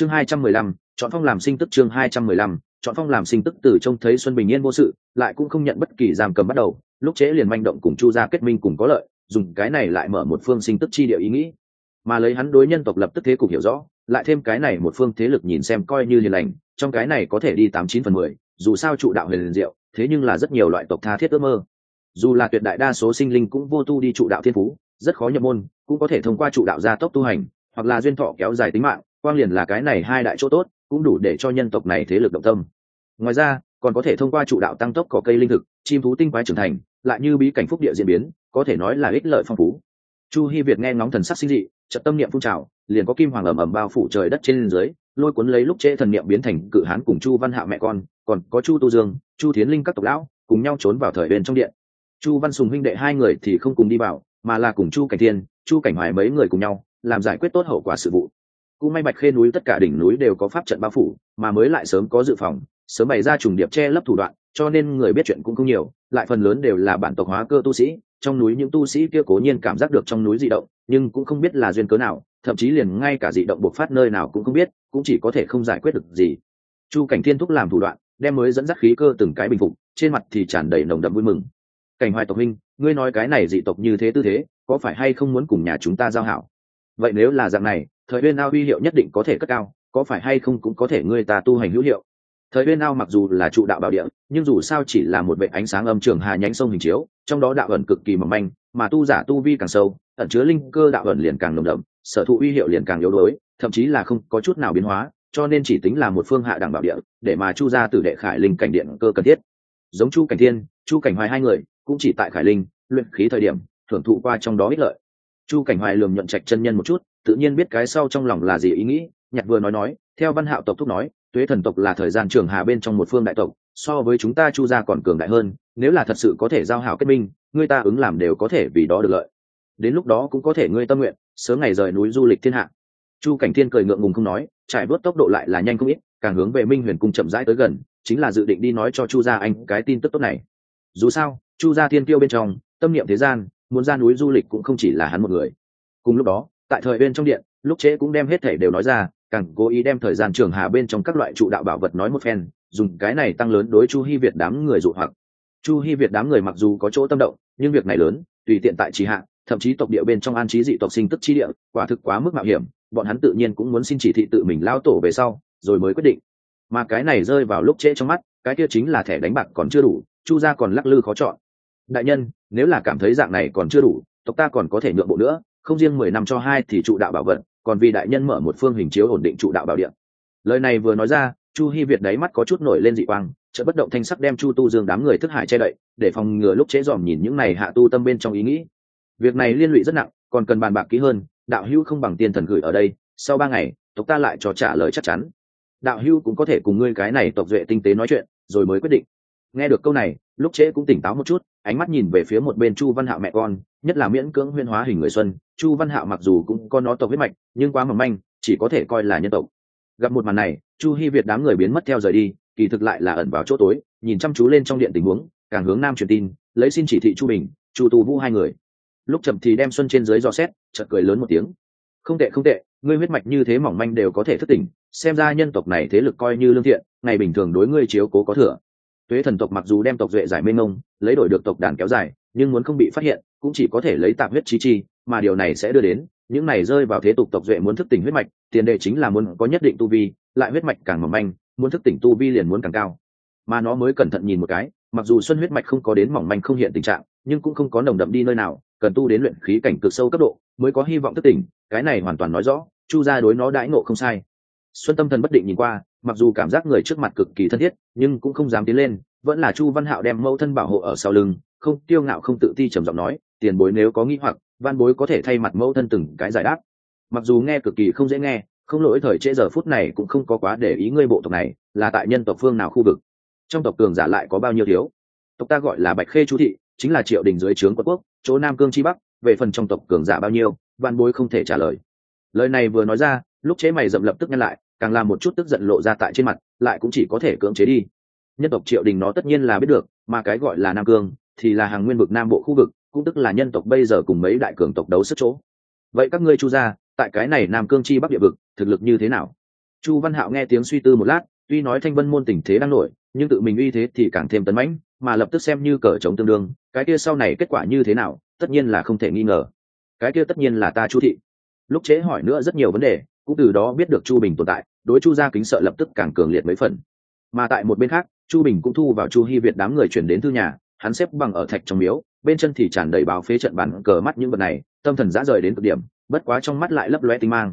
chương hai trăm mười lăm, chọn phong làm sinh tức chương hai trăm mười lăm, chọn phong làm sinh tức từ trông thấy xuân bình yên vô sự, lại cũng không nhận bất kỳ giam cầm bắt đầu, lúc trễ liền manh động cùng chu gia kết minh cùng có lợi, dùng cái này lại mở một phương sinh tức chi địa ý nghĩ. Mà lấy hắn đối nhân tộc lập tức thế cục hiểu rõ, lại thêm cái này một phương thế lực nhìn xem coi như hiền lành, trong cái này có thể đi tám chín phần mười, dù sao trụ đạo huyền liền diệu, thế nhưng là rất nhiều loại tộc tha thiết ước mơ. Dù là tuyệt đại đa số sinh linh cũng vô tu đi trụ đạo thiên phú, rất khó nhập môn, cũng có thể thông qua trụ đạo gia tốc tu hành, hoặc là duyên thọ kéo dài tính mạng quang liền là cái này hai đại chỗ tốt, cũng đủ để cho nhân tộc này thế lực động tâm. Ngoài ra, còn có thể thông qua trụ đạo tăng tốc cỏ cây linh thực, chim thú tinh quái trưởng thành, lại như bí cảnh phúc địa diễn biến, có thể nói là ích lợi phong phú. Chu hy việt nghe ngóng thần sắc sinh dị trận tâm niệm phun trào, liền có kim hoàng ẩm ẩm bao phủ trời đất trên dưới, lôi cuốn lấy lúc trễ thần niệm biến thành cự hán cùng chu văn hạ mẹ con, còn có chu tu dương, chu thiến linh các tộc lão, cùng nhau trốn vào thời bên trong điện. Chu văn sùng huynh đệ hai người thì không cùng đi vào, mà là cùng chu cảnh thiên, chu cảnh hoài mấy người cùng nhau, làm giải quyết tốt hậu quả sự vụ cũng may bạch khê núi tất cả đỉnh núi đều có pháp trận bao phủ, mà mới lại sớm có dự phòng, sớm bày ra trùng điệp che lấp thủ đoạn, cho nên người biết chuyện cũng không nhiều, lại phần lớn đều là bản tộc hóa cơ tu sĩ. Trong núi những tu sĩ kia cố nhiên cảm giác được trong núi dị động, nhưng cũng không biết là duyên cớ nào, thậm chí liền ngay cả dị động bộc phát nơi nào cũng không biết, cũng chỉ có thể không giải quyết được gì. Chu cảnh thiên thúc làm thủ đoạn, đem mới dẫn dắt khí cơ từng cái bình phục, trên mặt thì tràn đầy nồng đậm vui mừng. Cảnh hoài tộc minh ngươi nói cái này dị tộc như thế tư thế, có phải hay không muốn cùng nhà chúng ta giao hảo? Vậy nếu là dạng này, thời huyên ao huy hiệu nhất định có thể cất cao, có phải hay không cũng có thể ngươi ta tu hành hữu hiệu? Thời huyên ao mặc dù là trụ đạo bảo địa, nhưng dù sao chỉ là một vệ ánh sáng âm trường hà nhánh sông hình chiếu, trong đó đạo ẩn cực kỳ mỏng manh, mà tu giả tu vi càng sâu, ẩn chứa linh cơ đạo ẩn liền càng nồng đậm, sở thụ uy hiệu liền càng yếu đuối, thậm chí là không có chút nào biến hóa, cho nên chỉ tính là một phương hạ đẳng bảo địa, để mà chu ra từ đệ khải linh cảnh điện cơ cần thiết. Giống chu cảnh thiên, chu cảnh hoài hai người, cũng chỉ tại khải linh, luyện khí thời điểm, thưởng thụ qua trong đó ích lợi chu cảnh hoài lườm nhuận trạch chân nhân một chút, tự nhiên biết cái sau trong lòng là gì ý nghĩ nhạc vừa nói nói, theo văn hạo tộc thúc nói, tuế thần tộc là thời gian trường hà bên trong một phương đại tộc, so với chúng ta chu gia còn cường đại hơn, nếu là thật sự có thể giao hảo kết minh người ta ứng làm đều có thể vì đó được lợi. Đến lúc đó cũng có thể ngươi tâm nguyện, sớm ngày rời núi du lịch thiên hạ. Chu cảnh thiên cười ngượng ngùng không nói, trải bớt tốc độ lại là nhanh không ít, càng hướng về minh huyền cung chậm rãi tới gần, chính là dự định đi nói cho chu gia anh cái tin tức tốt này. Dù sao, chu gia thiên tiêu bên trong, tâm niệm thế gian muốn ra núi du lịch cũng không chỉ là hắn một người. Cùng lúc đó, tại thời bên trong điện, lúc trễ cũng đem hết thể đều nói ra, càng cố ý đem thời gian trường hà bên trong các loại trụ đạo bảo vật nói một phen, dùng cái này tăng lớn đối chu hy việt đám người dụ hoặc. Chu hy việt đám người mặc dù có chỗ tâm động, nhưng việc này lớn, tùy tiện tại trì hạ, thậm chí tộc địa bên trong an trí dị tộc sinh tức chi địa, quả thực quá mức mạo hiểm, bọn hắn tự nhiên cũng muốn xin chỉ thị tự mình lao tổ về sau, rồi mới quyết định. Mà cái này rơi vào lúc trễ trong mắt, cái kia chính là thẻ đánh bạc còn chưa đủ, chu gia còn lắc lư khó chọn. Đại nhân nếu là cảm thấy dạng này còn chưa đủ, tộc ta còn có thể nhượng bộ nữa, không riêng mười năm cho hai thì trụ đạo bảo vật, còn vì đại nhân mở một phương hình chiếu ổn định trụ đạo bảo điện lời này vừa nói ra, chu hy việt đáy mắt có chút nổi lên dị quang chợ bất động thanh sắc đem chu tu dương đám người thức hải che đậy, để phòng ngừa lúc chế dòm nhìn những này hạ tu tâm bên trong ý nghĩ. Việc này liên lụy rất nặng, còn cần bàn bạc kỹ hơn, đạo hữu không bằng tiền thần gửi ở đây, sau ba ngày, tộc ta lại cho trả lời chắc chắn. Đạo hữu cũng có thể cùng ngươi cái này tộc duệ tinh tế nói chuyện, rồi mới quyết định nghe được câu này, lúc trễ cũng tỉnh táo một chút, ánh mắt nhìn về phía một bên chu văn hạo mẹ con, nhất là miễn cưỡng huyên hóa hình người xuân. Chu văn hạo mặc dù cũng có nó tộc huyết mạch, nhưng quá mầm manh, chỉ có thể coi là nhân tộc. Gặp một màn này, chu hy việt đám người biến mất theo rời đi, kỳ thực lại là ẩn vào chỗ tối, nhìn chăm chú lên trong điện tình huống, càng hướng nam truyền tin, lấy xin chỉ thị chu bình, chu tu vũ hai người. Lúc chậm thì đem xuân trên dưới dò xét, chợt cười lớn một tiếng. Không tệ không tệ, ngươi huyết mạch như thế mỏng manh đều có thể thức tỉnh, xem ra nhân tộc này thế lực coi như lương thiện, ngày bình thường đối ngươi chiếu cố có thừa tuế thần tộc mặc dù đem tộc duệ giải mênh ngông lấy đổi được tộc đàn kéo dài, nhưng muốn không bị phát hiện, cũng chỉ có thể lấy tạp huyết chi chi, mà điều này sẽ đưa đến, những này rơi vào thế tục tộc duệ muốn thức tỉnh huyết mạch, tiền đề chính là muốn có nhất định tu vi, lại huyết mạch càng mỏng manh, muốn thức tỉnh tu vi liền muốn càng cao. Mà nó mới cẩn thận nhìn một cái, mặc dù xuân huyết mạch không có đến mỏng manh không hiện tình trạng, nhưng cũng không có nồng đậm đi nơi nào, cần tu đến luyện khí cảnh cực sâu cấp độ, mới có hy vọng thức tỉnh, cái này hoàn toàn nói rõ, chu gia đối nó đãi ngộ không sai. Xuân tâm thần bất định nhìn qua mặc dù cảm giác người trước mặt cực kỳ thân thiết, nhưng cũng không dám tiến lên, vẫn là chu văn hạo đem mẫu thân bảo hộ ở sau lưng, không tiêu ngạo không tự ti trầm giọng nói, tiền bối nếu có nghĩ hoặc, văn bối có thể thay mặt mẫu thân từng cái giải đáp. Mặc dù nghe cực kỳ không dễ nghe, không lỗi thời trễ giờ phút này cũng không có quá để ý ngươi bộ tộc này, là tại nhân tộc phương nào khu vực. Trong tộc cường giả lại có bao nhiêu thiếu? Tộc ta gọi là bạch khê chú thị, chính là triệu đình dưới trướng quận quốc, chỗ nam cương chi bắc, về phần trong tộc cường giả bao nhiêu, văn bối không thể trả lời. Lời này vừa nói ra, lúc chế mày dậm lập tức nhăn lại càng làm một chút tức giận lộ ra tại trên mặt, lại cũng chỉ có thể cưỡng chế đi. Nhân tộc triệu đình nó tất nhiên là biết được, mà cái gọi là nam cương thì là hàng nguyên vực nam bộ khu vực, cũng tức là nhân tộc bây giờ cùng mấy đại cường tộc đấu sức chỗ. Vậy các ngươi chu gia, tại cái này nam cương chi bắc địa vực, thực lực như thế nào? Chu văn hạo nghe tiếng suy tư một lát, tuy nói thanh vân môn tình thế đang nổi, nhưng tự mình uy thế thì càng thêm tấn mãnh, mà lập tức xem như cờ chống tương đương, cái kia sau này kết quả như thế nào, tất nhiên là không thể nghi ngờ. Cái kia tất nhiên là ta chu thị. Lúc chế hỏi nữa rất nhiều vấn đề cũng từ đó biết được chu bình tồn tại, đối chu gia kính sợ lập tức càng cường liệt mấy phần. Mà tại một bên khác, chu bình cũng thu vào chu hy việt đám người chuyển đến thư nhà, hắn xếp bằng ở thạch trong miếu, bên chân thì tràn đầy báo phế trận bàn cờ mắt những vật này, tâm thần dã rời đến cực điểm, bất quá trong mắt lại lấp loe tinh mang.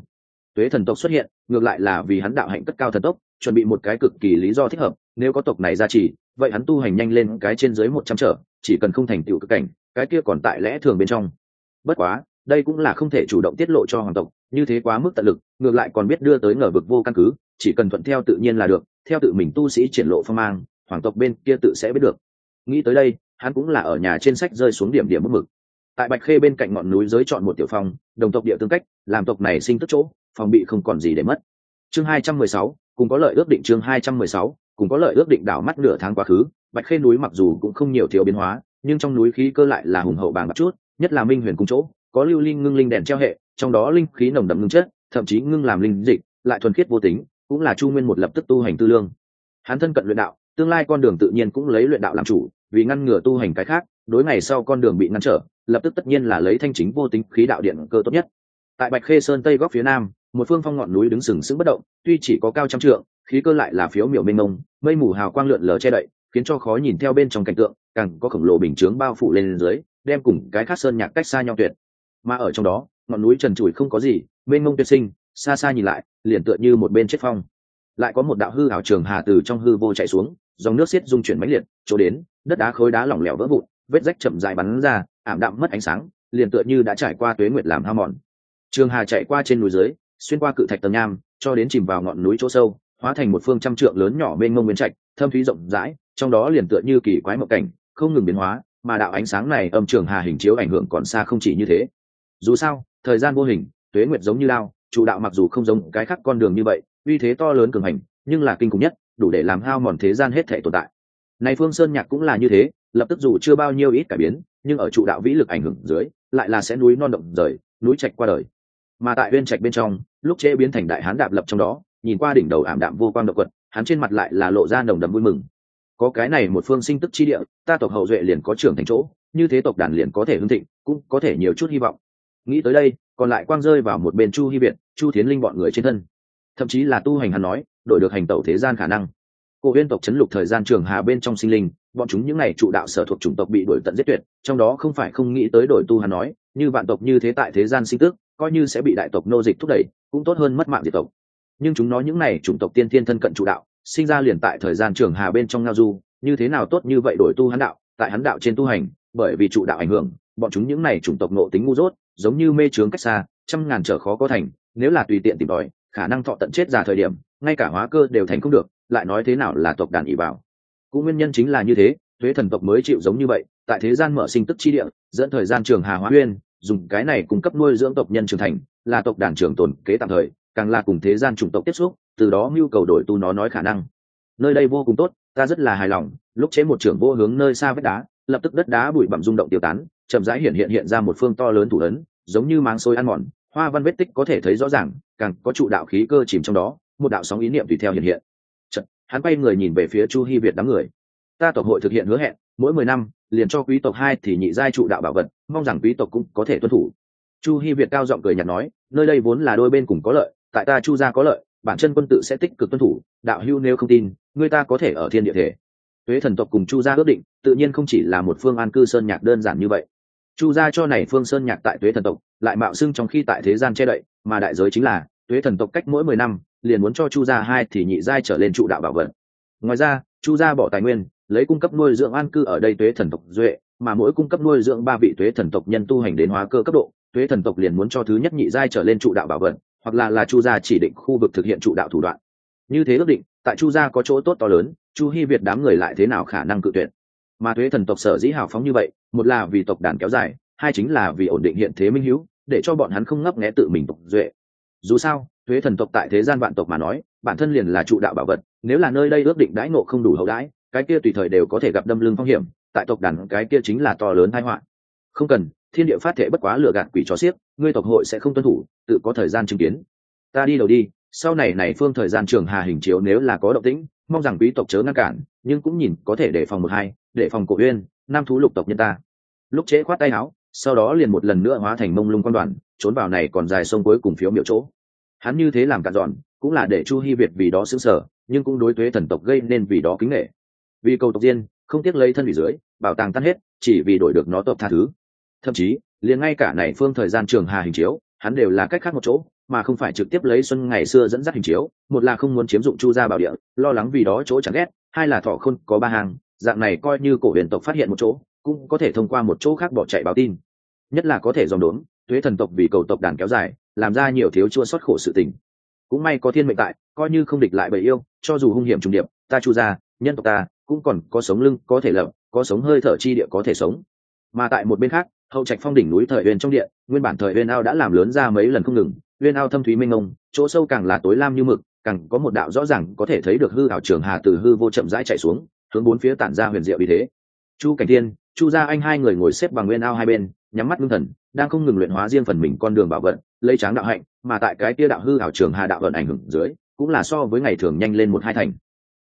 Tuế thần tộc xuất hiện, ngược lại là vì hắn đạo hạnh cất cao thần tốc, chuẩn bị một cái cực kỳ lý do thích hợp, nếu có tộc này ra chỉ vậy hắn tu hành nhanh lên cái trên dưới một trăm trở, chỉ cần không thành tựu cực cảnh, cái kia còn tại lẽ thường bên trong. Bất quá, đây cũng là không thể chủ động tiết lộ cho hoàng tộc như thế quá mức tận lực, ngược lại còn biết đưa tới ngờ vực vô căn cứ, chỉ cần thuận theo tự nhiên là được, theo tự mình tu sĩ triển lộ phong mang, hoàng tộc bên kia tự sẽ biết được. Nghĩ tới đây, hắn cũng là ở nhà trên sách rơi xuống điểm điểm mức mực. Tại bạch khê bên cạnh ngọn núi giới chọn một tiểu phong đồng tộc địa tương cách, làm tộc này sinh tức chỗ, phòng bị không còn gì để mất. Chương hai trăm mười sáu, cùng có lợi ước định chương hai trăm mười sáu, cùng có lợi ước định đảo mắt nửa tháng quá khứ, bạch khê núi mặc dù cũng không nhiều thiếu biến hóa, nhưng trong núi khí cơ lại là hùng hậu bàng bạc chút, nhất là minh huyền cung chỗ, có lưu linh ngưng linh đèn treo hệ trong đó linh khí nồng đậm ngưng chất, thậm chí ngưng làm linh dịch, lại thuần khiết vô tính, cũng là chu nguyên một lập tức tu hành tư lương. Hắn thân cận luyện đạo, tương lai con đường tự nhiên cũng lấy luyện đạo làm chủ, vì ngăn ngừa tu hành cái khác, đối ngày sau con đường bị ngăn trở, lập tức tất nhiên là lấy thanh chính vô tính khí đạo điện cơ tốt nhất. Tại bạch khê sơn tây góc phía nam, một phương phong ngọn núi đứng sừng sững bất động, tuy chỉ có cao trăm trượng, khí cơ lại là phiếu miểu mênh mông, mây mù hào quang lượn lờ che đậy, khiến cho khó nhìn theo bên trong cảnh tượng, càng có khổng lồ bình chướng bao phủ lên dưới, đem cùng cái khác sơn nhạc cách xa nhau tuyệt. Mà ở trong đó ngọn núi trần trụi không có gì bên mông tuyệt sinh, xa xa nhìn lại, liền tựa như một bên chết phong. Lại có một đạo hư ảo trường hà từ trong hư vô chạy xuống, dòng nước xiết dung chuyển mãnh liệt, chỗ đến, đất đá khối đá lỏng lẻo vỡ vụn, vết rách chậm dài bắn ra, ảm đạm mất ánh sáng, liền tựa như đã trải qua tuế nguyệt làm hao mòn. Trường hà chạy qua trên núi dưới, xuyên qua cự thạch tầng nham, cho đến chìm vào ngọn núi chỗ sâu, hóa thành một phương trăm trượng lớn nhỏ bên ngông nguyên trạch, thâm thúy rộng rãi, trong đó liền tựa như kỳ quái mộng cảnh, không ngừng biến hóa, mà đạo ánh sáng này âm trường hà hình chiếu ảnh hưởng còn xa không chỉ như thế. Dù sao thời gian vô hình, tuế nguyệt giống như lao, chủ đạo mặc dù không giống cái khác con đường như vậy, uy thế to lớn cường hành, nhưng là kinh khủng nhất, đủ để làm hao mòn thế gian hết thể tồn tại. Này phương sơn nhạc cũng là như thế, lập tức dù chưa bao nhiêu ít cải biến, nhưng ở trụ đạo vĩ lực ảnh hưởng dưới, lại là sẽ núi non động rời, núi trạch qua đời. Mà tại bên trạch bên trong, lúc chế biến thành đại hán đạp lập trong đó, nhìn qua đỉnh đầu ảm đạm vô quang động quật, hắn trên mặt lại là lộ ra nồng đầm vui mừng. Có cái này một phương sinh tức chi địa, ta tộc hậu duệ liền có trưởng thành chỗ, như thế tộc đàn liền có thể hưng thịnh, cũng có thể nhiều chút hy vọng nghĩ tới đây, còn lại quang rơi vào một bên chu hy việt chu thiến linh bọn người trên thân. Thậm chí là tu hành hắn nói, đổi được hành tẩu thế gian khả năng. Cổ huyên tộc chấn lục thời gian trường hà bên trong sinh linh, bọn chúng những n à y trụ đạo sở thuộc chủng tộc bị đổi tận giết tuyệt, trong đó không phải không nghĩ tới đổi tu hắn nói, như vạn tộc như thế tại thế gian sinh tước, coi như sẽ bị đại tộc nô dịch thúc đẩy, cũng tốt hơn mất mạng diệt tộc. Nhưng chúng nó những n à y chủng tộc tiên thiên thân cận trụ đạo, sinh ra liền tại thời gian trường hà bên trong ngao du, như thế nào tốt như vậy đổi tu hắn đạo, tại hắn đạo trên tu hành, bởi vì trụ đạo ảnh hưởng, bọn chúng những n à y chủng tộc nộ tính ngu dốt giống như mê trướng cách xa, trăm ngàn trở khó có thành, nếu là tùy tiện tìm tòi, khả năng thọ tận chết già thời điểm, ngay cả hóa cơ đều thành không được, lại nói thế nào là tộc đàn ỷ bảo cũng nguyên nhân chính là như thế thuế thần tộc mới chịu giống như vậy, tại thế gian mở sinh tức chi địa, dẫn thời gian trường hà hóa uyên, dùng cái này cung cấp nuôi dưỡng tộc nhân trưởng thành, là tộc đàn trưởng tồn kế tạm thời, càng là cùng thế gian chủng tộc tiếp xúc, từ đó mưu cầu đổi tu nó nói khả năng. Nơi đây vô cùng tốt, ta rất là hài lòng, lúc chế một trưởng vô hướng nơi xa vách đá, lập tức đất đá bụi bặm rung động tiêu tán, chậm rãi hiện hiện hiện ra một phương to lớn thủ lớn giống như máng xôi ăn mòn hoa văn vết tích có thể thấy rõ ràng càng có trụ đạo khí cơ chìm trong đó một đạo sóng ý niệm tùy theo hiện hiện. Chật, hắn bay người nhìn về phía chu hy việt đám người. Ta tộc hội thực hiện hứa hẹn mỗi mười năm liền cho quý tộc hai thì nhị giai trụ đạo bảo vật mong rằng quý tộc cũng có thể tuân thủ. Chu hy việt cao giọng cười nhạt nói nơi đây vốn là đôi bên cùng có lợi tại ta chu gia có lợi bản chân quân tự sẽ tích cực tuân thủ đạo hưu nếu không tin người ta có thể ở thiên địa thể. Thuế thần tộc cùng chu gia ước định tự nhiên không chỉ là một phương an cư sơn nhạc đơn giản như vậy chu gia cho này phương sơn nhạc tại tuế thần tộc, lại mạo xưng trong khi tại thế gian che đậy, mà đại giới chính là, tuế thần tộc cách mỗi mười năm, liền muốn cho chu gia hai thì nhị giai trở lên trụ đạo bảo vật. Ngoài ra, chu gia bỏ tài nguyên, lấy cung cấp nuôi dưỡng an cư ở đây tuế thần tộc duệ, mà mỗi cung cấp nuôi dưỡng ba vị tuế thần tộc nhân tu hành đến hóa cơ cấp độ, tuế thần tộc liền muốn cho thứ nhất nhị giai trở lên trụ đạo bảo vật, hoặc là là chu gia chỉ định khu vực thực hiện trụ đạo thủ đoạn. Như thế ước định, tại chu gia có chỗ tốt to lớn, chu hy việt đám người lại thế nào khả năng cự tuyệt? Mà thuế thần tộc sở dĩ hào phóng như vậy, một là vì tộc đàn kéo dài, hai chính là vì ổn định hiện thế minh hữu để cho bọn hắn không ngấp nghé tự mình tộc duệ. Dù sao, thuế thần tộc tại thế gian vạn tộc mà nói, bản thân liền là trụ đạo bảo vật, nếu là nơi đây ước định đãi ngộ không đủ hậu đãi, cái kia tùy thời đều có thể gặp đâm lưng phong hiểm, tại tộc đàn cái kia chính là to lớn tai họa. Không cần, thiên địa phát thể bất quá lừa gạt quỷ chó xiếc, ngươi tộc hội sẽ không tuân thủ, tự có thời gian chứng kiến. Ta đi đầu đi, sau này này phương thời gian trường hà hình chiếu nếu là có động tĩnh, mong rằng quý tộc chớ ngăn cản, nhưng cũng nhìn có thể đề phòng một hai để phòng cổ uyên, nam thú lục tộc nhân ta. Lúc trễ khoát tay áo, sau đó liền một lần nữa hóa thành mông lung quan đoàn, trốn vào này còn dài sông cuối cùng phiếu miệu chỗ. Hắn như thế làm cạn dọn, cũng là để chu hy việt vì đó xứng sở nhưng cũng đối thuế thần tộc gây nên vì đó kính nghệ vì cầu tộc diên không tiếc lấy thân vị dưới, bảo tàng tan hết, chỉ vì đổi được nó tộc tha thứ. Thậm chí, liền ngay cả này phương thời gian trường hà hình chiếu, hắn đều là cách khác một chỗ, mà không phải trực tiếp lấy xuân ngày xưa dẫn dắt hình chiếu, một là không muốn chiếm dụng chu gia bảo địa, lo lắng vì đó chỗ chẳng ghét, hai là thọ khôn có ba hàng dạng này coi như cổ huyền tộc phát hiện một chỗ, cũng có thể thông qua một chỗ khác bỏ chạy báo tin. Nhất là có thể dòm đốn thuế thần tộc vì cầu tộc đàn kéo dài, làm ra nhiều thiếu chua xót khổ sự tình. Cũng may có thiên mệnh tại, coi như không địch lại bởi yêu, cho dù hung hiểm trùng điệp, ta chu ra nhân tộc ta, cũng còn có sống lưng, có thể lập có sống hơi thở chi địa có thể sống. Mà tại một bên khác, hậu trạch phong đỉnh núi thời uyên trong điện nguyên bản thời uyên ao đã làm lớn ra mấy lần không ngừng uyên ao thâm thúy minh ông chỗ sâu càng là tối lam như mực, càng có một đạo rõ ràng có thể thấy được hư ảo trường hà từ hư vô chậm rãi chạy xuống hướng bốn phía tản ra huyền diệu vì thế. Chu cảnh thiên chu gia anh hai người ngồi xếp bằng nguyên ao hai bên nhắm mắt ngưng thần đang không ngừng luyện hóa riêng phần mình con đường bảo vận lấy tráng đạo hạnh mà tại cái tia đạo hư hảo trường hà đạo vận ảnh hưởng dưới cũng là so với ngày thường nhanh lên một hai thành.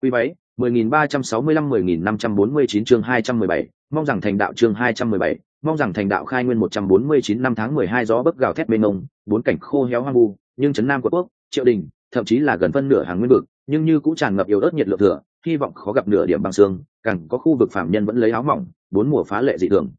Quy váy 10.365-10.549 chương 217, mong rằng thành đạo chương 217, mong rằng thành đạo khai nguyên 149 năm tháng 12 gió bấc gào thét bên ngông, bốn cảnh khô héo hoang vu, nhưng trấn nam của quốc, triệu đình, thậm chí là gần phân nửa hàng nguyên vực, nhưng như cũng tràn ngập yếu ớt nhiệt lượng thừa, hy vọng khó gặp nửa điểm băng xương, càng có khu vực phạm nhân vẫn lấy áo mỏng, bốn mùa phá lệ dị thường.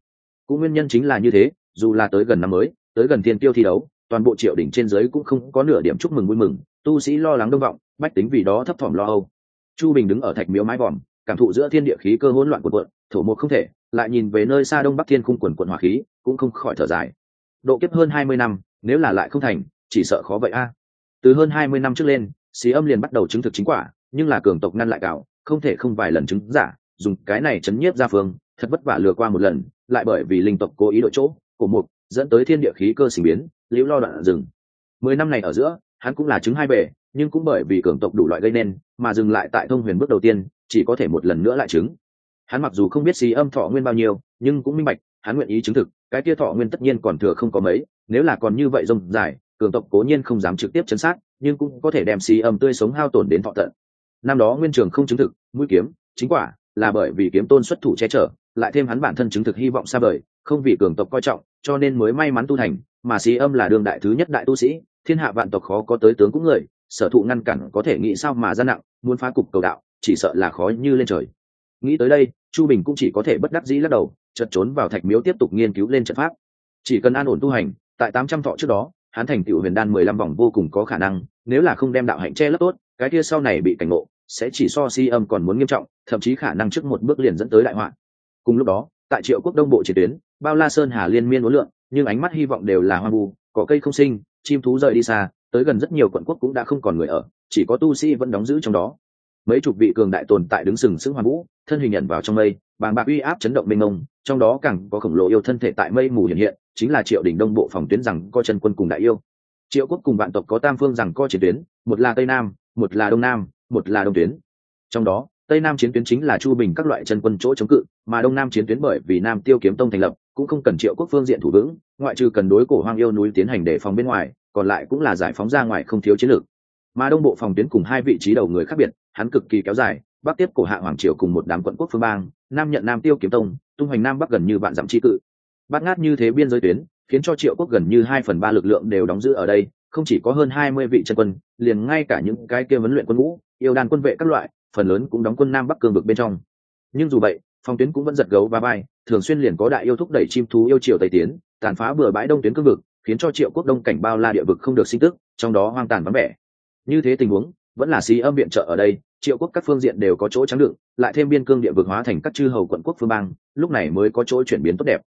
Cũng nguyên nhân chính là như thế, dù là tới gần năm mới, tới gần thiên tiêu thi đấu, toàn bộ triệu đỉnh trên dưới cũng không có nửa điểm chúc mừng vui mừng, tu sĩ lo lắng đông vọng, bách tính vì đó thấp thỏm lo âu. Chu Bình đứng ở thạch miếu mái vòm, cảm thụ giữa thiên địa khí cơ hỗn loạn quần cuộn, thổ một không thể, lại nhìn về nơi xa đông bắc thiên khung quần quận hỏa khí, cũng không khỏi thở dài. Độ kiếp hơn hai mươi năm, nếu là lại không thành, chỉ sợ khó vậy a. Từ hơn hai mươi năm trước lên, xí âm liền bắt đầu chứng thực chính quả, nhưng là cường tộc ngăn lại cạo, không thể không vài lần chứng giả, dùng cái này chấn nhiếp ra phương, thật vất vả lừa qua một lần, lại bởi vì linh tộc cố ý đội chỗ, cổ mục dẫn tới thiên địa khí cơ sinh biến, liễu lo đoạn dừng. Mười năm này ở giữa, hắn cũng là chứng hai bề, nhưng cũng bởi vì cường tộc đủ loại gây nên, mà dừng lại tại thông huyền bước đầu tiên, chỉ có thể một lần nữa lại chứng. Hắn mặc dù không biết xí âm thọ nguyên bao nhiêu, nhưng cũng minh bạch, hắn nguyện ý chứng thực, cái kia thọ nguyên tất nhiên còn thừa không có mấy, nếu là còn như vậy rông dài, cường tộc cố nhiên không dám trực tiếp chấn sát, nhưng cũng có thể đem xí âm tươi sống hao tổn đến thọ tận. Năm đó nguyên trường không chứng thực, mũi kiếm, chính quả, là bởi vì kiếm tôn xuất thủ che chở, lại thêm hắn bản thân chứng thực hy vọng xa vời, không vì cường tộc coi trọng, cho nên mới may mắn tu thành, mà xí âm là đương đại thứ nhất đại tu sĩ, thiên hạ vạn tộc khó có tới tướng cũng người, sở thụ ngăn cản có thể nghĩ sao mà ra nặng, muốn phá cục cầu đạo, chỉ sợ là khó như lên trời. Nghĩ tới đây, Chu Bình cũng chỉ có thể bất đắc dĩ lắc đầu, chợt trốn vào thạch miếu tiếp tục nghiên cứu lên trận pháp. Chỉ cần an ổn tu hành, tại tám trăm thọ trước đó, hắn thành tựu huyền đan mười lăm vòng vô cùng có khả năng, nếu là không đem đạo hạnh che lấp tốt, cái kia sau này bị cảnh ngộ, sẽ chỉ so si âm còn muốn nghiêm trọng, thậm chí khả năng trước một bước liền dẫn tới đại họa. Cùng lúc đó, tại Triệu Quốc Đông Bộ chiến tuyến, bao La Sơn Hà liên miên uốn lượn, nhưng ánh mắt hy vọng đều là hoang vu, cỏ cây không sinh, chim thú rời đi xa, tới gần rất nhiều quận quốc cũng đã không còn người ở, chỉ có tu sĩ vẫn đóng giữ trong đó. Mấy chục vị cường đại tồn tại đứng sừng sững hoang vũ, thân hình nhận vào trong mây, bàng bạc uy áp chấn động mênh mông, trong đó càng có khổng lồ yêu thân thể tại mây mù hiện hiện, chính là Triệu đỉnh Đông Bộ phòng tuyến rằng có chân quân cùng đại yêu. Triệu quốc cùng vạn tộc có tam phương rằng co chiến tuyến, một là Tây Nam, một là Đông Nam, một là Đông tuyến. Trong đó, Tây Nam chiến tuyến chính là Chu Bình các loại chân quân chỗ chống cự, mà Đông Nam chiến tuyến bởi vì Nam Tiêu Kiếm Tông thành lập, cũng không cần Triệu Quốc phương diện thủ vững, ngoại trừ cần đối cổ Hoang yêu núi tiến hành đề phòng bên ngoài, còn lại cũng là giải phóng ra ngoài không thiếu chiến lược. Mà Đông Bộ phòng tuyến cùng hai vị trí đầu người khác biệt, hắn cực kỳ kéo dài, Bắc tiếp cổ Hạ Hoàng triều cùng một đám quận quốc phương bang, Nam nhận Nam Tiêu Kiếm Tông, tung hoành Nam Bắc gần như vạn dặm chi cự. Bát ngát như thế biên giới tuyến, khiến cho Triệu Quốc gần như hai phần ba lực lượng đều đóng giữ ở đây, không chỉ có hơn hai mươi vị chân quân, liền ngay cả những cái kia vấn luyện quân ngũ, yêu đàn quân vệ các loại, phần lớn cũng đóng quân nam bắc cương vực bên trong. Nhưng dù vậy phong tuyến cũng vẫn giật gấu và bay thường xuyên liền có đại yêu thúc đẩy chim thú yêu triều tây tiến tàn phá bừa bãi đông tuyến cương vực khiến cho triệu quốc đông cảnh bao la địa vực không được sinh tức trong đó hoang tàn vắng vẻ. Như thế tình huống vẫn là xí âm viện trợ ở đây triệu quốc các phương diện đều có chỗ trắng đựng lại thêm biên cương địa vực hóa thành các chư hầu quận quốc phương bang lúc này mới có chỗ chuyển biến tốt đẹp.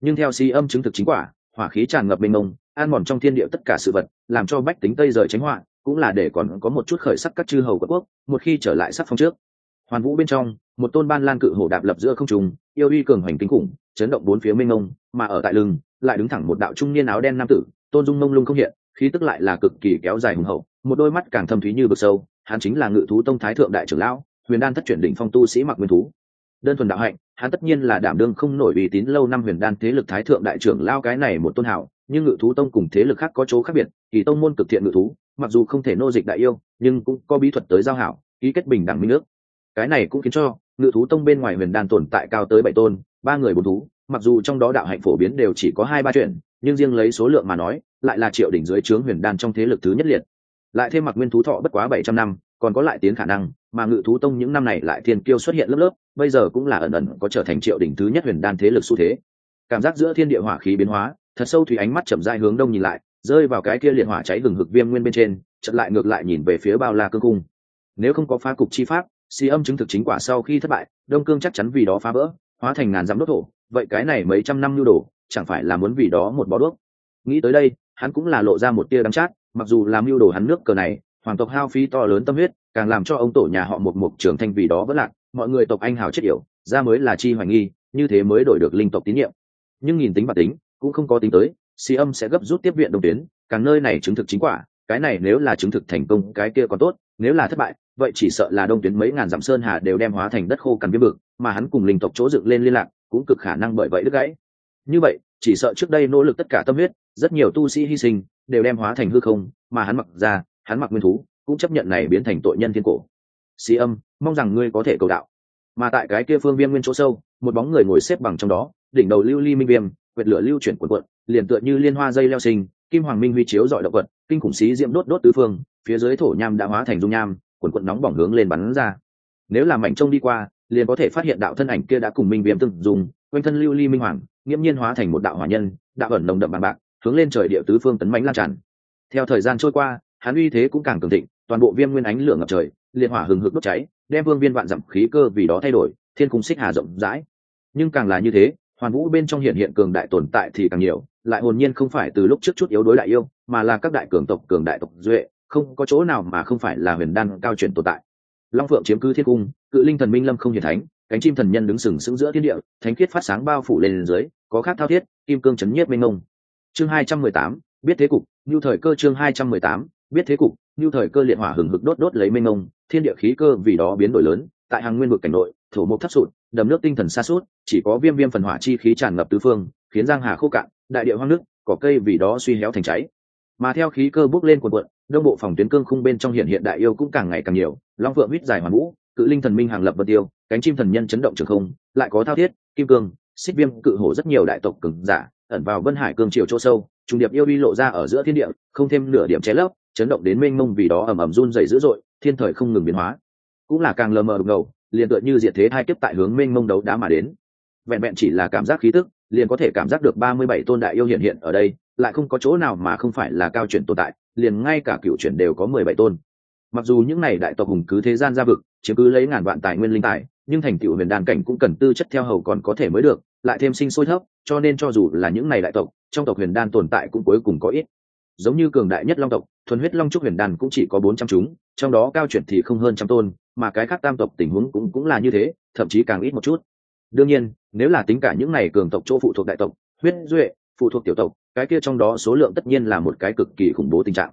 Nhưng theo xí âm chứng thực chính quả hỏa khí tràn ngập mênh mông an mòn trong thiên địa tất cả sự vật, làm cho bách tính tây rời tránh họa cũng là để còn có một chút khởi sắc các chư hầu quận quốc, một khi trở lại sắc phong trước. Hoàn vũ bên trong, một tôn ban lan cự hổ đạp lập giữa không trùng yêu uy cường hoành kinh khủng, chấn động bốn phía mênh mông, mà ở tại lưng, lại đứng thẳng một đạo trung niên áo đen nam tử, tôn dung mông lung không hiện, khí tức lại là cực kỳ kéo dài hùng hậu, một đôi mắt càng thâm thúy như vực sâu, hắn chính là ngự thú tông thái thượng đại trưởng lão, huyền đan thất chuyển đỉnh phong tu sĩ mặc nguyên thú. Đơn thuần đạo hạnh hắn tất nhiên là đảm đương không nổi uy tín lâu năm huyền đan thế lực thái thượng đại trưởng lao cái này một tôn hảo, nhưng ngự thú tông cùng thế lực khác có chỗ khác biệt, kỳ tông môn cực thiện ngự thú, mặc dù không thể nô dịch đại yêu, nhưng cũng có bí thuật tới giao hảo, ký kết bình đẳng minh nước cái này cũng khiến cho ngự thú tông bên ngoài huyền đan tồn tại cao tới bảy tôn, ba người bốn thú, mặc dù trong đó đạo hạnh phổ biến đều chỉ có hai ba chuyện, nhưng riêng lấy số lượng mà nói, lại là triệu đỉnh dưới trướng huyền đan trong thế lực thứ nhất liệt. Lại thêm mặc nguyên thú thọ bất quá bảy trăm năm còn có lại tiến khả năng, mà ngự thú tông những năm này lại thiên kiêu xuất hiện lớp lớp, bây giờ cũng là ẩn ẩn có trở thành triệu đỉnh thứ nhất huyền đan thế lực xu thế. Cảm giác giữa thiên địa hỏa khí biến hóa, thật sâu thủy ánh mắt chậm dai hướng đông nhìn lại, rơi vào cái kia liệt hỏa cháy gừng hực viêm nguyên bên trên chật lại ngược lại nhìn về phía bao la cương cung. Nếu không có phá cục chi pháp si âm chứng thực chính quả sau khi thất bại, đông cương chắc chắn vì đó phá vỡ, hóa thành ngàn dặm đốt thổ, vậy cái này mấy trăm năm nhu đồ, chẳng phải là muốn vì đó một bó đuốc? Nghĩ tới đây, hắn cũng là lộ ra một tia đắng chát, mặc dù làm mưu đồ hắn nước cờ này hoàng tộc hao phí to lớn tâm huyết, càng làm cho ông tổ nhà họ một mục trưởng thanh vì đó vất lạc. Mọi người tộc anh hào chết yểu ra mới là chi hoài nghi, như thế mới đổi được linh tộc tín nhiệm. Nhưng nhìn tính bản tính, cũng không có tính tới si âm sẽ gấp rút tiếp viện đồng tuyến, càng nơi này chứng thực chính quả, cái này nếu là chứng thực thành công, cái kia còn tốt, nếu là thất bại, vậy chỉ sợ là đông tuyến mấy ngàn dặm sơn hà đều đem hóa thành đất khô cằn viêm bực mà hắn cùng linh tộc chỗ dựng lên liên lạc, cũng cực khả năng bởi vậy đứt gãy. Như vậy, chỉ sợ trước đây nỗ lực tất cả tâm huyết, rất nhiều tu sĩ hy sinh, đều đem hóa thành hư không, mà hắn mặc ra hắn mặc nguyên thú, cũng chấp nhận này biến thành tội nhân thiên cổ. Sĩ âm, mong rằng ngươi có thể cầu đạo. Mà tại cái kia phương viêm nguyên chỗ sâu, một bóng người ngồi xếp bằng trong đó, đỉnh đầu lưu ly minh viêm quyệt lửa lưu chuyển quần quận, liền tựa như liên hoa dây leo sinh, kim hoàng minh huy chiếu dọi động quật kinh khủng xí diễm đốt đốt tứ phương, phía dưới thổ nham đã hóa thành dung nham, quần quận nóng bỏng hướng lên bắn ra. Nếu làm mảnh trông đi qua, liền có thể phát hiện đạo thân ảnh kia đã cùng minh viêm từng dùng, quanh thân lưu ly minh hoàng, nghiễm nhiên hóa thành một đạo hỏa nhân, đạo ẩn nồng đậm bằng bạc, hướng lên trời địa tứ phương tấn mãnh lan tràn. Theo thời gian trôi qua hắn uy thế cũng càng cường thịnh, toàn bộ viêm nguyên ánh lửa ngập trời, liệt hỏa hừng hực đốt cháy, đem vương viên vạn dặm khí cơ vì đó thay đổi, thiên cung xích hà rộng rãi. Nhưng càng là như thế, hoàn vũ bên trong hiện hiện cường đại tồn tại thì càng nhiều, lại hồn nhiên không phải từ lúc trước chút yếu đối đại yêu, mà là các đại cường tộc, cường đại tộc duệ, không có chỗ nào mà không phải là huyền đan cao chuyển tồn tại. Long phượng chiếm cứ thiên cung, cự linh thần minh lâm không hiền thánh, cánh chim thần nhân đứng sừng sững giữa thiên địa, thánh khiết phát sáng bao phủ lên dưới, có khác thao thiết, kim cương chấn nhiếp mênh ngông chương hai trăm mười tám, biết thế cục như thời cơ chương hai trăm mười tám biết thế cục, như thời cơ liệt hỏa hừng hực đốt đốt lấy mênh ngông thiên địa khí cơ vì đó biến đổi lớn, tại hàng nguyên vực cảnh nội, thổ mục thấp sụt, đầm nước tinh thần xa suốt chỉ có viêm viêm phần hỏa chi khí tràn ngập tứ phương, khiến giang hà khô cạn, đại địa hoang nước, cỏ cây vì đó suy héo thành cháy. Mà theo khí cơ bốc lên cuộn cuộn, đông bộ phòng tuyến cương khung bên trong hiện hiện đại yêu cũng càng ngày càng nhiều, long phượng huyết dài hoàn vũ, cự linh thần minh hàng lập vật tiêu, cánh chim thần nhân chấn động trường không, lại có thao thiết, kim cương, xích viêm cự hổ rất nhiều đại tộc cường giả, ẩn vào vân hải cương triều chỗ sâu, trùng điệp yêu đi lộ ra ở giữa thiên địa, không thêm nửa điểm che lấp chấn động đến mênh mông vì đó ầm ầm run dày dữ dội, thiên thời không ngừng biến hóa. Cũng là càng lờ mờ ngầu, liền tựa như diệt thế hai kiếp tại hướng mênh mông đấu đá mà đến. Vẹn vẹn chỉ là cảm giác khí tức, liền có thể cảm giác được ba mươi bảy tôn đại yêu hiện hiện ở đây, lại không có chỗ nào mà không phải là cao chuyển tồn tại, liền ngay cả cựu chuyển đều có mười bảy tôn. Mặc dù những này đại tộc hùng cứ thế gian ra vực, chiếm cứ lấy ngàn vạn tài nguyên linh tài, nhưng thành tựu huyền đàn cảnh cũng cần tư chất theo hầu còn có thể mới được, lại thêm sinh sôi thấp, cho nên cho dù là những này đại tộc, trong tộc huyền đan tồn tại cũng cuối cùng có ít giống như cường đại nhất long tộc, thuần huyết long trúc huyền đàn cũng chỉ có bốn trăm chúng, trong đó cao chuyển thì không hơn trăm tôn, mà cái khác tam tộc tình huống cũng cũng là như thế, thậm chí càng ít một chút. Đương nhiên, nếu là tính cả những này cường tộc chỗ phụ thuộc đại tộc, huyết, duệ, phụ thuộc tiểu tộc, cái kia trong đó số lượng tất nhiên là một cái cực kỳ khủng bố tình trạng.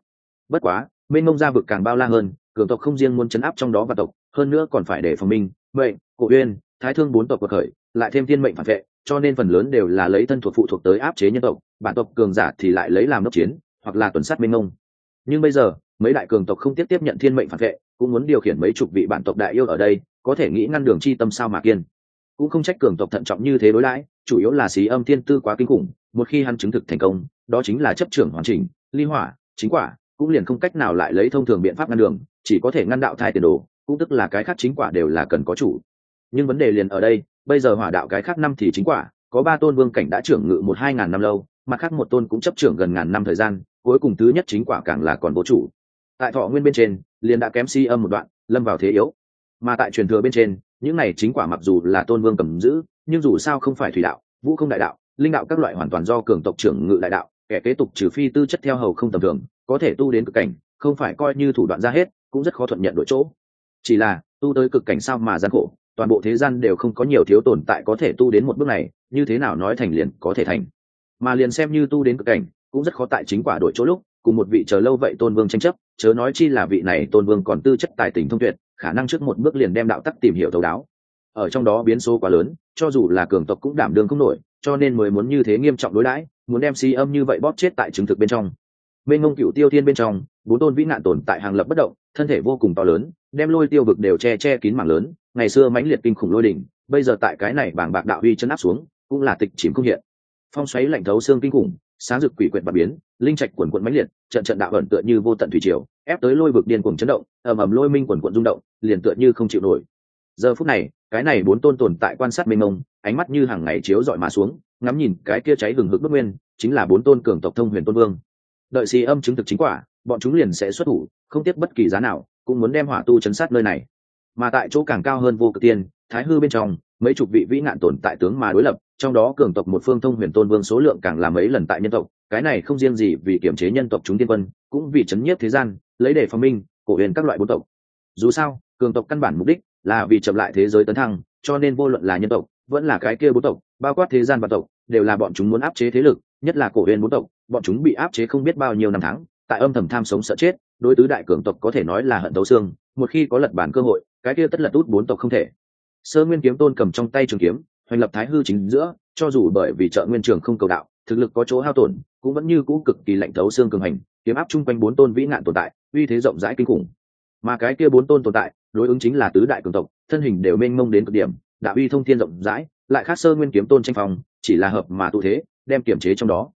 Bất quá, mênh mông gia vực càng bao la hơn, cường tộc không riêng muốn chấn áp trong đó và tộc, hơn nữa còn phải để phòng minh, mệnh, cổ uyên, thái thương bốn tộc cuộc khởi, lại thêm thiên mệnh phản vệ, cho nên phần lớn đều là lấy thân thuộc phụ thuộc tới áp chế nhân tộc, bản tộc cường giả thì lại lấy làm đốc chiến hoặc là tuần sát minh ông nhưng bây giờ, mấy đại cường tộc không tiếp tiếp nhận thiên mệnh phản vệ, cũng muốn điều khiển mấy chục vị bản tộc đại yêu ở đây, có thể nghĩ ngăn đường chi tâm sao mà kiên. Cũng không trách cường tộc thận trọng như thế đối đãi chủ yếu là xí âm thiên tư quá kinh khủng, một khi hắn chứng thực thành công, đó chính là chấp trưởng hoàn chỉnh, ly hỏa, chính quả, cũng liền không cách nào lại lấy thông thường biện pháp ngăn đường, chỉ có thể ngăn đạo thai tiền đồ, cũng tức là cái khác chính quả đều là cần có chủ. Nhưng vấn đề liền ở đây, bây giờ hỏa đạo cái khác năm thì chính quả, có ba tôn vương cảnh đã trưởng ngự một hai ngàn năm lâu, mặt khác một tôn cũng chấp trưởng gần ngàn năm thời gian cuối cùng thứ nhất chính quả càng là còn vô chủ. Tại thọ nguyên bên trên, liền đã kém si âm một đoạn, lâm vào thế yếu. Mà tại truyền thừa bên trên, những này chính quả mặc dù là tôn vương cầm giữ, nhưng dù sao không phải thủy đạo, vũ không đại đạo, linh đạo các loại hoàn toàn do cường tộc trưởng ngự đại đạo, kẻ kế tục trừ phi tư chất theo hầu không tầm thường, có thể tu đến cực cảnh, không phải coi như thủ đoạn ra hết, cũng rất khó thuận nhận đổi chỗ. Chỉ là, tu tới cực cảnh sao mà gian khổ, toàn bộ thế gian đều không có nhiều thiếu tồn tại có thể tu đến một bước này, như thế nào nói thành liền có thể thành. Mà liền xem như tu đến cực cảnh cũng rất khó tại chính quả đổi chỗ lúc, cùng một vị chờ lâu vậy tôn vương tranh chấp, chớ nói chi là vị này tôn vương còn tư chất tài tình thông tuyệt, khả năng trước một bước liền đem đạo tắc tìm hiểu thấu đáo. Ở trong đó biến số quá lớn, cho dù là cường tộc cũng đảm đương không nổi, cho nên mới muốn như thế nghiêm trọng đối đãi, muốn đem si âm như vậy bóp chết tại chứng thực bên trong. Bên ngông cựu tiêu thiên bên trong, bốn tôn vĩ nạn tồn tại hàng lập bất động, thân thể vô cùng to lớn, đem lôi tiêu vực đều che che kín mảng lớn, ngày xưa mãnh liệt kinh khủng lôi đỉnh, bây giờ tại cái này bảng bạc đạo huy chân áp xuống, cũng là tịch chìm không hiện. Phong xoáy lạnh thấu xương kinh khủng sáng rực quỷ quyệt bạc biến, linh trạch quần quận mãnh liệt, trận trận đạo ẩn tựa như vô tận thủy triều, ép tới lôi vực điên cuồng chấn động, ầm ầm lôi minh quần quận rung động, liền tựa như không chịu nổi. Giờ phút này, cái này bốn tôn tồn tại quan sát mênh mông, ánh mắt như hàng ngày chiếu dọi mà xuống, ngắm nhìn cái kia cháy hừng hực bất nguyên, chính là bốn tôn cường tộc thông huyền tôn vương. Đợi xì âm chứng thực chính quả, bọn chúng liền sẽ xuất thủ, không tiếp bất kỳ giá nào, cũng muốn đem hỏa tu chấn sát nơi này. Mà tại chỗ càng cao hơn vô cực tiên, thái hư bên trong, mấy chục vị vĩ nạn tồn tại tướng mà đối lập trong đó cường tộc một phương thông huyền tôn vương số lượng càng là mấy lần tại nhân tộc, cái này không riêng gì vì kiểm chế nhân tộc chúng tiên quân, cũng vì chấn nhiếp thế gian, lấy để phong minh, cổ huyền các loại bốn tộc. Dù sao, cường tộc căn bản mục đích là vì chậm lại thế giới tấn thăng, cho nên vô luận là nhân tộc, vẫn là cái kia bốn tộc, bao quát thế gian và tộc, đều là bọn chúng muốn áp chế thế lực, nhất là cổ huyền bốn tộc, bọn chúng bị áp chế không biết bao nhiêu năm tháng, tại âm thầm tham sống sợ chết, đối tứ đại cường tộc có thể nói là hận đấu xương, một khi có lật bản cơ hội, cái kia tất lật út bốn tộc không thể. Sơ nguyên kiếm tôn cầm trong tay trường kiếm hoành lập thái hư chính giữa, cho dù bởi vì trợ nguyên trường không cầu đạo, thực lực có chỗ hao tổn, cũng vẫn như cũ cực kỳ lạnh thấu xương cường hành, kiếm áp chung quanh bốn tôn vĩ nạn tồn tại, uy thế rộng rãi kinh khủng. Mà cái kia bốn tôn tồn tại, đối ứng chính là tứ đại cường tộc, thân hình đều mênh mông đến cực điểm, đạo uy thông thiên rộng rãi, lại khác sơ nguyên kiếm tôn tranh phòng chỉ là hợp mà tụ thế, đem kiểm chế trong đó.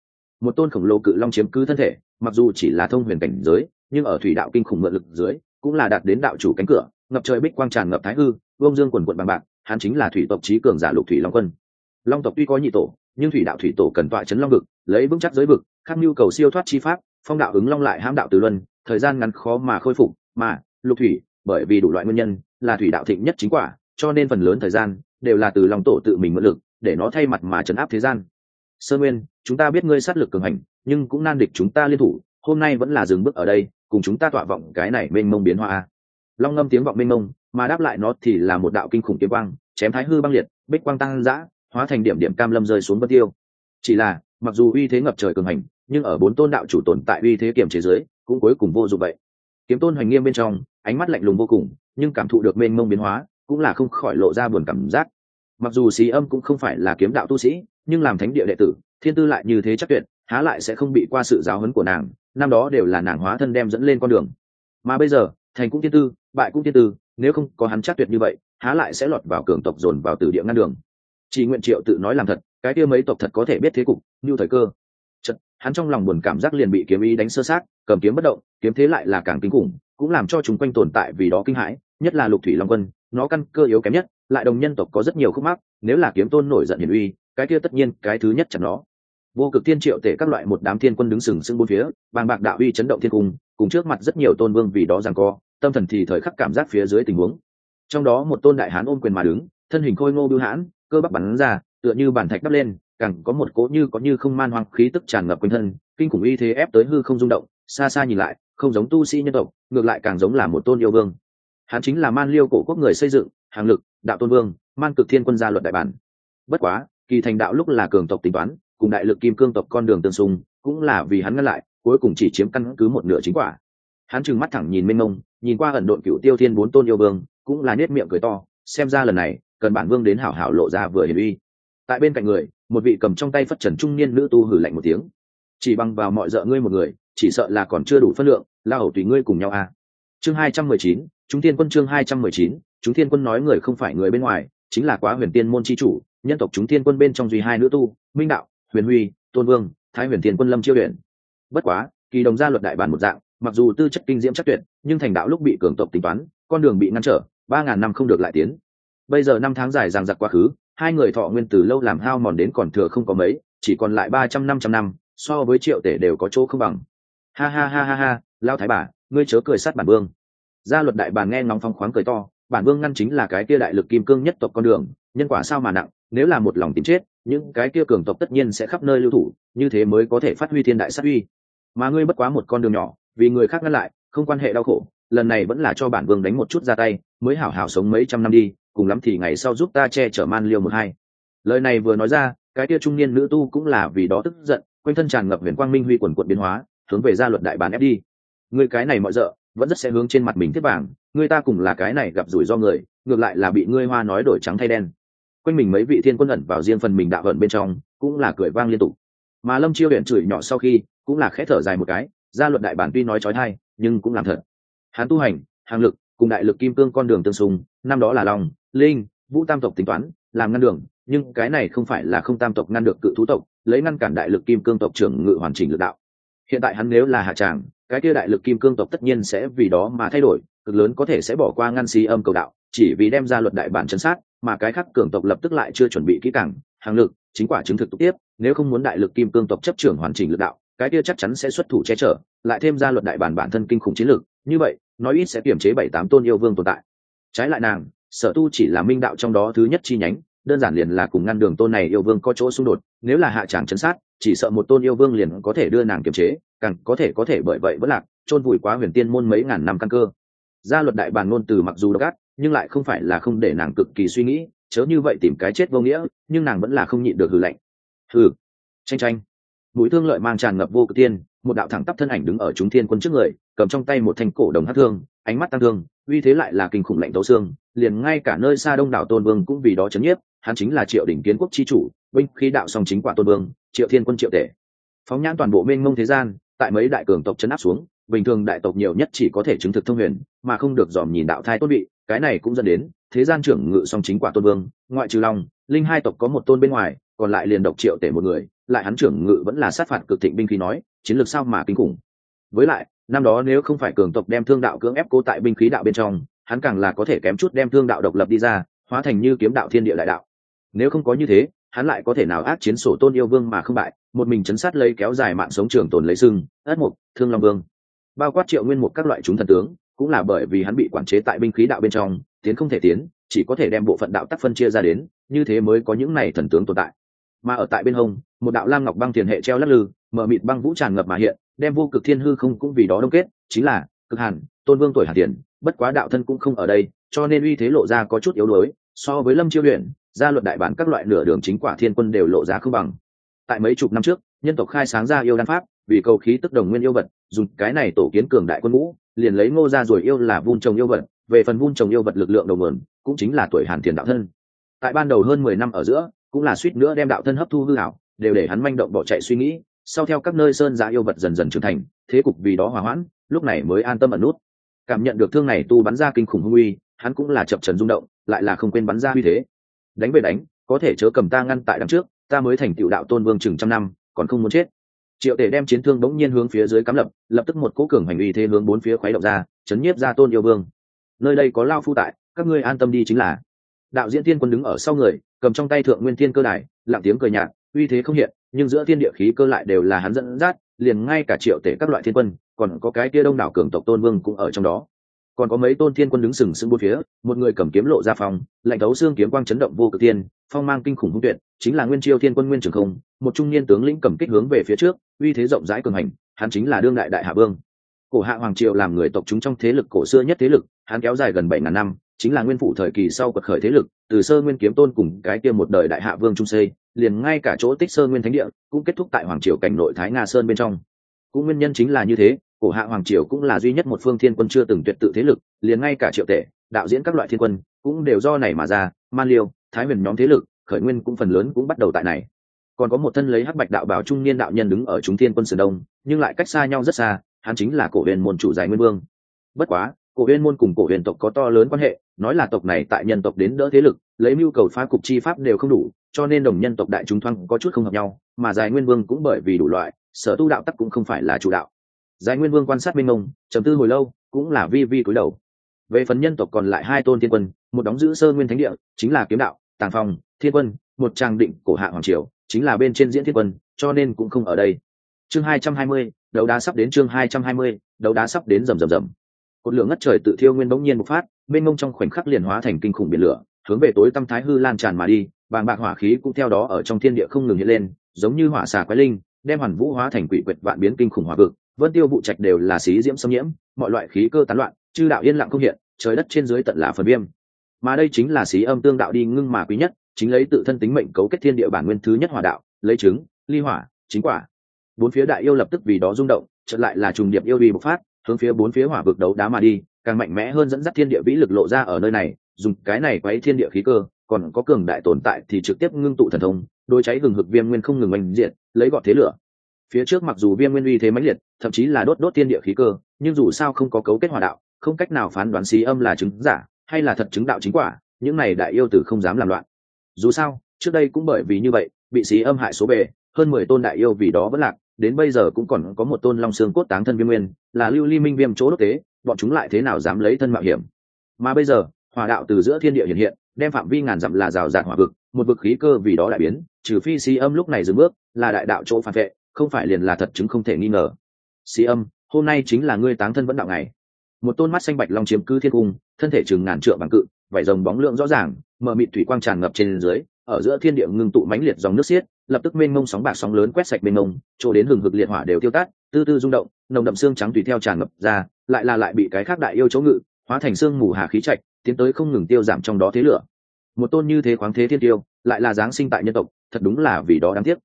Một tôn khổng lồ cự long chiếm cứ thân thể, mặc dù chỉ là thông huyền cảnh giới, nhưng ở thủy đạo kinh khủng mượn lực dưới, cũng là đạt đến đạo chủ cánh cửa, ngập trời bích quang tràn ngập thái hư vương dương quần quận bằng bạc hắn chính là thủy tộc trí cường giả lục thủy long quân. Long tộc tuy có nhị tổ, nhưng thủy đạo thủy tổ cần tọa chấn long vực, lấy vững chắc giới vực khắc nhu cầu siêu thoát chi pháp, phong đạo ứng long lại ham đạo từ luân, thời gian ngắn khó mà khôi phục, mà lục thủy, bởi vì đủ loại nguyên nhân, là thủy đạo thịnh nhất chính quả, cho nên phần lớn thời gian đều là từ long tổ tự mình mượn lực, để nó thay mặt mà chấn áp thế gian. Sơ nguyên, chúng ta biết ngươi sát lực cường hành, nhưng cũng nan địch chúng ta liên thủ, hôm nay vẫn là dừng bước ở đây, cùng chúng ta tọa vọng cái này mênh mông biến hoa long ngâm tiếng vọng mênh mông, mà đáp lại nó thì là một đạo kinh khủng kiếm quang, chém thái hư băng liệt, bích quang tăng dã, hóa thành điểm điểm cam lâm rơi xuống vân tiêu. Chỉ là, mặc dù uy thế ngập trời cường hành, nhưng ở bốn tôn đạo chủ tồn tại uy thế kiểm chế giới cũng cuối cùng vô dụng vậy. Kiếm tôn hoành nghiêm bên trong, ánh mắt lạnh lùng vô cùng, nhưng cảm thụ được mênh mông biến hóa, cũng là không khỏi lộ ra buồn cảm giác. Mặc dù xí âm cũng không phải là kiếm đạo tu sĩ, nhưng làm thánh địa đệ tử, thiên tư lại như thế chắc tuyệt, há lại sẽ không bị qua sự giáo huấn của nàng, năm đó đều là nàng hóa thân đem dẫn lên con đường. Mà bây giờ, thành cũng thiên tư bại cũng thiên tư nếu không có hắn chắc tuyệt như vậy há lại sẽ lọt vào cường tộc dồn vào từ địa ngăn đường. Chỉ nguyện triệu tự nói làm thật cái kia mấy tộc thật có thể biết thế cục như thời cơ. Chật, hắn trong lòng buồn cảm giác liền bị kiếm ý đánh sơ sát cầm kiếm bất động kiếm thế lại là càng kinh khủng cũng làm cho chúng quanh tồn tại vì đó kinh hãi nhất là lục thủy long quân nó căn cơ yếu kém nhất lại đồng nhân tộc có rất nhiều khúc mắc nếu là kiếm tôn nổi giận hiển uy cái kia tất nhiên cái thứ nhất chẳng nó. Vô cực thiên triệu tể các loại một đám thiên quân đứng sừng sững bốn phía bàng bạc đạo uy chấn động thiên cung cùng trước mặt rất nhiều tôn vương vì đó rằng co tâm thần thì thời khắc cảm giác phía dưới tình huống. Trong đó một tôn đại hán ôm quyền mà đứng, thân hình khôi ngô bưu hãn, cơ bắp bắn ra, tựa như bản thạch đắp lên, càng có một cỗ như có như không man hoang khí tức tràn ngập quanh thân, kinh khủng uy thế ép tới hư không rung động, xa xa nhìn lại, không giống tu sĩ nhân tộc, ngược lại càng giống là một tôn yêu vương. Hắn chính là man liêu cổ quốc người xây dựng, hàng lực, đạo tôn vương, man cực thiên quân gia luật đại bản. Bất quá, kỳ thành đạo lúc là cường tộc tính toán, cùng đại lực kim cương tộc con đường tương xung, cũng là vì hắn ngăn lại, cuối cùng chỉ chiếm căn cứ một nửa chính quả. Hắn trừng mắt thẳng nhìn minh mông nhìn qua ẩn độn cựu tiêu thiên bốn tôn yêu vương, cũng là nết miệng cười to, xem ra lần này, cần bản vương đến hảo hảo lộ ra vừa hiền uy. Tại bên cạnh người, một vị cầm trong tay phất trần trung niên nữ tu hử lạnh một tiếng. Chỉ bằng vào mọi d ngươi một người, chỉ sợ là còn chưa đủ phân lượng la hầu tùy ngươi cùng nhau a à. chương hai trăm mười chín, chúng thiên quân chương hai trăm mười chín, chúng thiên quân nói người không phải người bên ngoài, chính là quá huyền tiên môn chi chủ, nhân tộc chúng thiên quân bên trong duy hai nữ tu, minh đạo, huyền huy, tôn vương, thái huyền thiên quân lâm chiêu huyền. Bất quá, kỳ đồng gia luật đại bản một dạng mặc dù tư chất kinh diễm chắc tuyệt, nhưng thành đạo lúc bị cường tộc tính toán, con đường bị ngăn trở, ba ngàn năm không được lại tiến. Bây giờ năm tháng dài ràng giặc quá khứ, hai người thọ nguyên từ lâu làm hao mòn đến còn thừa không có mấy, chỉ còn lại ba trăm năm trăm năm, so với triệu tể đều có chỗ không bằng. Ha ha ha ha ha lao thái bà, ngươi chớ cười sát bản vương. Gia luật đại bàn nghe ngóng phong khoáng cười to, bản vương ngăn chính là cái kia đại lực kim cương nhất tộc con đường, nhân quả sao mà nặng, nếu là một lòng tìm chết, những cái kia cường tộc tất nhiên sẽ khắp nơi lưu thủ, như thế mới có thể phát huy thiên đại sát uy. Mà ngươi bất quá một con đường nhỏ vì người khác ngăn lại, không quan hệ đau khổ, lần này vẫn là cho bản vương đánh một chút ra tay, mới hảo hảo sống mấy trăm năm đi, cùng lắm thì ngày sau giúp ta che chở man liêu một hai. Lời này vừa nói ra, cái kia trung niên nữ tu cũng là vì đó tức giận, quanh thân tràn ngập huyền quang minh huy quần quận biến hóa, hướng về gia luật đại bán ép đi. Người cái này mọi d vẫn rất sẽ hướng trên mặt mình thiết vàng người ta cùng là cái này gặp rủi ro người, ngược lại là bị ngươi hoa nói đổi trắng thay đen. Quanh mình mấy vị thiên quân ẩn vào riêng phần mình đạo ẩn bên trong, cũng là cười vang liên tục. Mà lâm chiêu huyện chửi nhỏ sau khi, cũng là khẽ thở dài một cái gia luật đại bản tuy nói trói thai, nhưng cũng làm thật. Hắn tu hành hàng lực, cùng đại lực kim cương con đường tương xung, năm đó là long, linh, vũ tam tộc tính toán, làm ngăn đường, nhưng cái này không phải là không tam tộc ngăn được cự thú tộc, lấy ngăn cản đại lực kim cương tộc trưởng ngự hoàn chỉnh lực đạo. Hiện tại hắn nếu là hạ tràng, cái kia đại lực kim cương tộc tất nhiên sẽ vì đó mà thay đổi, cực lớn có thể sẽ bỏ qua ngăn xí âm cầu đạo, chỉ vì đem ra luật đại bản chân sát, mà cái khác cường tộc lập tức lại chưa chuẩn bị kỹ càng hàng lực, chính quả chứng thực tục tiếp, nếu không muốn đại lực kim cương tộc chấp trưởng hoàn chỉnh lực đạo cái kia chắc chắn sẽ xuất thủ che chở, lại thêm ra luật đại bản bản thân kinh khủng chiến lược, như vậy, nói ít sẽ kiềm chế bảy tám tôn yêu vương tồn tại. Trái lại nàng, sở tu chỉ là minh đạo trong đó thứ nhất chi nhánh, đơn giản liền là cùng ngăn đường tôn này yêu vương có chỗ xung đột, nếu là hạ tràng chấn sát, chỉ sợ một tôn yêu vương liền có thể đưa nàng kiềm chế, càng có thể có thể bởi vậy vẫn lạc, chôn vùi quá huyền tiên môn mấy ngàn năm căn cơ. Gia luật đại bản ngôn từ mặc dù độc ác, nhưng lại không phải là không để nàng cực kỳ suy nghĩ, chớ như vậy tìm cái chết vô nghĩa, nhưng nàng vẫn là không nhịn được hừ lạnh. Hừ. Tranh tranh mũi thương lợi mang tràn ngập vô cực tiên, một đạo thẳng tắp thân ảnh đứng ở chúng thiên quân trước người, cầm trong tay một thanh cổ đồng hát thương, ánh mắt tăng thương, uy thế lại là kinh khủng lạnh tấu xương, liền ngay cả nơi xa đông đảo tôn vương cũng vì đó chấn nhiếp, hắn chính là triệu đỉnh kiến quốc chi chủ, binh khí đạo song chính quả tôn vương, triệu thiên quân triệu tể. Phóng nhãn toàn bộ mênh mông thế gian, tại mấy đại cường tộc chấn áp xuống, bình thường đại tộc nhiều nhất chỉ có thể chứng thực thông huyền, mà không được dòm nhìn đạo thai tôn bị cái này cũng dẫn đến, thế gian trưởng ngự song chính quả tôn vương, ngoại trừ long, linh hai tộc có một tôn bên ngoài còn lại liền độc triệu tể một người, lại hắn trưởng ngự vẫn là sát phạt cực thịnh binh khí nói, chiến lược sao mà kinh khủng. Với lại, năm đó nếu không phải cường tộc đem thương đạo cưỡng ép cố tại binh khí đạo bên trong, hắn càng là có thể kém chút đem thương đạo độc lập đi ra, hóa thành như kiếm đạo thiên địa đại đạo. Nếu không có như thế, hắn lại có thể nào ác chiến sổ tôn yêu vương mà không bại, một mình chấn sát lấy kéo dài mạng sống trường tồn lấy sưng ất mục, thương long vương. Bao quát triệu nguyên một các loại chúng thần tướng, cũng là bởi vì hắn bị quản chế tại binh khí đạo bên trong, tiến không thể tiến, chỉ có thể đem bộ phận đạo tắc phân chia ra đến, như thế mới có những này thần tướng tồn tại mà ở tại bên hông, một đạo lam ngọc băng tiền hệ treo lắc lư, mở mịt băng vũ tràn ngập mà hiện, đem vô cực thiên hư không cũng vì đó đông kết, chính là, cực hàn, tôn vương tuổi hàn tiền, bất quá đạo thân cũng không ở đây, cho nên uy thế lộ ra có chút yếu đuối, so với lâm chiêu luyện, gia luật đại bản các loại nửa đường chính quả thiên quân đều lộ ra không bằng. Tại mấy chục năm trước, nhân tộc khai sáng ra yêu đan pháp, vì cầu khí tức đồng nguyên yêu vật, dùng cái này tổ kiến cường đại quân ngũ, liền lấy ngô ra rồi yêu là vun trồng yêu vật, về phần vun trồng yêu vật lực lượng đầu nguồn, cũng chính là tuổi hàn tiền đạo thân. Tại ban đầu hơn mười năm ở giữa cũng là suýt nữa đem đạo thân hấp thu hư hảo, đều để hắn manh động bỏ chạy suy nghĩ, sau theo các nơi sơn giã yêu vật dần dần trưởng thành, thế cục vì đó hòa hoãn, lúc này mới an tâm ẩn nút. Cảm nhận được thương này tu bắn ra kinh khủng hung uy, hắn cũng là chập trần rung động, lại là không quên bắn ra uy thế. Đánh về đánh, có thể chớ cầm ta ngăn tại đằng trước, ta mới thành tựu đạo tôn vương chừng trăm năm, còn không muốn chết. Triệu tể đem chiến thương bỗng nhiên hướng phía dưới cắm lập lập tức một cố cường hành uy thế hướng bốn phía khuấy động ra, chấn nhiếp ra tôn yêu vương. Nơi đây có lao phu tại, các ngươi an tâm đi chính là. Đạo diễn tiên quân đứng ở sau người cầm trong tay thượng nguyên thiên cơ đài, lặng tiếng cười nhạt, uy thế không hiện, nhưng giữa thiên địa khí cơ lại đều là hắn dẫn dắt, liền ngay cả triệu tể các loại thiên quân, còn có cái kia đông đảo cường tộc tôn vương cũng ở trong đó. Còn có mấy tôn thiên quân đứng sừng sững bốn phía, một người cầm kiếm lộ ra phòng lạnh thấu xương kiếm quang chấn động vô cực tiên phong mang kinh khủng hung tuyệt, chính là nguyên chiêu thiên quân nguyên trường không, một trung niên tướng lĩnh cầm kích hướng về phía trước, uy thế rộng rãi cường hành, hắn chính là đương đại đại hạ vương. Cổ hạ hoàng triều làm người tộc chúng trong thế lực cổ xưa nhất thế lực, hắn kéo dài gần bảy ngàn năm chính là nguyên phủ thời kỳ sau quật khởi thế lực, từ sơ nguyên kiếm tôn cùng cái kia một đời đại hạ vương trung xây, liền ngay cả chỗ tích sơ nguyên thánh địa cũng kết thúc tại hoàng triều cảnh nội thái nga sơn bên trong. Cũng nguyên nhân chính là như thế, cổ hạ hoàng triều cũng là duy nhất một phương thiên quân chưa từng tuyệt tự thế lực, liền ngay cả triệu tể, đạo diễn các loại thiên quân cũng đều do này mà ra, man liêu, thái huyền nhóm thế lực, khởi nguyên cũng phần lớn cũng bắt đầu tại này. Còn có một thân lấy hắc bạch đạo bảo trung niên đạo nhân đứng ở chúng thiên quân sườn đông, nhưng lại cách xa nhau rất xa, hắn chính là cổ huyền môn chủ giải nguyên vương. Bất quá cổ huyền môn cùng cổ huyền tộc có to lớn quan hệ, nói là tộc này tại nhân tộc đến đỡ thế lực, lấy mưu cầu phá cục chi pháp đều không đủ, cho nên đồng nhân tộc đại chúng thoang có chút không hợp nhau, mà giải nguyên vương cũng bởi vì đủ loại, sở tu đạo tắc cũng không phải là chủ đạo. Giải nguyên vương quan sát minh mông, trầm tư hồi lâu, cũng là vi vi cúi đầu. Về phần nhân tộc còn lại hai tôn thiên quân, một đóng giữ sơ nguyên thánh địa, chính là kiếm đạo, tàng phong, thiên quân, một trang định cổ hạ hoàng triều, chính là bên trên diễn thiên quân, cho nên cũng không ở đây. Chương hai trăm hai mươi, đấu đá sắp đến chương hai trăm hai mươi, đấu đá sắp đến rầm rầm rầm cột lửa ngất trời tự thiêu nguyên bỗng nhiên một phát, bên ngông trong khoảnh khắc liền hóa thành kinh khủng biển lửa, hướng về tối tâm thái hư lan tràn mà đi, bàng bạc hỏa khí cũng theo đó ở trong thiên địa không ngừng hiện lên, giống như hỏa xà quái linh, đem hoàn vũ hóa thành quỷ quyệt vạn biến kinh khủng hỏa vực, vân tiêu vụ trạch đều là xí diễm xâm nhiễm, mọi loại khí cơ tán loạn, chư đạo yên lặng không hiện, trời đất trên dưới tận là phần viêm. Mà đây chính là xí âm tương đạo đi ngưng mà quý nhất, chính lấy tự thân tính mệnh cấu kết thiên địa bản nguyên thứ nhất hỏa đạo, lấy trứng ly hỏa, chính quả. Bốn phía đại yêu lập tức vì đó rung động, chợt lại là trùng điệp yêu uy bộc phát hướng phía bốn phía hỏa vực đấu đá mà đi, càng mạnh mẽ hơn dẫn dắt thiên địa vĩ lực lộ ra ở nơi này, dùng cái này quấy thiên địa khí cơ, còn có cường đại tồn tại thì trực tiếp ngưng tụ thần thông, đôi cháy gừng hực viêm nguyên không ngừng oanh diện lấy gọt thế lửa. Phía trước mặc dù viêm nguyên uy thế mãnh liệt, thậm chí là đốt đốt thiên địa khí cơ, nhưng dù sao không có cấu kết hòa đạo, không cách nào phán đoán xí âm là chứng giả, hay là thật chứng đạo chính quả, những này đại yêu tử không dám làm loạn. Dù sao, trước đây cũng bởi vì như vậy, bị xí âm hại số bề, hơn mười tôn đại yêu vì đó vẫn lạc đến bây giờ cũng còn có một tôn long xương cốt táng thân viêm nguyên, là lưu ly minh viêm chỗ đốt tế, bọn chúng lại thế nào dám lấy thân mạo hiểm? Mà bây giờ hòa đạo từ giữa thiên địa hiện hiện, đem phạm vi ngàn dặm là rào rạt hỏa vực, một vực khí cơ vì đó đại biến, trừ phi xí âm lúc này dừng bước, là đại đạo chỗ phản vệ, không phải liền là thật chứng không thể nghi ngờ. Xí âm, hôm nay chính là ngươi táng thân vẫn đạo ngày. Một tôn mắt xanh bạch long chiếm cứ thiên cung, thân thể chừng ngàn trượng bằng cự, vảy rồng bóng lượng rõ ràng mở mịt thủy quang tràn ngập trên dưới ở giữa thiên địa ngưng tụ mãnh liệt dòng nước xiết, lập tức mênh mông sóng bạc sóng lớn quét sạch mênh mông, chỗ đến hừng hực liệt hỏa đều tiêu tát, tư tư rung động, nồng đậm xương trắng tùy theo tràn ngập ra, lại là lại bị cái khác đại yêu chỗ ngự, hóa thành xương mù hà khí trạch, tiến tới không ngừng tiêu giảm trong đó thế lửa. Một tôn như thế khoáng thế thiên tiêu, lại là giáng sinh tại nhân tộc, thật đúng là vì đó đáng tiếc.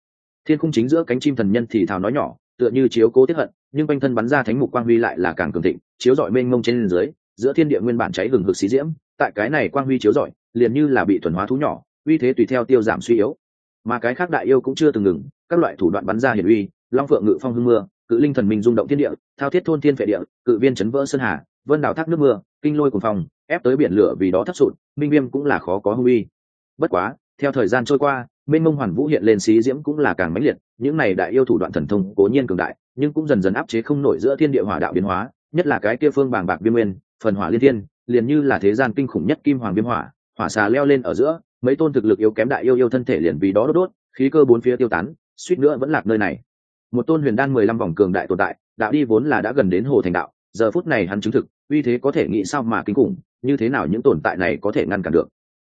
Thiên khung chính giữa cánh chim thần nhân thì thào nói nhỏ, tựa như chiếu cố tiếp hận, nhưng quanh thân bắn ra thánh mục quang huy lại là càng cường thịnh, chiếu dọi mênh mông trên dưới, giữa thiên địa nguyên bản cháy hừng hực xí diễm, tại cái này quang huy chiếu dọi liền như là bị thuần hóa thú nhỏ uy thế tùy theo tiêu giảm suy yếu. Mà cái khác đại yêu cũng chưa từng ngừng, các loại thủ đoạn bắn ra hiển uy, long phượng ngự phong hưng mưa, cự linh thần minh rung động thiên địa, thao thiết thôn thiên vệ địa, cự viên chấn vỡ sơn hà, vân đảo thác nước mưa, kinh lôi cùng phòng ép tới biển lửa vì đó thấp sụt, minh viêm cũng là khó có hưng uy. Bất quá, theo thời gian trôi qua mênh mông hoàn vũ hiện lên xí diễm cũng là càng mãnh liệt, những này đại yêu thủ đoạn thần thông cố nhiên cường đại, nhưng cũng dần dần áp chế không nổi giữa thiên địa hỏa đạo biến hóa, nhất là cái kia phương bàng bạc viêm nguyên, phần hỏa liên thiên, liền như là thế gian kinh khủng nhất kim hoàng viêm hỏa hỏa xà leo lên ở giữa mấy tôn thực lực yếu kém đại yêu yêu thân thể liền vì đó đốt đốt, khí cơ bốn phía tiêu tán, suýt nữa vẫn lạc nơi này. Một tôn huyền đan mười lăm vòng cường đại tồn tại, đạo đi vốn là đã gần đến hồ thành đạo, giờ phút này hắn chứng thực, uy thế có thể nghĩ sao mà kinh khủng, như thế nào những tồn tại này có thể ngăn cản được.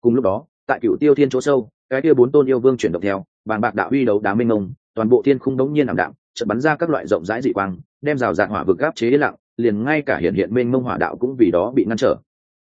Cùng lúc đó, tại cựu tiêu thiên chỗ sâu, cái kia bốn tôn yêu vương chuyển động theo bàn bạc đạo uy đấu đá minh ngông toàn bộ thiên khung đống nhiên ảm đạm, chợt bắn ra các loại rộng rãi dị quang, đem rào rạt hỏa vực gáp chế lặng, liền ngay cả hiện hiện mênh mông hỏa đạo cũng vì đó bị ngăn trở.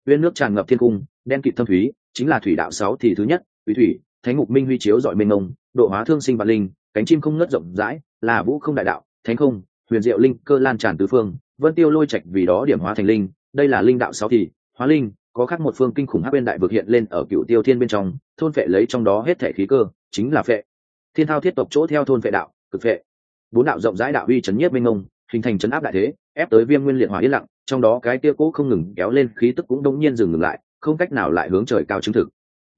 Uyên nước tràn ngập thiên cung đen kịt thâm thúy chính là thủy đạo sáu thì thứ nhất, thủy thủy, thánh mục minh huy chiếu giỏi mênh mông, độ hóa thương sinh và linh, cánh chim không ngất rộng rãi, là vũ không đại đạo, thánh không, huyền diệu linh cơ lan tràn tứ phương, vân tiêu lôi trạch vì đó điểm hóa thành linh, đây là linh đạo sáu thì, hóa linh, có khác một phương kinh khủng hắc bên đại vực hiện lên ở cựu tiêu thiên bên trong, thôn phệ lấy trong đó hết thể khí cơ, chính là phệ. Thiên thao thiết tộc chỗ theo thôn phệ đạo, cực phệ. Bốn đạo rộng rãi đạo uy chấn nhiếp minh mông, hình thành chấn áp đại thế, ép tới viêm nguyên liệt hỏa yên lặng, trong đó cái tia cũ không ngừng kéo lên, khí tức cũng đông nhiên dừng ngừng lại không cách nào lại hướng trời cao chứng thực.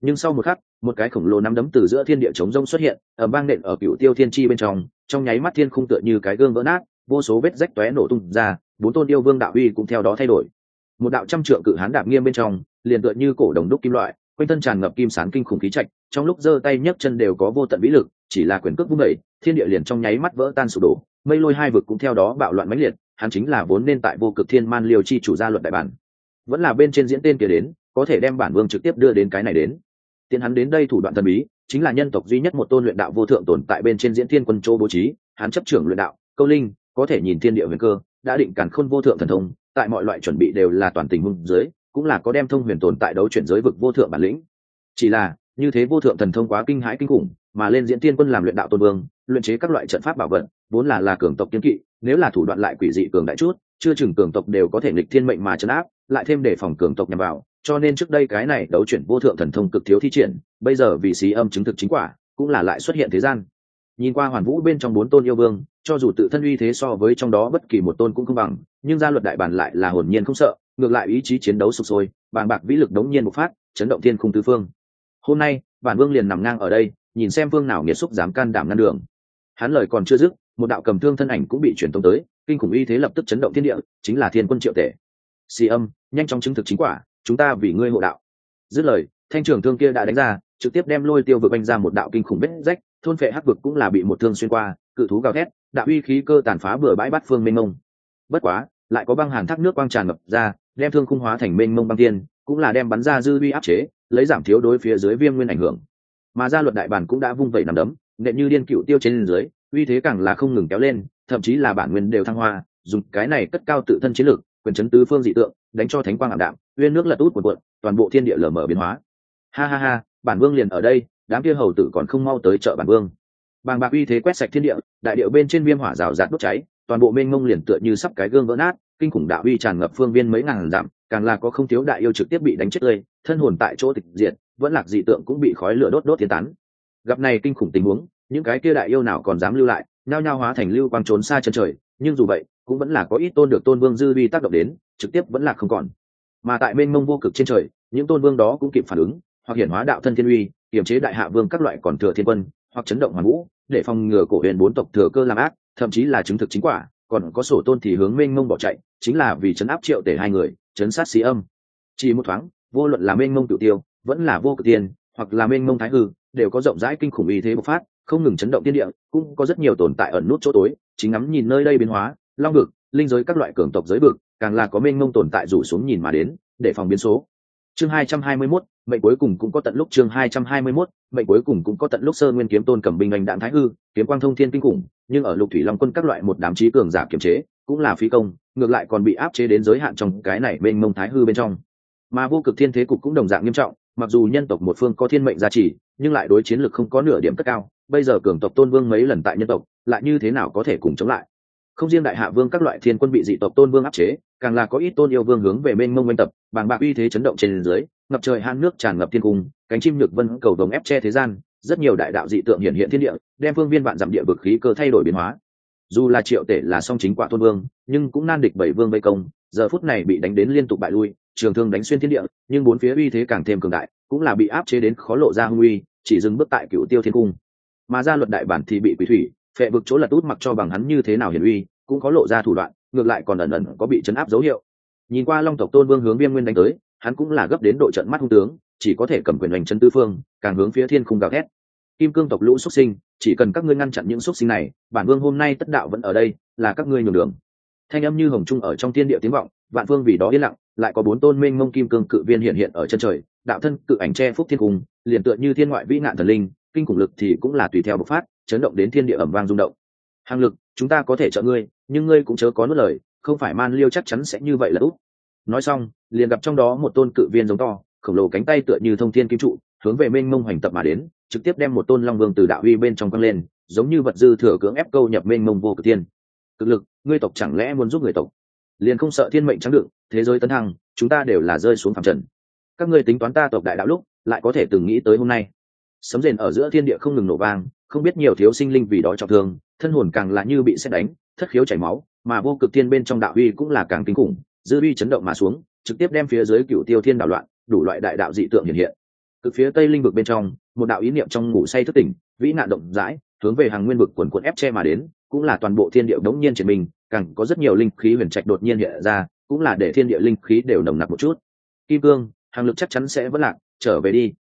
Nhưng sau một khắc, một cái khổng lồ nắm đấm từ giữa thiên địa chống rông xuất hiện ở bang nện ở cựu tiêu thiên chi bên trong trong nháy mắt thiên khung tựa như cái gương vỡ nát, vô số vết rách tóe nổ tung ra, bốn tôn yêu vương đạo uy cũng theo đó thay đổi. Một đạo trăm trượng cự hán đạp nghiêm bên trong, liền tựa như cổ đồng đúc kim loại, quanh thân tràn ngập kim sán kinh khủng khí trạch, trong lúc giơ tay nhấc chân đều có vô tận vĩ lực, chỉ là quyền cước vung đẩy thiên địa liền trong nháy mắt vỡ tan sụp đổ, mây lôi hai vực cũng theo đó bạo loạn mãnh liệt, hắn chính là vốn nên tại vô cực thiên man liều chi chủ gia luật đại bản. Vẫn là bên trên diễn tên kia đến có thể đem bản vương trực tiếp đưa đến cái này đến. Tiến hắn đến đây thủ đoạn thần bí, chính là nhân tộc duy nhất một tôn luyện đạo vô thượng tồn tại bên trên diễn thiên quân châu bố trí, hắn chấp trưởng luyện đạo, câu linh, có thể nhìn thiên địa huyền cơ, đã định cản khôn vô thượng thần thông, tại mọi loại chuẩn bị đều là toàn tình hung dưới, cũng là có đem thông huyền tồn tại đấu chuyển giới vực vô thượng bản lĩnh. Chỉ là, như thế vô thượng thần thông quá kinh hãi kinh khủng, mà lên diễn tiên quân làm luyện đạo tôn vương, luyện chế các loại trận pháp bảo vật, vốn là là cường tộc kiên kỵ, nếu là thủ đoạn lại quỷ dị cường đại chút, chưa chừng cường tộc đều có thể nghịch thiên mệnh mà chấn áp, lại thêm để phòng cường tộc nhằm vào cho nên trước đây cái này đấu chuyển vô thượng thần thông cực thiếu thi triển, bây giờ vì xí âm chứng thực chính quả, cũng là lại xuất hiện thế gian. Nhìn qua hoàn vũ bên trong bốn tôn yêu vương, cho dù tự thân uy thế so với trong đó bất kỳ một tôn cũng không bằng, nhưng gia luật đại bản lại là hồn nhiên không sợ, ngược lại ý chí chiến đấu sụp sôi, bàng bạc vĩ lực đống nhiên một phát, chấn động thiên khung tứ phương. Hôm nay, bản vương liền nằm ngang ở đây, nhìn xem vương nào nghiệt xúc dám can đảm ngăn đường. Hắn lời còn chưa dứt, một đạo cầm thương thân ảnh cũng bị truyền tống tới, kinh khủng uy thế lập tức chấn động thiên địa, chính là thiên quân triệu tể. Xì âm, nhanh chóng chứng thực chính quả chúng ta vì ngươi hộ đạo. Dứt lời, thanh trường thương kia đã đánh ra, trực tiếp đem lôi tiêu vực anh ra một đạo kinh khủng vết rách, thôn phệ hắc vực cũng là bị một thương xuyên qua, cự thú gào thét, đạo uy khí cơ tàn phá bừa bãi bát phương mênh mông. Bất quá, lại có băng hàn thác nước quang tràn ngập ra, đem thương khung hóa thành mênh mông băng tiên, cũng là đem bắn ra dư uy áp chế, lấy giảm thiếu đối phía dưới viêm nguyên ảnh hưởng. Mà gia luật đại bản cũng đã vung vẩy nằm đấm, nện như điên cựu tiêu trên dưới, uy thế càng là không ngừng kéo lên, thậm chí là bản nguyên đều thăng hoa, dùng cái này cất cao tự thân chiến lược quyền chấn tứ phương dị tượng, đánh cho thánh quang ảm đạm, uyên nước lật út một cuộn, toàn bộ thiên địa lở mở biến hóa. Ha ha ha, bản vương liền ở đây, đám kia hầu tử còn không mau tới chợ bản vương. Bàng bạc uy thế quét sạch thiên địa, đại điệu bên trên viêm hỏa rào rạt đốt cháy, toàn bộ mênh mông liền tựa như sắp cái gương vỡ nát, kinh khủng đạo uy tràn ngập phương viên mấy ngàn dặm, càng là có không thiếu đại yêu trực tiếp bị đánh chết tươi, thân hồn tại chỗ tịch diệt, vẫn lạc dị tượng cũng bị khói lửa đốt đốt thiên tán. Gặp này kinh khủng tình huống, những cái kia đại yêu nào còn dám lưu lại, nhao nhao hóa thành lưu quang trốn xa chân trời nhưng dù vậy, cũng vẫn là có ít tôn được tôn vương dư vi tác động đến, trực tiếp vẫn là không còn. Mà tại mênh mông vô cực trên trời, những tôn vương đó cũng kịp phản ứng, hoặc hiển hóa đạo thân thiên uy, kiềm chế đại hạ vương các loại còn thừa thiên quân, hoặc chấn động hoàn vũ, để phòng ngừa cổ huyền bốn tộc thừa cơ làm ác, thậm chí là chứng thực chính quả, còn có sổ tôn thì hướng mênh mông bỏ chạy, chính là vì chấn áp triệu tể hai người, chấn sát xí âm. Chỉ một thoáng, vô luận là mênh mông tự tiêu, vẫn là vô cực tiên, hoặc là mênh mông thái hư, đều có rộng rãi kinh khủng ý thế bộc phát không ngừng chấn động tiên địa cũng có rất nhiều tồn tại ẩn nút chỗ tối chính ngắm nhìn nơi đây biến hóa long vực linh giới các loại cường tộc giới vực càng là có mênh mông tồn tại rủ xuống nhìn mà đến để phòng biến số. Chương 221, mệnh cuối cùng cũng có tận lúc chương 221, mệnh cuối cùng cũng có tận lúc sơ nguyên kiếm tôn cầm binh anh đạn thái hư kiếm quang thông thiên kinh khủng nhưng ở lục thủy long quân các loại một đám trí cường giả kiểm chế cũng là phi công ngược lại còn bị áp chế đến giới hạn trong cái này bên mông thái hư bên trong. Mà vô cực thiên thế cục cũng đồng dạng nghiêm trọng mặc dù nhân tộc một phương có thiên mệnh gia trì nhưng lại đối chiến lực không có nửa điểm cất cao bây giờ cường tộc tôn vương mấy lần tại nhân tộc, lại như thế nào có thể cùng chống lại? Không riêng đại hạ vương các loại thiên quân bị dị tộc tôn vương áp chế, càng là có ít tôn yêu vương hướng về bên mông oanh tập, bàng bạc uy thế chấn động trên dưới, ngập trời han nước tràn ngập thiên cung, cánh chim nhược vân cầu đồng ép che thế gian, rất nhiều đại đạo dị tượng hiện hiện thiên địa, đem phương viên vạn dặm địa vực khí cơ thay đổi biến hóa. Dù là triệu tể là song chính quả tôn vương, nhưng cũng nan địch bảy vương vây công, giờ phút này bị đánh đến liên tục bại lui, trường thương đánh xuyên thiên địa, nhưng bốn phía uy thế càng thêm cường đại, cũng là bị áp chế đến khó lộ ra hung uy, chỉ dừng bước tại cựu tiêu thiên cung mà ra luật đại bản thì bị quỷ thủy, phệ vực chỗ lật út mặc cho bằng hắn như thế nào hiển uy, cũng có lộ ra thủ đoạn, ngược lại còn ẩn ẩn có bị chấn áp dấu hiệu. Nhìn qua long tộc tôn vương hướng viêm nguyên đánh tới, hắn cũng là gấp đến độ trận mắt hung tướng, chỉ có thể cầm quyền hành chân tư phương, càng hướng phía thiên khung gào thét. Kim cương tộc lũ xuất sinh, chỉ cần các ngươi ngăn chặn những xuất sinh này, bản vương hôm nay tất đạo vẫn ở đây, là các ngươi nhường đường. Thanh âm như hồng trung ở trong thiên địa tiếng vọng, vạn vương vì đó yên lặng, lại có bốn tôn minh mông kim cương cự viên hiện hiện ở chân trời, đạo thân cự ảnh che phúc thiên cung liền tựa như thiên ngoại vĩ nạn thần linh kinh khủng lực thì cũng là tùy theo bộc phát, chấn động đến thiên địa ẩm vang rung động. Hàng lực, chúng ta có thể trợ ngươi, nhưng ngươi cũng chớ có nuốt lời, không phải man liêu chắc chắn sẽ như vậy là út nói xong, liền gặp trong đó một tôn cự viên giống to, khổng lồ cánh tay tựa như thông thiên kim trụ, hướng về mênh mông hoành tập mà đến, trực tiếp đem một tôn long vương từ đạo uy bên trong quăng lên, giống như vật dư thừa cưỡng ép câu nhập mênh mông vô cực tiên cực lực, ngươi tộc chẳng lẽ muốn giúp người tộc? Liền không sợ thiên mệnh trắng đựng, thế giới tấn thăng, chúng ta đều là rơi xuống phạm trần. Các ngươi tính toán ta tộc đại đạo lúc, lại có thể từng nghĩ tới hôm nay sấm rền ở giữa thiên địa không ngừng nổ vang, không biết nhiều thiếu sinh linh vì đó trọng thương, thân hồn càng là như bị xét đánh, thất khiếu chảy máu, mà vô cực thiên bên trong đạo uy cũng là càng kinh khủng, dư uy chấn động mà xuống, trực tiếp đem phía dưới cựu tiêu thiên đảo loạn, đủ loại đại đạo dị tượng hiện hiện. Cực phía tây linh vực bên trong, một đạo ý niệm trong ngủ say thức tỉnh, vĩ nạn động rãi, hướng về hàng nguyên vực quần quần ép che mà đến, cũng là toàn bộ thiên địa đống nhiên triển mình, càng có rất nhiều linh khí huyền trạch đột nhiên hiện ra, cũng là để thiên địa linh khí đều nồng nặc một chút. Kim cương, hàng lực chắc chắn sẽ vẫn lạc, trở về đi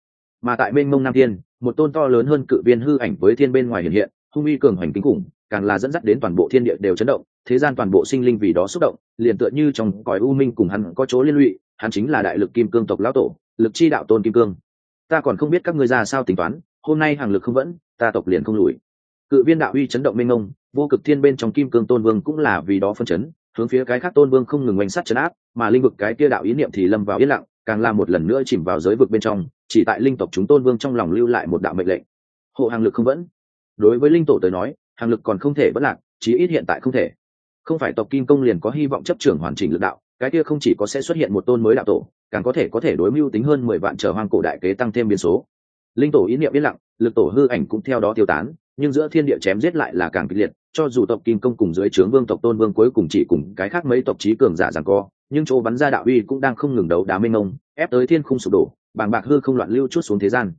mà tại mênh mông nam thiên, một tôn to lớn hơn cự viên hư ảnh với thiên bên ngoài hiện hiện, hung uy cường hoành kinh khủng, càng là dẫn dắt đến toàn bộ thiên địa đều chấn động, thế gian toàn bộ sinh linh vì đó xúc động, liền tựa như trong cõi u minh cùng hắn có chỗ liên lụy, hắn chính là đại lực kim cương tộc lão tổ, lực chi đạo tôn kim cương. Ta còn không biết các ngươi ra sao tính toán, hôm nay hàng lực không vẫn, ta tộc liền không lùi. Cự viên đạo uy chấn động mênh mông, vô cực thiên bên trong kim cương tôn vương cũng là vì đó phân chấn, hướng phía cái khác tôn vương không ngừng oanh sắt chấn áp, mà linh vực cái kia đạo ý niệm thì lâm vào yên lặng càng là một lần nữa chìm vào giới vực bên trong, chỉ tại linh tộc chúng tôn vương trong lòng lưu lại một đạo mệnh lệnh. Hộ hàng lực không vẫn. Đối với linh tổ tới nói hàng lực còn không thể vẫn lạc, chí ít hiện tại không thể. Không phải tộc kim công liền có hy vọng chấp trưởng hoàn chỉnh lực đạo, cái kia không chỉ có sẽ xuất hiện một tôn mới đạo tổ, càng có thể có thể đối mưu tính hơn mười vạn trở hoang cổ đại kế tăng thêm biến số. Linh tổ ý niệm yên lặng, lực tổ hư ảnh cũng theo đó tiêu tán, nhưng giữa thiên địa chém giết lại là càng kịch liệt, cho dù tộc kim công cùng dưới trướng vương tộc tôn vương cuối cùng chỉ cùng cái khác mấy tộc trí cường giả rằng co nhưng chỗ bắn ra đạo uy cũng đang không ngừng đấu đá mênh mông, ép tới thiên khung sụp đổ, bàng bạc hư không loạn lưu chút xuống thế gian.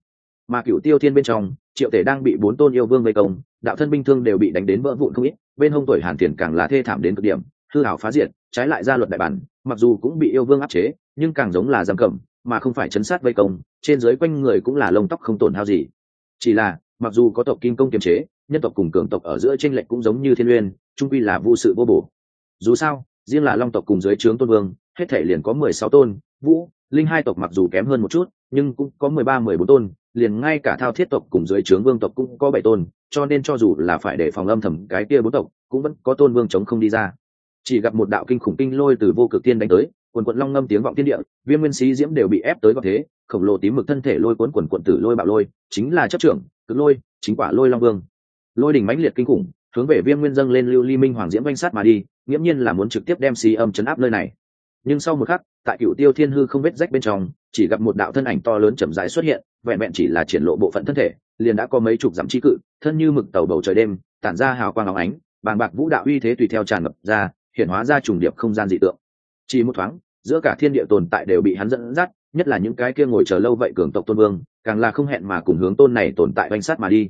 Mà cựu tiêu thiên bên trong, triệu tể đang bị bốn tôn yêu vương vây công, đạo thân binh thương đều bị đánh đến vỡ vụn không ít, bên hông tuổi hàn tiền càng là thê thảm đến cực điểm, hư hảo phá diệt, trái lại ra luật đại bản, mặc dù cũng bị yêu vương áp chế, nhưng càng giống là giam cầm, mà không phải chấn sát vây công, trên dưới quanh người cũng là lông tóc không tổn hao gì. Chỉ là, mặc dù có tộc kim công kiềm chế, nhân tộc cùng cường tộc ở giữa tranh lệch cũng giống như thiên uyên trung quy là vô sự vô bổ. Dù sao riêng là long tộc cùng dưới trướng tôn vương, hết thể liền có mười sáu tôn, vũ, linh hai tộc mặc dù kém hơn một chút, nhưng cũng có mười ba, mười bốn tôn, liền ngay cả thao thiết tộc cùng dưới trướng vương tộc cũng có bảy tôn, cho nên cho dù là phải để phòng âm thầm cái kia bốn tộc, cũng vẫn có tôn vương chống không đi ra. Chỉ gặp một đạo kinh khủng kinh lôi từ vô cực tiên đánh tới, quần quận long ngâm tiếng vọng tiên địa viêm nguyên sĩ diễm đều bị ép tới góc thế, khổng lồ tím mực thân thể lôi cuốn quần quận tử lôi bạo lôi, chính là chấp trưởng, cực lôi, chính quả lôi long vương. Lôi đỉnh mãnh liệt kinh khủng hướng về viêm nguyên dâng lên lưu ly minh hoàng diễm oanh sát mà đi, nghiễm nhiên là muốn trực tiếp đem xì âm chấn áp nơi này. Nhưng sau một khắc, tại cựu tiêu thiên hư không vết rách bên trong, chỉ gặp một đạo thân ảnh to lớn chậm dài xuất hiện, vẹn vẹn chỉ là triển lộ bộ phận thân thể, liền đã có mấy chục dặm trí cự, thân như mực tàu bầu trời đêm, tản ra hào quang óng ánh, bàng bạc vũ đạo uy thế tùy theo tràn ngập ra, hiện hóa ra trùng điệp không gian dị tượng. Chỉ một thoáng, giữa cả thiên địa tồn tại đều bị hắn dẫn dắt, nhất là những cái kia ngồi chờ lâu vậy cường tộc tôn vương, càng là không hẹn mà cùng hướng tôn này tồn tại oanh sát mà đi.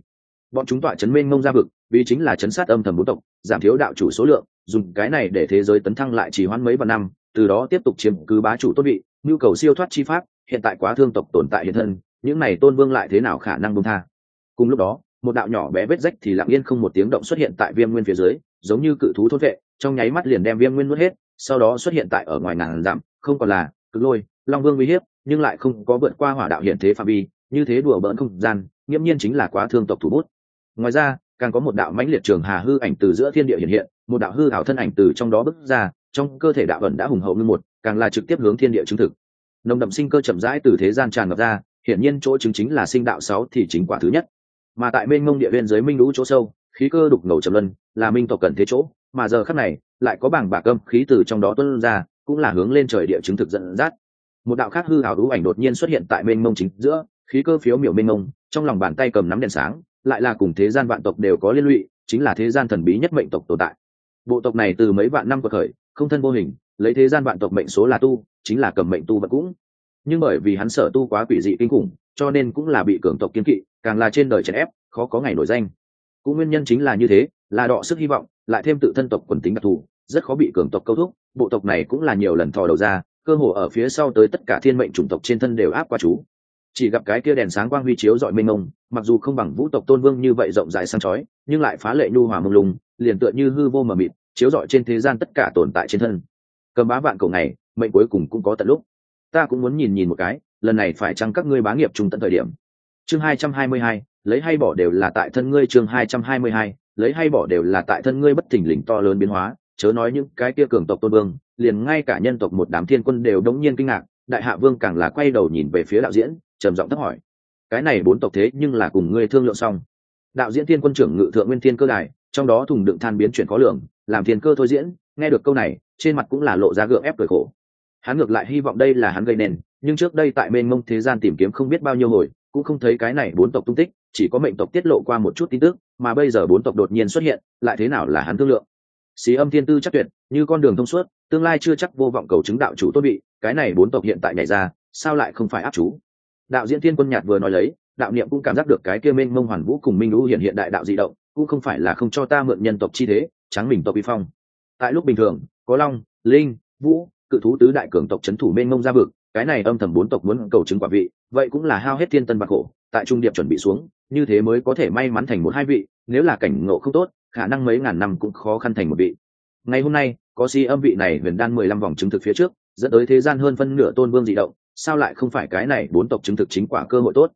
Bọn chúng tọa chấn minh mông ra vực vì chính là chấn sát âm thầm bốn tộc, giảm thiếu đạo chủ số lượng, dùng cái này để thế giới tấn thăng lại chỉ hoãn mấy vạn năm, từ đó tiếp tục chiếm cứ bá chủ tốt vị, nhu cầu siêu thoát chi pháp, hiện tại quá thương tộc tồn tại hiện thân, những này tôn vương lại thế nào khả năng bông tha? Cùng lúc đó, một đạo nhỏ bé vết rách thì lặng yên không một tiếng động xuất hiện tại viêm nguyên phía dưới, giống như cự thú thốt vệ, trong nháy mắt liền đem viêm nguyên nuốt hết, sau đó xuất hiện tại ở ngoài ngàn dặm, không còn là cực lôi, long vương uy hiếp, nhưng lại không có vượt qua hỏa đạo hiện thế phạm vi, như thế đùa bỡn không gian, nghiễm nhiên chính là quá thương tộc thủ bút. Ngoài ra càng có một đạo mãnh liệt trường hà hư ảnh từ giữa thiên địa hiện hiện, một đạo hư ảo thân ảnh từ trong đó bước ra, trong cơ thể đạo ẩn đã hùng hậu như một, càng là trực tiếp hướng thiên địa chứng thực. Nồng đậm sinh cơ chậm rãi từ thế gian tràn ngập ra, hiển nhiên chỗ chứng chính là sinh đạo sáu thì chính quả thứ nhất. Mà tại bên ngông địa viên dưới minh lũ chỗ sâu, khí cơ đục ngầu trầm luân, là minh tộc cần thế chỗ, mà giờ khắc này, lại có bảng bạc âm khí từ trong đó tuân ra, cũng là hướng lên trời địa chứng thực dẫn dắt. Một đạo khác hư hảo hữu ảnh đột nhiên xuất hiện tại bên mông chính giữa, khí cơ phiếu miểu bên mông, trong lòng bàn tay cầm nắm đèn sáng lại là cùng thế gian vạn tộc đều có liên lụy, chính là thế gian thần bí nhất mệnh tộc tồn tại. Bộ tộc này từ mấy vạn năm cuộc khởi, không thân vô hình, lấy thế gian vạn tộc mệnh số là tu, chính là cầm mệnh tu vật cũng. Nhưng bởi vì hắn sở tu quá quỷ dị kinh khủng, cho nên cũng là bị cường tộc kiên kỵ, càng là trên đời chèn ép, khó có ngày nổi danh. Cũng nguyên nhân chính là như thế, là đọ sức hy vọng, lại thêm tự thân tộc quần tính đặc thù, rất khó bị cường tộc câu thúc, bộ tộc này cũng là nhiều lần thò đầu ra, cơ hồ ở phía sau tới tất cả thiên mệnh chủng tộc trên thân đều áp qua chú chỉ gặp cái kia đèn sáng quang huy chiếu dọi mênh mông, mặc dù không bằng vũ tộc tôn vương như vậy rộng rãi sáng chói, nhưng lại phá lệ nhu hòa mông lung, liền tựa như hư vô mờ mịt, chiếu dọi trên thế gian tất cả tồn tại trên thân. Cầm bá vạn cổ này mệnh cuối cùng cũng có tận lúc. Ta cũng muốn nhìn nhìn một cái, lần này phải chăng các ngươi bá nghiệp trùng tận thời điểm? Chương hai trăm hai mươi hai, lấy hay bỏ đều là tại thân ngươi, chương hai trăm hai mươi hai, lấy hay bỏ đều là tại thân ngươi bất thình lình to lớn biến hóa, chớ nói những cái kia cường tộc tôn vương, liền ngay cả nhân tộc một đám thiên quân đều đống nhiên kinh ngạc đại hạ vương càng là quay đầu nhìn về phía đạo diễn, trầm giọng thấp hỏi, cái này bốn tộc thế nhưng là cùng ngươi thương lượng xong. Đạo diễn thiên quân trưởng ngự thượng nguyên thiên cơ đài, trong đó thùng đựng than biến chuyển khó lường, làm thiên cơ thôi diễn, nghe được câu này, trên mặt cũng là lộ ra gượng ép cười khổ. Hắn ngược lại hy vọng đây là hắn gây nên, nhưng trước đây tại mênh mông thế gian tìm kiếm không biết bao nhiêu hồi, cũng không thấy cái này bốn tộc tung tích, chỉ có mệnh tộc tiết lộ qua một chút tin tức, mà bây giờ bốn tộc đột nhiên xuất hiện, lại thế nào là hắn thương lượng? Xí âm thiên tư chắc tuyệt, như con đường thông suốt tương lai chưa chắc vô vọng cầu chứng đạo chủ tốt bị, cái này bốn tộc hiện tại nhảy ra, sao lại không phải áp chú? Đạo diễn thiên quân nhạt vừa nói lấy, đạo niệm cũng cảm giác được cái kia mênh mông hoàn vũ cùng minh lũ hiện hiện đại đạo di động, cũng không phải là không cho ta mượn nhân tộc chi thế tráng mình tộc vi phong. Tại lúc bình thường, có long, linh, vũ, cự thú tứ đại cường tộc c h ấ n thủ mênh mông ra vực, cái này âm thầm bốn tộc muốn cầu chứng quả vị, vậy cũng là hao hết thiên tân bạc hộ tại trung điệp chuẩn bị xuống, như thế mới có thể may mắn thành một hai vị, nếu là cảnh ngộ không tốt, khả năng mấy ngàn năm cũng khó khăn thành một vị ngày hôm nay, có si âm vị này huyền đan mười lăm vòng chứng thực phía trước, dẫn tới thế gian hơn phân nửa tôn vương dị động, sao lại không phải cái này bốn tộc chứng thực chính quả cơ hội tốt?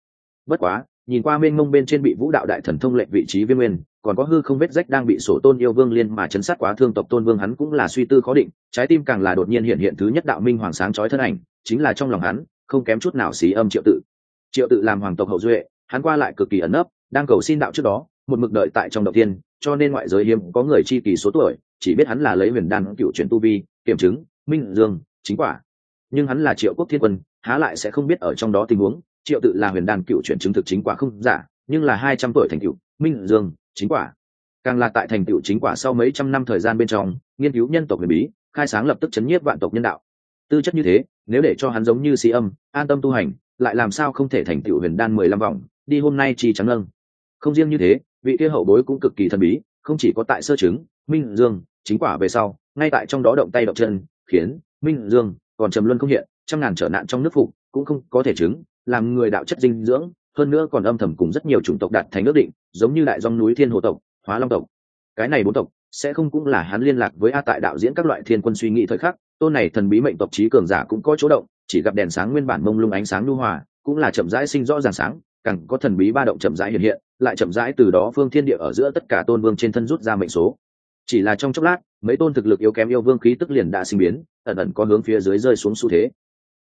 Bất quá, nhìn qua mênh mông bên trên bị vũ đạo đại thần thông lệnh vị trí viêm nguyên, còn có hư không vết rách đang bị sổ tôn yêu vương liên mà chấn sát quá thương tộc tôn vương hắn cũng là suy tư khó định, trái tim càng là đột nhiên hiện hiện thứ nhất đạo minh hoàng sáng trói thân ảnh, chính là trong lòng hắn, không kém chút nào xí âm triệu tự. Triệu tự làm hoàng tộc hậu duệ, hắn qua lại cực kỳ ẩn nấp, đang cầu xin đạo trước đó, một mực đợi tại trong đầu tiên cho nên ngoại giới hiếm có người chi kỳ số tuổi chỉ biết hắn là lấy huyền đan cựu chuyển tu vi, kiểm chứng, minh dương, chính quả. Nhưng hắn là triệu quốc thiên quân, há lại sẽ không biết ở trong đó tình huống, triệu tự là huyền đan cựu chuyển chứng thực chính quả không giả, nhưng là hai trăm tuổi thành cựu, minh dương, chính quả. Càng là tại thành tựu chính quả sau mấy trăm năm thời gian bên trong, nghiên cứu nhân tộc huyền bí, khai sáng lập tức chấn nhiếp vạn tộc nhân đạo. Tư chất như thế, nếu để cho hắn giống như sĩ âm, an tâm tu hành, lại làm sao không thể thành tựu huyền đan mười lăm vòng, đi hôm nay chi trắng lâng không riêng như thế, vị kia hậu bối cũng cực kỳ thần bí, không chỉ có tại sơ chứng, minh dương chính quả về sau, ngay tại trong đó động tay động chân, khiến minh dương còn trầm luân không hiện, trăm ngàn trở nạn trong nước phục cũng không có thể chứng, làm người đạo chất dinh dưỡng, hơn nữa còn âm thầm cùng rất nhiều chủng tộc đạt thành ước định, giống như đại dòng núi thiên hồ tộc, hóa long tộc. Cái này bốn tộc sẽ không cũng là hắn liên lạc với a tại đạo diễn các loại thiên quân suy nghĩ thời khắc, tôn này thần bí mệnh tộc trí cường giả cũng có chỗ động, chỉ gặp đèn sáng nguyên bản mông lung ánh sáng lưu hòa, cũng là chậm rãi sinh rõ ràng sáng, càng có thần bí ba động chậm rãi hiện hiện, lại chậm rãi từ đó phương thiên địa ở giữa tất cả tôn vương trên thân rút ra mệnh số chỉ là trong chốc lát, mấy tôn thực lực yếu kém yêu vương khí tức liền đã sinh biến, ẩn ẩn có hướng phía dưới rơi xuống xu thế.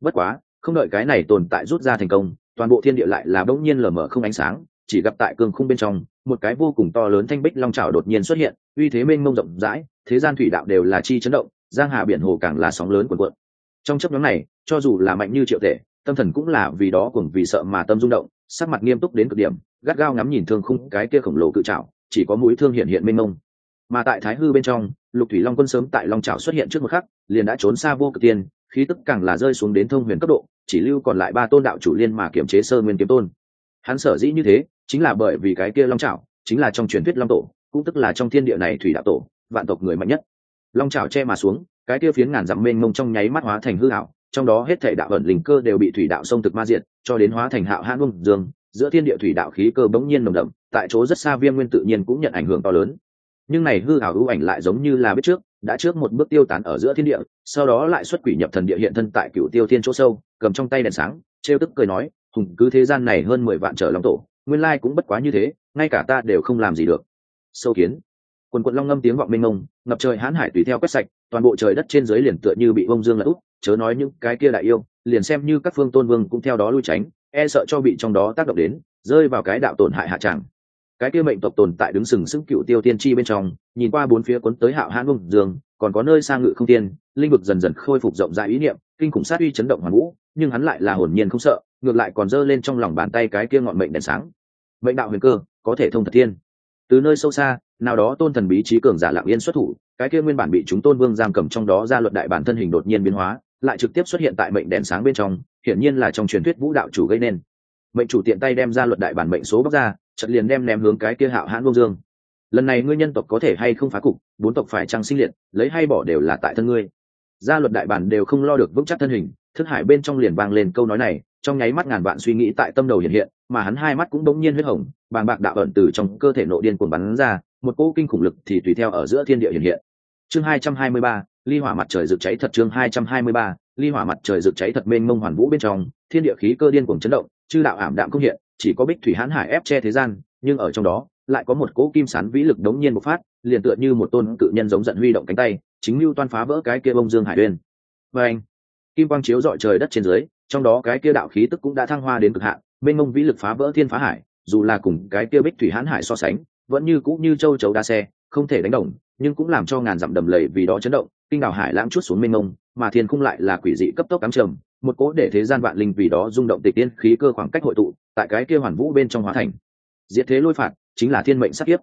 Bất quá, không đợi cái này tồn tại rút ra thành công, toàn bộ thiên địa lại là bỗng nhiên lờ mờ không ánh sáng, chỉ gặp tại cương khung bên trong, một cái vô cùng to lớn thanh bích long trào đột nhiên xuất hiện, uy thế mênh mông rộng rãi, thế gian thủy đạo đều là chi chấn động, giang hà biển hồ càng là sóng lớn cuộn cuộn. Trong chấp nhóm này, cho dù là mạnh như triệu tể, tâm thần cũng là vì đó cùng vì sợ mà tâm rung động, sắc mặt nghiêm túc đến cực điểm, gắt gao ngắm nhìn thương khung cái kia khổng lồ cự trào chỉ có mũi thương hiện hiện mênh mông mà tại thái hư bên trong, lục thủy long quân sớm tại long trào xuất hiện trước một khắc, liền đã trốn xa vô cực tiên, khí tức càng là rơi xuống đến thông huyền cấp độ, chỉ lưu còn lại ba tôn đạo chủ liên mà kiểm chế sơ nguyên kiếm tôn. Hắn sở dĩ như thế, chính là bởi vì cái kia long trào chính là trong truyền thuyết long tổ, cũng tức là trong thiên địa này thủy đạo tổ, vạn tộc người mạnh nhất. Long trào che mà xuống, cái kia phiến ngàn dặm mênh mông trong nháy mắt hóa thành hư hảo trong đó hết thể đạo ẩn linh cơ đều bị thủy đạo sông thực ma diệt, cho đến hóa thành hạo hãn bông dương, giữa thiên địa thủy đạo khí cơ bỗng nhiên nồng đậm, tại chỗ rất xa viêm nguyên tự nhiên cũng nhận ảnh hưởng to lớn nhưng này hư ảo ưu ảnh lại giống như là biết trước, đã trước một bước tiêu tán ở giữa thiên địa, sau đó lại xuất quỷ nhập thần địa hiện thân tại cựu tiêu thiên chỗ sâu, cầm trong tay đèn sáng, trêu tức cười nói, hùng, cứ thế gian này hơn mười vạn trở long tổ, nguyên lai cũng bất quá như thế, ngay cả ta đều không làm gì được. Sâu kiến. Quần quận long ngâm tiếng vọng mênh mông, ngập trời hãn hải tùy theo quét sạch, toàn bộ trời đất trên dưới liền tựa như bị bông dương lật úp, chớ nói những cái kia đại yêu, liền xem như các phương tôn vương cũng theo đó lui tránh e sợ cho bị trong đó tác động đến, rơi vào cái đạo tổn hại hạ tràng cái kia mệnh tộc tồn tại đứng sừng sững cựu tiêu tiên tri bên trong, nhìn qua bốn phía cuốn tới hạo hãn vùng dương, còn có nơi sang ngự không tiên, linh vực dần dần khôi phục rộng rãi ý niệm, kinh khủng sát uy chấn động hoàn vũ, nhưng hắn lại là hồn nhiên không sợ, ngược lại còn giơ lên trong lòng bàn tay cái kia ngọn mệnh đèn sáng. Mệnh đạo huyền cơ, có thể thông thật thiên. Từ nơi sâu xa, nào đó tôn thần bí trí cường giả lạng yên xuất thủ, cái kia nguyên bản bị chúng tôn vương giam cầm trong đó ra luật đại bản thân hình đột nhiên biến hóa, lại trực tiếp xuất hiện tại mệnh đèn sáng bên trong, hiển nhiên là trong truyền thuyết vũ đạo chủ gây nên mệnh chủ tiện tay đem ra luật đại bản mệnh số bóc ra chật liền đem ném hướng cái kia hạo hãn vô dương. Lần này ngươi nhân tộc có thể hay không phá cục, bốn tộc phải trăng sinh liệt, lấy hay bỏ đều là tại thân ngươi. Gia luật đại bản đều không lo được vững chắc thân hình, thức hải bên trong liền vang lên câu nói này, trong nháy mắt ngàn vạn suy nghĩ tại tâm đầu hiện hiện, mà hắn hai mắt cũng bỗng nhiên huyết hồng, bàng bạc đạo ẩn từ trong cơ thể nội điên cuồng bắn ra, một cỗ kinh khủng lực thì tùy theo ở giữa thiên địa hiện hiện. Chương hai trăm hai mươi ba, ly hỏa mặt trời rực cháy thật chương hai trăm hai mươi ba, ly hỏa mặt trời rực cháy thật mênh mông hoàn vũ bên trong, thiên địa khí cơ điên cuồng chấn động chư đạo ảm đạm không hiện, chỉ có bích thủy hãn hải ép che thế gian, nhưng ở trong đó, lại có một cỗ kim sán vĩ lực đống nhiên bộc phát, liền tựa như một tôn cự nhân giống giận huy động cánh tay, chính mưu toan phá vỡ cái kia bông dương hải uyên. Và anh kim quang chiếu dọi trời đất trên dưới, trong đó cái kia đạo khí tức cũng đã thăng hoa đến cực hạn, mênh mông vĩ lực phá vỡ thiên phá hải, dù là cùng cái kia bích thủy hãn hải so sánh, vẫn như cũ như châu chấu đa xe, không thể đánh đồng, nhưng cũng làm cho ngàn dặm đầm lầy vì đó chấn động, kinh đảo hải lãng chút xuống mênh mông, mà thiên khung lại là quỷ dị cấp tốc cắm trầm một cỗ để thế gian vạn linh vì đó rung động tịch tiên khí cơ khoảng cách hội tụ, tại cái kia hoàn vũ bên trong hóa thành. Diệt thế lôi phạt, chính là thiên mệnh sát kiếp.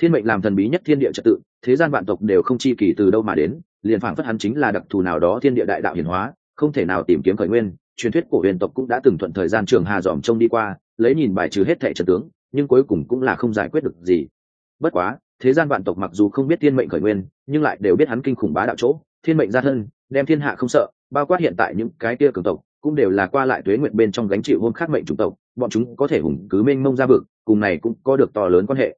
Thiên mệnh làm thần bí nhất thiên địa trật tự, thế gian vạn tộc đều không chi kỳ từ đâu mà đến, liền phảng phất hắn chính là đặc thù nào đó thiên địa đại đạo hiển hóa, không thể nào tìm kiếm khởi nguyên. Truyền thuyết của huyền tộc cũng đã từng thuận thời gian trường hà dòm trông đi qua, lấy nhìn bài trừ hết thệ trật tướng, nhưng cuối cùng cũng là không giải quyết được gì. Bất quá, thế gian vạn tộc mặc dù không biết thiên mệnh khởi nguyên, nhưng lại đều biết hắn kinh khủng bá đạo chỗ, thiên mệnh gia thân, đem thiên hạ không sợ bao quát hiện tại những cái kia cường tộc, cũng đều là qua lại tuế nguyện bên trong gánh chịu hôn khắc mệnh chủng tộc, bọn chúng có thể hùng cứ mênh mông ra vực, cùng này cũng có được to lớn quan hệ.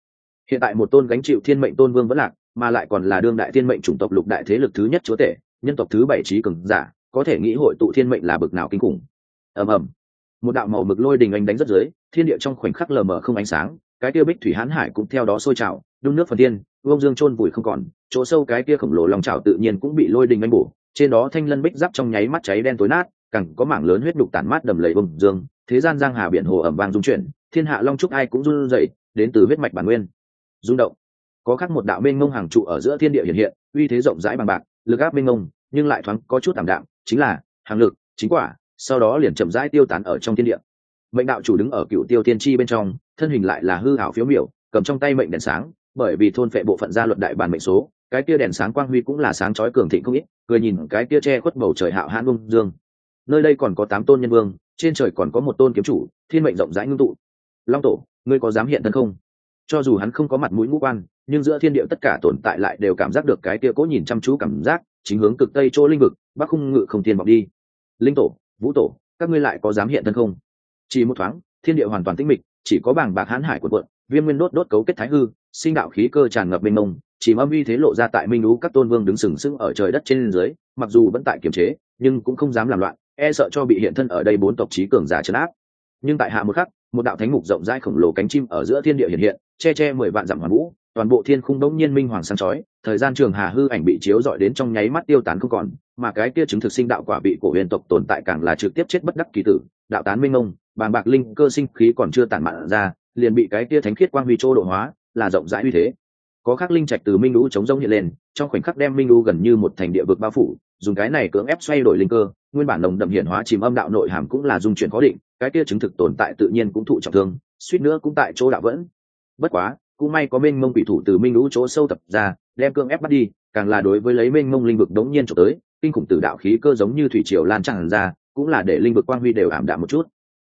Hiện tại một tôn gánh chịu thiên mệnh tôn vương vẫn lạc, mà lại còn là đương đại thiên mệnh chủng tộc lục đại thế lực thứ nhất chúa tể, nhân tộc thứ bảy trí cường giả, có thể nghĩ hội tụ thiên mệnh là bực nào kinh khủng. Ầm ầm. Một đạo màu mực lôi đình anh đánh rất dưới, thiên địa trong khoảnh khắc lờ mờ không ánh sáng, cái kia bích thủy hán hải cũng theo đó sôi trào, đun nước phần tiên vương dương chôn vùi không còn, chỗ sâu cái kia khổng lồ lòng trào tự nhiên cũng bị lôi đình anh bổ trên đó thanh lân bích giáp trong nháy mắt cháy đen tối nát, cẳng có mảng lớn huyết đục tản mát đầm lầy bông dương, thế gian giang hà biển hồ ẩm vang dung chuyển, thiên hạ long trúc ai cũng run rẩy, đến từ huyết mạch bản nguyên. Rung động. Có khắc một đạo mênh mông hàng trụ ở giữa thiên địa hiện hiện, uy thế rộng rãi bằng bạc, lực áp mênh mông, nhưng lại thoáng có chút tạm đạm, chính là hàng lực, chính quả, sau đó liền chậm rãi tiêu tán ở trong thiên địa. Mệnh đạo chủ đứng ở cựu tiêu tiên tri bên trong, thân hình lại là hư hảo phiếu miểu, cầm trong tay mệnh đèn sáng, bởi vì thôn phệ bộ phận gia luật đại bản mệnh số cái kia đèn sáng quang huy cũng là sáng chói cường thịnh không ít cười nhìn cái kia che khuất bầu trời hạo hãn bông dương. Nơi đây còn có tám tôn nhân vương, trên trời còn có một tôn kiếm chủ, thiên mệnh rộng rãi ngưng tụ. Long tổ, ngươi có dám hiện thân không? Cho dù hắn không có mặt mũi ngũ quan, nhưng giữa thiên địa tất cả tồn tại lại đều cảm giác được cái kia cố nhìn chăm chú cảm giác, chính hướng cực tây chỗ linh vực, bắc khung ngự không thiên bọc đi. Linh tổ, vũ tổ, các ngươi lại có dám hiện thân không? Chỉ một thoáng, thiên địa hoàn toàn tĩnh mịch, chỉ có bảng bạc hãn hải quần quận viêm nguyên đốt đốt cấu kết thái hư, sinh đạo khí cơ tràn ngập mênh mông, chỉ âm uy thế lộ ra tại minh lũ các tôn vương đứng sừng sững ở trời đất trên dưới, mặc dù vẫn tại kiềm chế, nhưng cũng không dám làm loạn e sợ cho bị hiện thân ở đây bốn tộc trí cường giả chấn áp. Nhưng tại hạ một khắc, một đạo thánh mục rộng rãi khổng lồ cánh chim ở giữa thiên địa hiện hiện, che che mười vạn dặm hoàn vũ, toàn bộ thiên khung đống nhiên minh hoàng sáng chói, thời gian trường hà hư ảnh bị chiếu dọi đến trong nháy mắt tiêu tán không còn, mà cái kia chứng thực sinh đạo quả bị cổ huyền tộc tồn tại càng là trực tiếp chết bất đắc kỳ tử, đạo tán minh ông bàn bạc linh cơ sinh khí còn chưa tản mạn ra liền bị cái kia thánh khiết quang huy trô độ hóa, là rộng rãi uy thế. Có khắc linh trạch từ minh lũ chống rông hiện lên, trong khoảnh khắc đem minh lũ gần như một thành địa vực bao phủ, dùng cái này cưỡng ép xoay đổi linh cơ, nguyên bản nồng đậm hiển hóa chìm âm đạo nội hàm cũng là dung chuyển khó định, cái kia chứng thực tồn tại tự nhiên cũng thụ trọng thương, suýt nữa cũng tại chỗ đạo vẫn. Bất quá, cũng may có mênh mông quỷ thủ từ minh lũ chỗ sâu tập ra, đem cưỡng ép bắt đi, càng là đối với lấy mênh mông linh vực đống nhiên trộm tới, kinh khủng tử đạo khí cơ giống như thủy triều lan tràn ra, cũng là để linh vực quang huy đều ảm đạm một chút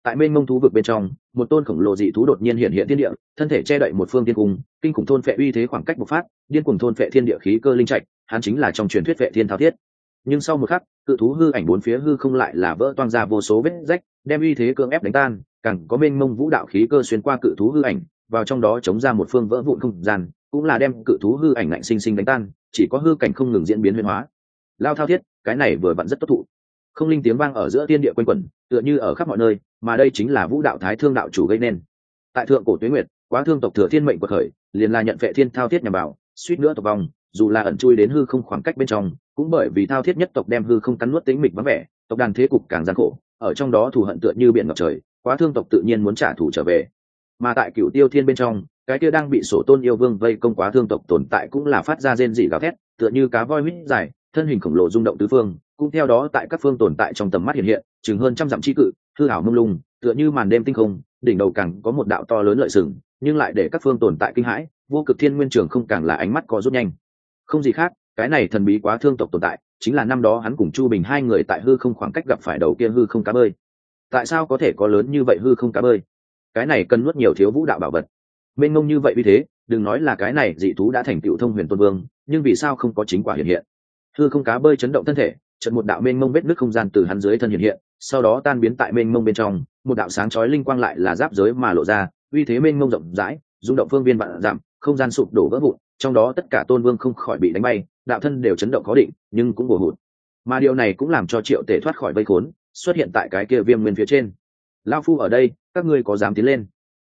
tại mênh mông thú vực bên trong, một tôn khổng lồ dị thú đột nhiên hiện hiện thiên địa, thân thể che đậy một phương tiên cung, kinh khủng thôn phệ uy thế khoảng cách bộc phát, điên cùng thôn phệ thiên địa khí cơ linh trạch, hắn chính là trong truyền thuyết vệ thiên thao thiết. Nhưng sau một khắc, cự thú hư ảnh bốn phía hư không lại là vỡ toang ra vô số vết rách, đem uy thế cưỡng ép đánh tan, càng có mênh mông vũ đạo khí cơ xuyên qua cự thú hư ảnh, vào trong đó chống ra một phương vỡ vụn không gian, cũng là đem cự thú hư ảnh lạnh sinh sinh đánh tan, chỉ có hư cảnh không ngừng diễn biến huyền hóa. Lao thao thiết, cái này vừa vặn rất tốt thụ. Không linh tiếng vang ở giữa thiên địa quanh quẩn, tựa như ở khắp mọi nơi mà đây chính là vũ đạo thái thương đạo chủ gây nên. Tại thượng cổ tuyến nguyệt, quá thương tộc thừa thiên mệnh của khởi, liền là nhận vệ thiên thao thiết nhằm vào suýt nữa tộc vong, dù là ẩn chui đến hư không khoảng cách bên trong, cũng bởi vì thao thiết nhất tộc đem hư không cắn nuốt tính mịch vắng vẻ, tộc đàn thế cục càng gian khổ, ở trong đó thù hận tựa như biển ngập trời, quá thương tộc tự nhiên muốn trả thù trở về. Mà tại cựu tiêu thiên bên trong, cái kia đang bị sổ tôn yêu vương vây công quá thương tộc tồn tại cũng là phát ra rên dị gào thét, tựa như cá voi huyết dài, thân hình khổng lồ rung động tứ phương, cũng theo đó tại các phương tồn tại trong tầm mắt hiện hiện, chừng hơn trăm dặm chi cự hư hảo mông lung, tựa như màn đêm tinh không, đỉnh đầu càng có một đạo to lớn lợi sừng, nhưng lại để các phương tồn tại kinh hãi, vô cực thiên nguyên trường không càng là ánh mắt có rút nhanh. Không gì khác, cái này thần bí quá thương tộc tồn tại, chính là năm đó hắn cùng chu bình hai người tại hư không khoảng cách gặp phải đầu kia hư không cá bơi. Tại sao có thể có lớn như vậy hư không cá bơi? Cái này cần nuốt nhiều thiếu vũ đạo bảo vật. Mênh mông như vậy vì thế, đừng nói là cái này dị thú đã thành tựu thông huyền tôn vương, nhưng vì sao không có chính quả hiện hiện? Hư không cá bơi chấn động thân thể trận một đạo mênh mông vết nước không gian từ hắn dưới thân hiện hiện sau đó tan biến tại mênh mông bên trong, một đạo sáng chói linh quang lại là giáp giới mà lộ ra, uy thế mênh mông rộng rãi, rung động phương viên vạn giảm không gian sụp đổ vỡ vụn, trong đó tất cả tôn vương không khỏi bị đánh bay, đạo thân đều chấn động khó định, nhưng cũng bổ hụt. Mà điều này cũng làm cho triệu tể thoát khỏi vây khốn, xuất hiện tại cái kia viêm nguyên phía trên. Lao phu ở đây, các ngươi có dám tiến lên?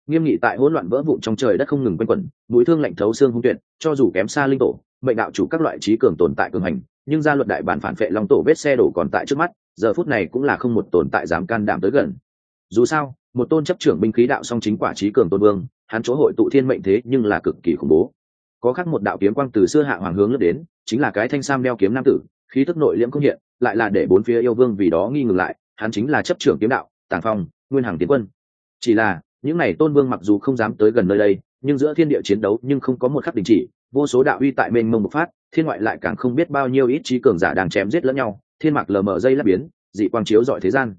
Nghiêm nghị tại hỗn loạn vỡ vụn trong trời đất không ngừng quanh quẩn, mũi thương lạnh thấu xương hung tuyệt, cho dù kém xa linh tổ, mệnh đạo chủ các loại trí cường tồn tại cường hành, nhưng gia luật đại bản phản vệ long tổ vết xe đổ còn tại trước mắt giờ phút này cũng là không một tồn tại dám can đảm tới gần. Dù sao, một tôn chấp trưởng binh khí đạo song chính quả trí cường tôn vương, hắn chỗ hội tụ thiên mệnh thế nhưng là cực kỳ khủng bố. Có khác một đạo kiếm quang từ xưa hạ hoàng hướng lướt đến, chính là cái thanh sam đeo kiếm nam tử, khí tức nội liễm không hiện, lại là để bốn phía yêu vương vì đó nghi ngừng lại, hắn chính là chấp trưởng kiếm đạo, tàng phong, nguyên hằng tiến quân. Chỉ là, những n à y tôn vương mặc dù không dám tới gần nơi đây, nhưng giữa thiên địa chiến đấu nhưng không có một khắc đình chỉ, vô số đạo uy tại mênh mông bộc phát, thiên ngoại lại càng không biết bao nhiêu ít trí cường giả đang chém giết lẫn nhau thiên mạc lờ mờ dây lắp biến, dị quang chiếu dọi thế gian.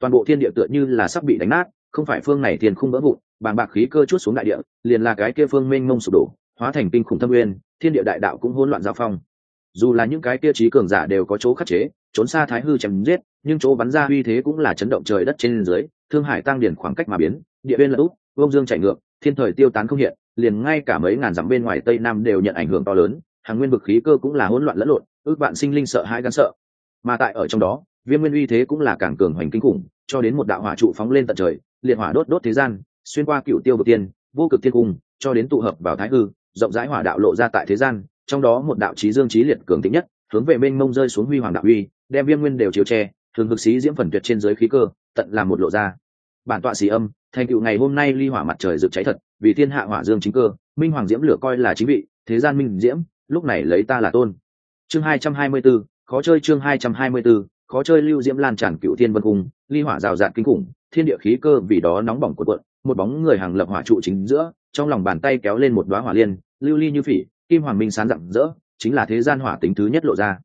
Toàn bộ thiên địa tựa như là sắp bị đánh nát, không phải phương này thiên không vỡ vụn, bàng bạc khí cơ chút xuống đại địa, liền là cái kia phương mênh mông sụp đổ, hóa thành kinh khủng thâm nguyên, thiên địa đại đạo cũng hỗn loạn giao phong. Dù là những cái kia trí cường giả đều có chỗ khắc chế, trốn xa thái hư chém giết, nhưng chỗ bắn ra uy thế cũng là chấn động trời đất trên dưới, thương hải tăng điển khoảng cách mà biến, địa bên là út vông dương chảy ngược, thiên thời tiêu tán không hiện, liền ngay cả mấy ngàn dặm bên ngoài tây nam đều nhận ảnh hưởng to lớn, hàng nguyên vực khí cơ cũng là hỗn loạn lẫn lộn, ước bạn sinh linh sợ hãi gắn sợ mà tại ở trong đó, viêm nguyên uy thế cũng là càng cường hoành kinh khủng, cho đến một đạo hỏa trụ phóng lên tận trời, liệt hỏa đốt đốt thế gian, xuyên qua cựu tiêu vực tiên, vô cực thiên cung, cho đến tụ hợp vào thái hư, rộng rãi hỏa đạo lộ ra tại thế gian, trong đó một đạo trí dương trí liệt cường tĩnh nhất, hướng về mênh mông rơi xuống huy hoàng đạo uy, đem viêm nguyên đều chiếu che, thường hực xí diễm phần tuyệt trên giới khí cơ, tận làm một lộ ra. Bản tọa xì âm, thành tựu ngày hôm nay ly hỏa mặt trời rực cháy thật, vì thiên hạ hỏa dương chính cơ, minh hoàng diễm lửa coi là chính vị, thế gian minh diễm, lúc này lấy ta là tôn. Chương hai trăm hai mươi bốn khó chơi chương hai trăm hai mươi 224, khó chơi lưu diễm lan tràn cựu thiên vân cung ly hỏa rào rạt kinh khủng thiên địa khí cơ vì đó nóng bỏng cuộn quận một bóng người hàng lập hỏa trụ chính giữa trong lòng bàn tay kéo lên một đoá hỏa liên lưu ly như phỉ kim hoàng minh sán rạng rỡ chính là thế gian hỏa tính thứ nhất lộ ra.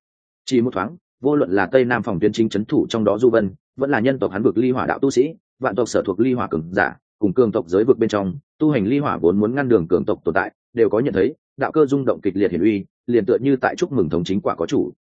Chỉ một thoáng vô luận là tây nam phòng tuyến chính trấn thủ trong đó du vân vẫn là nhân tộc hắn vực ly hỏa đạo tu sĩ vạn tộc sở thuộc ly hỏa cường giả cùng cường tộc giới vực bên trong tu hành ly hỏa vốn muốn ngăn đường cường tộc tồn tại đều có nhận thấy đạo cơ rung động kịch liệt hiển uy liền tựa như tại chúc mừng thống chính quả có chủ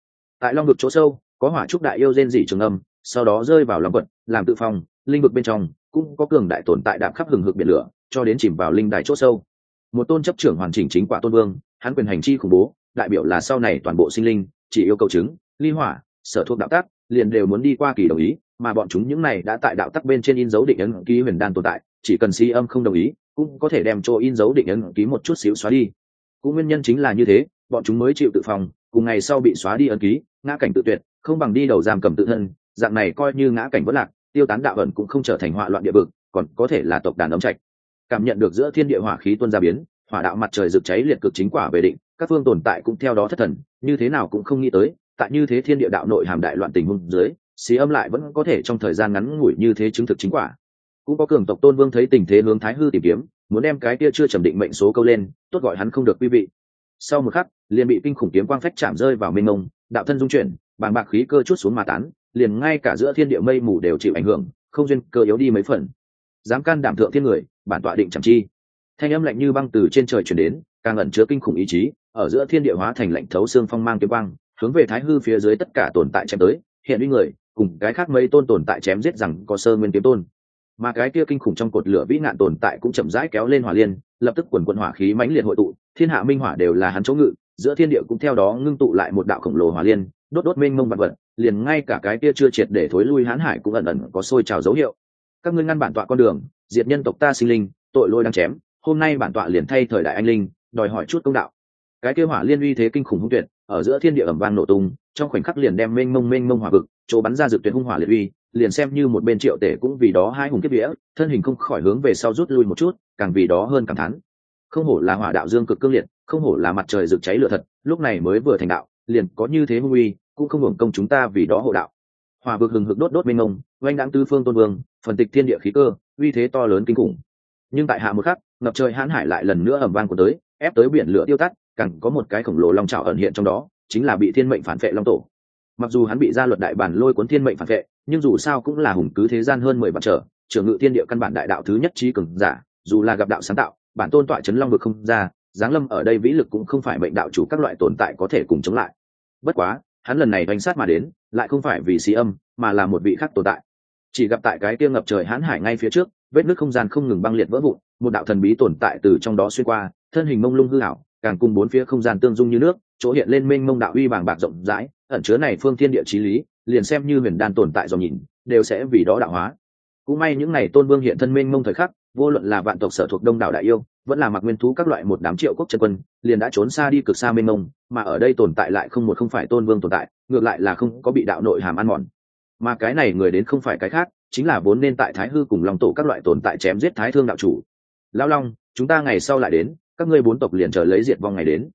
tại long vực chỗ sâu, có hỏa trúc đại yêu rên dị trường âm, sau đó rơi vào lòng quật, làm tự phòng linh vực bên trong, cũng có cường đại tồn tại đạm khắp hừng hực biển lửa, cho đến chìm vào linh đài chỗ sâu. Một tôn chấp trưởng hoàn chỉnh chính quả tôn vương, hắn quyền hành chi khủng bố, đại biểu là sau này toàn bộ sinh linh, chỉ yêu cầu chứng, ly hỏa, sở thuộc đạo tác liền đều muốn đi qua kỳ đồng ý, mà bọn chúng những này đã tại đạo tắc bên trên in dấu định ấn ký huyền đan tồn tại, chỉ cần si âm không đồng ý, cũng có thể đem chỗ in dấu định ấn ký một chút xíu xóa đi. Cũng nguyên nhân chính là như thế, bọn chúng mới chịu tự phòng cùng ngày sau bị xóa đi ấn ký ngã cảnh tự tuyệt, không bằng đi đầu giam cầm tự thân, dạng này coi như ngã cảnh vất lạc, tiêu tán đạo ẩn cũng không trở thành họa loạn địa vực, còn có thể là tộc đàn ống trạch. Cảm nhận được giữa thiên địa hỏa khí tuôn ra biến, hỏa đạo mặt trời rực cháy liệt cực chính quả về định, các phương tồn tại cũng theo đó thất thần, như thế nào cũng không nghĩ tới, tại như thế thiên địa đạo nội hàm đại loạn tình huống dưới, xí âm lại vẫn có thể trong thời gian ngắn ngủi như thế chứng thực chính quả. Cũng có cường tộc tôn vương thấy tình thế hướng thái hư tìm kiếm, muốn đem cái kia chưa trầm định mệnh số câu lên, tốt gọi hắn không được quý vị. Sau một khắc, liền bị kinh khủng kiếm quang phách chạm rơi vào mênh mông đạo thân dung chuyển, bàng bạc khí cơ chút xuống mà tán, liền ngay cả giữa thiên địa mây mù đều chịu ảnh hưởng, không duyên cơ yếu đi mấy phần. Dám can đảm thượng thiên người, bản tọa định chẳng chi. Thanh âm lạnh như băng từ trên trời chuyển đến, càng ẩn chứa kinh khủng ý chí, ở giữa thiên địa hóa thành lạnh thấu xương phong mang kiếm băng hướng về thái hư phía dưới tất cả tồn tại chém tới, hiện uy người, cùng cái khác mấy tôn tồn tại chém giết rằng có sơ nguyên kiếm tôn. Mà cái kia kinh khủng trong cột lửa vĩ nạn tồn tại cũng chậm rãi kéo lên hỏa liên, lập tức quần quần hỏa khí mãnh liệt hội tụ, thiên hạ minh hỏa đều là hắn chỗ ngự giữa thiên địa cũng theo đó ngưng tụ lại một đạo khổng lồ hỏa liên, đốt đốt mênh mông vật vật, liền ngay cả cái kia chưa triệt để thối lui hãn hải cũng ẩn ẩn có sôi trào dấu hiệu. Các ngươi ngăn bản tọa con đường, diệt nhân tộc ta sinh linh, tội lôi đang chém, hôm nay bản tọa liền thay thời đại anh linh, đòi hỏi chút công đạo. Cái kia hỏa liên uy thế kinh khủng hung tuyệt, ở giữa thiên địa ẩm vang nổ tung, trong khoảnh khắc liền đem mênh mông mênh mông hỏa vực, chỗ bắn ra dược tuyệt hung hỏa liệt uy, liền xem như một bên triệu tể cũng vì đó hai hùng kiếp vía, thân hình không khỏi hướng về sau rút lui một chút, càng vì đó hơn cảm thán. Không hổ là hỏa đạo dương cực cương liệt không hổ là mặt trời rực cháy lửa thật, lúc này mới vừa thành đạo, liền có như thế hung uy, cũng không hưởng công chúng ta vì đó hộ đạo. Hòa vực hừng hực đốt đốt mênh mông, oanh đáng tư phương tôn vương, phần tịch thiên địa khí cơ, uy thế to lớn kinh khủng. Nhưng tại hạ một khắc, ngập trời hãn hải lại lần nữa ẩm vang của tới, ép tới biển lửa tiêu tắt, càng có một cái khổng lồ long trào ẩn hiện trong đó, chính là bị thiên mệnh phản vệ long tổ. Mặc dù hắn bị gia luật đại bản lôi cuốn thiên mệnh phản vệ, nhưng dù sao cũng là hùng cứ thế gian hơn mười vạn trở, trưởng ngự thiên địa căn bản đại đạo thứ nhất trí cường giả, dù là gặp đạo sáng tạo, bản tôn tọa chấn long vực không ra giáng lâm ở đây vĩ lực cũng không phải mệnh đạo chủ các loại tồn tại có thể cùng chống lại. Bất quá, hắn lần này đánh sát mà đến, lại không phải vì xí âm, mà là một vị khác tồn tại. Chỉ gặp tại cái kia ngập trời hãn hải ngay phía trước, vết nước không gian không ngừng băng liệt vỡ vụn, một đạo thần bí tồn tại từ trong đó xuyên qua, thân hình mông lung hư ảo, càng cùng bốn phía không gian tương dung như nước, chỗ hiện lên mênh mông đạo uy bàng bạc rộng rãi, ẩn chứa này phương thiên địa trí lý, liền xem như huyền đan tồn tại dòng nhìn, đều sẽ vì đó đạo hóa. Cũng may những này tôn vương hiện thân mênh mông thời khắc vô luận là vạn tộc sở thuộc đông đảo đại yêu, vẫn là mặc nguyên thú các loại một đám triệu quốc chân quân, liền đã trốn xa đi cực xa mênh mông, mà ở đây tồn tại lại không một không phải tôn vương tồn tại, ngược lại là không có bị đạo nội hàm ăn mòn. Mà cái này người đến không phải cái khác, chính là vốn nên tại thái hư cùng lòng tổ các loại tồn tại chém giết thái thương đạo chủ. Lao long, chúng ta ngày sau lại đến, các ngươi bốn tộc liền chờ lấy diệt vong ngày đến.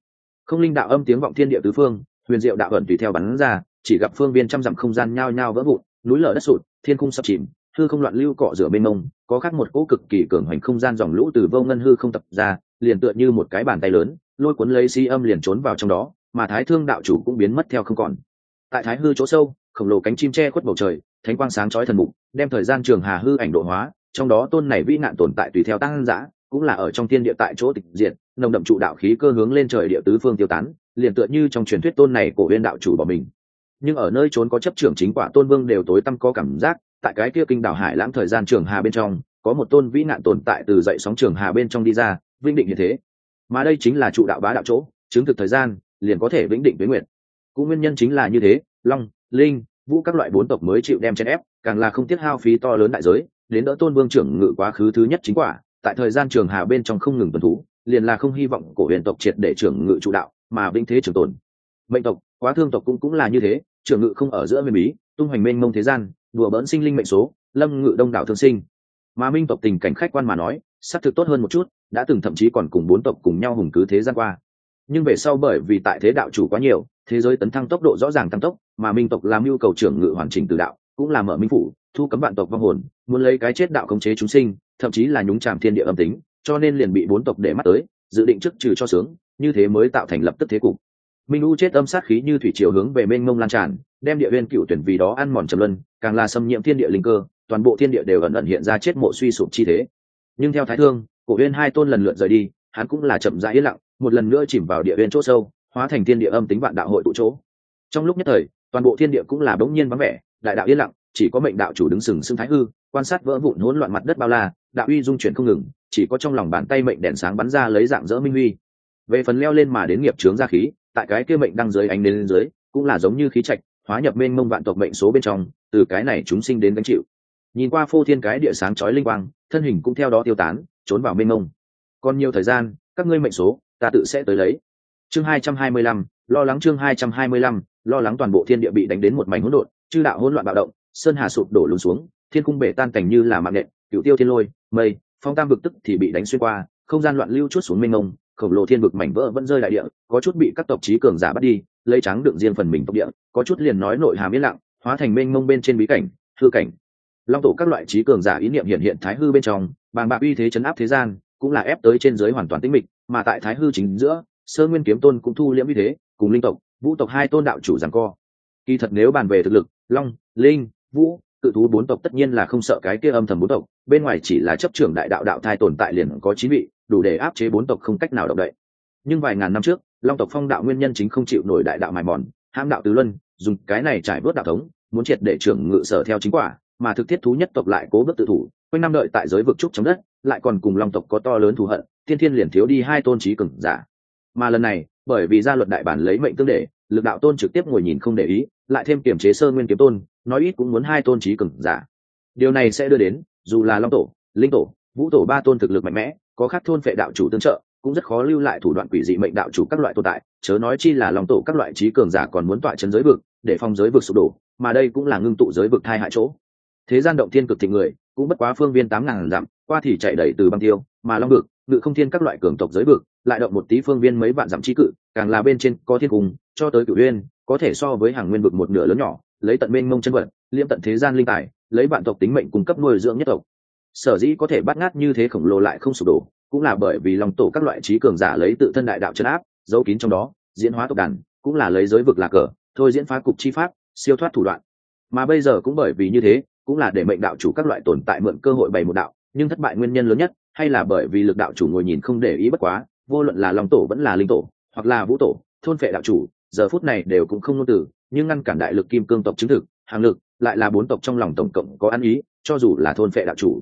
Không linh đạo âm tiếng vọng thiên địa tứ phương, huyền diệu đạo ẩn tùy theo bắn ra, chỉ gặp phương viên trăm dặm không gian nhao nhao vỡ vụn, núi lở đất sụt, thiên khung sập chìm hư không loạn lưu cọ rửa bên mông, có khác một cỗ cực kỳ cường hoành không gian dòng lũ từ vô ngân hư không tập ra, liền tựa như một cái bàn tay lớn, lôi cuốn lấy si âm liền trốn vào trong đó, mà thái thương đạo chủ cũng biến mất theo không còn. Tại thái hư chỗ sâu, khổng lồ cánh chim che khuất bầu trời, thánh quang sáng chói thần mục, đem thời gian trường hà hư ảnh độ hóa, trong đó tôn này vĩ nạn tồn tại tùy theo tăng giã cũng là ở trong thiên địa tại chỗ tịch diệt, nồng đậm trụ đạo khí cơ hướng lên trời địa tứ phương tiêu tán, liền tựa như trong truyền thuyết tôn này cổ huyên đạo chủ bỏ mình. Nhưng ở nơi trốn có chấp trưởng chính quả tôn vương đều tối tăm có cảm giác tại cái kia kinh đảo hải lãng thời gian trường hà bên trong, có một tôn vĩ nạn tồn tại từ dậy sóng trường hà bên trong đi ra, vĩnh định như thế. Mà đây chính là trụ đạo bá đạo chỗ, chứng thực thời gian, liền có thể vĩnh định với nguyện cũng nguyên nhân chính là như thế, long, linh, vũ các loại bốn tộc mới chịu đem chen ép, càng là không tiết hao phí to lớn đại giới, đến đỡ tôn vương trưởng ngự quá khứ thứ nhất chính quả, tại thời gian trường hà bên trong không ngừng tuần thú liền là không hy vọng cổ huyền tộc triệt để trưởng ngự trụ đạo, mà vĩnh thế trường tồn. Mệnh tộc, quá thương tộc cũng cũng là như thế, trưởng ngự không ở giữa miền bí, tung hoành mênh mông thế gian đùa bỡn sinh linh mệnh số, lâm ngự đông đảo thương sinh. Mà minh tộc tình cảnh khách quan mà nói, xác thực tốt hơn một chút, đã từng thậm chí còn cùng bốn tộc cùng nhau hùng cứ thế gian qua. Nhưng về sau bởi vì tại thế đạo chủ quá nhiều, thế giới tấn thăng tốc độ rõ ràng tăng tốc, mà minh tộc làm yêu cầu trưởng ngự hoàn chỉnh từ đạo, cũng là mở minh phủ, thu cấm vạn tộc vong hồn, muốn lấy cái chết đạo khống chế chúng sinh, thậm chí là nhúng tràm thiên địa âm tính, cho nên liền bị bốn tộc để mắt tới, dự định trước trừ cho sướng, như thế mới tạo thành lập tức thế cục. Minh u chết âm sát khí như thủy chiều hướng về bên ngông lan tràn đem địa viên cựu tuyển vì đó ăn mòn trầm luân, càng là xâm nhiễm thiên địa linh cơ, toàn bộ thiên địa đều ẩn ẩn hiện ra chết mộ suy sụp chi thế. Nhưng theo thái thương, cổ huyên hai tôn lần lượt rời đi, hắn cũng là chậm rãi yên lặng, một lần nữa chìm vào địa viên chỗ sâu, hóa thành thiên địa âm tính vạn đạo hội tụ chỗ. Trong lúc nhất thời, toàn bộ thiên địa cũng là bỗng nhiên vắng vẻ, đại đạo yên lặng, chỉ có mệnh đạo chủ đứng sừng sững thái hư, quan sát vỡ vụn hỗn loạn mặt đất bao la, đạo uy dung chuyển không ngừng, chỉ có trong lòng bàn tay mệnh đèn sáng bắn ra lấy dạng dỡ minh huy. Về phần leo lên mà đến nghiệp trướng ra khí, tại cái kia mệnh đang dưới ánh đến dưới, cũng là giống như khí trạch hóa nhập mênh mông vạn tộc mệnh số bên trong, từ cái này chúng sinh đến gánh chịu. Nhìn qua phô thiên cái địa sáng chói linh quang, thân hình cũng theo đó tiêu tán, trốn vào mênh mông. Còn nhiều thời gian, các ngươi mệnh số, ta tự sẽ tới lấy. Chương hai trăm hai mươi lăm, lo lắng chương hai trăm hai mươi lăm, lo lắng toàn bộ thiên địa bị đánh đến một mảnh hỗn độn, chư đạo hỗn loạn bạo động, sơn hà sụp đổ lún xuống, thiên cung bể tan cảnh như là mạng nện cựu tiêu thiên lôi, mây, phong tam vực tức thì bị đánh xuyên qua, không gian loạn lưu chút xuống mênh mông khổng lồ thiên vực mảnh vỡ vẫn rơi đại địa, có chút bị các tộc trí cường giả bắt đi, lấy trắng đựng riêng phần mình tộc địa, có chút liền nói nội hàm yên lặng, hóa thành mênh mông bên trên bí cảnh, hư cảnh. Long tổ các loại trí cường giả ý niệm hiện hiện thái hư bên trong, bàng bạc uy thế chấn áp thế gian, cũng là ép tới trên giới hoàn toàn tĩnh mịch, mà tại thái hư chính giữa, sơ nguyên kiếm tôn cũng thu liễm uy thế, cùng linh tộc, vũ tộc hai tôn đạo chủ giằng co. Kỳ thật nếu bàn về thực lực, long, linh, vũ, cự thú bốn tộc tất nhiên là không sợ cái kia âm thầm bốn tộc, bên ngoài chỉ là chấp trưởng đại đạo đạo thai tồn tại liền có chín vị đủ để áp chế bốn tộc không cách nào động đậy. Nhưng vài ngàn năm trước, long tộc phong đạo nguyên nhân chính không chịu nổi đại đạo mài mòn ham đạo tứ luân, dùng cái này trải bớt đạo thống, muốn triệt để trưởng ngự sở theo chính quả, mà thực thiết thú nhất tộc lại cố bước tự thủ, quanh năm đợi tại giới vực trúc chống đất, lại còn cùng long tộc có to lớn thù hận, thiên thiên liền thiếu đi hai tôn trí cường giả. Mà lần này, bởi vì gia luật đại bản lấy mệnh tương để, lực đạo tôn trực tiếp ngồi nhìn không để ý, lại thêm kiểm chế sơ nguyên kiếm tôn, nói ít cũng muốn hai tôn trí cường giả. Điều này sẽ đưa đến, dù là long tổ, linh tổ, vũ tổ ba tôn thực lực mạnh mẽ có khác thôn phệ đạo chủ tương trợ, cũng rất khó lưu lại thủ đoạn quỷ dị mệnh đạo chủ các loại tồn tại, chớ nói chi là long tổ các loại trí cường giả còn muốn tọa chân giới vực, để phòng giới vực sụp đổ, mà đây cũng là ngưng tụ giới vực thai hại chỗ. Thế gian động thiên cực thịnh người, cũng bất quá phương viên tám ngàn dặm, qua thì chạy đẩy từ băng tiêu, mà long vực, ngự không thiên các loại cường tộc giới vực, lại động một tí phương viên mấy vạn dặm trí cự, càng là bên trên có thiên cung cho tới cửu uyên, có thể so với hàng nguyên vực một nửa lớn nhỏ, lấy tận mênh mông chân vật, liễm tận thế gian linh tài, lấy vạn tộc tính mệnh cung cấp nuôi dưỡng nhất tộc sở dĩ có thể bắt ngát như thế khổng lồ lại không sụp đổ, cũng là bởi vì lòng tổ các loại trí cường giả lấy tự thân đại đạo chân áp, giấu kín trong đó, diễn hóa tộc đàn, cũng là lấy giới vực là cờ, thôi diễn phá cục chi pháp, siêu thoát thủ đoạn. Mà bây giờ cũng bởi vì như thế, cũng là để mệnh đạo chủ các loại tồn tại mượn cơ hội bày một đạo, nhưng thất bại nguyên nhân lớn nhất, hay là bởi vì lực đạo chủ ngồi nhìn không để ý bất quá, vô luận là lòng tổ vẫn là linh tổ, hoặc là vũ tổ, thôn phệ đạo chủ, giờ phút này đều cũng không ngôn từ, nhưng ngăn cản đại lực kim cương tộc chứng thực hàng lực, lại là bốn tộc trong lòng tổng cộng có ăn ý, cho dù là thôn phệ đạo chủ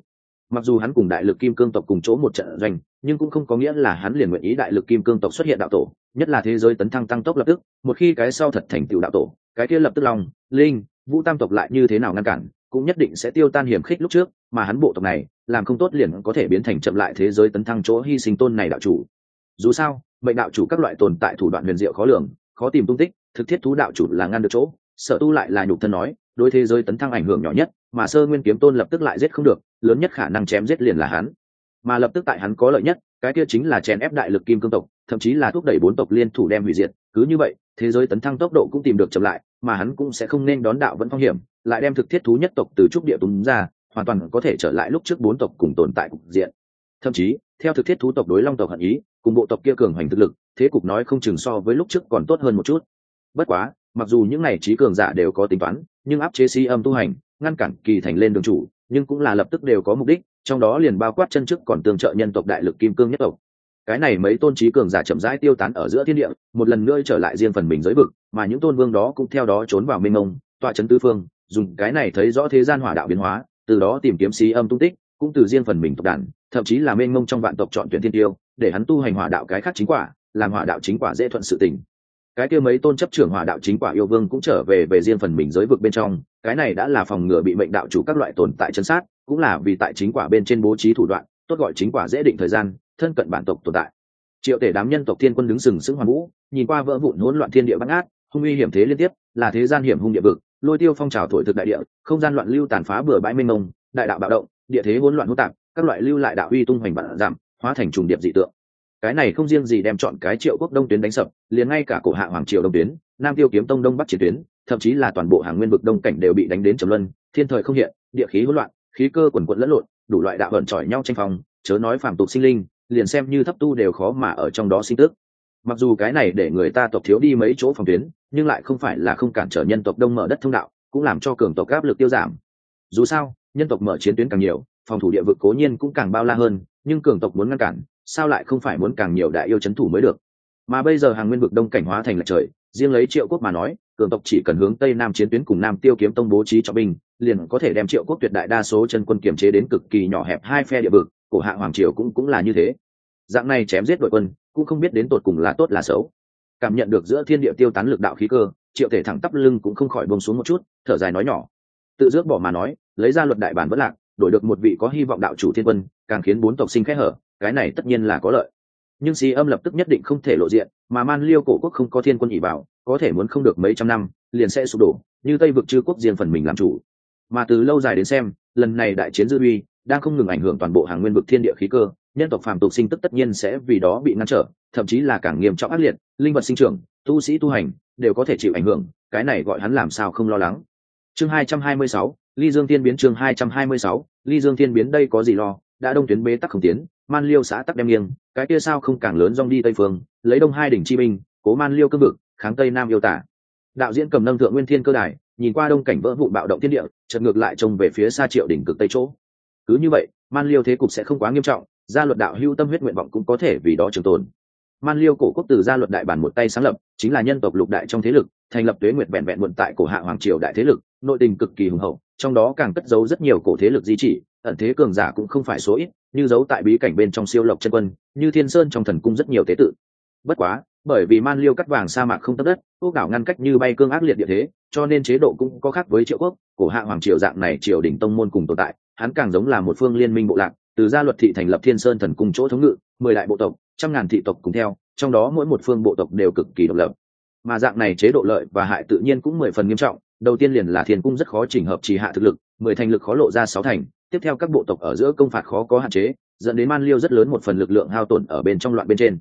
mặc dù hắn cùng đại lực kim cương tộc cùng chỗ một trận doanh, nhưng cũng không có nghĩa là hắn liền nguyện ý đại lực kim cương tộc xuất hiện đạo tổ, nhất là thế giới tấn thăng tăng tốc lập tức, một khi cái sau thật thành tựu đạo tổ, cái kia lập tức lòng linh, vũ tam tộc lại như thế nào ngăn cản, cũng nhất định sẽ tiêu tan hiểm khích lúc trước, mà hắn bộ tộc này, làm không tốt liền có thể biến thành chậm lại thế giới tấn thăng chỗ hy sinh tôn này đạo chủ. Dù sao, mệnh đạo chủ các loại tồn tại thủ đoạn huyền diệu khó lường, khó tìm tung tích, thực thiết thú đạo chủ là ngăn được chỗ. Sở tu lại là nhục thân nói, đối thế giới tấn thăng ảnh hưởng nhỏ nhất, mà sơ nguyên kiếm tôn lập tức lại giết không được lớn nhất khả năng chém giết liền là hắn. Mà lập tức tại hắn có lợi nhất, cái kia chính là chèn ép đại lực kim cương tộc, thậm chí là thúc đẩy bốn tộc liên thủ đem hủy diệt. Cứ như vậy, thế giới tấn thăng tốc độ cũng tìm được chậm lại, mà hắn cũng sẽ không nên đón đạo vẫn phong hiểm, lại đem thực thiết thú nhất tộc từ trúc địa túng ra, hoàn toàn có thể trở lại lúc trước bốn tộc cùng tồn tại cục diện. Thậm chí, theo thực thiết thú tộc đối long tộc hận ý, cùng bộ tộc kia cường hoành thực lực, thế cục nói không chừng so với lúc trước còn tốt hơn một chút. Bất quá, mặc dù những này trí cường giả đều có tính toán, nhưng áp chế si âm tu hành, ngăn cản kỳ thành lên đường chủ nhưng cũng là lập tức đều có mục đích, trong đó liền bao quát chân chức còn tương trợ nhân tộc đại lực kim cương nhất tộc. Cái này mấy tôn trí cường giả chậm rãi tiêu tán ở giữa thiên địa, một lần nữa trở lại riêng phần mình giới vực, mà những tôn vương đó cũng theo đó trốn vào minh ông tọa trấn tư phương, dùng cái này thấy rõ thế gian hỏa đạo biến hóa, từ đó tìm kiếm xí âm tung tích, cũng từ riêng phần mình tộc đàn, thậm chí là mênh mông trong vạn tộc chọn tuyển thiên tiêu, để hắn tu hành hỏa đạo cái khác chính quả, làm hỏa đạo chính quả dễ thuận sự tình cái kia mấy tôn chấp trưởng hỏa đạo chính quả yêu vương cũng trở về về riêng phần mình giới vực bên trong, cái này đã là phòng ngừa bị mệnh đạo chủ các loại tồn tại chân sát, cũng là vì tại chính quả bên trên bố trí thủ đoạn, tốt gọi chính quả dễ định thời gian, thân cận bản tộc tồn tại. Triệu tể đám nhân tộc thiên quân đứng sừng sững hoàn vũ, nhìn qua vỡ vụn hỗn loạn thiên địa bắt át hung uy hiểm thế liên tiếp, là thế gian hiểm hung địa vực, lôi tiêu phong trào thổi thực đại địa, không gian loạn lưu tàn phá bừa bãi mênh mông, đại đạo bạo động, địa thế hỗn loạn hỗn tạp, các loại lưu lại đạo uy tung hoành vạn giảm, hóa thành trùng điệp dị tượng cái này không riêng gì đem chọn cái triệu quốc đông tuyến đánh sập, liền ngay cả cổ hạ hoàng triều đông tuyến, nam tiêu kiếm tông đông bắc chiến tuyến, thậm chí là toàn bộ hàng nguyên vực đông cảnh đều bị đánh đến trầm luân, thiên thời không hiện, địa khí hỗn loạn, khí cơ quần quận lẫn lộn, đủ loại đạo vận chọi nhau tranh phòng chớ nói phàm tục sinh linh, liền xem như thấp tu đều khó mà ở trong đó sinh tức mặc dù cái này để người ta tộc thiếu đi mấy chỗ phòng tuyến, nhưng lại không phải là không cản trở nhân tộc đông mở đất thông đạo, cũng làm cho cường tộc áp lực tiêu giảm. Dù sao, nhân tộc mở chiến tuyến càng nhiều, phòng thủ địa vực cố nhiên cũng càng bao la hơn, nhưng cường tộc muốn ngăn cản sao lại không phải muốn càng nhiều đại yêu c h ấ n thủ mới được? Mà bây giờ hàng nguyên vực đông cảnh hóa thành lệch trời, riêng lấy triệu quốc mà nói, cường tộc chỉ cần hướng tây nam chiến tuyến cùng nam tiêu kiếm tông bố trí cho binh, liền có thể đem triệu quốc tuyệt đại đa số chân quân kiểm chế đến cực kỳ nhỏ hẹp hai phe địa vực, cổ hạ hoàng triều cũng cũng là như thế. Dạng này chém giết đội quân, cũng không biết đến tột cùng là tốt là xấu. Cảm nhận được giữa thiên địa tiêu tán lực đạo khí cơ, triệu thể thẳng tắp lưng cũng không khỏi bông xuống một chút, thở dài nói nhỏ. Tự dước bỏ mà nói, lấy ra luật đại bản vẫn lạc, đổi được một vị có hy vọng đạo chủ thiên quân, càng khiến bốn tộc sinh khẽ hở cái này tất nhiên là có lợi. Nhưng si âm lập tức nhất định không thể lộ diện, mà man liêu cổ quốc không có thiên quân ỉ bảo, có thể muốn không được mấy trăm năm, liền sẽ sụp đổ, như tây vực chư quốc riêng phần mình làm chủ. Mà từ lâu dài đến xem, lần này đại chiến dư uy đang không ngừng ảnh hưởng toàn bộ hàng nguyên vực thiên địa khí cơ, nhân tộc phàm tục sinh tức tất nhiên sẽ vì đó bị ngăn trở, thậm chí là càng nghiêm trọng ác liệt, linh vật sinh trưởng, tu sĩ tu hành đều có thể chịu ảnh hưởng, cái này gọi hắn làm sao không lo lắng. Chương hai trăm hai mươi sáu, ly dương thiên biến chương hai trăm hai mươi sáu, ly dương thiên biến đây có gì lo, đã đông tuyến bế tắc không tiến man liêu xã tắc đem nghiêng, cái kia sao không càng lớn dong đi tây phương, lấy đông hai đỉnh chi binh, cố man liêu cương vực, kháng tây nam yêu tả. Đạo diễn cầm nâng thượng nguyên thiên cơ đài, nhìn qua đông cảnh vỡ vụ bạo động thiên địa chật ngược lại trông về phía xa triệu đỉnh cực tây chỗ. Cứ như vậy, man liêu thế cục sẽ không quá nghiêm trọng, gia luật đạo hưu tâm huyết nguyện vọng cũng có thể vì đó trường tồn. Man liêu cổ quốc từ gia luật đại bản một tay sáng lập, chính là nhân tộc lục đại trong thế lực, thành lập tuế nguyệt vẹn vẹn muộn tại cổ hạ hoàng triều đại thế lực, nội tình cực kỳ hùng hậu, trong đó càng cất giấu rất nhiều cổ thế lực di chỉ ẩn thế cường giả cũng không phải số ít, như giấu tại bí cảnh bên trong siêu lộc chân quân, như thiên sơn trong thần cung rất nhiều tế tự. Bất quá, bởi vì man liêu cắt vàng sa mạc không tấp đất, quốc đảo ngăn cách như bay cương ác liệt địa thế, cho nên chế độ cũng có khác với triệu quốc, cổ hạ hoàng triều dạng này triều đỉnh tông môn cùng tồn tại, hắn càng giống là một phương liên minh bộ lạc, từ gia luật thị thành lập thiên sơn thần cung chỗ thống ngự, mười đại bộ tộc, trăm ngàn thị tộc cùng theo, trong đó mỗi một phương bộ tộc đều cực kỳ độc lập. Mà dạng này chế độ lợi và hại tự nhiên cũng mười phần nghiêm trọng, đầu tiên liền là thiên cung rất khó chỉnh hợp trì hạ thực lực, mười thành lực khó lộ ra sáu thành tiếp theo các bộ tộc ở giữa công phạt khó có hạn chế, dẫn đến man liêu rất lớn một phần lực lượng hao tổn ở bên trong loạn bên trên.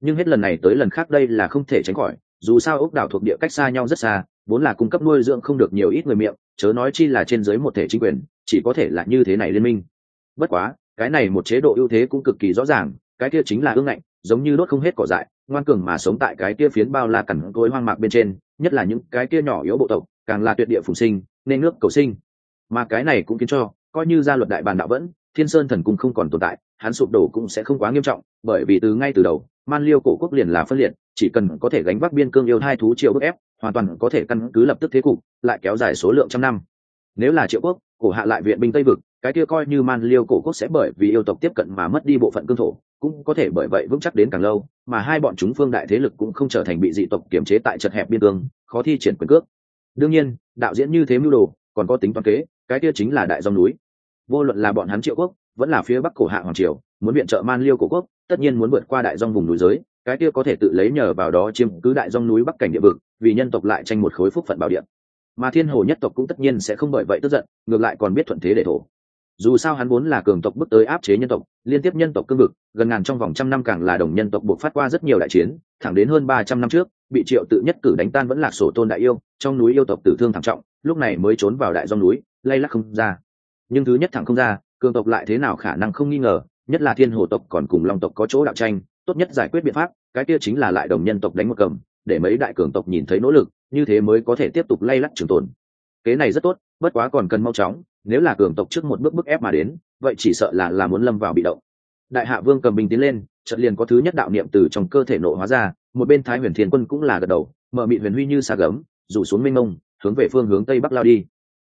Nhưng hết lần này tới lần khác đây là không thể tránh khỏi, dù sao ốc đảo thuộc địa cách xa nhau rất xa, vốn là cung cấp nuôi dưỡng không được nhiều ít người miệng, chớ nói chi là trên dưới một thể chính quyền, chỉ có thể là như thế này liên minh. Bất quá, cái này một chế độ ưu thế cũng cực kỳ rõ ràng, cái kia chính là ương ngạnh, giống như đốt không hết cỏ dại, ngoan cường mà sống tại cái kia phiến bao la cằn cối hoang mạc bên trên, nhất là những cái kia nhỏ yếu bộ tộc, càng là tuyệt địa phùng sinh, nên nước cầu sinh. Mà cái này cũng khiến cho coi như gia luật đại bàn đạo vẫn, thiên sơn thần cung không còn tồn tại, hắn sụp đổ cũng sẽ không quá nghiêm trọng, bởi vì từ ngay từ đầu, man liêu cổ quốc liền là phân liệt, chỉ cần có thể gánh vác biên cương yêu hai thú triệu bức ép, hoàn toàn có thể căn cứ lập tức thế cục, lại kéo dài số lượng trăm năm. Nếu là triệu quốc, cổ hạ lại viện binh tây vực, cái kia coi như man liêu cổ quốc sẽ bởi vì yêu tộc tiếp cận mà mất đi bộ phận cương thổ, cũng có thể bởi vậy vững chắc đến càng lâu, mà hai bọn chúng phương đại thế lực cũng không trở thành bị dị tộc kiểm chế tại chật hẹp biên cương, khó thi triển quyền cước. Đương nhiên, đạo diễn như thế mưu đồ, còn có tính toán kế, cái kia chính là đại dòng núi vô luận là bọn hắn triệu quốc, vẫn là phía bắc cổ hạ hoàng triều, muốn viện trợ man liêu cổ quốc, tất nhiên muốn vượt qua đại dong vùng núi giới, cái kia có thể tự lấy nhờ vào đó chiếm cứ đại dong núi bắc cảnh địa vực, vì nhân tộc lại tranh một khối phúc phận bảo địa. Mà thiên hồ nhất tộc cũng tất nhiên sẽ không bởi vậy tức giận, ngược lại còn biết thuận thế để thổ. Dù sao hắn vốn là cường tộc bước tới áp chế nhân tộc, liên tiếp nhân tộc cương vực, gần ngàn trong vòng trăm năm càng là đồng nhân tộc buộc phát qua rất nhiều đại chiến, thẳng đến hơn ba trăm năm trước, bị triệu tự nhất cử đánh tan vẫn lạc sổ tôn đại yêu, trong núi yêu tộc tử thương thảm trọng, lúc này mới trốn vào đại dòng núi, lay lắc không ra nhưng thứ nhất thẳng không ra, cường tộc lại thế nào khả năng không nghi ngờ, nhất là thiên hồ tộc còn cùng long tộc có chỗ đạo tranh, tốt nhất giải quyết biện pháp, cái kia chính là lại đồng nhân tộc đánh một cầm, để mấy đại cường tộc nhìn thấy nỗ lực, như thế mới có thể tiếp tục lay lắc trường tồn. Kế này rất tốt, bất quá còn cần mau chóng, nếu là cường tộc trước một bước bức ép mà đến, vậy chỉ sợ là là muốn lâm vào bị động. Đại hạ vương cầm bình tiến lên trận liền có thứ nhất đạo niệm từ trong cơ thể nộ hóa ra, một bên thái huyền thiên quân cũng là gật đầu, mở mị huyền huy như xa gấm, rủ xuống mênh mông, hướng về phương hướng tây bắc lao đi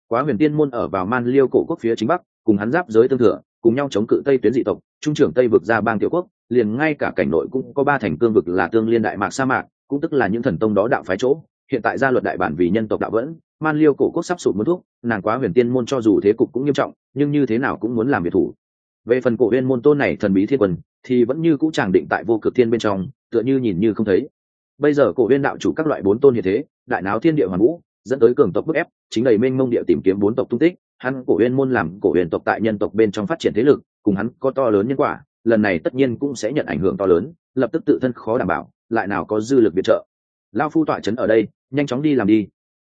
quá huyền tiên môn ở vào man liêu cổ quốc phía chính bắc, cùng hắn giáp giới tương thừa, cùng nhau chống cự tây tuyến dị tộc, trung trưởng tây vực ra bang tiểu quốc, liền ngay cả cảnh nội cũng có ba thành cương vực là tương liên đại mạc sa mạc, cũng tức là những thần tông đó đạo phái chỗ. Hiện tại gia luật đại bản vì nhân tộc đạo vẫn, man liêu cổ quốc sắp sụp muốn thuốc nàng quá huyền tiên môn cho dù thế cục cũng nghiêm trọng, nhưng như thế nào cũng muốn làm việc thủ. Về phần cổ huyền môn tôn này thần bí thiên quân thì vẫn như cũ chàng định tại vô cực thiên bên trong, tựa như nhìn như không thấy. Bây giờ cổ huyền đạo chủ các loại bốn tôn như thế, đại náo thiên địa hoàn vũ dẫn tới cường tộc bức ép, chính đầy mênh mông địa tìm kiếm bốn tộc tung tích, hắn cổ huyền môn làm cổ huyền tộc tại nhân tộc bên trong phát triển thế lực, cùng hắn có to lớn nhân quả, lần này tất nhiên cũng sẽ nhận ảnh hưởng to lớn, lập tức tự thân khó đảm bảo, lại nào có dư lực viện trợ. Lao phu tọa trấn ở đây, nhanh chóng đi làm đi.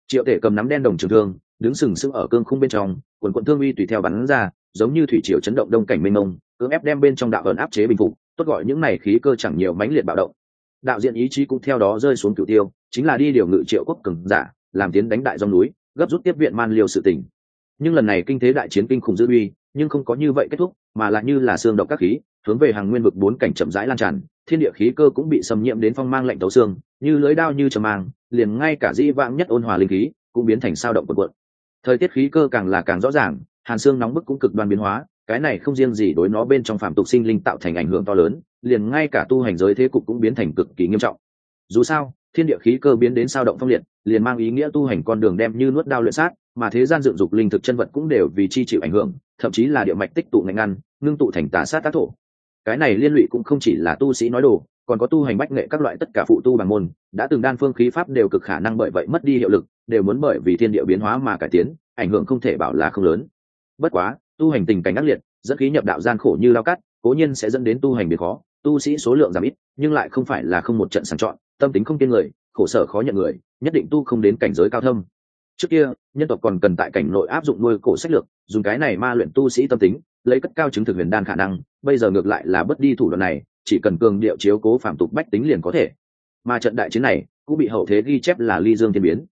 Triệu tể cầm nắm đen đồng trường thương, đứng sừng sững ở cương khung bên trong, quần quận thương uy tùy theo bắn ra, giống như thủy triều chấn động đông cảnh mênh mông, cưỡng ép đem bên trong đạo ẩn áp chế bình phục, tốt gọi những này khí cơ chẳng nhiều mãnh liệt bạo động. Đạo diện ý chí cũng theo đó rơi xuống cửu tiêu, chính là đi điều ngự triệu quốc cường giả làm tiến đánh đại dòng núi, gấp rút tiếp viện man liều sự tình. Nhưng lần này kinh thế đại chiến kinh khủng dư uy, nhưng không có như vậy kết thúc, mà là như là xương độc các khí, hướng về hàng nguyên vực bốn cảnh chậm rãi lan tràn, thiên địa khí cơ cũng bị xâm nhiễm đến phong mang lạnh tấu xương, như lưới đao như trầm mang, liền ngay cả di vãng nhất ôn hòa linh khí cũng biến thành sao động quần quận. Thời tiết khí cơ càng là càng rõ ràng, hàn xương nóng bức cũng cực đoan biến hóa, cái này không riêng gì đối nó bên trong phạm tục sinh linh tạo thành ảnh hưởng to lớn, liền ngay cả tu hành giới thế cục cũng biến thành cực kỳ nghiêm trọng. Dù sao thiên địa khí cơ biến đến sao động phong liệt, liền mang ý nghĩa tu hành con đường đem như nuốt đao luyện sát, mà thế gian dựng dục linh thực chân vật cũng đều vì chi chịu ảnh hưởng, thậm chí là địa mạch tích tụ ngành ngăn, ngưng tụ thành tà sát tác thổ. Cái này liên lụy cũng không chỉ là tu sĩ nói đồ, còn có tu hành bách nghệ các loại tất cả phụ tu bằng môn, đã từng đan phương khí pháp đều cực khả năng bởi vậy mất đi hiệu lực, đều muốn bởi vì thiên địa biến hóa mà cải tiến, ảnh hưởng không thể bảo là không lớn. Bất quá, tu hành tình cảnh ác liệt, dẫn khí nhập đạo gian khổ như lao cắt, cố nhiên sẽ dẫn đến tu hành biệt khó, tu sĩ số lượng giảm ít, nhưng lại không phải là không một trận sàng chọn tâm tính không kiên người, khổ sở khó nhận người, nhất định tu không đến cảnh giới cao thâm. Trước kia, nhân tộc còn cần tại cảnh nội áp dụng nuôi cổ sách lược, dùng cái này ma luyện tu sĩ tâm tính, lấy cất cao chứng thực huyền đan khả năng, bây giờ ngược lại là bất đi thủ đoạn này, chỉ cần cường điệu chiếu cố phạm tục bách tính liền có thể. Mà trận đại chiến này, cũng bị hậu thế ghi chép là ly dương thiên biến.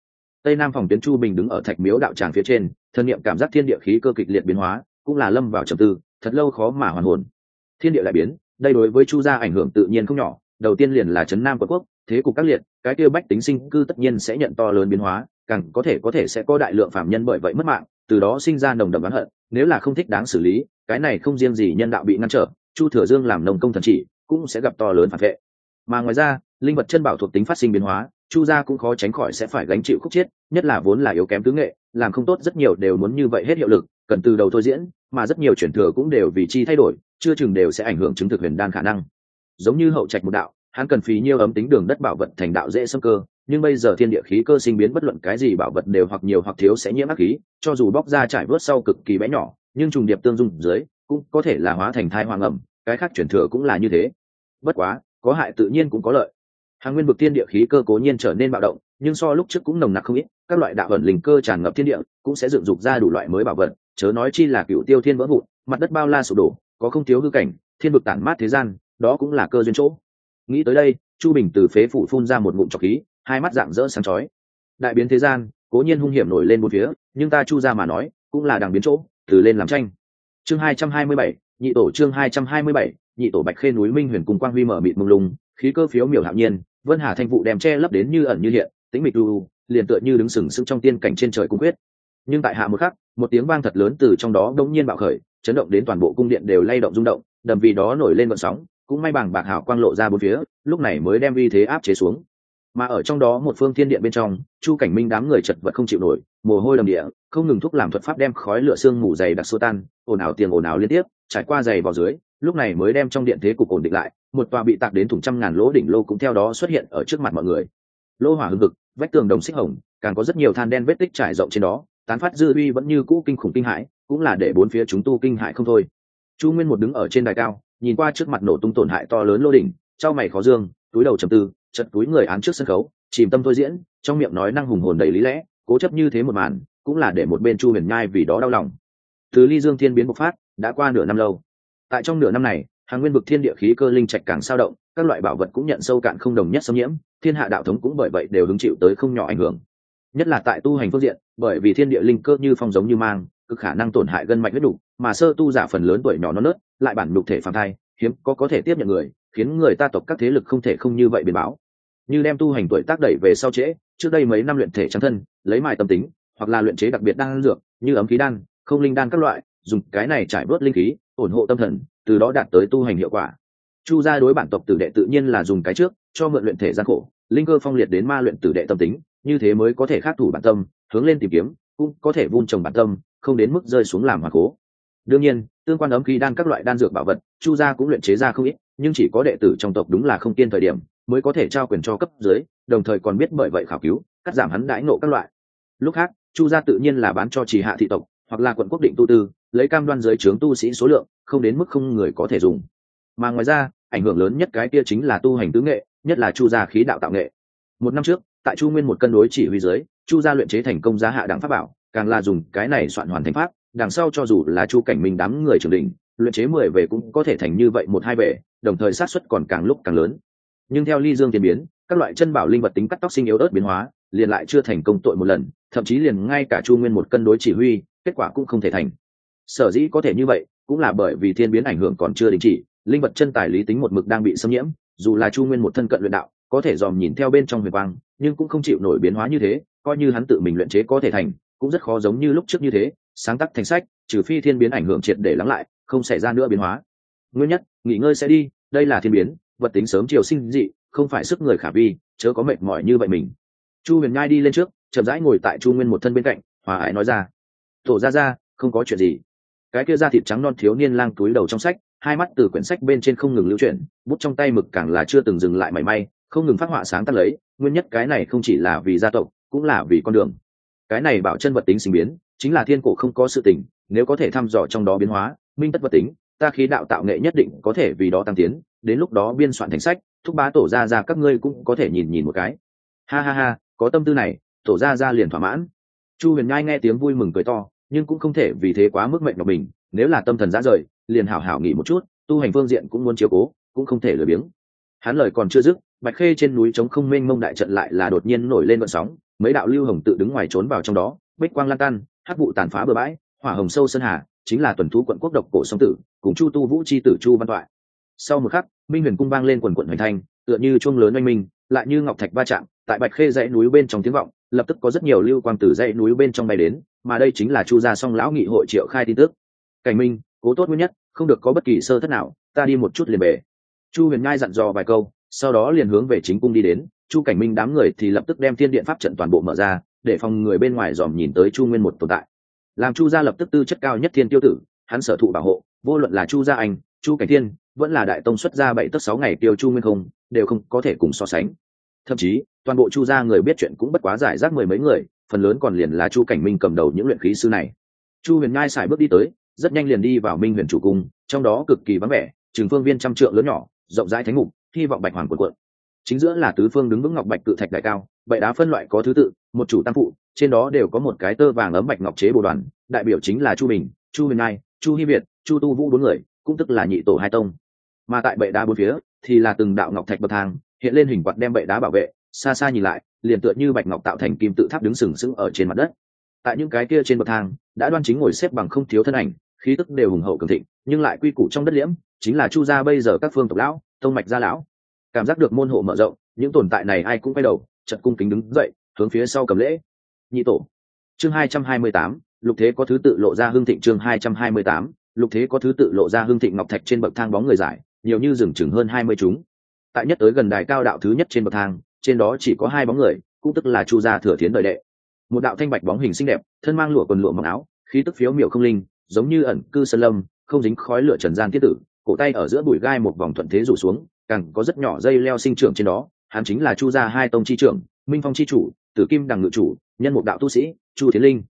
Tây nam phòng tuyến chu bình đứng ở thạch miếu đạo tràng phía trên, thân nhiệm cảm giác thiên địa khí cơ kịch liệt biến hóa, cũng là lâm vào trầm tư, thật lâu khó mà hoàn hồn. Thiên địa đại biến, đây đối với chu gia ảnh hưởng tự nhiên không nhỏ, đầu tiên liền là trấn nam quận quốc thế cục các liệt, cái kia bách tính sinh cư tất nhiên sẽ nhận to lớn biến hóa, càng có thể có thể sẽ có đại lượng phạm nhân bởi vậy mất mạng, từ đó sinh ra nồng đậm oán hận, nếu là không thích đáng xử lý, cái này không riêng gì nhân đạo bị ngăn trở, chu thừa dương làm nông công thần chỉ, cũng sẽ gặp to lớn phản vệ. Mà ngoài ra, linh vật chân bảo thuộc tính phát sinh biến hóa, chu gia cũng khó tránh khỏi sẽ phải gánh chịu khúc chiết nhất là vốn là yếu kém tứ nghệ, làm không tốt rất nhiều đều muốn như vậy hết hiệu lực, cần từ đầu thôi diễn, mà rất nhiều chuyển thừa cũng đều vì chi thay đổi, chưa chừng đều sẽ ảnh hưởng chứng thực huyền đan khả năng. Giống như hậu trạch một đạo hắn cần phí nhiêu ấm tính đường đất bảo vật thành đạo dễ xâm cơ, nhưng bây giờ thiên địa khí cơ sinh biến bất luận cái gì bảo vật đều hoặc nhiều hoặc thiếu sẽ nhiễm ác khí, cho dù bóc ra trải vớt sau cực kỳ bé nhỏ, nhưng trùng điệp tương dung dưới, cũng có thể là hóa thành thai hoang ẩm, cái khác chuyển thừa cũng là như thế. Bất quá, có hại tự nhiên cũng có lợi. Hàng nguyên vực thiên địa khí cơ cố nhiên trở nên bạo động, nhưng so lúc trước cũng nồng nặc không ít, các loại đạo ẩn linh cơ tràn ngập thiên địa, cũng sẽ dựng dục ra đủ loại mới bảo vật, chớ nói chi là cựu tiêu thiên vỡ vụn, mặt đất bao la sụp đổ, có không thiếu hư cảnh, thiên vực tản mát thế gian, đó cũng là cơ duyên chỗ nghĩ tới đây, chu bình từ phế phủ phun ra một ngụm trọc khí, hai mắt dạng dỡ sáng chói. Đại biến thế gian, cố nhiên hung hiểm nổi lên một phía, nhưng ta chu ra mà nói, cũng là đằng biến chỗ, từ lên làm tranh. Chương hai trăm hai mươi bảy, nhị tổ chương hai trăm hai mươi bảy, nhị tổ bạch khê núi minh huyền cùng quang huy mở mịt mông lung, khí cơ phiếu miểu hạo nhiên, vân hà thanh vụ đem che lấp đến như ẩn như hiện, tĩnh mịch u, liền tựa như đứng sừng sững trong tiên cảnh trên trời cung quyết. Nhưng tại hạ một khắc, một tiếng vang thật lớn từ trong đó đông nhiên bạo khởi, chấn động đến toàn bộ cung điện đều lay động rung động, đầm vì đó nổi lên vận sóng cũng may bằng bạc hảo quang lộ ra bốn phía, lúc này mới đem uy thế áp chế xuống. Mà ở trong đó một phương thiên điện bên trong, chu cảnh minh đám người chật vật không chịu nổi, mồ hôi đầm địa, không ngừng thúc làm thuật pháp đem khói lửa xương mù dày đặc xô tan, ồn ào tiền ồn ào liên tiếp, trải qua dày vào dưới, lúc này mới đem trong điện thế cục ổn định lại, một tòa bị tạc đến thủng trăm ngàn lỗ đỉnh lô cũng theo đó xuất hiện ở trước mặt mọi người. Lô hỏa hưng vực vách tường đồng xích hồng, càng có rất nhiều than đen vết tích trải rộng trên đó, tán phát dư uy vẫn như cũ kinh khủng kinh hãi, cũng là để bốn phía chúng tu kinh hãi không thôi. Chu nguyên một đứng ở trên đài cao nhìn qua trước mặt nổ tung tổn hại to lớn lô đỉnh trao mày khó dương túi đầu trầm tư chật túi người án trước sân khấu chìm tâm thôi diễn trong miệng nói năng hùng hồn đầy lý lẽ cố chấp như thế một màn cũng là để một bên chu huyền nhai vì đó đau lòng. Từ ly dương thiên biến bộc phát đã qua nửa năm lâu. Tại trong nửa năm này hàng nguyên vực thiên địa khí cơ linh trạch càng sao động các loại bảo vật cũng nhận sâu cạn không đồng nhất xâm nhiễm thiên hạ đạo thống cũng bởi vậy đều hứng chịu tới không nhỏ ảnh hưởng. Nhất là tại tu hành phương diện bởi vì thiên địa linh cơ như phong giống như mang cực khả năng tổn hại gân mạch huyết đủ, mà sơ tu giả phần lớn tuổi nhỏ non nớt, lại bản nhục thể phản thai, hiếm có có thể tiếp nhận người, khiến người ta tộc các thế lực không thể không như vậy biến báo. Như đem tu hành tuổi tác đẩy về sau trễ, trước đây mấy năm luyện thể trắng thân, lấy mài tâm tính, hoặc là luyện chế đặc biệt đan dược, như ấm khí đan, không linh đan các loại, dùng cái này trải bớt linh khí, ổn hộ tâm thần, từ đó đạt tới tu hành hiệu quả. Chu gia đối bản tộc tử đệ tự nhiên là dùng cái trước, cho mượn luyện thể gian khổ, linh cơ phong liệt đến ma luyện tử đệ tâm tính, như thế mới có thể khắc thủ bản tâm, hướng lên tìm kiếm, cũng có thể vun trồng bản tâm, không đến mức rơi xuống làm hòa cố đương nhiên, tương quan ấm khí đan các loại đan dược bảo vật, chu gia cũng luyện chế ra không ít, nhưng chỉ có đệ tử trong tộc đúng là không tiên thời điểm, mới có thể trao quyền cho cấp dưới, đồng thời còn biết bởi vậy khảo cứu, cắt giảm hắn đãi nộ các loại. Lúc khác, chu gia tự nhiên là bán cho chỉ hạ thị tộc, hoặc là quận quốc định tu tư, lấy cam đoan giới trướng tu sĩ số lượng, không đến mức không người có thể dùng. Mà ngoài ra, ảnh hưởng lớn nhất cái kia chính là tu hành tứ nghệ, nhất là chu gia khí đạo tạo nghệ. Một năm trước, tại chu nguyên một cân đối chỉ huy dưới, chu gia luyện chế thành công giá hạ đẳng pháp bảo, càng là dùng cái này soạn hoàn thành pháp đằng sau cho dù là chu cảnh minh đám người trưởng đình luyện chế mười về cũng có thể thành như vậy một hai về, đồng thời sát xuất còn càng lúc càng lớn. Nhưng theo ly dương tiến biến, các loại chân bảo linh vật tính cắt tóc sinh yếu ớt biến hóa, liền lại chưa thành công tội một lần, thậm chí liền ngay cả chu nguyên một cân đối chỉ huy, kết quả cũng không thể thành. Sở dĩ có thể như vậy, cũng là bởi vì thiên biến ảnh hưởng còn chưa đình chỉ, linh vật chân tài lý tính một mực đang bị xâm nhiễm, dù là chu nguyên một thân cận luyện đạo, có thể dòm nhìn theo bên trong huyền quang, nhưng cũng không chịu nổi biến hóa như thế, coi như hắn tự mình luyện chế có thể thành, cũng rất khó giống như lúc trước như thế sáng tác thành sách, trừ phi thiên biến ảnh hưởng triệt để lắng lại, không xảy ra nữa biến hóa. Nguyên nhất, nghỉ ngơi sẽ đi, đây là thiên biến, vật tính sớm chiều sinh dị, không phải sức người khả vi, chớ có mệt mỏi như vậy mình. Chu huyền ngai đi lên trước, chậm rãi ngồi tại chu nguyên một thân bên cạnh, hòa ái nói ra. Tổ ra ra không có chuyện gì. Cái kia da thịt trắng non thiếu niên lang túi đầu trong sách, hai mắt từ quyển sách bên trên không ngừng lưu chuyển, bút trong tay mực càng là chưa từng dừng lại mảy may, không ngừng phát họa sáng tác lấy, nguyên nhất cái này không chỉ là vì gia tộc, cũng là vì con đường. Cái này bảo chân vật tính sinh biến chính là thiên cổ không có sự tình, nếu có thể thăm dò trong đó biến hóa, minh tất vật tính, ta khí đạo tạo nghệ nhất định có thể vì đó tăng tiến, đến lúc đó biên soạn thành sách, thúc bá tổ ra ra các ngươi cũng có thể nhìn nhìn một cái. Ha ha ha, có tâm tư này, tổ ra ra liền thỏa mãn. Chu huyền nhai nghe tiếng vui mừng cười to, nhưng cũng không thể vì thế quá mức mệnh của mình, nếu là tâm thần ra rời, liền hảo hảo nghỉ một chút, tu hành phương diện cũng muốn chiều cố, cũng không thể lười biếng. Hắn lời còn chưa dứt, bạch khê trên núi trống không mênh mông đại trận lại là đột nhiên nổi lên vận sóng, mấy đạo lưu hồng tự đứng ngoài trốn vào trong đó, bích quang lan tan hát vụ tàn phá bừa bãi, hỏa hồng sâu sơn hà, chính là tuần thú quận quốc độc cổ song tử, cùng chu tu vũ c h i tử chu văn toại. Sau một khắc, minh huyền cung vang lên quần quận hoành thanh, tựa như chuông lớn oanh minh, lại như ngọc thạch va chạm, tại bạch khê dãy núi bên trong tiếng vọng, lập tức có rất nhiều lưu quang tử dãy núi bên trong bay đến, mà đây chính là chu gia song lão nghị hội triệu khai tin tức. Cảnh minh, cố tốt nguyên nhất, không được có bất kỳ sơ thất nào, ta đi một chút liền về. Chu huyền nhai dặn dò vài câu, sau đó liền hướng về chính cung đi đến, chu cảnh minh đám người thì lập tức đem thiên điện pháp trận toàn bộ mở ra để phòng người bên ngoài dòm nhìn tới chu nguyên một tồn tại. Làm chu gia lập tức tư chất cao nhất thiên tiêu tử, hắn sở thụ bảo hộ, vô luận là chu gia anh, chu cảnh thiên, vẫn là đại tông xuất gia bảy tức sáu ngày tiêu chu nguyên không, đều không có thể cùng so sánh. Thậm chí, toàn bộ chu gia người biết chuyện cũng bất quá giải rác mười mấy người, phần lớn còn liền là chu cảnh minh cầm đầu những luyện khí sư này. Chu huyền ngai xài bước đi tới, rất nhanh liền đi vào minh huyền chủ cung, trong đó cực kỳ vắng vẻ, trường phương viên trăm trượng lớn nhỏ, rộng rãi thánh ngục hy vọng bạch hoàng quần quận chính giữa là tứ phương đứng vững ngọc bạch cự thạch đại cao bậy đá phân loại có thứ tự, một chủ tam phụ, trên đó đều có một cái tơ vàng ấm bạch ngọc chế bồ đoàn, đại biểu chính là chu bình, chu huyền nai chu hy việt, chu tu vũ bốn người, cũng tức là nhị tổ hai tông. Mà tại bệ đá bốn phía thì là từng đạo ngọc thạch bậc thang, hiện lên hình quạt đem bệ đá bảo vệ, xa xa nhìn lại, liền tựa như bạch ngọc tạo thành kim tự tháp đứng sừng sững ở trên mặt đất. Tại những cái kia trên bậc thang, đã đoan chính ngồi xếp bằng không thiếu thân ảnh, khí tức đều hùng hậu cường thịnh, nhưng lại quy củ trong đất liễm, chính là chu gia bây giờ các phương tộc lão, tông mạch gia lão cảm giác được môn hộ mở rộng, những tồn tại này ai cũng quay đầu chật cung kính đứng dậy, hướng phía sau cầm lễ. Nhị tổ. Chương hai trăm hai mươi tám, lục thế có thứ tự lộ ra hương thịnh chương hai trăm hai mươi tám, lục thế có thứ tự lộ ra hương thịnh ngọc thạch trên bậc thang bóng người giải, nhiều như rừng chừng hơn hai mươi chúng. Tại nhất tới gần đài cao đạo thứ nhất trên bậc thang, trên đó chỉ có hai bóng người, cũng tức là chu gia thừa thiến đời đệ. Một đạo thanh bạch bóng hình xinh đẹp, thân mang lụa quần lụa mặc áo, khí tức phiếu miểu không linh, giống như ẩn cư sơn lâm, không dính khói lửa trần gian tiết tử, cổ tay ở giữa bụi gai một vòng thuận thế rủ xuống càng có rất nhỏ dây leo sinh trưởng trên đó, hắn chính là chu gia hai tông chi trưởng, minh phong chi chủ, tử kim đằng ngự chủ, nhân một đạo tu sĩ, chu thiến linh.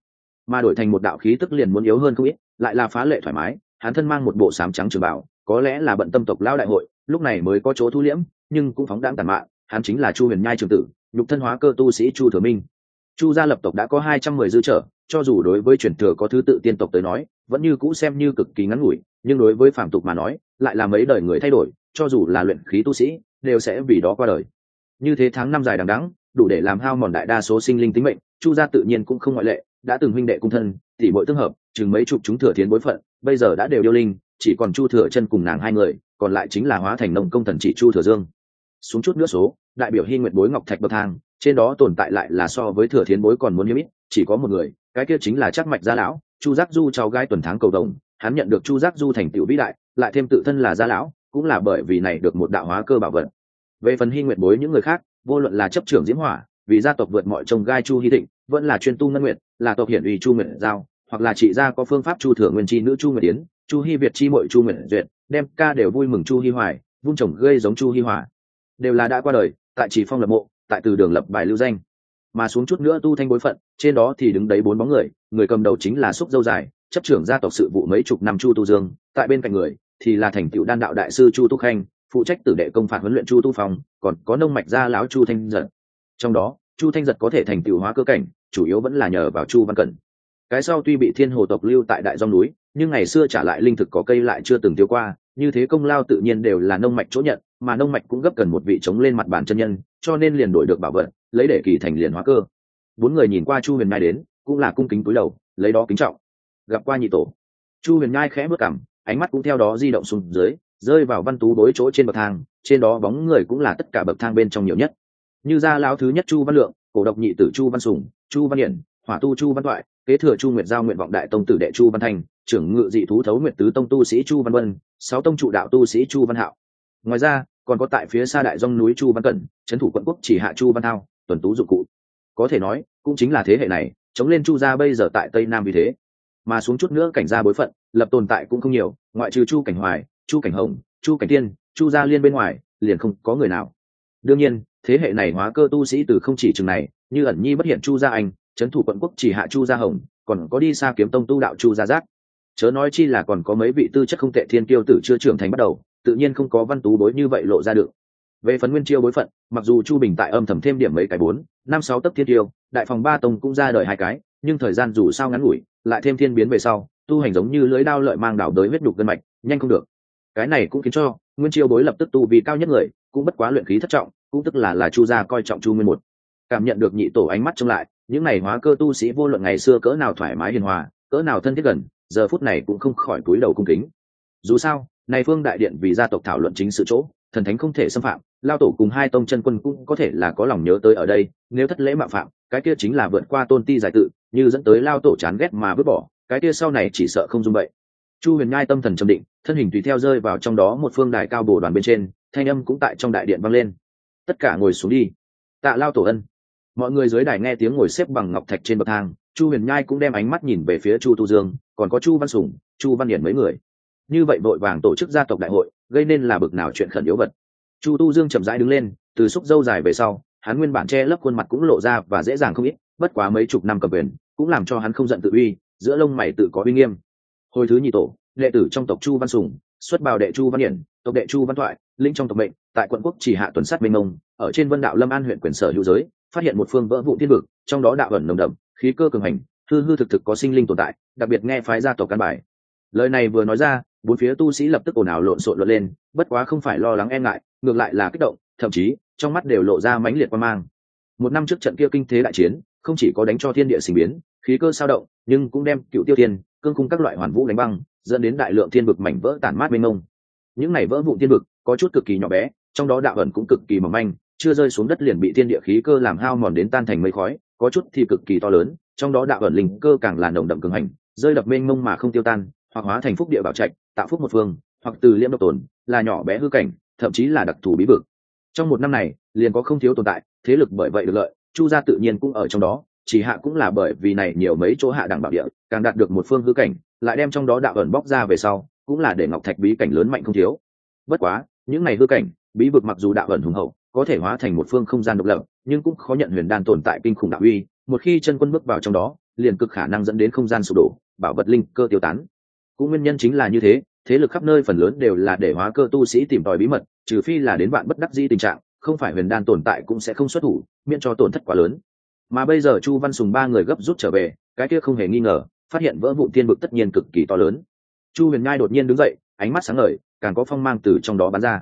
Mà đổi thành một đạo khí tức liền muốn yếu hơn không ít, lại là phá lệ thoải mái, hắn thân mang một bộ sám trắng trường bảo có lẽ là bận tâm tộc lao đại hội, lúc này mới có chỗ thu liễm, nhưng cũng phóng đáng tàn mạn, hắn chính là chu huyền nhai trường tử, nhục thân hóa cơ tu sĩ chu thừa minh. Chu gia lập tộc đã có hai trăm mười dư trở, cho dù đối với truyền thừa có thứ tự tiên tộc tới nói, vẫn như cũ xem như cực kỳ ngắn ngủi, nhưng đối với phản tục mà nói, lại là mấy đời người thay đổi cho dù là luyện khí tu sĩ đều sẽ vì đó qua đời. Như thế tháng năm dài đằng đẵng đủ để làm hao mòn đại đa số sinh linh tính mệnh chu gia tự nhiên cũng không ngoại lệ đã từng huynh đệ cung thân tỷ mỗi tương hợp chừng mấy chục chúng thừa thiến bối phận bây giờ đã đều điêu linh chỉ còn chu thừa chân cùng nàng hai người còn lại chính là hóa thành nông công thần chỉ chu thừa dương. Xuống chút nữa số đại biểu hy nguyện bối ngọc thạch bậc thang trên đó tồn tại lại là so với thừa thiến bối còn muốn hiếm, ít chỉ có một người cái kia chính là chắc mạch gia lão chu giác du cháu gái tuần tháng cầu đồng hắn nhận được chu giác du thành tựu vĩ đại lại thêm tự thân là gia lão cũng là bởi vì này được một đạo hóa cơ bảo vật. Về phần hy nguyện bối những người khác, vô luận là chấp trưởng diễm hỏa, vì gia tộc vượt mọi trông gai chu hy thịnh, vẫn là chuyên tu ngân nguyện là tộc hiển uy chu nguyện giao, hoặc là chị gia có phương pháp chu thừa nguyên chi nữ chu nguyệt tiến chu hy việt chi mội chu nguyệt duyệt, đem ca đều vui mừng chu hy hoài vun trồng gây giống chu hy hòa đều là đã qua đời, tại chỉ phong lập mộ, tại từ đường lập bài lưu danh. Mà xuống chút nữa tu thanh bối phận, trên đó thì đứng đấy bốn bóng người người cầm đầu chính là xúc dâu dài, chấp trưởng gia tộc sự vụ mấy chục năm chu tu dương, tại bên cạnh người thì là thành tựu đan đạo đại sư chu tu khanh, phụ trách tử đệ công phạt huấn luyện chu tu phong, còn có nông mạch gia lão chu thanh giật. Trong đó, chu thanh giật có thể thành tựu hóa cơ cảnh, chủ yếu vẫn là nhờ vào chu văn cẩn. Cái sau tuy bị thiên hồ tộc lưu tại đại dòng núi, nhưng ngày xưa trả lại linh thực có cây lại chưa từng tiêu qua, như thế công lao tự nhiên đều là nông mạch chỗ nhận, mà nông mạch cũng gấp cần một vị chống lên mặt bàn chân nhân, cho nên liền đổi được bảo vật, lấy để kỳ thành liền hóa cơ. Bốn người nhìn qua chu huyền nhai đến, cũng là cung kính túi đầu, lấy đó kính trọng. Gặp qua nhị tổ. Chu huyền nhai khẽ bước cảm ánh mắt cũng theo đó di động xuống dưới, rơi vào văn tú đối chỗ trên bậc thang, trên đó bóng người cũng là tất cả bậc thang bên trong nhiều nhất. Như gia lão thứ nhất chu văn lượng, cổ độc nhị tử chu văn sùng, chu văn hiển, hỏa tu chu văn toại, kế thừa chu nguyệt giao nguyện vọng đại tông tử đệ chu văn thành trưởng ngự dị thú thấu nguyệt tứ tông tu sĩ chu văn vân, sáu tông trụ đạo tu sĩ chu văn hạo. Ngoài ra, còn có tại phía xa đại dông núi chu văn cẩn, trấn thủ quận quốc chỉ hạ chu văn thao, tuần tú dụng cụ. Có thể nói, cũng chính là thế hệ này, chống lên chu gia bây giờ tại tây nam vì thế. Mà xuống chút nữa cảnh gia bối phận lập tồn tại cũng không nhiều, ngoại trừ chu cảnh hoài, chu cảnh hồng, chu cảnh tiên, chu gia liên bên ngoài, liền không có người nào. Đương nhiên, thế hệ này hóa cơ tu sĩ từ không chỉ chừng này, như ẩn nhi bất hiện chu gia anh, trấn thủ quận quốc chỉ hạ chu gia hồng, còn có đi xa kiếm tông tu đạo chu gia giác. Chớ nói chi là còn có mấy vị tư chất không tệ thiên kiêu tử chưa trưởng thành bắt đầu, tự nhiên không có văn tú đối như vậy lộ ra được. Về phần nguyên chiêu bối phận, mặc dù chu bình tại âm thầm thêm điểm mấy cái bốn, năm sáu tấc thiên tiêu đại phòng ba tông cũng ra đời hai cái, nhưng thời gian dù sao ngắn ngủi, lại thêm thiên biến về sau tu hành giống như lưới đao lợi mang đảo đới huyết đục gân mạch, nhanh không được. Cái này cũng khiến cho nguyên chiêu bối lập tức tu vì cao nhất người, cũng bất quá luyện khí thất trọng, cũng tức là là chu gia coi trọng chu nguyên một. Cảm nhận được nhị tổ ánh mắt trông lại, những này hóa cơ tu sĩ vô luận ngày xưa cỡ nào thoải mái hiền hòa, cỡ nào thân thiết gần, giờ phút này cũng không khỏi cúi đầu cung kính. Dù sao, này phương đại điện vì gia tộc thảo luận chính sự chỗ, thần thánh không thể xâm phạm, lao tổ cùng hai tông chân quân cũng có thể là có lòng nhớ tới ở đây, nếu thất lễ mạo phạm, cái kia chính là vượt qua tôn ti giải tự, như dẫn tới lao tổ chán ghét mà vứt bỏ cái kia sau này chỉ sợ không dung vậy. Chu huyền nhai tâm thần trầm định, thân hình tùy theo rơi vào trong đó một phương đài cao bồ đoàn bên trên, thanh âm cũng tại trong đại điện vang lên. Tất cả ngồi xuống đi. Tạ lao tổ ân. Mọi người dưới đài nghe tiếng ngồi xếp bằng ngọc thạch trên bậc thang, chu huyền nhai cũng đem ánh mắt nhìn về phía chu tu dương, còn có chu văn sùng, chu văn điển mấy người. Như vậy vội vàng tổ chức gia tộc đại hội, gây nên là bực nào chuyện khẩn yếu vật. Chu tu dương chậm rãi đứng lên, từ xúc dâu dài về sau, hắn nguyên bản che lấp khuôn mặt cũng lộ ra và dễ dàng không ít, bất quá mấy chục năm cầm quyền, cũng làm cho hắn không giận tự uy giữa lông mày tự có uy nghiêm. Hồi thứ nhị tổ, đệ tử trong tộc chu văn sùng, xuất bào đệ chu văn hiển, tộc đệ chu văn thoại linh trong tộc mệnh, tại quận quốc chỉ hạ tuần sát minh ông, ở trên vân đạo lâm an huyện quyền sở hữu giới, phát hiện một phương vỡ vụ thiên vực, trong đó đạo ẩn nồng đậm, khí cơ cường hành, hư hư thực thực có sinh linh tồn tại, đặc biệt nghe phái gia tộc căn bài. Lời này vừa nói ra, bốn phía tu sĩ lập tức ồn ào lộn xộn lộn lên, bất quá không phải lo lắng e ngại, ngược lại là kích động, thậm chí, trong mắt đều lộ ra mãnh liệt quan mang. Một năm trước trận kia kinh thế đại chiến, không chỉ có đánh cho thiên địa sinh biến khí cơ sao động, nhưng cũng đem cựu tiêu thiên, cương cung các loại hoàn vũ đánh băng, dẫn đến đại lượng thiên vực mảnh vỡ tản mát mênh mông. Những này vỡ vụ thiên vực, có chút cực kỳ nhỏ bé, trong đó đạo ẩn cũng cực kỳ mỏng manh, chưa rơi xuống đất liền bị thiên địa khí cơ làm hao mòn đến tan thành mây khói, có chút thì cực kỳ to lớn, trong đó đạo ẩn linh cơ càng là nồng đậm cường hành, rơi đập mênh mông mà không tiêu tan, hoặc hóa thành phúc địa bảo trạch, tạo phúc một phương, hoặc từ liễm độc tồn, là nhỏ bé hư cảnh, thậm chí là đặc thù bí vực. Trong một năm này, liền có không thiếu tồn tại, thế lực bởi vậy được lợi, chu gia tự nhiên cũng ở trong đó chỉ hạ cũng là bởi vì này nhiều mấy chỗ hạ đẳng bảo địa, càng đạt được một phương hư cảnh, lại đem trong đó đạo ẩn bóc ra về sau, cũng là để ngọc thạch bí cảnh lớn mạnh không thiếu. Bất quá, những này hư cảnh, bí vực mặc dù đạo ẩn hùng hậu, có thể hóa thành một phương không gian độc lập, nhưng cũng khó nhận huyền đan tồn tại kinh khủng đạo uy, một khi chân quân bước vào trong đó, liền cực khả năng dẫn đến không gian sụp đổ, bảo vật linh cơ tiêu tán. Cũng nguyên nhân chính là như thế thế lực khắp nơi phần lớn đều là để hóa cơ tu sĩ tìm tòi bí mật, trừ phi là đến bạn bất đắc di tình trạng, không phải huyền đan tồn tại cũng sẽ không xuất thủ, miễn cho tổn thất quá lớn mà bây giờ chu văn sùng ba người gấp rút trở về, cái kia không hề nghi ngờ, phát hiện vỡ vụ thiên vực tất nhiên cực kỳ to lớn. Chu huyền nhai đột nhiên đứng dậy, ánh mắt sáng ngời, càng có phong mang từ trong đó bắn ra.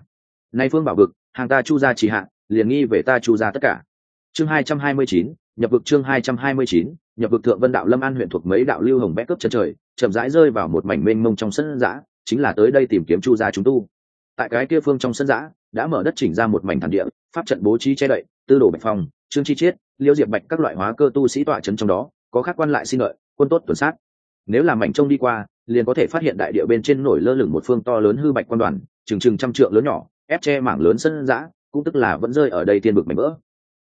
Nay phương bảo vực hàng ta chu gia chỉ hạ, liền nghi về ta chu gia tất cả. Chương hai trăm hai mươi chín, nhập vực chương hai trăm hai mươi chín, nhập vực thượng vân đạo lâm an huyện thuộc mấy đạo lưu hồng bét cướp chân trời, chậm rãi rơi vào một mảnh mênh mông trong sân giã chính là tới đây tìm kiếm chu gia chúng tu. Tại cái kia phương trong sân giã đã mở đất chỉnh ra một mảnh thản địa, pháp trận bố trí che đậy, tư đồ bạch phong trương chi chiết liêu diệp bạch các loại hóa cơ tu sĩ tọa trấn trong đó, có khác quan lại xin lợi, quân tốt tuần sát. Nếu làm mảnh trông đi qua, liền có thể phát hiện đại địa bên trên nổi lơ lửng một phương to lớn hư bạch quan đoàn trừng trừng trăm trượng lớn nhỏ, ép che mảng lớn sân giã, cũng tức là vẫn rơi ở đây thiên vực mảnh vỡ.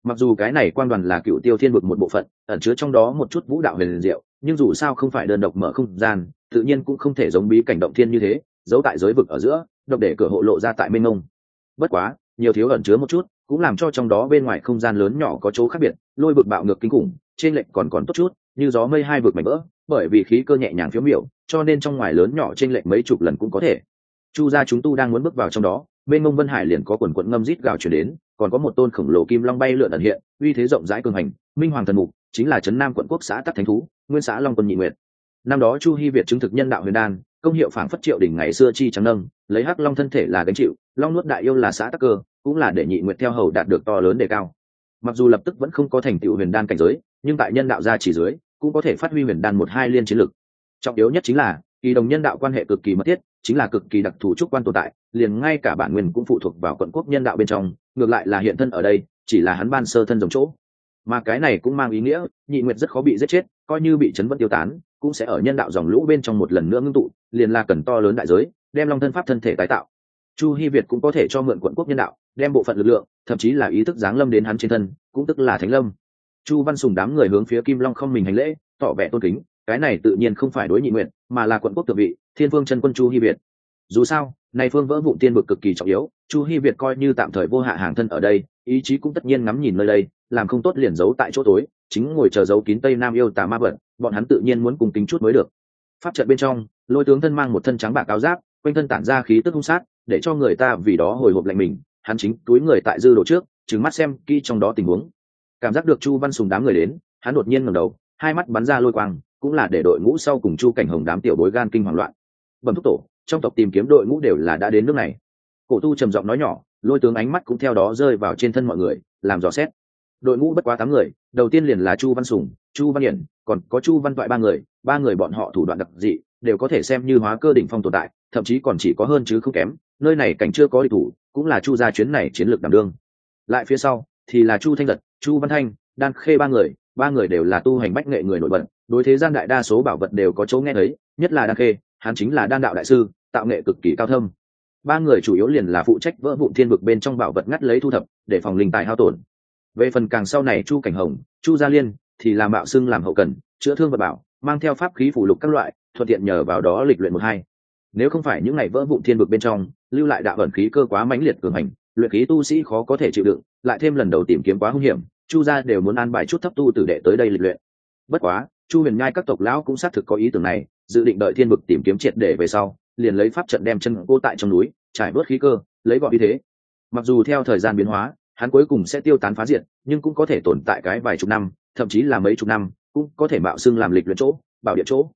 Mặc dù cái này quan đoàn là cựu tiêu thiên vực một bộ phận, ẩn chứa trong đó một chút vũ đạo huyền diệu, nhưng dù sao không phải đơn độc mở không gian, tự nhiên cũng không thể giống bí cảnh động thiên như thế, giấu tại giới vực ở giữa, độc để cửa hộ lộ ra tại mênh mông. Bất quá, nhiều thiếu ẩn chứa một chút cũng làm cho trong đó bên ngoài không gian lớn nhỏ có chỗ khác biệt, lôi vực bạo ngược kinh khủng, trên lệnh còn còn tốt chút, như gió mây hai vực mảnh vỡ, bởi vì khí cơ nhẹ nhàng phiếu miểu, cho nên trong ngoài lớn nhỏ trên lệnh mấy chục lần cũng có thể. Chu gia chúng tu đang muốn bước vào trong đó, bên ngông vân hải liền có quần quận ngâm rít gào chuyển đến, còn có một tôn khổng lồ kim long bay lượn ẩn hiện, uy thế rộng rãi cường hành, minh hoàng thần mục, chính là trấn nam quận quốc xã tắc thánh thú, nguyên xã long quân nhị nguyệt. Năm đó chu hy việt chứng thực nhân đạo huyền đan, công hiệu phảng phất triệu đỉnh ngày xưa chi trắng nâng, lấy hắc long thân thể là gánh chịu, long nuốt đại yêu là xã tắc cơ cũng là để nhị nguyệt theo hầu đạt được to lớn đề cao. Mặc dù lập tức vẫn không có thành tựu huyền đan cảnh giới, nhưng tại nhân đạo gia chỉ dưới, cũng có thể phát huy huyền đan một hai liên chiến lực. Trọng yếu nhất chính là, kỳ đồng nhân đạo quan hệ cực kỳ mật thiết, chính là cực kỳ đặc thù trúc quan tồn tại, liền ngay cả bản nguyên cũng phụ thuộc vào quận quốc nhân đạo bên trong, ngược lại là hiện thân ở đây, chỉ là hắn ban sơ thân giống chỗ. Mà cái này cũng mang ý nghĩa, nhị nguyệt rất khó bị giết chết, coi như bị chấn vẫn tiêu tán, cũng sẽ ở nhân đạo dòng lũ bên trong một lần nữa ngưng tụ, liền là cần to lớn đại giới, đem long thân pháp thân thể tái tạo chu hy việt cũng có thể cho mượn quận quốc nhân đạo, đem bộ phận lực lượng, thậm chí là ý thức giáng lâm đến hắn trên thân, cũng tức là thánh lâm. Chu văn sùng đám người hướng phía kim long không mình hành lễ, tỏ vẻ tôn kính, cái này tự nhiên không phải đối nhị nguyện, mà là quận quốc tự vị, thiên phương chân quân chu hy việt. Dù sao, nay phương vỡ vụn tiên vực cực kỳ trọng yếu, chu hy việt coi như tạm thời vô hạ hàng thân ở đây, ý chí cũng tất nhiên ngắm nhìn nơi đây, làm không tốt liền giấu tại chỗ tối, chính ngồi chờ giấu kín tây nam yêu tà ma vật, bọn hắn tự nhiên muốn cùng kính chút mới được. Pháp trận bên trong, lôi tướng thân mang một thân trắng bạc áo giáp, quanh thân tản ra khí tức hung sát để cho người ta vì đó hồi hộp lạnh mình, hắn chính túi người tại dư đồ trước, trừng mắt xem kỹ trong đó tình huống. Cảm giác được chu văn sùng đám người đến, hắn đột nhiên ngẩng đầu, hai mắt bắn ra lôi quang, cũng là để đội ngũ sau cùng chu cảnh hồng đám tiểu bối gan kinh hoàng loạn. Bẩm thúc tổ, trong tộc tìm kiếm đội ngũ đều là đã đến nước này. Cổ tu trầm giọng nói nhỏ, lôi tướng ánh mắt cũng theo đó rơi vào trên thân mọi người, làm dò xét. Đội ngũ bất quá tám người, đầu tiên liền là chu văn sùng, chu văn hiển, còn có chu văn toại ba người ba người bọn họ thủ đoạn đặc dị đều có thể xem như hóa cơ đỉnh phong tồn tại, thậm chí còn chỉ có hơn chứ không kém, nơi này cảnh chưa có địch thủ, cũng là chu gia chuyến này chiến lược đảm đương. Lại phía sau, thì là chu thanh lật chu văn thanh, đan khê ba người ba người đều là tu hành bách nghệ người nổi bật, đối thế gian đại đa số bảo vật đều có chỗ nghe thấy, nhất là đan khê, hắn chính là đan đạo đại sư, tạo nghệ cực kỳ cao thâm. Ba người chủ yếu liền là phụ trách vỡ vụn thiên vực bên trong bảo vật ngắt lấy thu thập, để phòng linh tài hao tổn. Về phần càng sau này chu cảnh hồng, chu gia liên, thì làm bạo xưng làm hậu cần, chữa thương vật bảo, mang theo pháp khí phủ lục các loại thuận tiện nhờ vào đó lịch luyện một hai. Nếu không phải những ngày vỡ vụn thiên vực bên trong, lưu lại đạo ẩn khí cơ quá mãnh liệt cường hành, luyện khí tu sĩ khó có thể chịu đựng, lại thêm lần đầu tìm kiếm quá hung hiểm, chu gia đều muốn an bài chút thấp tu tử đệ tới đây lịch luyện. Bất quá, chu huyền nhai các tộc lão cũng xác thực có ý tưởng này, dự định đợi thiên vực tìm kiếm triệt để về sau, liền lấy pháp trận đem chân cô tại trong núi, trải bớt khí cơ, lấy gọi như thế. Mặc dù theo thời gian biến hóa, hắn cuối cùng sẽ tiêu tán phá diệt, nhưng cũng có thể tồn tại cái vài chục năm, thậm chí là mấy chục năm, cũng có thể mạo xưng làm lịch luyện chỗ, bảo địa chỗ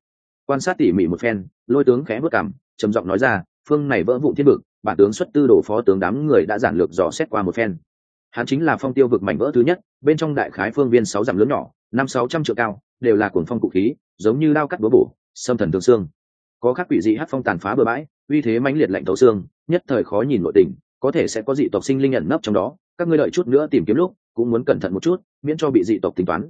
quan sát tỉ mỉ một phen, lôi tướng khẽ bước cảm trầm giọng nói ra, phương này vỡ vụ thiên vực, bản tướng xuất tư đồ phó tướng đám người đã giản lược dò xét qua một phen. Hắn chính là phong tiêu vực mảnh vỡ thứ nhất, bên trong đại khái phương viên sáu dặm lớn nhỏ, năm sáu trăm triệu cao, đều là cuồng phong cụ khí, giống như lao cắt búa bổ, xâm thần tương xương. Có các quỷ dị hát phong tàn phá bừa bãi, uy thế mãnh liệt lạnh thấu xương, nhất thời khó nhìn nội tình, có thể sẽ có dị tộc sinh linh ẩn nấp trong đó, các ngươi đợi chút nữa tìm kiếm lúc, cũng muốn cẩn thận một chút, miễn cho bị dị tộc tính toán.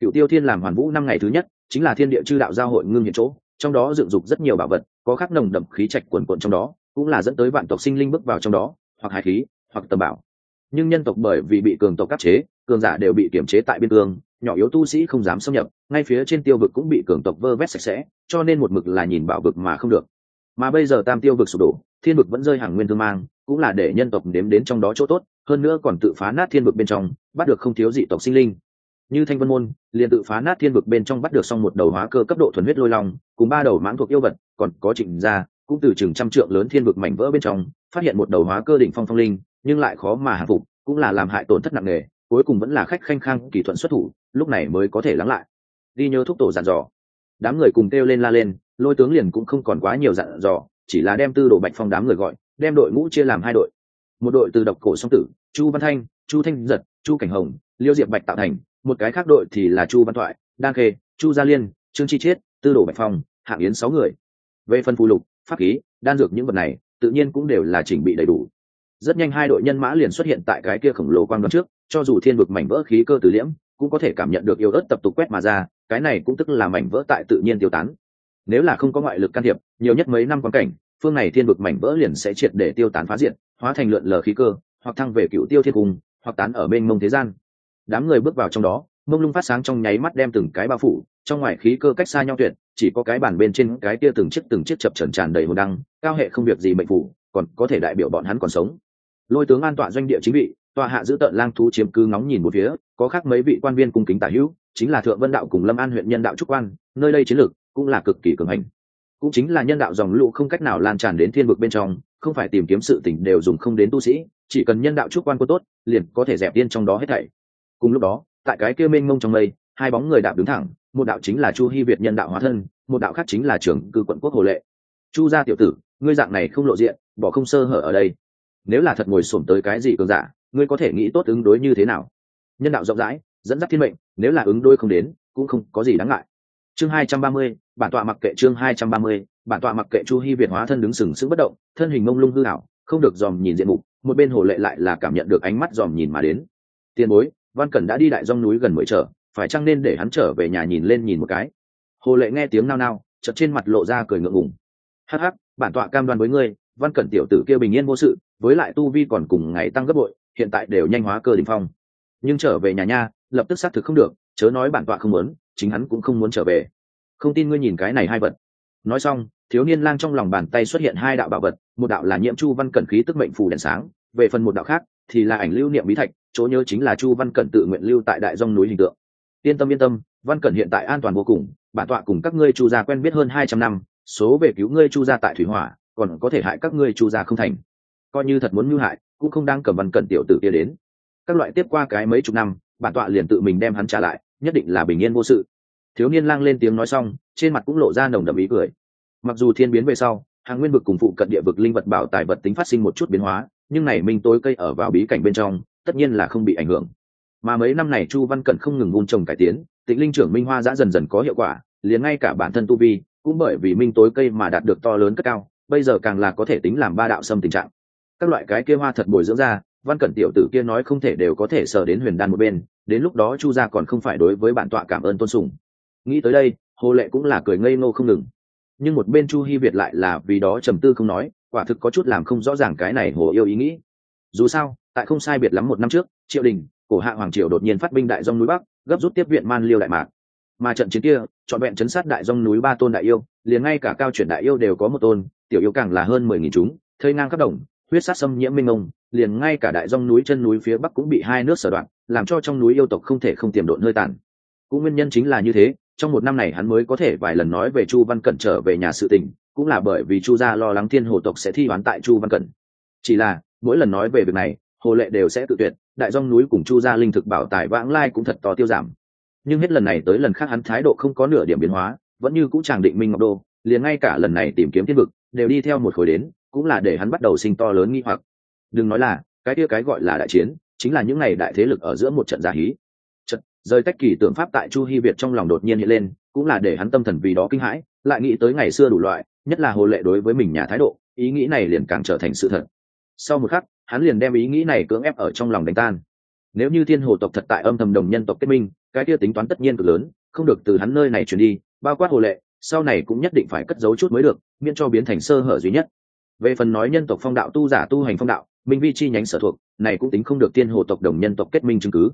Cựu tiêu thiên làm hoàn vũ năm ngày thứ nhất chính là thiên địa chư đạo giao hội ngưng hiện chỗ, trong đó dựng dục rất nhiều bảo vật, có khắc nồng đậm khí trạch quần quận trong đó, cũng là dẫn tới vạn tộc sinh linh bước vào trong đó, hoặc hài khí, hoặc tầm bảo. Nhưng nhân tộc bởi vì bị cường tộc áp chế, cường giả đều bị kiểm chế tại biên cương, nhỏ yếu tu sĩ không dám xâm nhập, ngay phía trên tiêu vực cũng bị cường tộc vơ vét sạch sẽ, cho nên một mực là nhìn bảo vực mà không được. Mà bây giờ tam tiêu vực sụp đổ, thiên vực vẫn rơi hàng nguyên thương mang, cũng là để nhân tộc đếm đến trong đó chỗ tốt, hơn nữa còn tự phá nát thiên vực bên trong, bắt được không thiếu dị tộc sinh linh như thanh vân môn, liền tự phá nát thiên vực bên trong bắt được xong một đầu hóa cơ cấp độ thuần huyết lôi long, cùng ba đầu mãng thuộc yêu vật, còn có trịnh gia, cũng từ chừng trăm trượng lớn thiên vực mảnh vỡ bên trong, phát hiện một đầu hóa cơ đỉnh phong phong linh, nhưng lại khó mà hạ phục, cũng là làm hại tổn thất nặng nề, cuối cùng vẫn là khách khanh khang kỳ thuận xuất thủ, lúc này mới có thể lắng lại. Đi nhớ thúc tổ dặn dò. Đám người cùng kêu lên la lên, lôi tướng liền cũng không còn quá nhiều dặn dò, chỉ là đem tư đồ bạch phong đám người gọi, đem đội ngũ chia làm hai đội. Một đội từ độc cổ song tử, chu văn thanh, chu thanh giật, chu cảnh hồng, liêu diệp bạch tạo thành một cái khác đội thì là chu văn thoại, đan khê, chu gia liên, trương chi chiết, tư đồ bạch phong, hạng yến sáu người. Về phần phụ lục, pháp khí đan dược những vật này, tự nhiên cũng đều là chỉnh bị đầy đủ. Rất nhanh hai đội nhân mã liền xuất hiện tại cái kia khổng lồ quang đoán trước, cho dù thiên vực mảnh vỡ khí cơ tử liễm, cũng có thể cảm nhận được yêu ớt tập tục quét mà ra, cái này cũng tức là mảnh vỡ tại tự nhiên tiêu tán. Nếu là không có ngoại lực can thiệp, nhiều nhất mấy năm quan cảnh, phương này thiên vực mảnh vỡ liền sẽ triệt để tiêu tán phá diện, hóa thành lượn lờ khí cơ, hoặc thăng về cựu tiêu thiên cung, hoặc tán ở bên mông thế gian đám người bước vào trong đó, mông lung phát sáng trong nháy mắt đem từng cái bao phủ, trong ngoài khí cơ cách xa nhau tuyệt, chỉ có cái bàn bên trên cái kia từng chiếc từng chiếc chập trần tràn đầy hồn đăng, cao hệ không việc gì mệnh phủ, còn có thể đại biểu bọn hắn còn sống. Lôi tướng an tọa doanh địa chính vị, tọa hạ giữ tợn lang thú chiếm cứ ngóng nhìn một phía, có khác mấy vị quan viên cung kính tả hữu, chính là thượng vân đạo cùng lâm an huyện nhân đạo trúc quan, nơi đây chiến lược cũng là cực kỳ cường hành. Cũng chính là nhân đạo dòng lũ không cách nào lan tràn đến thiên vực bên trong, không phải tìm kiếm sự tỉnh đều dùng không đến tu sĩ, chỉ cần nhân đạo trúc quan có tốt, liền có thể dẹp tiên trong đó hết thảy cùng lúc đó, tại cái kia mênh mông trong mây, hai bóng người đạp đứng thẳng, một đạo chính là chu hy việt nhân đạo hóa thân, một đạo khác chính là trưởng cư quận quốc hồ lệ. Chu gia tiểu tử, ngươi dạng này không lộ diện, bỏ không sơ hở ở đây. Nếu là thật ngồi xổm tới cái gì cường giả, ngươi có thể nghĩ tốt ứng đối như thế nào? Nhân đạo rộng rãi, dẫn dắt thiên mệnh, nếu là ứng đối không đến, cũng không có gì đáng ngại. Chương hai trăm ba mươi, bản tọa mặc kệ chương hai trăm ba mươi, bản tọa mặc kệ chu hy việt hóa thân đứng sừng sững bất động, thân hình mông lung hư hảo không được dòm nhìn diện mục, một bên hồ lệ lại là cảm nhận được ánh mắt dòm nhìn mà đến. Tiền bối văn cẩn đã đi đại dòng núi gần mười trở, phải chăng nên để hắn trở về nhà nhìn lên nhìn một cái? Hồ lệ nghe tiếng nao nao, chợt trên mặt lộ ra cười ngượng ngùng. Hắc hắc, bản tọa cam đoan với ngươi, văn cẩn tiểu tử kia bình yên vô sự, với lại tu vi còn cùng ngày tăng gấp bội, hiện tại đều nhanh hóa cơ đỉnh phong. Nhưng trở về nhà nha, lập tức xác thực không được, chớ nói bản tọa không muốn, chính hắn cũng không muốn trở về. Không tin ngươi nhìn cái này hai vật. Nói xong, thiếu niên lang trong lòng bàn tay xuất hiện hai đạo bảo vật, một đạo là nhiễm chu văn cẩn khí tức mệnh phù đèn sáng, về phần một đạo khác thì là ảnh lưu niệm bí thạch chỗ nhớ chính là chu văn cẩn tự nguyện lưu tại đại dông núi hình tượng. Yên tâm yên tâm, văn cẩn hiện tại an toàn vô cùng, bản tọa cùng các ngươi chu gia quen biết hơn hai trăm năm, số về cứu ngươi chu gia tại thủy hỏa, còn có thể hại các ngươi chu gia không thành. Coi như thật muốn mưu hại, cũng không đang cầm văn cẩn tiểu tử kia đến. Các loại tiếp qua cái mấy chục năm, bản tọa liền tự mình đem hắn trả lại, nhất định là bình yên vô sự. Thiếu niên lang lên tiếng nói xong, trên mặt cũng lộ ra nồng đậm ý cười. Mặc dù thiên biến về sau, hàng nguyên vực cùng phụ cận địa vực linh vật bảo tài vật tính phát sinh một chút biến hóa, nhưng này minh tối cây ở vào bí cảnh bên trong tất nhiên là không bị ảnh hưởng. Mà mấy năm này chu văn cẩn không ngừng vun trồng cải tiến, tịnh linh trưởng minh hoa đã dần dần có hiệu quả, liền ngay cả bản thân tu vi, cũng bởi vì minh tối cây mà đạt được to lớn cất cao, bây giờ càng là có thể tính làm ba đạo xâm tình trạng. Các loại cái kia hoa thật bồi dưỡng ra, văn cẩn tiểu tử kia nói không thể đều có thể sờ đến huyền đan một bên, đến lúc đó chu gia còn không phải đối với bản tọa cảm ơn tôn sùng. Nghĩ tới đây, hồ lệ cũng là cười ngây ngô không ngừng. Nhưng một bên chu hy việt lại là vì đó trầm tư không nói, quả thực có chút làm không rõ ràng cái này hồ yêu ý nghĩ dù sao, tại không sai biệt lắm một năm trước, triệu đình, cổ hạ hoàng triều đột nhiên phát binh đại dông núi bắc, gấp rút tiếp viện man liêu đại mạc. Mà trận chiến kia, trọn vẹn chấn sát đại dông núi ba tôn đại yêu, liền ngay cả cao chuyển đại yêu đều có một tôn, tiểu yêu càng là hơn mười nghìn chúng thơi ngang khắp đồng, huyết sát xâm nhiễm minh ông liền ngay cả đại dông núi chân núi phía bắc cũng bị hai nước sở đoạn, làm cho trong núi yêu tộc không thể không tiềm độn hơi tàn. Cũng nguyên nhân chính là như thế, trong một năm này hắn mới có thể vài lần nói về chu văn cẩn trở về nhà sự tình, cũng là bởi vì chu gia lo lắng thiên hồ tộc sẽ thi hoán tại chu văn cẩn. Chỉ là mỗi lần nói về việc này, hồ lệ đều sẽ tự tuyệt, đại dong núi cùng chu gia linh thực bảo tài vãng lai cũng thật to tiêu giảm. Nhưng hết lần này tới lần khác hắn thái độ không có nửa điểm biến hóa, vẫn như cũng chàng định minh ngọc đô, liền ngay cả lần này tìm kiếm thiên vực, đều đi theo một khối đến, cũng là để hắn bắt đầu sinh to lớn nghi hoặc. Đừng nói là, cái kia cái gọi là đại chiến, chính là những ngày đại thế lực ở giữa một trận giả hí. Trận rời tách kỳ tưởng pháp tại chu hy việt trong lòng đột nhiên hiện lên, cũng là để hắn tâm thần vì đó kinh hãi, lại nghĩ tới ngày xưa đủ loại, nhất là hồ lệ đối với mình nhà thái độ, ý nghĩ này liền càng trở thành sự thật sau một khắc, hắn liền đem ý nghĩ này cưỡng ép ở trong lòng đánh tan. Nếu như thiên hồ tộc thật tại âm thầm đồng nhân tộc kết minh, cái kia tính toán tất nhiên cực lớn, không được từ hắn nơi này chuyển đi, bao quát hồ lệ, sau này cũng nhất định phải cất giấu chút mới được, miễn cho biến thành sơ hở duy nhất. Về phần nói nhân tộc phong đạo tu giả tu hành phong đạo minh vi chi nhánh sở thuộc, này cũng tính không được thiên hồ tộc đồng nhân tộc kết minh chứng cứ.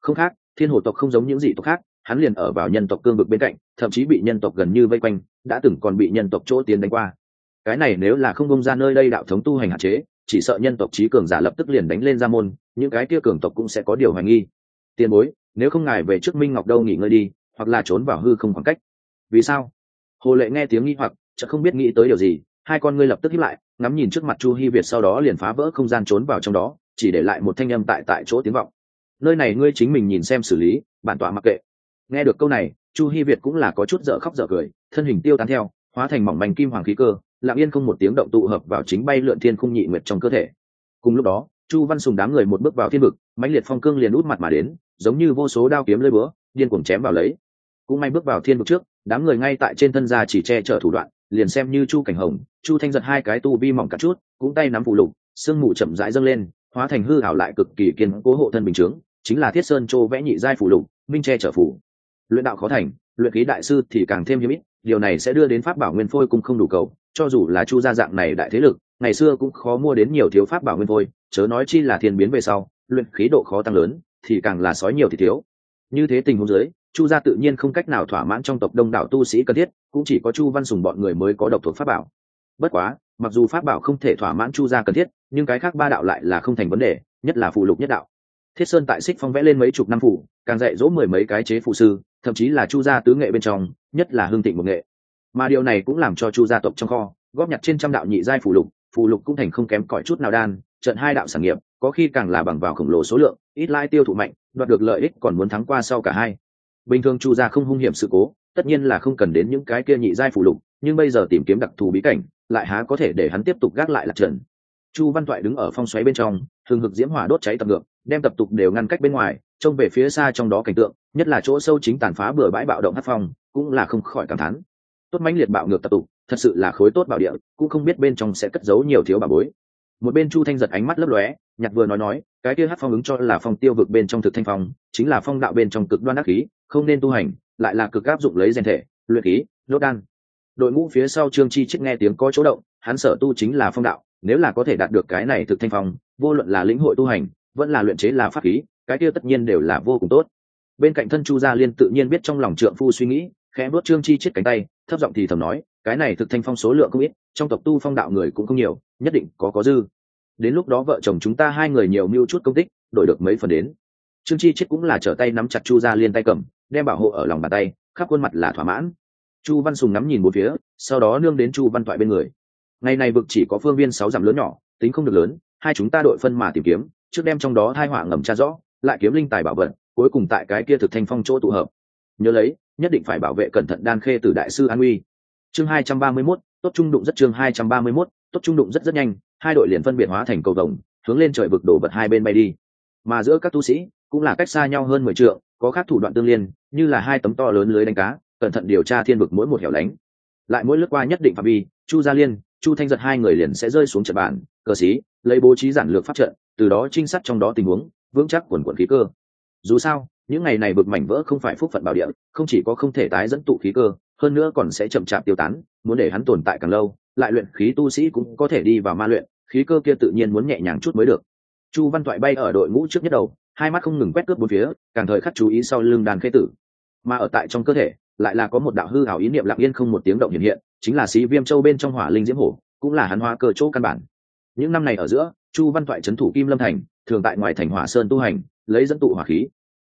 Không khác, thiên hồ tộc không giống những dị tộc khác, hắn liền ở vào nhân tộc cương vực bên cạnh, thậm chí bị nhân tộc gần như vây quanh, đã từng còn bị nhân tộc chỗ tiến đánh qua. Cái này nếu là không bông ra nơi đây đạo thống tu hành hạn chế chỉ sợ nhân tộc trí cường giả lập tức liền đánh lên ra môn, những cái kia cường tộc cũng sẽ có điều hoài nghi. Tiền bối, nếu không ngài về trước minh ngọc đâu nghỉ ngơi đi, hoặc là trốn vào hư không khoảng cách. Vì sao? Hồ lệ nghe tiếng nghi hoặc, chợt không biết nghĩ tới điều gì, hai con ngươi lập tức hiếp lại, ngắm nhìn trước mặt chu hi việt sau đó liền phá vỡ không gian trốn vào trong đó, chỉ để lại một thanh âm tại tại chỗ tiếng vọng. Nơi này ngươi chính mình nhìn xem xử lý, bản tọa mặc kệ. Nghe được câu này, chu hi việt cũng là có chút dở khóc dở cười, thân hình tiêu tán theo hóa thành mỏng manh kim hoàng khí cơ, lặng yên không một tiếng động tụ hợp vào chính bay lượn thiên khung nhị nguyệt trong cơ thể. Cùng lúc đó, chu văn sùng đám người một bước vào thiên vực, mãnh liệt phong cương liền út mặt mà đến, giống như vô số đao kiếm lơi búa, điên cuồng chém vào lấy. Cũng may bước vào thiên vực trước, đám người ngay tại trên thân gia chỉ che chở thủ đoạn, liền xem như chu cảnh hồng, chu thanh giật hai cái tu vi mỏng cả chút, cũng tay nắm phụ lục, sương mù chậm rãi dâng lên, hóa thành hư hảo lại cực kỳ kiên cố hộ thân bình chướng, chính là thiết sơn châu vẽ nhị giai phụ lục, minh che chở phủ luyện đạo khó thành, luyện khí đại sư thì càng thêm hiếm ít điều này sẽ đưa đến pháp bảo nguyên phôi cũng không đủ cầu, cho dù là chu gia dạng này đại thế lực, ngày xưa cũng khó mua đến nhiều thiếu pháp bảo nguyên phôi, chớ nói chi là thiên biến về sau, luyện khí độ khó tăng lớn, thì càng là sói nhiều thì thiếu. Như thế tình huống dưới, chu gia tự nhiên không cách nào thỏa mãn trong tộc đông đảo tu sĩ cần thiết, cũng chỉ có chu văn sùng bọn người mới có độc thuộc pháp bảo. Bất quá, mặc dù pháp bảo không thể thỏa mãn chu gia cần thiết, nhưng cái khác ba đạo lại là không thành vấn đề, nhất là phụ lục nhất đạo thiết sơn tại xích phong vẽ lên mấy chục năm phủ, càng dạy dỗ mười mấy cái chế phụ sư, thậm chí là chu gia tứ nghệ bên trong, nhất là hương thịnh một nghệ. Mà điều này cũng làm cho chu gia tộc trong kho, góp nhặt trên trăm đạo nhị giai phụ lục phụ lục cũng thành không kém cỏi chút nào đan, trận hai đạo sản nghiệp, có khi càng là bằng vào khổng lồ số lượng, ít lai tiêu thụ mạnh, đoạt được lợi ích còn muốn thắng qua sau cả hai. Bình thường chu gia không hung hiểm sự cố, tất nhiên là không cần đến những cái kia nhị giai phụ lục, nhưng bây giờ tìm kiếm đặc thù bí cảnh, lại há có thể để hắn tiếp tục gác lại lạc trận chu văn toại đứng ở phong xoáy bên trong, thường hực diễm hỏa đốt cháy tập ngược đem tập tục đều ngăn cách bên ngoài, trông về phía xa trong đó cảnh tượng, nhất là chỗ sâu chính tàn phá bừa bãi bạo động hát phong, cũng là không khỏi cảm thán. Tốt mãnh liệt bạo ngược tập tục, thật sự là khối tốt bảo địa, cũng không biết bên trong sẽ cất giấu nhiều thiếu bà bối. Một bên chu thanh giật ánh mắt lấp lóe, nhặt vừa nói nói, cái kia hát phong ứng cho là phong tiêu vực bên trong thực thanh phong, chính là phong đạo bên trong cực đoan ác khí, không nên tu hành, lại là cực áp dụng lấy rèn thể, luyện khí, lốt đan. Đội ngũ phía sau trương chi chết nghe tiếng có chỗ động, hắn sở tu chính là phong đạo, nếu là có thể đạt được cái này thực thanh phong, vô luận là lĩnh hội tu hành vẫn là luyện chế là pháp khí, cái kia tất nhiên đều là vô cùng tốt. Bên cạnh thân chu gia liên tự nhiên biết trong lòng trượng phu suy nghĩ, khẽ bước trương chi chết cánh tay, thấp giọng thì thầm nói, cái này thực thanh phong số lượng không ít, trong tộc tu phong đạo người cũng không nhiều, nhất định có có dư. Đến lúc đó vợ chồng chúng ta hai người nhiều mưu chút công tích, đổi được mấy phần đến. Trương chi chết cũng là trở tay nắm chặt chu gia liên tay cầm, đem bảo hộ ở lòng bàn tay, khắp khuôn mặt là thỏa mãn. Chu văn sùng nắm nhìn một phía, sau đó nương đến chu văn toại bên người. Ngày này vực chỉ có phương viên sáu dặm lớn nhỏ, tính không được lớn, hai chúng ta đội phân mà tìm kiếm trước đem trong đó thai họa ngầm tra rõ lại kiếm linh tài bảo vật cuối cùng tại cái kia thực thanh phong chỗ tụ hợp. Nhớ lấy nhất định phải bảo vệ cẩn thận đan khê từ đại sư an uy. Chương hai trăm ba mươi 231, tốt trung đụng rất chương hai trăm ba mươi 231, tốt trung đụng rất rất nhanh hai đội liền phân biệt hóa thành cầu vồng hướng lên trời vực đổ bật hai bên bay đi. Mà giữa các tu sĩ cũng là cách xa nhau hơn mười trượng có khác thủ đoạn tương liên như là hai tấm to lớn lưới đánh cá cẩn thận điều tra thiên vực mỗi một hẻo lánh. Lại mỗi lướt qua nhất định phạm vi chu gia liên chu thanh giật hai người liền sẽ rơi xuống trận bàn, cờ xí, lấy bố trí giản lược phát trận, từ đó trinh sát trong đó tình huống, vững chắc quần quận khí cơ. Dù sao, những ngày này bực mảnh vỡ không phải phúc phận bảo địa, không chỉ có không thể tái dẫn tụ khí cơ, hơn nữa còn sẽ chậm chạp tiêu tán, muốn để hắn tồn tại càng lâu, lại luyện khí tu sĩ cũng có thể đi vào ma luyện, khí cơ kia tự nhiên muốn nhẹ nhàng chút mới được. Chu văn toại bay ở đội ngũ trước nhất đầu, hai mắt không ngừng quét cướp bốn phía, càng thời khắc chú ý sau lưng đàn khê tử. Mà ở tại trong cơ thể, lại là có một đạo hư hảo ý niệm lặng yên không một tiếng động hiện hiện chính là xí viêm châu bên trong hỏa linh diễm hổ, cũng là hắn hóa cơ chỗ căn bản. Những năm này ở giữa, chu văn toại trấn thủ kim lâm thành, thường tại ngoài thành hỏa sơn tu hành, lấy dẫn tụ hỏa khí.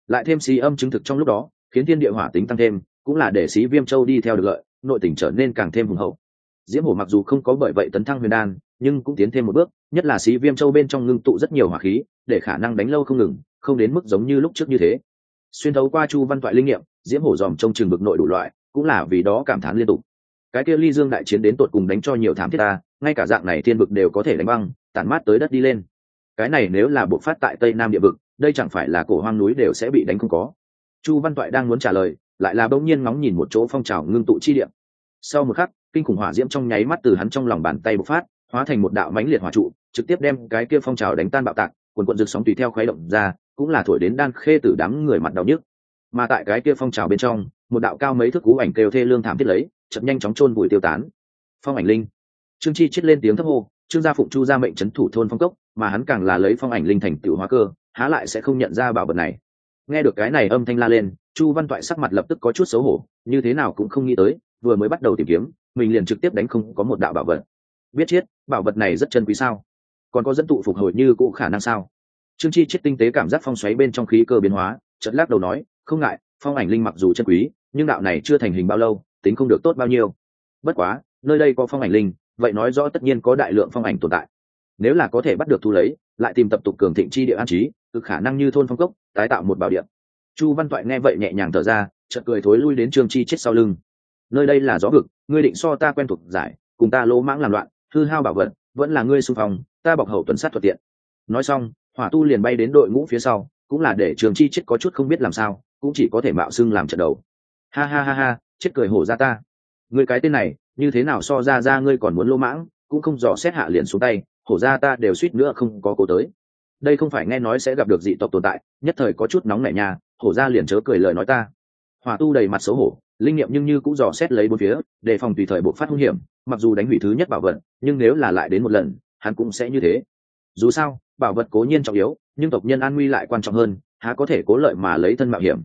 Lại thêm xí âm chứng thực trong lúc đó, khiến thiên địa hỏa tính tăng thêm, cũng là để xí viêm châu đi theo được lợi, nội tỉnh trở nên càng thêm hùng hậu. Diễm hổ mặc dù không có bởi vậy tấn thăng huyền đan, nhưng cũng tiến thêm một bước, nhất là xí viêm châu bên trong ngưng tụ rất nhiều hỏa khí, để khả năng đánh lâu không ngừng, không đến mức giống như lúc trước như thế. Xuyên thấu qua chu văn toại linh nghiệm, diễm hổ dòm trong trường bực nội đủ loại, cũng là vì đó cảm thán liên tục cái kia ly dương đại chiến đến tột cùng đánh cho nhiều thảm thiết ta, ngay cả dạng này thiên vực đều có thể đánh băng, tản mát tới đất đi lên. Cái này nếu là bộ phát tại tây nam địa vực, đây chẳng phải là cổ hoang núi đều sẽ bị đánh không có. Chu văn toại đang muốn trả lời, lại là bỗng nhiên ngóng nhìn một chỗ phong trào ngưng tụ chi điểm sau một khắc, kinh khủng hỏa diễm trong nháy mắt từ hắn trong lòng bàn tay bộc phát, hóa thành một đạo mãnh liệt hỏa trụ, trực tiếp đem cái kia phong trào đánh tan bạo tạc, quần quận rực sóng tùy theo khuấy động ra, cũng là thổi đến đan khê tử đám người mặt đau nhức. Mà tại cái kia phong trào bên trong, một đạo cao mấy thước cú ảnh kêu thê lương thảm thiết lấy chậm nhanh chóng chôn vùi tiêu tán. Phong ảnh linh. Trương chi chết lên tiếng thấp hô, trương gia phụng chu ra mệnh c thủ thôn phong cốc, mà hắn càng là lấy phong ảnh linh thành tiểu hóa cơ, há lại sẽ không nhận ra bảo vật này. Nghe được cái này âm thanh la lên, chu văn toại sắc mặt lập tức có chút xấu hổ, như thế nào cũng không nghĩ tới, vừa mới bắt đầu tìm kiếm, mình liền trực tiếp đánh không có một đạo bảo vật. Biết chết, bảo vật này rất chân quý sao? Còn có dẫn tụ phục hồi như cũ khả năng sao? Trương chi chết tinh tế cảm giác phong xoáy bên trong khí cơ biến hóa chật lắc đầu nói, không ngại, phong ảnh linh mặc dù chân quý, nhưng đạo này chưa thành hình bao lâu tính không được tốt bao nhiêu. Bất quá, nơi đây có phong ảnh linh, vậy nói rõ tất nhiên có đại lượng phong ảnh tồn tại. Nếu là có thể bắt được thu lấy, lại tìm tập tục cường thịnh chi địa an trí cực khả năng như thôn phong cốc, tái tạo một bảo địa. Chu văn toại nghe vậy nhẹ nhàng thở ra, chợt cười thối lui đến trương chi chết sau lưng. Nơi đây là gió vực, ngươi định so ta quen thuộc giải, cùng ta lỗ mãng làm loạn, hư hao bảo vật, vẫn là ngươi xung phong, ta bọc hậu tuần sát thuận tiện. Nói xong, hỏa tu liền bay đến đội ngũ phía sau, cũng là để trường chi chết có chút không biết làm sao, cũng chỉ có thể mạo xưng làm trận đầu. Ha ha ha ha chết cười hổ ra ta. Người cái tên này, như thế nào so ra ra ngươi còn muốn lỗ mãng, cũng không dò xét hạ liền xuống tay, hổ ra ta đều suýt nữa không có cố tới. Đây không phải nghe nói sẽ gặp được dị tộc tồn tại, nhất thời có chút nóng nảy nhà hổ ra liền chớ cười lời nói ta. Hỏa tu đầy mặt xấu hổ, linh nghiệm nhưng như cũng dò xét lấy bốn phía, đề phòng tùy thời bộc phát hung hiểm, mặc dù đánh hủy thứ nhất bảo vật, nhưng nếu là lại đến một lần, hắn cũng sẽ như thế. Dù sao, bảo vật cố nhiên trọng yếu, nhưng tộc nhân an nguy lại quan trọng hơn, há có thể cố lợi mà lấy thân mạo hiểm.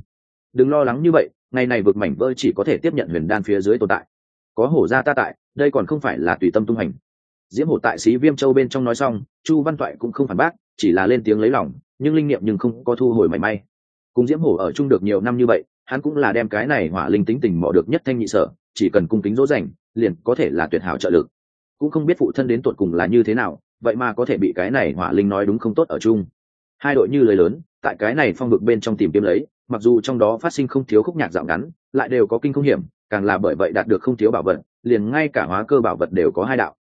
Đừng lo lắng như vậy ngày này vực mảnh vỡ chỉ có thể tiếp nhận huyền đan phía dưới tồn tại. Có hổ ra ta tại, đây còn không phải là tùy tâm tung hành. Diễm hổ tại sĩ viêm châu bên trong nói xong, chu văn toại cũng không phản bác, chỉ là lên tiếng lấy lòng, nhưng linh nghiệm nhưng không có thu hồi mảy may. Cùng diễm hổ ở chung được nhiều năm như vậy, hắn cũng là đem cái này hỏa linh tính tình mò được nhất thanh nhị sở, chỉ cần cung kính dỗ dành, liền có thể là tuyệt hảo trợ lực. Cũng không biết phụ thân đến tột cùng là như thế nào, vậy mà có thể bị cái này hỏa linh nói đúng không tốt ở chung. Hai đội như lời lớn, tại cái này phong vực bên trong tìm kiếm lấy mặc dù trong đó phát sinh không thiếu khúc nhạc dạo ngắn, lại đều có kinh không hiểm, càng là bởi vậy đạt được không thiếu bảo vật, liền ngay cả hóa cơ bảo vật đều có hai đạo.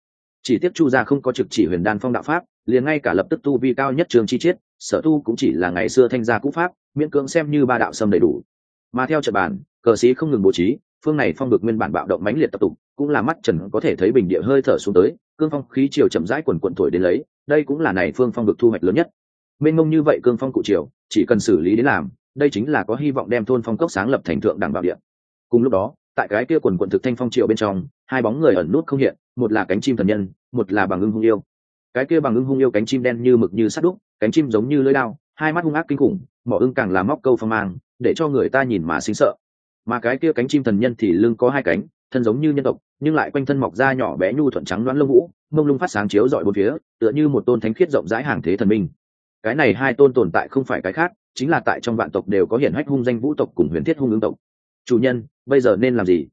Chỉ tiếc chu gia không có trực chỉ huyền đan phong đạo pháp, liền ngay cả lập tức tu vi cao nhất trường chi chiết, sở tu cũng chỉ là ngày xưa thanh gia cũ pháp, miễn cưỡng xem như ba đạo sâm đầy đủ. Mà theo trận bàn, cờ sĩ không ngừng bố trí, phương này phong được nguyên bản bạo động mãnh liệt tập tục, cũng là mắt trần có thể thấy bình địa hơi thở xuống tới, cương phong khí chiều chậm rãi quần quận thổi đến lấy, đây cũng là này phương phong được thu hoạch lớn nhất. Mênh mông như vậy cương phong cụ chiều chỉ cần xử lý đến làm đây chính là có hy vọng đem thôn phong cốc sáng lập thành thượng đẳng bảo địa. Cùng lúc đó, tại cái kia quần quận thực thanh phong triều bên trong, hai bóng người ẩn nút không hiện, một là cánh chim thần nhân, một là bằng ưng hung yêu. Cái kia bằng ưng hung yêu cánh chim đen như mực như sắt đúc, cánh chim giống như lưỡi đao, hai mắt hung ác kinh khủng, mỏ ưng càng là móc câu phong mang, để cho người ta nhìn mà sinh sợ. Mà cái kia cánh chim thần nhân thì lưng có hai cánh, thân giống như nhân tộc, nhưng lại quanh thân mọc da nhỏ bé nhu thuận trắng đoán lông vũ, mông lung phát sáng chiếu dọi bốn phía, tựa như một tôn thánh khiết rộng rãi hàng thế thần minh. Cái này hai tôn tồn tại không phải cái khác chính là tại trong vạn tộc đều có hiển hách hung danh vũ tộc cùng huyền thiết hung ứng tộc. Chủ nhân, bây giờ nên làm gì?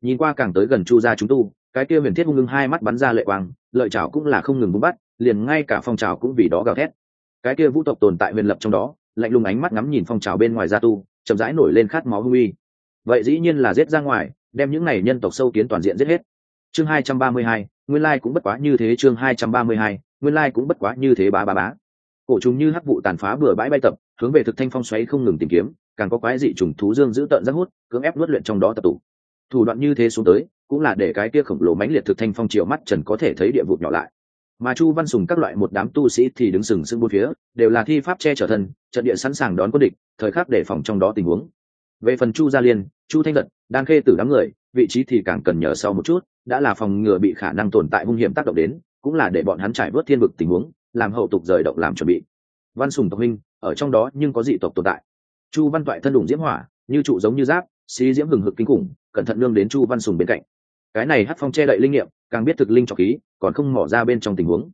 Nhìn qua càng tới gần chu gia chúng tu, cái kia huyền thiết hung ngưng hai mắt bắn ra lệ quang, lợi chảo cũng là không ngừng búng bắt, liền ngay cả phong trào cũng vì đó gào thét. Cái kia vũ tộc tồn tại huyền lập trong đó, lạnh lùng ánh mắt ngắm nhìn phong trào bên ngoài gia tu, chậm rãi nổi lên khát máu hung uy. Vậy dĩ nhiên là giết ra ngoài, đem những này nhân tộc sâu kiến toàn diện giết hết. Chương hai trăm ba mươi hai, nguyên lai cũng bất quá như thế, chương hai trăm ba mươi hai, nguyên lai cũng bất quá như thế bá bá bá cổ trùng như hắc vụ tàn phá bừa bãi bay tập, hướng về thực thanh phong xoáy không ngừng tìm kiếm, càng có quái dị trùng thú dương giữ tợn rất hút, cưỡng ép nuốt luyện trong đó tập tụ. Thủ đoạn như thế xuống tới, cũng là để cái kia khổng lồ mãnh liệt thực thanh phong chiều mắt trần có thể thấy địa vụ nhỏ lại. Mà chu văn sùng các loại một đám tu sĩ thì đứng sừng sững bốn phía, đều là thi pháp che chở thân, trận địa sẵn sàng đón quân địch, thời khắc để phòng trong đó tình huống. Về phần chu gia liên, chu thanh lật đan khê tử đám người, vị trí thì càng cần nhờ sau một chút, đã là phòng ngừa bị khả năng tồn tại hung hiểm tác động đến, cũng là để bọn hắn trải vớt thiên vực tình huống làm hậu tục rời động làm chuẩn bị. Văn sùng tộc minh ở trong đó nhưng có dị tộc tồn tại. Chu văn toại thân đủng diễm hỏa, như trụ giống như giáp, xí diễm hừng hực kinh khủng, cẩn thận nương đến chu văn sùng bên cạnh. Cái này hát phong che đậy linh nghiệm, càng biết thực linh trọc khí còn không mỏ ra bên trong tình huống.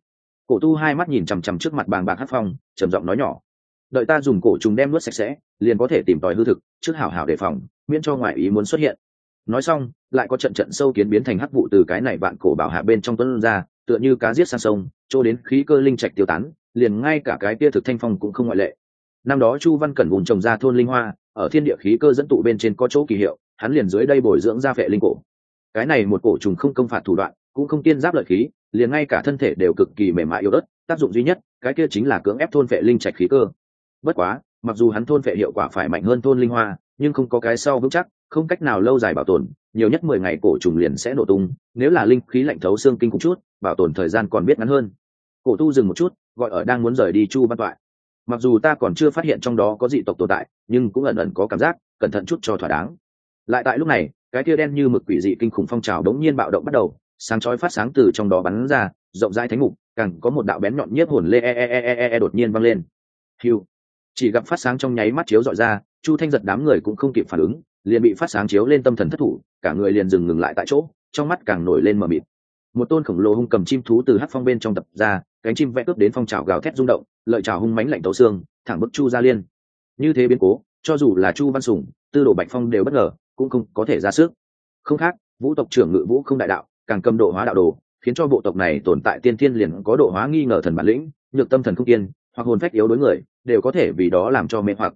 Cổ tu hai mắt nhìn chằm chằm trước mặt bàng bạc hát phong, trầm giọng nói nhỏ. Đợi ta dùng cổ trùng đem nuốt sạch sẽ, liền có thể tìm tòi hư thực, trước hảo hảo đề phòng, miễn cho ngoại ý muốn xuất hiện. Nói xong, lại có trận trận sâu kiến biến thành hắc vụ từ cái này bạn cổ bảo hạ bên trong tuấn ra tựa như cá giết sang sông, chỗ đến khí cơ linh trạch tiêu tán, liền ngay cả cái tia thực thanh phong cũng không ngoại lệ. Năm đó chu văn cẩn vùng trồng ra thôn linh hoa, ở thiên địa khí cơ dẫn tụ bên trên có chỗ kỳ hiệu, hắn liền dưới đây bồi dưỡng ra vệ linh cổ. Cái này một cổ trùng không công phạt thủ đoạn, cũng không tiên giáp lợi khí, liền ngay cả thân thể đều cực kỳ mềm mại yếu ớt, tác dụng duy nhất, cái kia chính là cưỡng ép thôn vệ linh trạch khí cơ. Bất quá, mặc dù hắn thôn vệ hiệu quả phải mạnh hơn thôn linh hoa, nhưng không có cái sau vững chắc không cách nào lâu dài bảo tồn nhiều nhất mười ngày cổ trùng liền sẽ nổ tung nếu là linh khí lạnh thấu xương kinh cũng chút bảo tồn thời gian còn biết ngắn hơn. Cổ tu dừng một chút gọi ở đang muốn rời đi chu văn toại. Mặc dù ta còn chưa phát hiện trong đó có dị tộc tồn tại nhưng cũng ẩn ẩn có cảm giác cẩn thận chút cho thỏa đáng. Lại tại lúc này cái tia đen như mực quỷ dị kinh khủng phong trào đống nhiên bạo động bắt đầu sáng chói phát sáng từ trong đó bắn ra rộng rãi thánh ngục càng có một đạo bén nhọn nhiếp hồn lê e e e e e, e đột nhiên văng lên. Hiu chỉ gặp phát sáng trong nháy mắt chiếu dọi ra chu thanh giật đám người cũng không kịp phản ứng liền bị phát sáng chiếu lên tâm thần thất thủ cả người liền dừng ngừng lại tại chỗ trong mắt càng nổi lên mờ mịt. Một tôn khổng lồ hung cầm chim thú từ hát phong bên trong tập ra cánh chim vẽ cướp đến phong trào gào thét rung động lợi trào hung mánh lạnh tấu xương thẳng bức chu gia liên. Như thế biến cố cho dù là chu văn sùng tư đồ bạch phong đều bất ngờ cũng không có thể ra sức. Không khác vũ tộc trưởng ngự vũ không đại đạo càng cầm độ hóa đạo đồ khiến cho bộ tộc này tồn tại tiên thiên liền có độ hóa nghi ngờ thần bản lĩnh nhược tâm thần không yên, hoặc hồn phách yếu đối người đều có thể vì đó làm cho mê hoặc.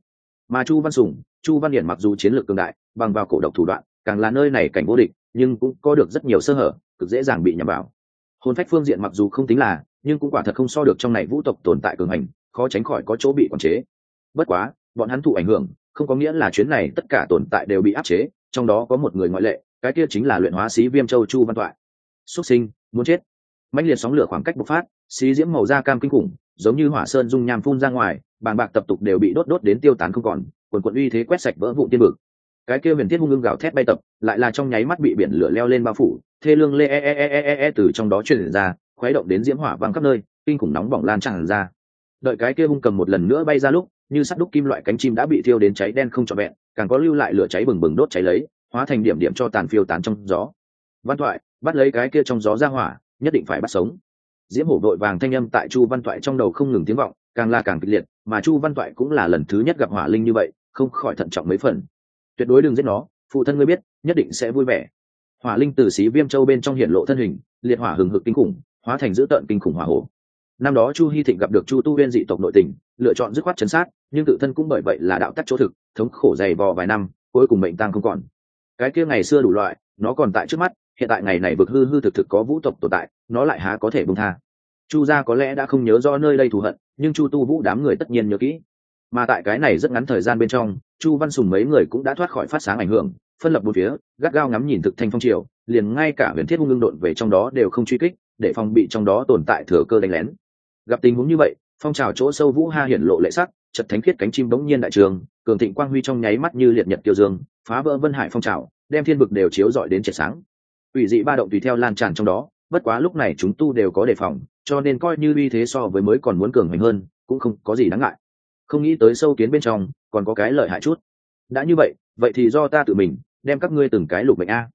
Mà chu văn sùng chu văn điển mặc dù chiến lược cường đại, bằng vào cổ độc thủ đoạn, càng là nơi này cảnh vô địch, nhưng cũng có được rất nhiều sơ hở, cực dễ dàng bị nhầm vào. Hồn phách phương diện mặc dù không tính là, nhưng cũng quả thật không so được trong này vũ tộc tồn tại cường hành, khó tránh khỏi có chỗ bị quản chế. Bất quá, bọn hắn thụ ảnh hưởng, không có nghĩa là chuyến này tất cả tồn tại đều bị áp chế, trong đó có một người ngoại lệ, cái kia chính là luyện hóa sĩ viêm châu chu văn toại. Xuất sinh, muốn chết. Mãnh liệt sóng lửa khoảng cách bộc phát, xí diễm màu da cam kinh khủng, giống như hỏa sơn dung nham phun ra ngoài bàn bạc tập tục đều bị đốt đốt đến tiêu tán không còn quần quận uy thế quét sạch vỡ vụ tiên vực. Cái kia huyền thiết hung ngưng gào thét bay tập lại là trong nháy mắt bị biển lửa leo lên bao phủ thê lương lê e e e e e, e từ trong đó truyền ra khuấy động đến diễm hỏa văng khắp nơi kinh khủng nóng bỏng lan tràn ra. Đợi cái kia hung cầm một lần nữa bay ra lúc như sắt đúc kim loại cánh chim đã bị thiêu đến cháy đen không trọn vẹn càng có lưu lại lửa cháy bừng bừng đốt cháy lấy hóa thành điểm điểm cho tàn phiêu tán trong gió. Văn thoại bắt lấy cái kia trong gió ra hỏa nhất định phải bắt sống. Diễm hổ đội vàng thanh âm tại chu văn thoại trong đầu không ngừng tiếng vọng càng là càng kịch liệt mà chu văn thoại cũng là lần thứ nhất gặp hỏa linh như vậy không khỏi thận trọng mấy phần. Tuyệt đối đừng giết nó, phụ thân ngươi biết, nhất định sẽ vui vẻ. Hỏa linh từ xí viêm châu bên trong hiện lộ thân hình, liệt hỏa hừng hực kinh khủng, hóa thành dữ tợn kinh khủng hỏa hổ. Năm đó chu hy thịnh gặp được chu tu huyên dị tộc nội tình, lựa chọn dứt khoát chấn sát, nhưng tự thân cũng bởi vậy là đạo tắc chỗ thực, thống khổ dày vò vài năm, cuối cùng mệnh tăng không còn. Cái kia ngày xưa đủ loại, nó còn tại trước mắt, hiện tại ngày này vực hư hư thực thực có vũ tộc tồn tại, nó lại há có thể bông tha. Chu gia có lẽ đã không nhớ rõ nơi đây thù hận, nhưng chu tu vũ đám người tất nhiên nhớ kỹ mà tại cái này rất ngắn thời gian bên trong, chu văn sùng mấy người cũng đã thoát khỏi phát sáng ảnh hưởng, phân lập một phía, gắt gao ngắm nhìn thực thanh phong triều, liền ngay cả huyền thiết hung ngưng độn về trong đó đều không truy kích, để phòng bị trong đó tồn tại thừa cơ đánh lén. Gặp tình huống như vậy, phong trào chỗ sâu vũ ha hiển lộ lệ sắc chật thánh khiết cánh chim bỗng nhiên đại trường, cường thịnh quang huy trong nháy mắt như liệt nhật tiêu dương, phá vỡ vân hải phong trào, đem thiên vực đều chiếu dọi đến trẻ sáng. Ủy dị ba động tùy theo lan tràn trong đó, bất quá lúc này chúng tu đều có đề phòng, cho nên coi như uy thế so với mới còn muốn cường mạnh hơn, cũng không có gì đáng ngại không nghĩ tới sâu kiến bên trong còn có cái lợi hại chút. Đã như vậy vậy thì do ta tự mình, đem các ngươi từng cái lục mệnh a.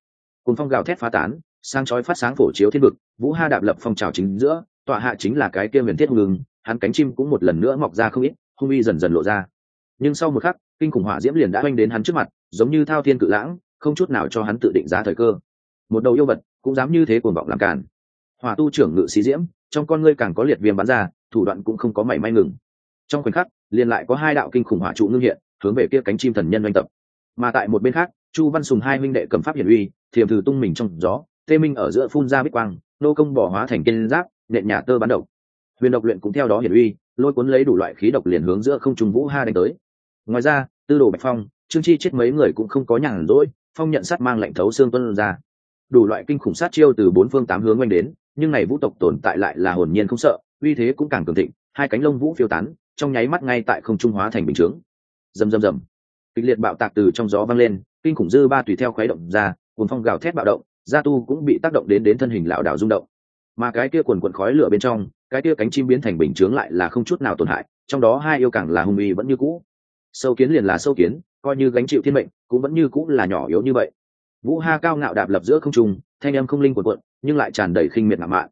Cùng phong gào thét phá tán, sang chói phát sáng phổ chiếu thiên vực, vũ ha đạp lập phong trào chính giữa, tọa hạ chính là cái kia huyền thiết ngừng hắn cánh chim cũng một lần nữa mọc ra không ít, hung uy dần dần lộ ra. Nhưng sau một khắc, kinh khủng hỏa diễm liền đã oanh đến hắn trước mặt, giống như thao thiên cự lãng, không chút nào cho hắn tự định giá thời cơ. Một đầu yêu vật, cũng dám như thế cuồng vọng làm cản hỏa tu trưởng ngự sĩ diễm, trong con ngươi càng có liệt viêm bắn ra, thủ đoạn cũng không có mảy may ngừng trong khoảnh khắc, liền lại có hai đạo kinh khủng hỏa trụ ngưng hiện, hướng về kia cánh chim thần nhân oanh tập. Mà tại một bên khác, chu văn sùng hai minh đệ cầm pháp hiển uy, thiềm thử tung mình trong gió, tê minh ở giữa phun ra bích quang, nô công bỏ hóa thành kiên giáp, nện nhà tơ bắn độc. Huyền độc luyện cũng theo đó hiển uy, lôi cuốn lấy đủ loại khí độc liền hướng giữa không trung vũ ha đánh tới. Ngoài ra, tư đồ bạch phong, trương chi chết mấy người cũng không có nhàn rỗi, phong nhận sát mang lệnh thấu xương tuân ra. Đủ loại kinh khủng sát chiêu từ bốn phương tám hướng oanh đến, nhưng này vũ tộc tồn tại lại là hồn nhiên không sợ, uy thế cũng càng cường thịnh, hai cánh lông vũ phiêu tán trong nháy mắt ngay tại không trung hóa thành bình chướng. Rầm rầm rầm. Kịch liệt bạo tạc từ trong gió vang lên, kinh khủng dư ba tùy theo khuấy động ra, cuồng phong gào thét bạo động, gia tu cũng bị tác động đến đến thân hình lão đảo rung động. Mà cái kia quần quần khói lửa bên trong, cái kia cánh chim biến thành bình chướng lại là không chút nào tổn hại, trong đó hai yêu càng là hung uy vẫn như cũ. Sâu kiến liền là sâu kiến, coi như gánh chịu thiên mệnh, cũng vẫn như cũ là nhỏ yếu như vậy. Vũ ha cao ngạo đạp lập giữa không trung, thanh âm không linh quần quận, nhưng lại tràn đầy khinh miệt ngạo mạn.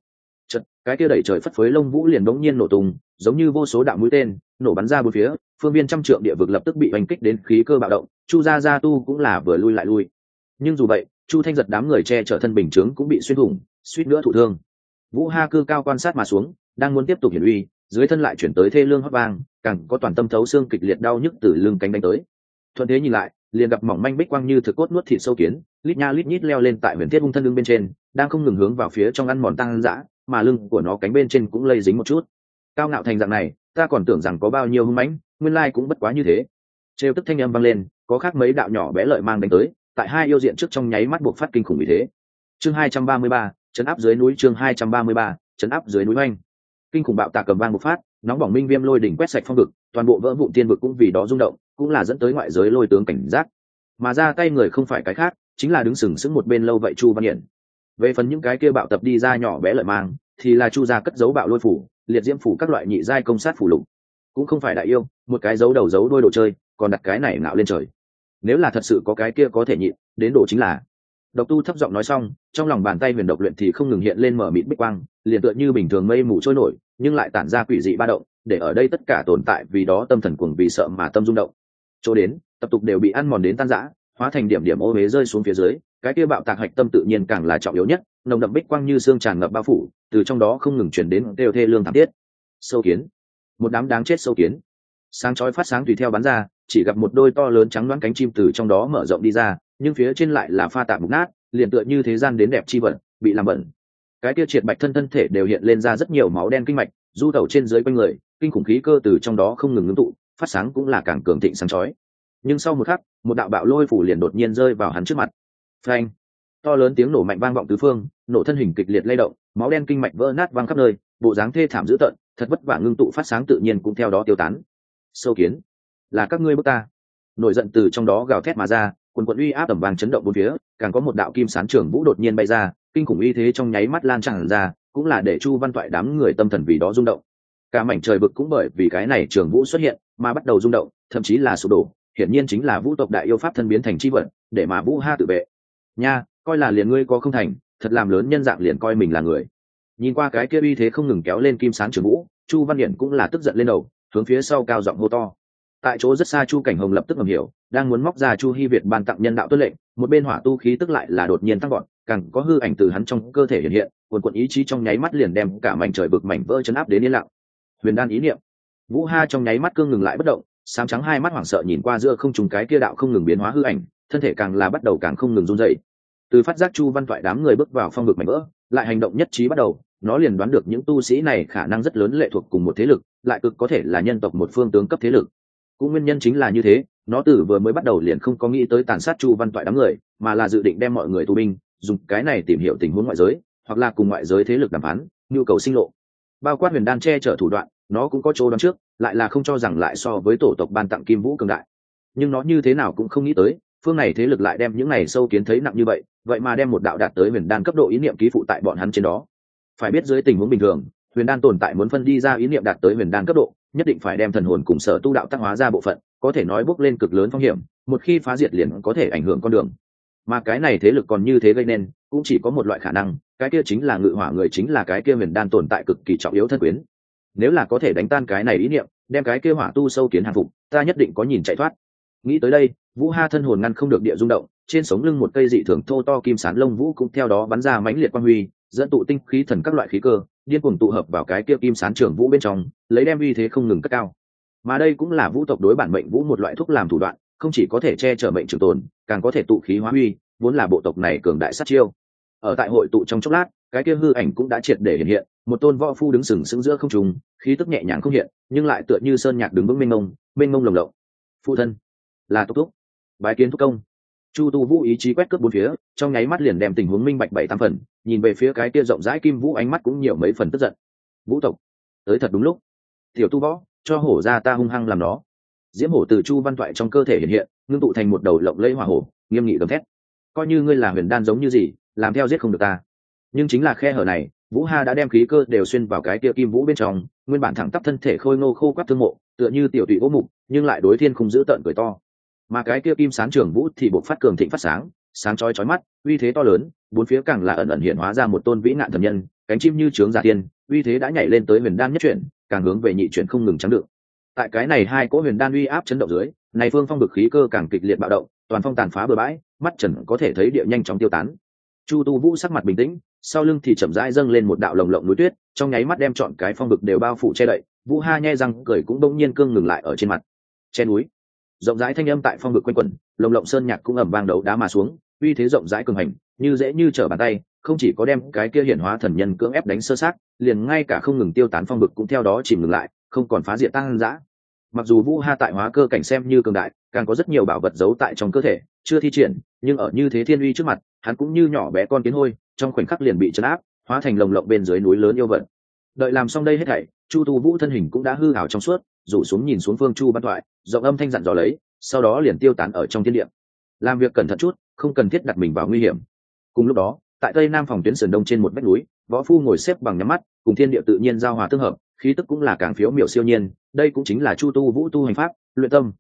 Chật cái kia đẩy trời phất phới lông vũ liền bỗng nhiên nổ tung giống như vô số đạo mũi tên nổ bắn ra bốn phía, phương viên trăm trượng địa vực lập tức bị oanh kích đến khí cơ bạo động, chu gia gia tu cũng là vừa lui lại lui. Nhưng dù vậy, chu thanh giật đám người che chở thân bình chướng cũng bị xuyên thủng, suýt nữa thụ thương. Vũ ha cư cao quan sát mà xuống, đang muốn tiếp tục hiển uy, dưới thân lại chuyển tới thê lương hót vang, càng có toàn tâm thấu xương kịch liệt đau nhức từ lưng cánh đánh tới. Thuận thế nhìn lại, liền gặp mỏng manh bích quang như thực cốt nuốt thịt sâu kiến, lít nha lít nhít leo lên tại huyền thiết hung thân lưng bên trên, đang không ngừng hướng vào phía trong ăn mòn tăng dã, mà lưng của nó cánh bên trên cũng lây dính một chút cao ngạo thành dạng này, ta còn tưởng rằng có bao nhiêu hung mãnh, nguyên lai cũng bất quá như thế. Trêu tức thanh âm vang lên, có khác mấy đạo nhỏ bé lợi mang đánh tới, tại hai yêu diện trước trong nháy mắt buộc phát kinh khủng vì thế. Chương hai trăm ba mươi ba, chấn áp dưới núi, chương hai trăm ba mươi ba, chấn áp dưới núi oanh. Kinh khủng bạo tạc cầm vang một phát, nóng bỏng minh viêm lôi đỉnh quét sạch phong vực, toàn bộ vỡ vụ tiên vực cũng vì đó rung động, cũng là dẫn tới ngoại giới lôi tướng cảnh giác. Mà ra tay người không phải cái khác, chính là đứng sừng sững một bên lâu vậy chu văn hiển. Về phần những cái kia bạo tập đi ra nhỏ bé lợi mang, thì là chu gia cất dấu bạo lôi phủ liệt diễm phủ các loại nhị giai công sát phủ lục. Cũng không phải đại yêu, một cái dấu đầu dấu đôi đồ chơi, còn đặt cái này ngạo lên trời. Nếu là thật sự có cái kia có thể nhịn, đến độ chính là. Độc tu thấp giọng nói xong, trong lòng bàn tay huyền độc luyện thì không ngừng hiện lên mở mịt bích quang, liền tựa như bình thường mây mù trôi nổi, nhưng lại tản ra quỷ dị ba động, để ở đây tất cả tồn tại vì đó tâm thần cuồng vì sợ mà tâm rung động. Chỗ đến, tập tục đều bị ăn mòn đến tan rã, hóa thành điểm điểm ô huế rơi xuống phía dưới, cái kia bạo tạc hạch tâm tự nhiên càng là trọng yếu nhất nồng đậm bích quang như xương tràn ngập bao phủ, từ trong đó không ngừng chuyển đến đều thê lương thảm thiết. Sâu kiến. Một đám đáng chết sâu kiến. Sáng chói phát sáng tùy theo bắn ra, chỉ gặp một đôi to lớn trắng đoán cánh chim từ trong đó mở rộng đi ra, nhưng phía trên lại là pha tạp mục nát, liền tựa như thế gian đến đẹp chi vận bị làm bẩn. Cái kia triệt bạch thân thân thể đều hiện lên ra rất nhiều máu đen kinh mạch, du tẩu trên dưới quanh người, kinh khủng khí cơ từ trong đó không ngừng ngưng tụ, phát sáng cũng là càng cường thịnh sáng chói. Nhưng sau một khắc, một đạo bạo lôi phủ liền đột nhiên rơi vào hắn trước mặt. Phanh to lớn tiếng nổ mạnh vang vọng tứ phương, nổ thân hình kịch liệt lay động, máu đen kinh mạch vỡ nát văng khắp nơi, bộ dáng thê thảm dữ tợn, thật vất vả ngưng tụ phát sáng tự nhiên cũng theo đó tiêu tán. Sâu kiến, là các ngươi bước ta. Nổi giận từ trong đó gào thét mà ra, quần quận uy áp tầm vàng chấn động bốn phía, càng có một đạo kim sán trường vũ đột nhiên bay ra, kinh khủng uy thế trong nháy mắt lan tràn ra, cũng là để chu văn toại đám người tâm thần vì đó rung động. Cả mảnh trời vực cũng bởi vì cái này trường vũ xuất hiện, mà bắt đầu rung động, thậm chí là sụp đổ, hiển nhiên chính là vũ tộc đại yêu pháp thân biến thành c h i vật, để mà vũ ha tự vệ. Nha coi là liền ngươi có không thành, thật làm lớn nhân dạng liền coi mình là người. Nhìn qua cái kia uy thế không ngừng kéo lên kim sán trường vũ, chu văn điển cũng là tức giận lên đầu, hướng phía sau cao giọng hô to. Tại chỗ rất xa chu cảnh hồng lập tức ngầm hiểu, đang muốn móc ra chu hy việt ban tặng nhân đạo tuân lệnh, một bên hỏa tu khí tức lại là đột nhiên tăng gọn càng có hư ảnh từ hắn trong cơ thể hiện hiện, quần quận ý chí trong nháy mắt liền đem cả mảnh trời bực mảnh vỡ chấn áp đến yên lặng. Huyền đan ý niệm. Vũ ha trong nháy mắt cương ngừng lại bất động sáng trắng hai mắt hoảng sợ nhìn qua giữa không trùng cái kia đạo không ngừng biến hóa hư ảnh, thân thể càng là bắt đầu càng không ngừng run dậy từ phát giác chu văn thoại đám người bước vào phong vực mảnh vỡ, lại hành động nhất trí bắt đầu, nó liền đoán được những tu sĩ này khả năng rất lớn lệ thuộc cùng một thế lực, lại cực có thể là nhân tộc một phương tướng cấp thế lực. Cũng nguyên nhân chính là như thế, nó từ vừa mới bắt đầu liền không có nghĩ tới tàn sát chu văn toại đám người, mà là dự định đem mọi người tù binh, dùng cái này tìm hiểu tình huống ngoại giới, hoặc là cùng ngoại giới thế lực đàm phán, nhu cầu sinh lộ. Bao quát huyền đan che chở thủ đoạn, nó cũng có chỗ đoán trước, lại là không cho rằng lại so với tổ tộc ban tặng kim vũ cường đại. Nhưng nó như thế nào cũng không nghĩ tới phương này thế lực lại đem những này sâu kiến thấy nặng như vậy vậy mà đem một đạo đạt tới huyền đan cấp độ ý niệm ký phụ tại bọn hắn trên đó. Phải biết dưới tình huống bình thường, huyền đan tồn tại muốn phân đi ra ý niệm đạt tới huyền đan cấp độ, nhất định phải đem thần hồn cùng sở tu đạo tác hóa ra bộ phận, có thể nói bước lên cực lớn phong hiểm, một khi phá diệt liền có thể ảnh hưởng con đường. Mà cái này thế lực còn như thế gây nên, cũng chỉ có một loại khả năng, cái kia chính là ngự hỏa người chính là cái kia huyền đan tồn tại cực kỳ trọng yếu thân quyến. Nếu là có thể đánh tan cái này ý niệm, đem cái kia hỏa tu sâu kiến hàng phục, ta nhất định có nhìn chạy thoát. Nghĩ tới đây vũ ha thân hồn ngăn không được địa rung động, trên sống lưng một cây dị thường thô to kim sán lông vũ cũng theo đó bắn ra mãnh liệt quang huy, dẫn tụ tinh khí thần các loại khí cơ, điên cuồng tụ hợp vào cái kia kim sán trường vũ bên trong, lấy đem uy thế không ngừng cất cao. Mà đây cũng là vũ tộc đối bản mệnh vũ một loại thuốc làm thủ đoạn, không chỉ có thể che chở mệnh trường tồn, càng có thể tụ khí hóa huy vốn là bộ tộc này cường đại sát chiêu. Ở tại hội tụ trong chốc lát, cái kia hư ảnh cũng đã triệt để hiện hiện, một tôn võ phu đứng sừng sững giữa không trùng khí tức nhẹ nhàng không hiện, nhưng lại tựa như sơn nhạc đứng vững mênh mông mênh mông lồng lộng. Phụ thân, là tốc túc bái kiến thúc công. Chu tu vũ ý chí quét cướp bốn phía, trong nháy mắt liền đem tình huống minh bạch bảy tám phần, nhìn về phía cái kia rộng rãi kim vũ ánh mắt cũng nhiều mấy phần tức giận. Vũ tộc, tới thật đúng lúc. Tiểu tu võ, cho hổ ra ta hung hăng làm nó. Diễm hổ từ chu văn thoại trong cơ thể hiện hiện, ngưng tụ thành một đầu lộng lẫy hỏa hổ, nghiêm nghị gầm thét. Coi như ngươi là huyền đan giống như gì, làm theo giết không được ta. Nhưng chính là khe hở này, vũ ha đã đem khí cơ đều xuyên vào cái kia kim vũ bên trong, nguyên bản thẳng tắp thân thể khôi ngô khô quắt thương mộ, tựa như tiểu tụy gỗ mục, nhưng lại đối thiên không giữ tợn cười to mà cái kia kim sán trường vũ thì buộc phát cường thịnh phát sáng sáng chói chói mắt, uy thế to lớn, bốn phía càng là ẩn ẩn hiện hóa ra một tôn vĩ nạn thần nhân, cánh chim như trướng giả tiên, uy thế đã nhảy lên tới huyền đan nhất chuyển, càng hướng về nhị chuyển không ngừng trắng đựng tại cái này hai cỗ huyền đan uy áp chấn động dưới, này phương phong bực khí cơ càng kịch liệt bạo động, toàn phong tàn phá bừa bãi, mắt trần có thể thấy địa nhanh chóng tiêu tán. Chu tu vũ sắc mặt bình tĩnh, sau lưng thì chậm rãi dâng lên một đạo lồng lộng núi tuyết, trong nháy mắt đem chọn cái phong bực đều bao phủ che đậy, vũ ha nhe răng cười cũng bỗng nhiên cương ngừng lại ở trên mặt. Che núi rộng rãi thanh âm tại phong bực quanh quẩn, lồng lộng sơn nhạc cũng ẩm vang đầu đá mà xuống, uy thế rộng rãi cường hành, như dễ như trở bàn tay, không chỉ có đem cái kia hiển hóa thần nhân cưỡng ép đánh sơ sát liền ngay cả không ngừng tiêu tán phong bực cũng theo đó chìm ngừng lại, không còn phá diệt tăng dã. Mặc dù vũ ha tại hóa cơ cảnh xem như cường đại, càng có rất nhiều bảo vật giấu tại trong cơ thể, chưa thi triển, nhưng ở như thế thiên uy trước mặt, hắn cũng như nhỏ bé con kiến hôi, trong khoảnh khắc liền bị chấn áp, hóa thành lồng lộng bên dưới núi lớn yêu vật. Đợi làm xong đây hết thảy, chu tu vũ thân hình cũng đã hư hảo trong suốt rủ xuống nhìn xuống phương chu bát thoại giọng âm thanh dặn dò lấy sau đó liền tiêu tán ở trong thiên địa. Làm việc cẩn thận chút không cần thiết đặt mình vào nguy hiểm. Cùng lúc đó tại tây nam phòng tuyến sườn đông trên một vách núi võ phu ngồi xếp bằng nhắm mắt cùng thiên địa tự nhiên giao hòa tương hợp khí tức cũng là càng phiếu miểu siêu nhiên đây cũng chính là chu tu vũ tu hành pháp luyện tâm.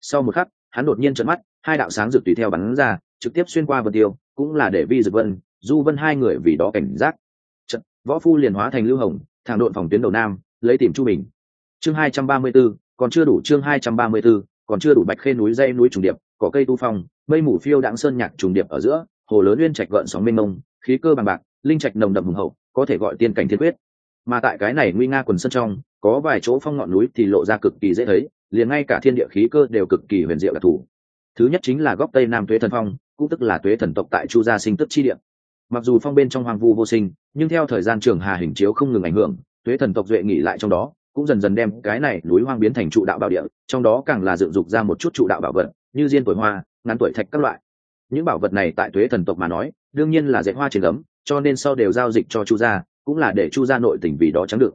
Sau một khắc hắn đột nhiên trợn mắt hai đạo sáng rực tùy theo bắn ra trực tiếp xuyên qua vân tiêu cũng là để vi dực vân du vân hai người vì đó cảnh giác. Trận, võ phu liền hóa thành lưu hồng thẳng độn phòng tuyến đầu nam lấy tìm chu bình chương hai trăm ba mươi 234, còn chưa đủ chương hai trăm ba mươi 234, còn chưa đủ bạch khê núi dây núi trùng điệp cỏ cây tu phong mây mù phiêu đãng sơn nhạc trùng điệp ở giữa hồ lớn uyên trạch gợn sóng mênh mông khí cơ bằng bạc linh trạch nồng đậm hùng hậu có thể gọi tiên cảnh thiên quyết. Mà tại cái này nguy nga quần sân trong có vài chỗ phong ngọn núi thì lộ ra cực kỳ dễ thấy liền ngay cả thiên địa khí cơ đều cực kỳ huyền diệu đặc thù. Thứ nhất chính là góc tây nam tuế thần phong cũng tức là tuế thần tộc tại chu gia sinh tức chi địa. Mặc dù phong bên trong hoàng vu vô sinh nhưng theo thời gian trường hà hình chiếu không ngừng ảnh hưởng tuế thần tộc duệ nghỉ lại trong đó cũng dần dần đem cái này núi hoang biến thành trụ đạo bảo địa, trong đó càng là dựng dục ra một chút trụ đạo bảo vật, như diên tuổi hoa, ngắn tuổi thạch các loại. Những bảo vật này tại tuế thần tộc mà nói, đương nhiên là dạy hoa trên ấm cho nên sau đều giao dịch cho chu gia, cũng là để chu gia nội tỉnh vì đó trắng được.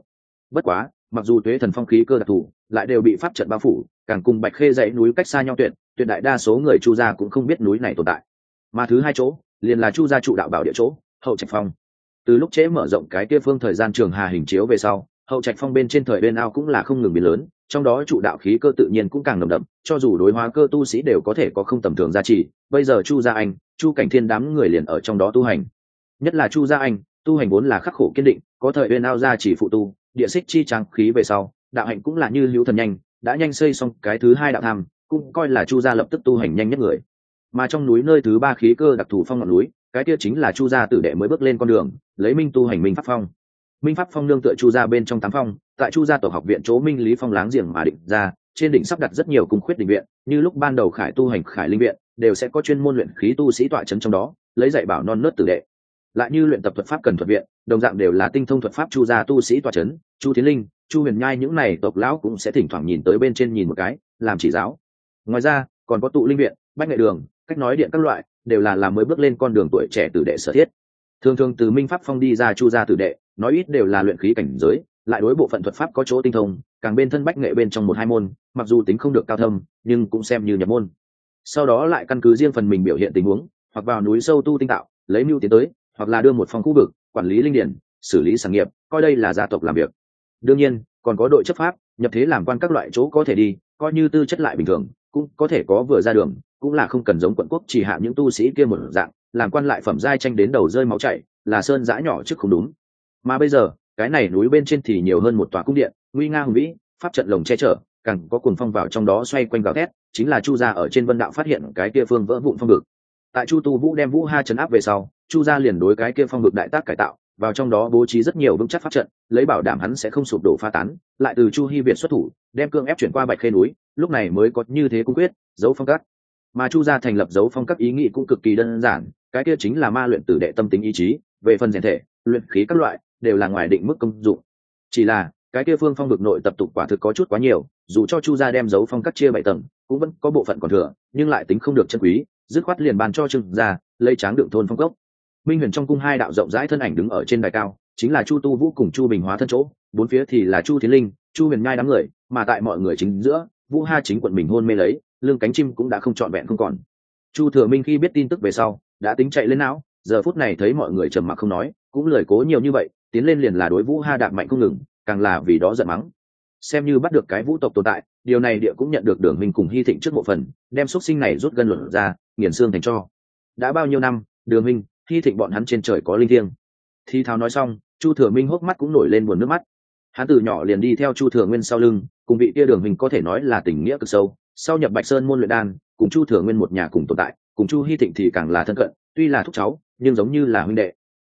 Bất quá, mặc dù tuế thần phong khí cơ đặc thù, lại đều bị pháp trận bao phủ, càng cùng bạch khê dãy núi cách xa nhau tuyệt tuyệt đại đa số người chu gia cũng không biết núi này tồn tại. Mà thứ hai chỗ, liền là chu gia trụ đạo bảo địa chỗ, hậu trạch phong. Từ lúc trễ mở rộng cái kia phương thời gian trường hà hình chiếu về sau hậu trạch phong bên trên thời bên ao cũng là không ngừng biến lớn, trong đó trụ đạo khí cơ tự nhiên cũng càng nồng đậm, cho dù đối hóa cơ tu sĩ đều có thể có không tầm thường giá trị bây giờ chu gia anh, chu cảnh thiên đám người liền ở trong đó tu hành. Nhất là chu gia anh, tu hành vốn là khắc khổ kiên định, có thời bên ao ra chỉ phụ tu, địa xích chi trang khí về sau, đạo hạnh cũng là như hữu thần nhanh, đã nhanh xây xong cái thứ hai đạo tham, cũng coi là chu gia lập tức tu hành nhanh nhất người. Mà trong núi nơi thứ ba khí cơ đặc thù phong ngọn núi, cái kia chính là chu gia tử đệ mới bước lên con đường, lấy minh tu hành minh pháp phong minh pháp phong nương tựa chu gia bên trong tám phong, tại chu gia tổ học viện chỗ minh lý phong láng giềng mà định ra, trên đỉnh sắp đặt rất nhiều cung khuyết định viện, như lúc ban đầu khải tu hành khải linh viện, đều sẽ có chuyên môn luyện khí tu sĩ tọa trấn trong đó, lấy dạy bảo non nớt tử đệ. Lại như luyện tập thuật pháp cần thuật viện, đồng dạng đều là tinh thông thuật pháp chu gia tu sĩ tọa trấn chu tiến linh, chu huyền nhai những này tộc lão cũng sẽ thỉnh thoảng nhìn tới bên trên nhìn một cái, làm chỉ giáo. Ngoài ra, còn có tụ linh viện, bách nghệ đường, cách nói điện các loại, đều là làm mới bước lên con đường tuổi trẻ tử đệ sở thiết. Thường thường từ minh pháp phong đi ra chu gia tử đệ nói ít đều là luyện khí cảnh giới, lại đối bộ phận thuật pháp có chỗ tinh thông, càng bên thân bách nghệ bên trong một hai môn, mặc dù tính không được cao thâm, nhưng cũng xem như nhập môn. Sau đó lại căn cứ riêng phần mình biểu hiện tình huống, hoặc vào núi sâu tu tinh tạo, lấy mưu tiến tới, hoặc là đưa một phòng khu vực, quản lý linh điển, xử lý sản nghiệp, coi đây là gia tộc làm việc. Đương nhiên, còn có đội chấp pháp, nhập thế làm quan các loại chỗ có thể đi, coi như tư chất lại bình thường, cũng có thể có vừa ra đường, cũng là không cần giống quận quốc chỉ hạ những tu sĩ kia một dạng, làm quan lại phẩm giai tranh đến đầu rơi máu chảy, là sơn giã nhỏ trước không đúng mà bây giờ, cái này núi bên trên thì nhiều hơn một tòa cung điện, nguy nga hùng vĩ, pháp trận lồng che chở, càng có cuồng phong vào trong đó xoay quanh gào thét, chính là chu gia ở trên vân đạo phát hiện cái kia phương vỡ vụn phong vực. Tại chu tu vũ đem vũ ha chấn áp về sau, chu gia liền đối cái kia phong vực đại tác cải tạo, vào trong đó bố trí rất nhiều vững chắc pháp trận, lấy bảo đảm hắn sẽ không sụp đổ pha tán, lại từ chu hy việt xuất thủ, đem cương ép chuyển qua bạch khê núi, lúc này mới có như thế cung quyết, dấu phong cắt mà chu gia thành lập dấu phong các ý nghĩ cũng cực kỳ đơn giản, cái kia chính là ma luyện tử đệ tâm tính ý chí, về phần rèn thể, luyện khí các loại đều là ngoài định mức công dụng. Chỉ là, cái kia phương phong vực nội tập tục quả thực có chút quá nhiều, dù cho chu gia đem dấu phong cắt chia bảy tầng, cũng vẫn có bộ phận còn thừa, nhưng lại tính không được chân quý, dứt khoát liền bàn cho trương gia, lấy tráng đựng thôn phong cốc. Minh huyền trong cung hai đạo rộng rãi thân ảnh đứng ở trên đài cao, chính là chu tu vũ cùng chu bình hóa thân chỗ, bốn phía thì là chu thiến linh, chu huyền nhai đám người, mà tại mọi người chính giữa, vũ ha chính quận mình hôn mê lấy lương cánh chim cũng đã không trọn vẹn không còn. Chu thừa minh khi biết tin tức về sau, đã tính chạy lên não giờ phút này thấy mọi người trầm mặc không nói, cũng lời cố nhiều như vậy, tiến lên liền là đối vũ ha đạp mạnh không ngừng, càng là vì đó giận mắng. Xem như bắt được cái vũ tộc tồn tại, điều này địa cũng nhận được đường minh cùng hy thịnh trước bộ phần, đem x sinh này rút gân luận ra, nghiền xương thành cho. Đã bao nhiêu năm, đường minh, hy thịnh bọn hắn trên trời có linh thiêng. Thi tháo nói xong, chu thừa minh hốc mắt cũng nổi lên buồn nước mắt. Hắn từ nhỏ liền đi theo chu thừa nguyên sau lưng, cùng vị tia đường minh có thể nói là tình nghĩa cực sâu. Sau nhập bạch sơn môn luyện đan, cùng chu thừa nguyên một nhà cùng tồn tại, cùng chu hy thịnh thì càng là thân cận, tuy là thúc cháu nhưng giống như là huynh đệ.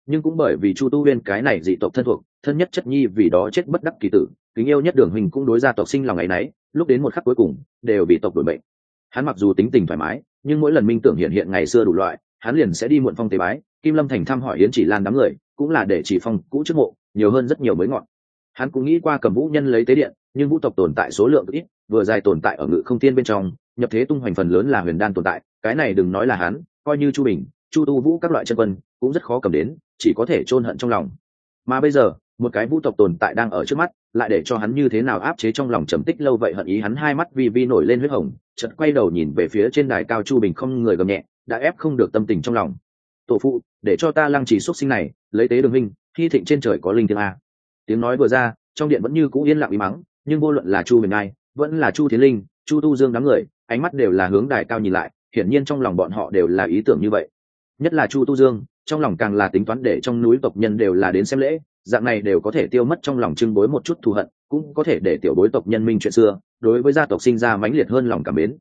Nhưng cũng bởi vì chu tu huyên cái này dị tộc thân thuộc, thân nhất chất nhi vì đó chết bất đắc kỳ tử, kính yêu nhất đường hình cũng đối gia tộc sinh lòng ngày nấy, lúc đến một khắc cuối cùng, đều bị tộc đổi bệnh hắn mặc dù tính tình thoải mái, nhưng mỗi lần minh tưởng hiện hiện ngày xưa đủ loại, hắn liền sẽ đi muộn phong tế bái, kim lâm thành thăm hỏi yến chỉ lan đám người, cũng là để chỉ phong cũ trước mộ, nhiều hơn rất nhiều mới ngọn. Hắn cũng nghĩ qua cầm vũ nhân lấy tế điện, nhưng vũ tộc tồn tại số lượng ít, vừa dài tồn tại ở ngự không tiên bên trong, nhập thế tung hoành phần lớn là huyền đan tồn tại, cái này đừng nói là hắn, coi như chu bình chu tu vũ các loại chân quân cũng rất khó cầm đến, chỉ có thể chôn hận trong lòng. Mà bây giờ, một cái vũ tộc tồn tại đang ở trước mắt, lại để cho hắn như thế nào áp chế trong lòng trầm tích lâu vậy hận ý hắn hai mắt vì vi nổi lên huyết hồng, chợt quay đầu nhìn về phía trên đài cao chu bình không người gầm nhẹ, đã ép không được tâm tình trong lòng. Tổ phụ, để cho ta lăng trì xuất sinh này, lấy tế đường minh hy thịnh trên trời có linh thiêng a. Tiếng nói vừa ra, trong điện vẫn như cũ yên lặng ý mắng, nhưng vô luận là chu bình ai, vẫn là chu thiến linh, chu tu dương đám người, ánh mắt đều là hướng đài cao nhìn lại, hiển nhiên trong lòng bọn họ đều là ý tưởng như vậy nhất là chu tu dương, trong lòng càng là tính toán để trong núi tộc nhân đều là đến xem lễ, dạng này đều có thể tiêu mất trong lòng trưng bối một chút thù hận, cũng có thể để tiểu bối tộc nhân minh chuyện xưa, đối với gia tộc sinh ra mãnh liệt hơn lòng cảm mến.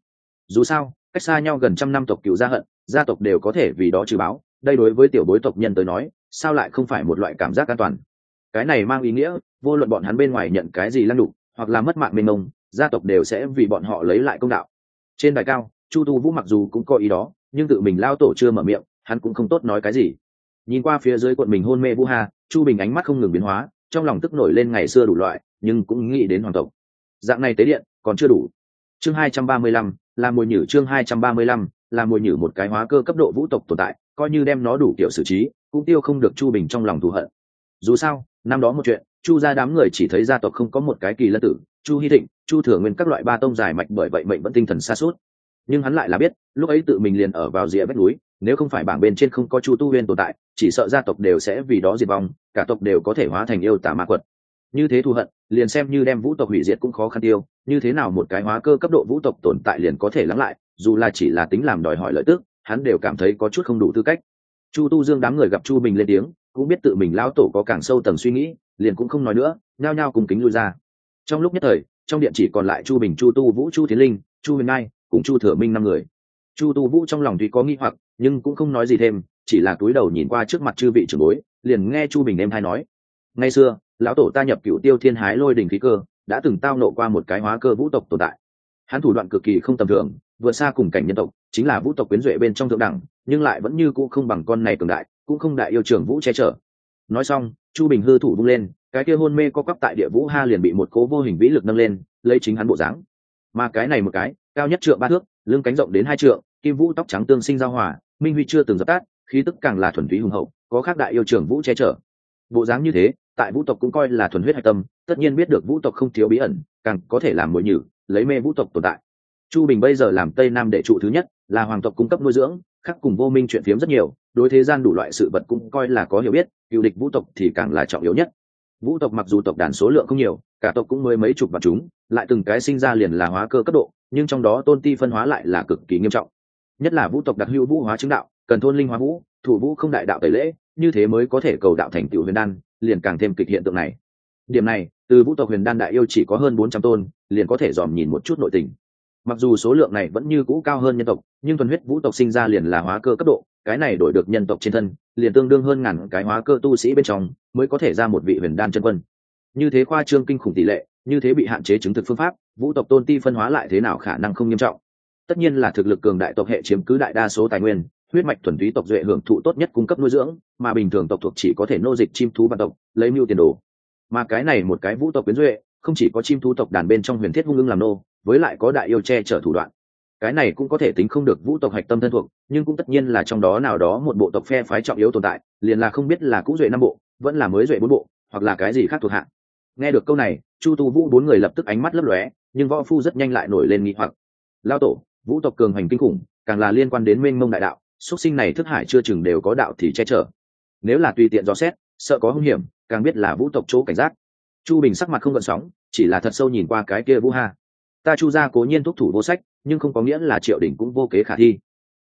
Dù sao, cách xa nhau gần trăm năm tộc cựu gia hận, gia tộc đều có thể vì đó trừ báo, đây đối với tiểu bối tộc nhân tới nói, sao lại không phải một loại cảm giác an toàn? Cái này mang ý nghĩa, vô luận bọn hắn bên ngoài nhận cái gì lăng đục, hoặc là mất mạng mênh mông, gia tộc đều sẽ vì bọn họ lấy lại công đạo. Trên đài cao, chu tu vũ mặc dù cũng có ý đó, nhưng tự mình lao tổ chưa mở miệng hắn cũng không tốt nói cái gì. Nhìn qua phía dưới quận mình hôn mê vũ hà, chu bình ánh mắt không ngừng biến hóa, trong lòng tức nổi lên ngày xưa đủ loại, nhưng cũng nghĩ đến hoàng tộc. Dạng này tế điện, còn chưa đủ. Chương hai trăm ba mươi lăm, là mùi nhử chương hai trăm ba mươi lăm, là mùi nhử một cái hóa cơ cấp độ vũ tộc tồn tại, coi như đem nó đủ kiểu xử trí, cũng tiêu không được chu bình trong lòng thù hận. Dù sao, năm đó một chuyện, chu ra đám người chỉ thấy gia tộc không có một cái kỳ lân tử, chu hy thịnh, chu thừa nguyên các loại ba tông dài mạch bởi vậy mệnh vẫn tinh thần xa suốt nhưng hắn lại là biết, lúc ấy tự mình liền ở vào rìa vách núi nếu không phải bảng bên trên không có chu tu huyên tồn tại, chỉ sợ gia tộc đều sẽ vì đó diệt vong, cả tộc đều có thể hóa thành yêu tả ma quật. Như thế thù hận, liền xem như đem vũ tộc hủy diệt cũng khó khăn tiêu, như thế nào một cái hóa cơ cấp độ vũ tộc tồn tại liền có thể lắng lại, dù là chỉ là tính làm đòi hỏi lợi tức, hắn đều cảm thấy có chút không đủ tư cách. Chu tu dương đám người gặp chu bình lên tiếng, cũng biết tự mình lão tổ có càng sâu tầng suy nghĩ, liền cũng không nói nữa, nhao nhao cùng kính lui ra. Trong lúc nhất thời, trong điện chỉ còn lại chu bình, chu tu vũ, chu tiến linh, chu huyền ngai cùng chu thừa minh năm người. Chu tu vũ trong lòng tuy có nghi hoặc nhưng cũng không nói gì thêm, chỉ là cúi đầu nhìn qua trước mặt chư vị trưởng bối, liền nghe chu bình em hay nói, ngày xưa, lão tổ ta nhập cựu tiêu thiên hái lôi đình khí cơ, đã từng tao nộ qua một cái hóa cơ vũ tộc tồn tại. Hắn thủ đoạn cực kỳ không tầm thường, vượt xa cùng cảnh nhân tộc, chính là vũ tộc quyến duệ bên trong thượng đẳng, nhưng lại vẫn như cũ không bằng con này cường đại, cũng không đại yêu trường vũ che chở. Nói xong, chu bình hư thủ vung lên, cái kia hôn mê co quắp tại địa vũ ha liền bị một cố vô hình vĩ lực nâng lên, lấy chính hắn bộ dáng. Mà cái này một cái, cao nhất trượng ba thước, lưng cánh rộng đến hai trượng, kim vũ tóc trắng tương sinh giao hòa minh huy chưa từng dập tắt, khí tức càng là thuần túy hùng hậu, có khác đại yêu trưởng vũ che chở. Bộ dáng như thế, tại vũ tộc cũng coi là thuần huyết hạch tâm, tất nhiên biết được vũ tộc không thiếu bí ẩn, càng có thể làm mồi nhử, lấy mê vũ tộc tồn tại. Chu bình bây giờ làm tây nam đệ trụ thứ nhất, là hoàng tộc cung cấp nuôi dưỡng, khắc cùng vô minh chuyện phiếm rất nhiều, đối thế gian đủ loại sự vật cũng coi là có hiểu biết, cựu địch vũ tộc thì càng là trọng yếu nhất. Vũ tộc mặc dù tộc đàn số lượng không nhiều, cả tộc cũng mới mấy chục vật chúng, lại từng cái sinh ra liền là hóa cơ cấp độ, nhưng trong đó tôn ti phân hóa lại là cực kỳ nghiêm trọng nhất là vũ tộc đặc hữu vũ hóa chứng đạo, cần thôn linh hóa vũ, thủ vũ không đại đạo tẩy lễ, như thế mới có thể cầu đạo thành tựu huyền đan, liền càng thêm kịch hiện tượng này. Điểm này, từ vũ tộc huyền đan đại yêu chỉ có hơn bốn trăm tôn, liền có thể dòm nhìn một chút nội tình. Mặc dù số lượng này vẫn như cũ cao hơn nhân tộc, nhưng thuần huyết vũ tộc sinh ra liền là hóa cơ cấp độ, cái này đổi được nhân tộc trên thân, liền tương đương hơn ngàn cái hóa cơ tu sĩ bên trong, mới có thể ra một vị huyền đan chân quân. Như thế khoa trương kinh khủng tỷ lệ, như thế bị hạn chế chứng thực phương pháp, vũ tộc tôn ti phân hóa lại thế nào khả năng không nghiêm trọng tất nhiên là thực lực cường đại tộc hệ chiếm cứ đại đa số tài nguyên, huyết mạch thuần túy tộc duệ hưởng thụ tốt nhất cung cấp nuôi dưỡng, mà bình thường tộc thuộc chỉ có thể nô dịch chim thú văn tộc, lấy mưu tiền đồ. Mà cái này một cái vũ tộc quyến duệ, không chỉ có chim thú tộc đàn bên trong huyền thiết hung ưng làm nô, với lại có đại yêu che chở thủ đoạn. Cái này cũng có thể tính không được vũ tộc hạch tâm thân thuộc, nhưng cũng tất nhiên là trong đó nào đó một bộ tộc phe phái trọng yếu tồn tại, liền là không biết là cũ duệ năm bộ, vẫn là mới duệ bốn bộ, hoặc là cái gì khác thuộc hạng nghe được câu này, chu tu vũ bốn người lập tức ánh mắt lấp lóe, nhưng võ phu rất nhanh lại nổi lên nghi hoặc. Lao tổ vũ tộc cường hành kinh khủng, càng là liên quan đến mênh mông đại đạo xuất sinh này thức hải chưa chừng đều có đạo thì che chở. Nếu là tùy tiện dò xét, sợ có hung hiểm, càng biết là vũ tộc chỗ cảnh giác. Chu bình sắc mặt không gợn sóng, chỉ là thật sâu nhìn qua cái kia vũ ha. Ta chu ra cố nhiên thúc thủ vô sách, nhưng không có nghĩa là triệu đỉnh cũng vô kế khả thi.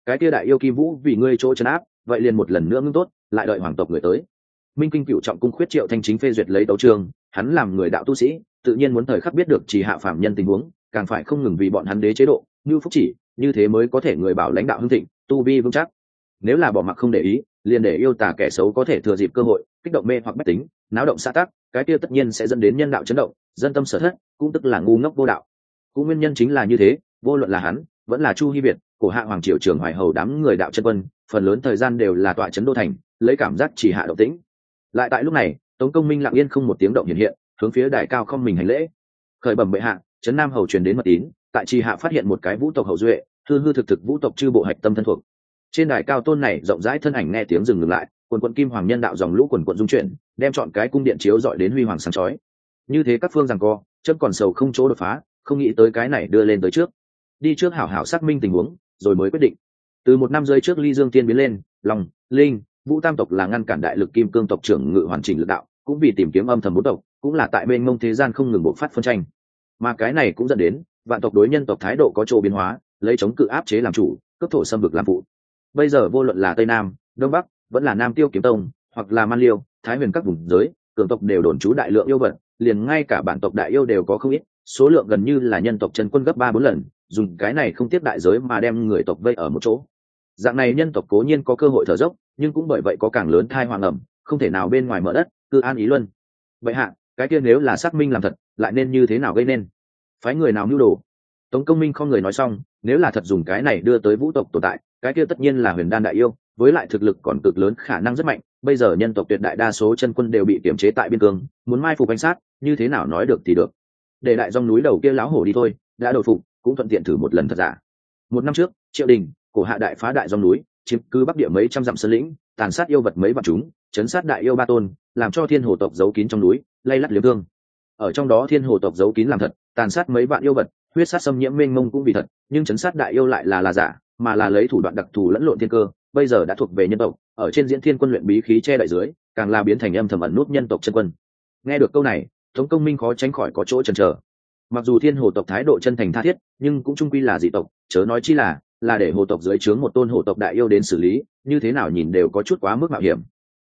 Cái kia đại yêu kim vũ vì ngươi chỗ chấn áp, vậy liền một lần nữa ngưng tốt, lại đợi hoàng tộc người tới. Minh kinh cựu trọng cung khuyết triệu thanh chính phê duyệt lấy đấu trường, hắn làm người đạo tu sĩ, tự nhiên muốn thời khắc biết được chỉ hạ phạm nhân tình huống, càng phải không ngừng vì bọn hắn đế chế độ như phúc chỉ, như thế mới có thể người bảo lãnh đạo hưng thịnh, tu vi vững chắc. Nếu là bỏ mặc không để ý, liền để yêu tả kẻ xấu có thể thừa dịp cơ hội, kích động mê hoặc bách tính, náo động xã tác cái kia tất nhiên sẽ dẫn đến nhân đạo chấn động, dân tâm sở thất, cũng tức là ngu ngốc vô đạo. Cũng nguyên nhân chính là như thế, vô luận là hắn, vẫn là chu hy việt của hạ hoàng triều trường hoài hầu đám người đạo chân quân, phần lớn thời gian đều là tọa chấn đô thành, lấy cảm giác chỉ hạ động tĩnh. Lại tại lúc này, tống công minh lặng yên không một tiếng động hiện hiện, hướng phía đại cao không mình hành lễ. Khởi bẩm bệ hạ trấn nam hầu truyền đến mật tín tại trì hạ phát hiện một cái vũ tộc hậu duệ, hư hư thực thực vũ tộc chư bộ hạch tâm thân thuộc. Trên đài cao tôn này rộng rãi thân ảnh nghe tiếng dừng ngừng lại, quần quận kim hoàng nhân đạo dòng lũ quần quận dung chuyển, đem chọn cái cung điện chiếu dọi đến huy hoàng sáng chói. Như thế các phương rằng co chân còn sầu không chỗ đột phá, không nghĩ tới cái này đưa lên tới trước. Đi trước hảo hảo xác minh tình huống, rồi mới quyết định. Từ một năm rơi trước ly dương tiên biến lên lòng linh, vũ tam tộc là ngăn cản đại lực kim cương tộc trưởng ngự hoàn chỉnh lực đạo, cũng vì tìm kiếm âm thầm bốn tộc, cũng là tại bên mông thế gian không ngừng bộc phát phân tranh. Mà cái này cũng dẫn đến vạn tộc đối nhân tộc thái độ có chỗ biến hóa, lấy chống cự áp chế làm chủ cấp thổ xâm vực làm phụ. Bây giờ vô luận là tây nam, đông bắc, vẫn là nam tiêu kiếm tông, hoặc là man liêu, thái huyền các vùng giới, cường tộc đều đồn trú đại lượng yêu vật, liền ngay cả bản tộc đại yêu đều có không ít, số lượng gần như là nhân tộc chân quân gấp ba bốn lần, dùng cái này không tiếp đại giới mà đem người tộc vây ở một chỗ. Dạng này nhân tộc cố nhiên có cơ hội thở dốc, nhưng cũng bởi vậy có càng lớn thai hoàng ẩm, không thể nào bên ngoài mở đất cư an ý luân. Vậy hạ, cái kia nếu là xác minh làm thật, lại nên như thế nào gây nên? Phái người nào mưu đồ? Tống công minh không người nói xong, nếu là thật dùng cái này đưa tới vũ tộc tồn tại, cái kia tất nhiên là huyền đan đại yêu, với lại thực lực còn cực lớn, khả năng rất mạnh. Bây giờ nhân tộc tuyệt đại đa số chân quân đều bị kiểm chế tại biên cương, muốn mai phục bánh sát, như thế nào nói được thì được. Để đại dòng núi đầu kia láo hổ đi thôi, đã đổi phục, cũng thuận tiện thử một lần thật giả. Một năm trước, triệu đình, cổ hạ đại phá đại dòng núi, chiếm cứ bắc địa mấy trăm dặm sơn lĩnh, tàn sát yêu vật mấy vạn chúng, chấn sát đại yêu ba tôn, làm cho thiên hồ tộc giấu kín trong núi, lay lắt liếm thương. Ở trong đó thiên hồ tộc giấu kín làm thật tàn sát mấy vạn yêu vật, huyết sát xâm nhiễm mênh mông cũng vì thật, nhưng chấn sát đại yêu lại là là giả, mà là lấy thủ đoạn đặc thù lẫn lộn thiên cơ, bây giờ đã thuộc về nhân tộc, ở trên diễn thiên quân luyện bí khí che đại dưới, càng là biến thành âm thầm ẩn nút nhân tộc chân quân. Nghe được câu này thống công minh khó tránh khỏi có chỗ chần chờ. Mặc dù thiên hồ tộc thái độ chân thành tha thiết, nhưng cũng trung quy là dị tộc, chớ nói chi là là để hồ tộc dưới trướng một tôn hồ tộc đại yêu đến xử lý, như thế nào nhìn đều có chút quá mức mạo hiểm.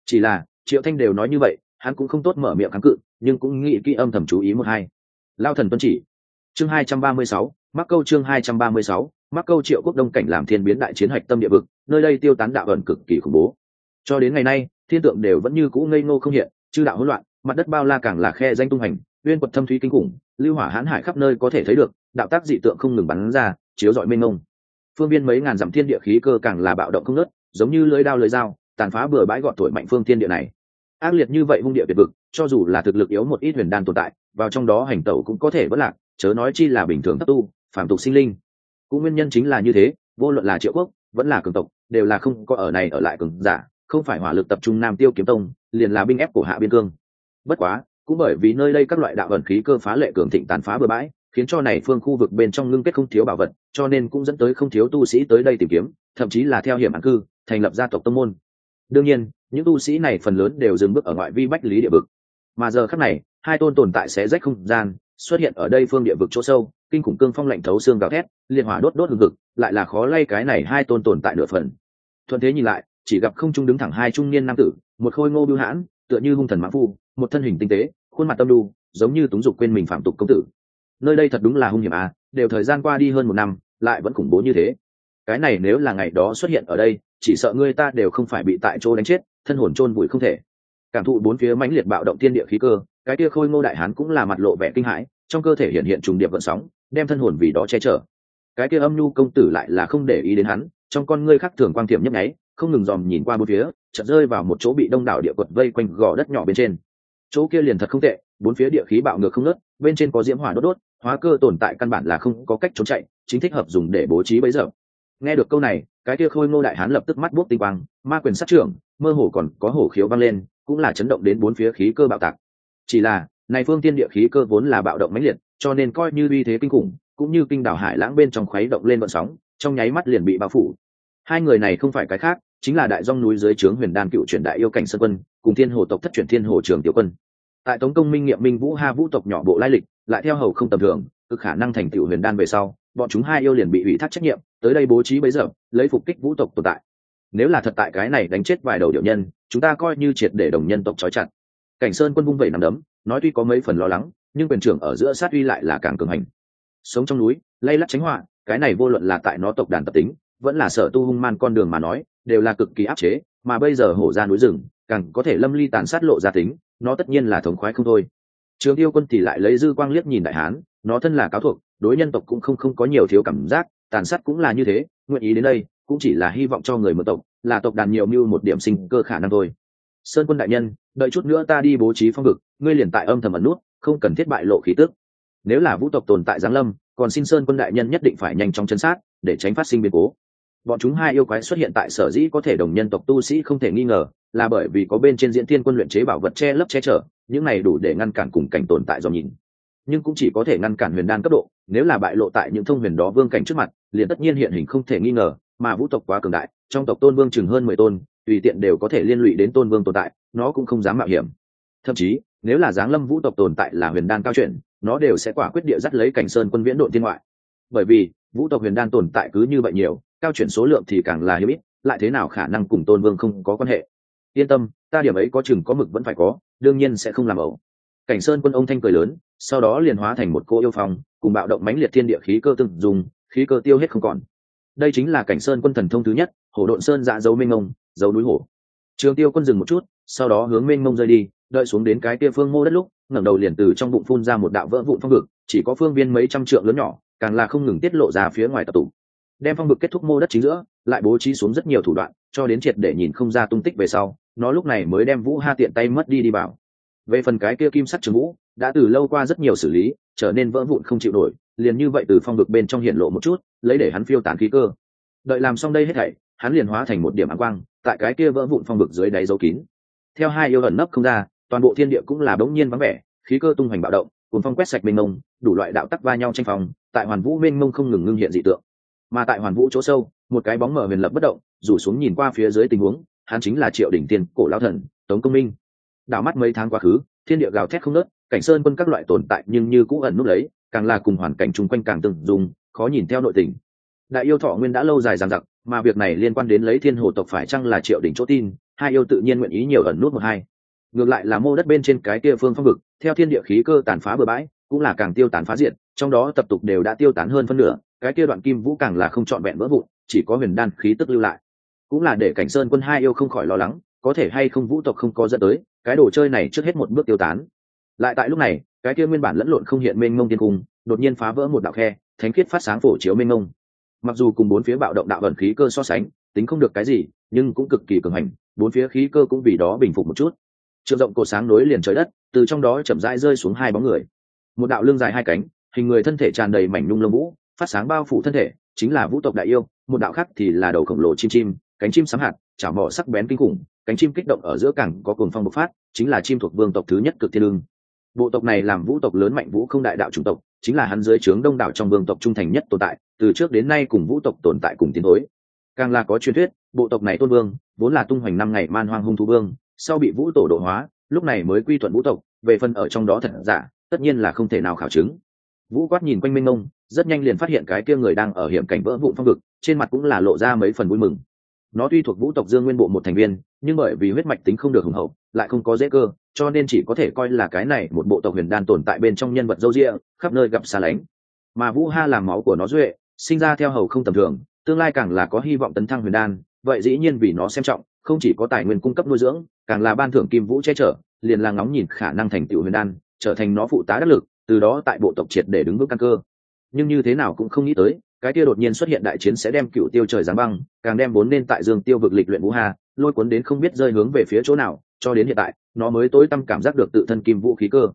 Chỉ là, triệu thanh đều nói như vậy, hắn cũng không tốt mở miệng kháng cự, nhưng cũng nghĩ kỹ âm thầm chú ý một hai lao thần tuân chỉ. Chương hai trăm ba mươi sáu, mắc câu chương hai trăm ba mươi sáu, mắc câu triệu quốc đông cảnh làm thiên biến đại chiến hạch tâm địa vực, nơi đây tiêu tán đạo ẩn cực kỳ khủng bố. Cho đến ngày nay, thiên tượng đều vẫn như cũ ngây ngô không hiện, chư đạo hỗn loạn, mặt đất bao la càng là khe danh tung hành, uyên quật thâm thúy kinh khủng, lưu hỏa hãn hải khắp nơi có thể thấy được, đạo tác dị tượng không ngừng bắn ra, chiếu rọi mênh mông. Phương viên mấy ngàn dặm thiên địa khí cơ càng là bạo động không nớt giống như lưới đao lưới dao, tàn phá bừa bãi gọn tuổi mạnh phương thiên địa này ác liệt như vậy hung địa tuyệt vực, cho dù là thực lực yếu một ít huyền đan tồn tại, vào trong đó hành tẩu cũng có thể vất lạc, chớ nói chi là bình thường thấp tu phản tục sinh linh. Cũng nguyên nhân chính là như thế, vô luận là triệu quốc, vẫn là cường tộc, đều là không có ở này ở lại cường giả, không phải hỏa lực tập trung nam tiêu kiếm tông, liền là binh ép của hạ biên cương. Bất quá, cũng bởi vì nơi đây các loại đạo ẩn khí cơ phá lệ cường thịnh tàn phá bừa bãi, khiến cho này phương khu vực bên trong ngưng kết không thiếu bảo vật, cho nên cũng dẫn tới không thiếu tu sĩ tới đây tìm kiếm, thậm chí là theo hiểm án cư, thành lập gia tộc tông môn đương nhiên, những tu sĩ này phần lớn đều dừng bước ở ngoại vi bách lý địa vực. Mà giờ khắc này, hai tôn tồn tại sẽ rách không gian, xuất hiện ở đây phương địa vực chỗ sâu, kinh khủng cương phong lạnh thấu xương gào thét, liệt hỏa đốt đốt hừng hực, lại là khó lay cái này hai tôn tồn tại nửa phần. Thuận thế nhìn lại, chỉ gặp không trung đứng thẳng hai trung niên nam tử, một khôi ngô bưu hãn, tựa như hung thần mã phu, một thân hình tinh tế, khuôn mặt tâm đu, giống như túng dục quên mình phạm tục công tử. Nơi đây thật đúng là hung hiểm à đều thời gian qua đi hơn một năm, lại vẫn khủng bố như thế. Cái này nếu là ngày đó xuất hiện ở đây chỉ sợ ngươi ta đều không phải bị tại chỗ đánh chết, thân hồn chôn vùi không thể. Cảm thụ bốn phía mãnh liệt bạo động tiên địa khí cơ, cái kia khôi ngô đại hán cũng là mặt lộ vẻ kinh hãi, trong cơ thể hiện hiện trùng điệp vận sóng, đem thân hồn vì đó che chở. Cái kia âm nhu công tử lại là không để ý đến hắn, trong con ngươi khắc thường quang tiệm nhấp nháy, không ngừng dòm nhìn qua bốn phía, chợt rơi vào một chỗ bị đông đảo địa quật vây quanh gò đất nhỏ bên trên. Chỗ kia liền thật không tệ, bốn phía địa khí bạo ngược không nớt bên trên có diễm hỏa đốt đốt, hóa cơ tồn tại căn bản là không có cách trốn chạy, chính thích hợp dùng để bố trí bấy giờ nghe được câu này, cái kia khôi ngô đại hán lập tức mắt buốc tinh quang, ma quyền sát trưởng, mơ hồ còn có hổ khiếu vang lên, cũng là chấn động đến bốn phía khí cơ bạo tạc. Chỉ là, này phương tiên địa khí cơ vốn là bạo động mãnh liệt, cho nên coi như uy thế kinh khủng, cũng như kinh đảo hải lãng bên trong khuấy động lên vận sóng, trong nháy mắt liền bị bao phủ. Hai người này không phải cái khác, chính là đại dòng núi dưới trướng huyền đan cựu truyền đại yêu cảnh sơn quân, cùng thiên hồ tộc thất truyền thiên hồ trường tiểu quân. Tại tống công minh nghiệm minh vũ ha vũ tộc nhỏ bộ lai lịch, lại theo hầu không tầm thường, cực khả năng thành tựu huyền đan về sau bọn chúng hai yêu liền bị ủy thác trách nhiệm, tới đây bố trí bấy giờ, lấy phục kích vũ tộc tồn tại. Nếu là thật tại cái này đánh chết vài đầu điệu nhân, chúng ta coi như triệt để đồng nhân tộc trói chặt. Cảnh sơn quân vung vẩy nằm đấm, nói tuy có mấy phần lo lắng, nhưng quyền trưởng ở giữa sát uy lại là càng cường hành. Sống trong núi, lay lắt tránh họa, cái này vô luận là tại nó tộc đàn tập tính, vẫn là sở tu hung man con đường mà nói, đều là cực kỳ áp chế, mà bây giờ hổ ra núi rừng, càng có thể lâm ly tàn sát lộ gia tính, nó tất nhiên là thống khoái không thôi trường tiêu quân thì lại lấy dư quang liếc nhìn đại hán, nó thân là cáo thuộc, đối nhân tộc cũng không không có nhiều thiếu cảm giác, tàn sát cũng là như thế, nguyện ý đến đây, cũng chỉ là hy vọng cho người mượn tộc, là tộc đàn nhiều mưu một điểm sinh cơ khả năng thôi. Sơn quân đại nhân, đợi chút nữa ta đi bố trí phong vực, ngươi liền tại âm thầm ẩn nút, không cần thiết bại lộ khí tức. Nếu là vũ tộc tồn tại giáng lâm, còn xin sơn quân đại nhân nhất định phải nhanh chóng chân sát, để tránh phát sinh biến cố. Bọn chúng hai yêu quái xuất hiện tại sở dĩ có thể đồng nhân tộc tu sĩ không thể nghi ngờ, là bởi vì có bên trên diễn thiên quân luyện chế bảo vật che lấp che chở những này đủ để ngăn cản cùng cảnh tồn tại do nhìn. Nhưng cũng chỉ có thể ngăn cản huyền đan cấp độ, nếu là bại lộ tại những thông huyền đó vương cảnh trước mặt, liền tất nhiên hiện hình không thể nghi ngờ, mà vũ tộc quá cường đại, trong tộc tôn vương chừng hơn mười tôn, tùy tiện đều có thể liên lụy đến tôn vương tồn tại, nó cũng không dám mạo hiểm. Thậm chí, nếu là giáng lâm vũ tộc tồn tại là huyền đan cao chuyển, nó đều sẽ quả quyết địa dắt lấy cảnh sơn quân viễn đội thiên ngoại. Bởi vì, vũ tộc huyền đan tồn tại cứ như vậy nhiều, cao chuyển số lượng thì càng là hiếm ít, lại thế nào khả năng cùng tôn vương không có quan hệ? Yên tâm, ta điểm ấy có chừng có mực vẫn phải có đương nhiên sẽ không làm ẩu. Cảnh sơn quân ông thanh cười lớn, sau đó liền hóa thành một cô yêu phong, cùng bạo động mãnh liệt thiên địa khí cơ từng dùng khí cơ tiêu hết không còn. Đây chính là cảnh sơn quân thần thông thứ nhất, hổ độn sơn dạ dấu mênh mông, dấu núi hổ. Trường tiêu quân dừng một chút, sau đó hướng mênh mông rơi đi, đợi xuống đến cái kia phương mô đất lúc, ngẩng đầu liền từ trong bụng phun ra một đạo vỡ vụn phong vực, chỉ có phương viên mấy trăm trượng lớn nhỏ, càng là không ngừng tiết lộ ra phía ngoài tập tụ. Đem phong vực kết thúc mô đất chính giữa, lại bố trí xuống rất nhiều thủ đoạn, cho đến triệt để nhìn không ra tung tích về sau nó lúc này mới đem vũ ha tiện tay mất đi đi vào về phần cái kia kim sắc trường vũ, đã từ lâu qua rất nhiều xử lý, trở nên vỡ vụn không chịu nổi, liền như vậy từ phong vực bên trong hiện lộ một chút, lấy để hắn phiêu tán khí cơ. Đợi làm xong đây hết thảy, hắn liền hóa thành một điểm ánh quang, tại cái kia vỡ vụn phong vực dưới đáy dấu kín. Theo hai yêu ẩn nấp không ra, toàn bộ thiên địa cũng là bỗng nhiên vắng vẻ, khí cơ tung hoành bạo động cùng phong quét sạch mênh mông, đủ loại đạo tắc va nhau tranh phòng tại hoàn vũ mênh mông không ngừng ngưng hiện dị tượng. Mà tại hoàn vũ chỗ sâu, một cái bóng mở huyền lập bất động, rủ xuống nhìn qua phía dưới tình huống hắn chính là triệu đỉnh tiên cổ lao thần, tống công minh. Đảo mắt mấy tháng quá khứ, thiên địa gào thét không nớt cảnh sơn quân các loại tồn tại nhưng như cũ ẩn nút lấy, càng là cùng hoàn cảnh chung quanh càng từng dùng khó nhìn theo nội tình. Đại yêu thọ nguyên đã lâu dài dằng dặc, mà việc này liên quan đến lấy thiên hồ tộc phải chăng là triệu đỉnh chỗ tin, hai yêu tự nhiên nguyện ý nhiều ẩn nút một hai. Ngược lại là mô đất bên trên cái kia phương phong vực, theo thiên địa khí cơ tàn phá bừa bãi, cũng là càng tiêu tán phá diện, trong đó tập tục đều đã tiêu tán hơn phân nửa, cái kia đoạn kim vũ càng là không trọn vẹn vỡ vụn, chỉ có huyền đan khí tức lưu lại cũng là để cảnh sơn quân hai yêu không khỏi lo lắng, có thể hay không vũ tộc không có dẫn tới, cái đồ chơi này trước hết một bước tiêu tán. Lại tại lúc này, cái kia nguyên bản lẫn lộn không hiện mênh mông tiên cung, đột nhiên phá vỡ một đạo khe, thánh khiết phát sáng phổ chiếu mênh mông. Mặc dù cùng bốn phía bạo động đạo ẩn khí cơ so sánh, tính không được cái gì, nhưng cũng cực kỳ cường hành, bốn phía khí cơ cũng vì đó bình phục một chút. Trường rộng cột sáng nối liền trời đất, từ trong đó chậm rãi rơi xuống hai bóng người. Một đạo lưng dài hai cánh, hình người thân thể tràn đầy mảnh nhung lông vũ, phát sáng bao phủ thân thể, chính là vũ tộc đại yêu, một đạo khác thì là đầu khổng lồ chim chim cánh chim sắm hạt, chảo mỏ sắc bén kinh khủng, cánh chim kích động ở giữa cảng có cồn phong bộc phát, chính là chim thuộc vương tộc thứ nhất cực thiên lương. Bộ tộc này làm vũ tộc lớn mạnh vũ không đại đạo chủng tộc, chính là hắn dưới trướng đông đảo trong vương tộc trung thành nhất tồn tại, từ trước đến nay cùng vũ tộc tồn tại cùng tiến thối càng là có truyền thuyết, bộ tộc này tôn vương, vốn là tung hoành năm ngày man hoang hung thu vương, sau bị vũ tổ độ hóa, lúc này mới quy thuận vũ tộc, về phần ở trong đó thật giả, tất nhiên là không thể nào khảo chứng. Vũ quát nhìn quanh minh ông rất nhanh liền phát hiện cái kia người đang ở hiểm cảnh vỡ vụn phong vực, trên mặt cũng là lộ ra mấy phần vui mừng nó tuy thuộc vũ tộc dương nguyên bộ một thành viên, nhưng bởi vì huyết mạch tính không được hùng hậu, lại không có dễ cơ, cho nên chỉ có thể coi là cái này một bộ tộc huyền đan tồn tại bên trong nhân vật dâu rịa, khắp nơi gặp xa lánh. Mà vũ ha làm máu của nó duệ, sinh ra theo hầu không tầm thường, tương lai càng là có hy vọng tấn thăng huyền đan, vậy dĩ nhiên vì nó xem trọng, không chỉ có tài nguyên cung cấp nuôi dưỡng, càng là ban thưởng kim vũ che chở, liền là ngóng nhìn khả năng thành tựu huyền đan, trở thành nó phụ tá đắc lực, từ đó tại bộ tộc triệt để đứng bước căn cơ. Nhưng như thế nào cũng không nghĩ tới cái kia đột nhiên xuất hiện đại chiến sẽ đem cựu tiêu trời giáng băng, càng đem vốn nên tại dương tiêu vực lịch luyện vũ hà, lôi cuốn đến không biết rơi hướng về phía chỗ nào, cho đến hiện tại, nó mới tối tâm cảm giác được tự thân kim vũ khí cơ.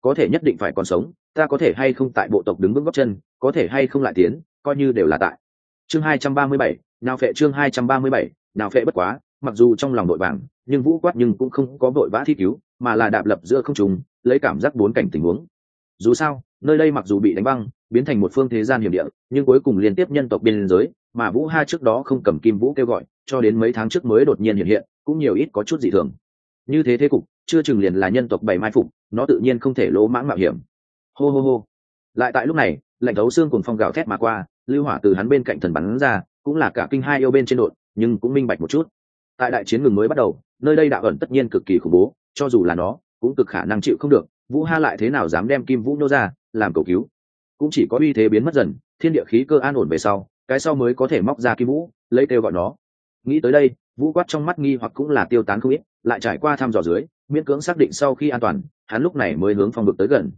Có thể nhất định phải còn sống, ta có thể hay không tại bộ tộc đứng vững góc chân, có thể hay không lại tiến, coi như đều là tại. Chương hai trăm ba mươi bảy, nào phệ chương hai trăm ba mươi bảy, nào phệ bất quá, mặc dù trong lòng đội vàng, nhưng vũ quát nhưng cũng không có vội vã thi cứu, mà là đạp lập giữa không trùng lấy cảm giác bốn cảnh tình huống. Dù sao nơi đây mặc dù bị đánh băng, biến thành một phương thế gian hiểm địa, nhưng cuối cùng liên tiếp nhân tộc biên giới mà vũ ha trước đó không cầm kim vũ kêu gọi, cho đến mấy tháng trước mới đột nhiên hiện hiện, cũng nhiều ít có chút dị thường. Như thế thế cục, chưa chừng liền là nhân tộc bảy mai phục, nó tự nhiên không thể lỗ mãng mạo hiểm. Hô hô hô. Lại tại lúc này, lạnh thấu xương cùng phong gào thét mà qua, lưu hỏa từ hắn bên cạnh thần bắn ra, cũng là cả kinh hai yêu bên trên đội nhưng cũng minh bạch một chút. Tại đại chiến ngừng mới bắt đầu, nơi đây đạo ẩn tất nhiên cực kỳ khủng bố, cho dù là nó, cũng cực khả năng chịu không được. Vũ ha lại thế nào dám đem kim vũ nô ra làm cầu cứu. Cũng chỉ có uy thế biến mất dần, thiên địa khí cơ an ổn về sau, cái sau mới có thể móc ra kim vũ, lấy kêu gọi nó. Nghĩ tới đây, vũ quát trong mắt nghi hoặc cũng là tiêu tán không ít, lại trải qua thăm dò dưới, miễn cưỡng xác định sau khi an toàn, hắn lúc này mới hướng phòng vực tới gần.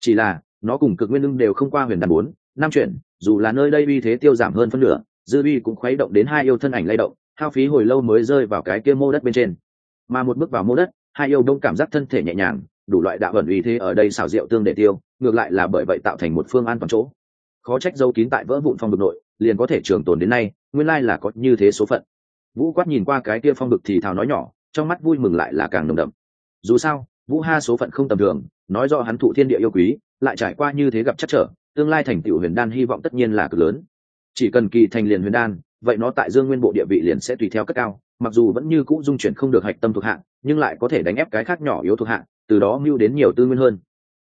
Chỉ là, nó cùng cực nguyên lưng đều không qua huyền đàn bốn, năm chuyện, dù là nơi đây uy thế tiêu giảm hơn phân nửa, dư uy cũng khuấy động đến hai yêu thân ảnh lay động, hao phí hồi lâu mới rơi vào cái kia mô đất bên trên. Mà một bước vào mô đất, hai yêu đông cảm giác thân thể nhẹ nhàng, đủ loại đạo ẩn uy thế ở đây xào rượu tương để tiêu ngược lại là bởi vậy tạo thành một phương an toàn chỗ. Khó trách dấu kín tại vỡ vụn phong vực nội, liền có thể trường tồn đến nay, nguyên lai là có như thế số phận. Vũ quát nhìn qua cái kia phong vực thì thào nói nhỏ, trong mắt vui mừng lại là càng nồng đậm. Dù sao, vũ ha số phận không tầm thường, nói do hắn thụ thiên địa yêu quý, lại trải qua như thế gặp chắc trở, tương lai thành tựu huyền đan hy vọng tất nhiên là cực lớn. Chỉ cần kỳ thành liền huyền đan, vậy nó tại dương nguyên bộ địa vị liền sẽ tùy theo cất cao, mặc dù vẫn như cũ dung chuyển không được hạch tâm thuộc hạng nhưng lại có thể đánh ép cái khác nhỏ yếu thuộc hạng từ đó mưu đến nhiều tư nguyên hơn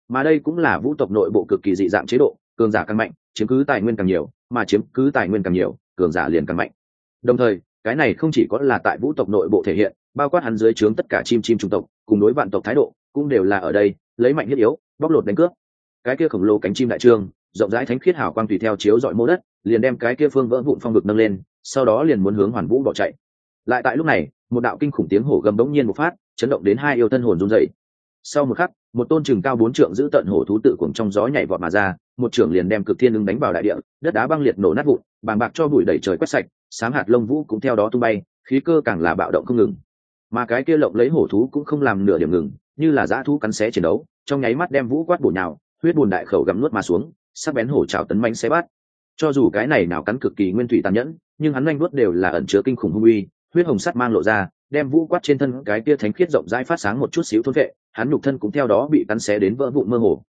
mà đây cũng là vũ tộc nội bộ cực kỳ dị dạng chế độ, cường giả càng mạnh, chiếm cứ tài nguyên càng nhiều, mà chiếm cứ tài nguyên càng nhiều, cường giả liền càng mạnh. Đồng thời, cái này không chỉ có là tại vũ tộc nội bộ thể hiện, bao quát hắn dưới trướng tất cả chim chim trung tộc, cùng đối vạn tộc thái độ cũng đều là ở đây, lấy mạnh thiết yếu, bóc lột đánh cướp. Cái kia khổng lồ cánh chim đại trương, rộng rãi thánh khiết hảo quang tùy theo chiếu dọi mô đất, liền đem cái kia phương vỡ vụn phong vực nâng lên, sau đó liền muốn hướng hoàn vũ bỏ chạy. Lại tại lúc này, một đạo kinh khủng tiếng hổ gầm đống nhiên một phát, chấn động đến hai yêu thân hồn run dậy sau một khắc, một tôn chừng cao bốn trượng giữ tận hổ thú tự cuồng trong gió nhảy vọt mà ra, một trưởng liền đem cực thiên ứng đánh vào đại địa, đất đá băng liệt nổ nát vụn, bàng bạc cho bụi đẩy trời quét sạch, sáng hạt lông vũ cũng theo đó tung bay, khí cơ càng là bạo động không ngừng. Mà cái kia lộng lấy hổ thú cũng không làm nửa điểm ngừng, như là dã thú cắn xé chiến đấu, trong nháy mắt đem vũ quát bổ nhào, huyết bùn đại khẩu gắm nuốt mà xuống, sắc bén hổ trào tấn mánh xé bát. Cho dù cái này nào cắn cực kỳ nguyên thủy tàn nhẫn, nhưng hắn nhanh nuốt đều là ẩn chứa kinh khủng hung uy, huyết hồng sắt mang lộ ra, đem vũ quát trên thân cái kia thánh khiết rộng rãi phát sáng một chút xíu thôn vệ hắn nhục thân cũng theo đó bị cắn xé đến vỡ vụn mơ hồ.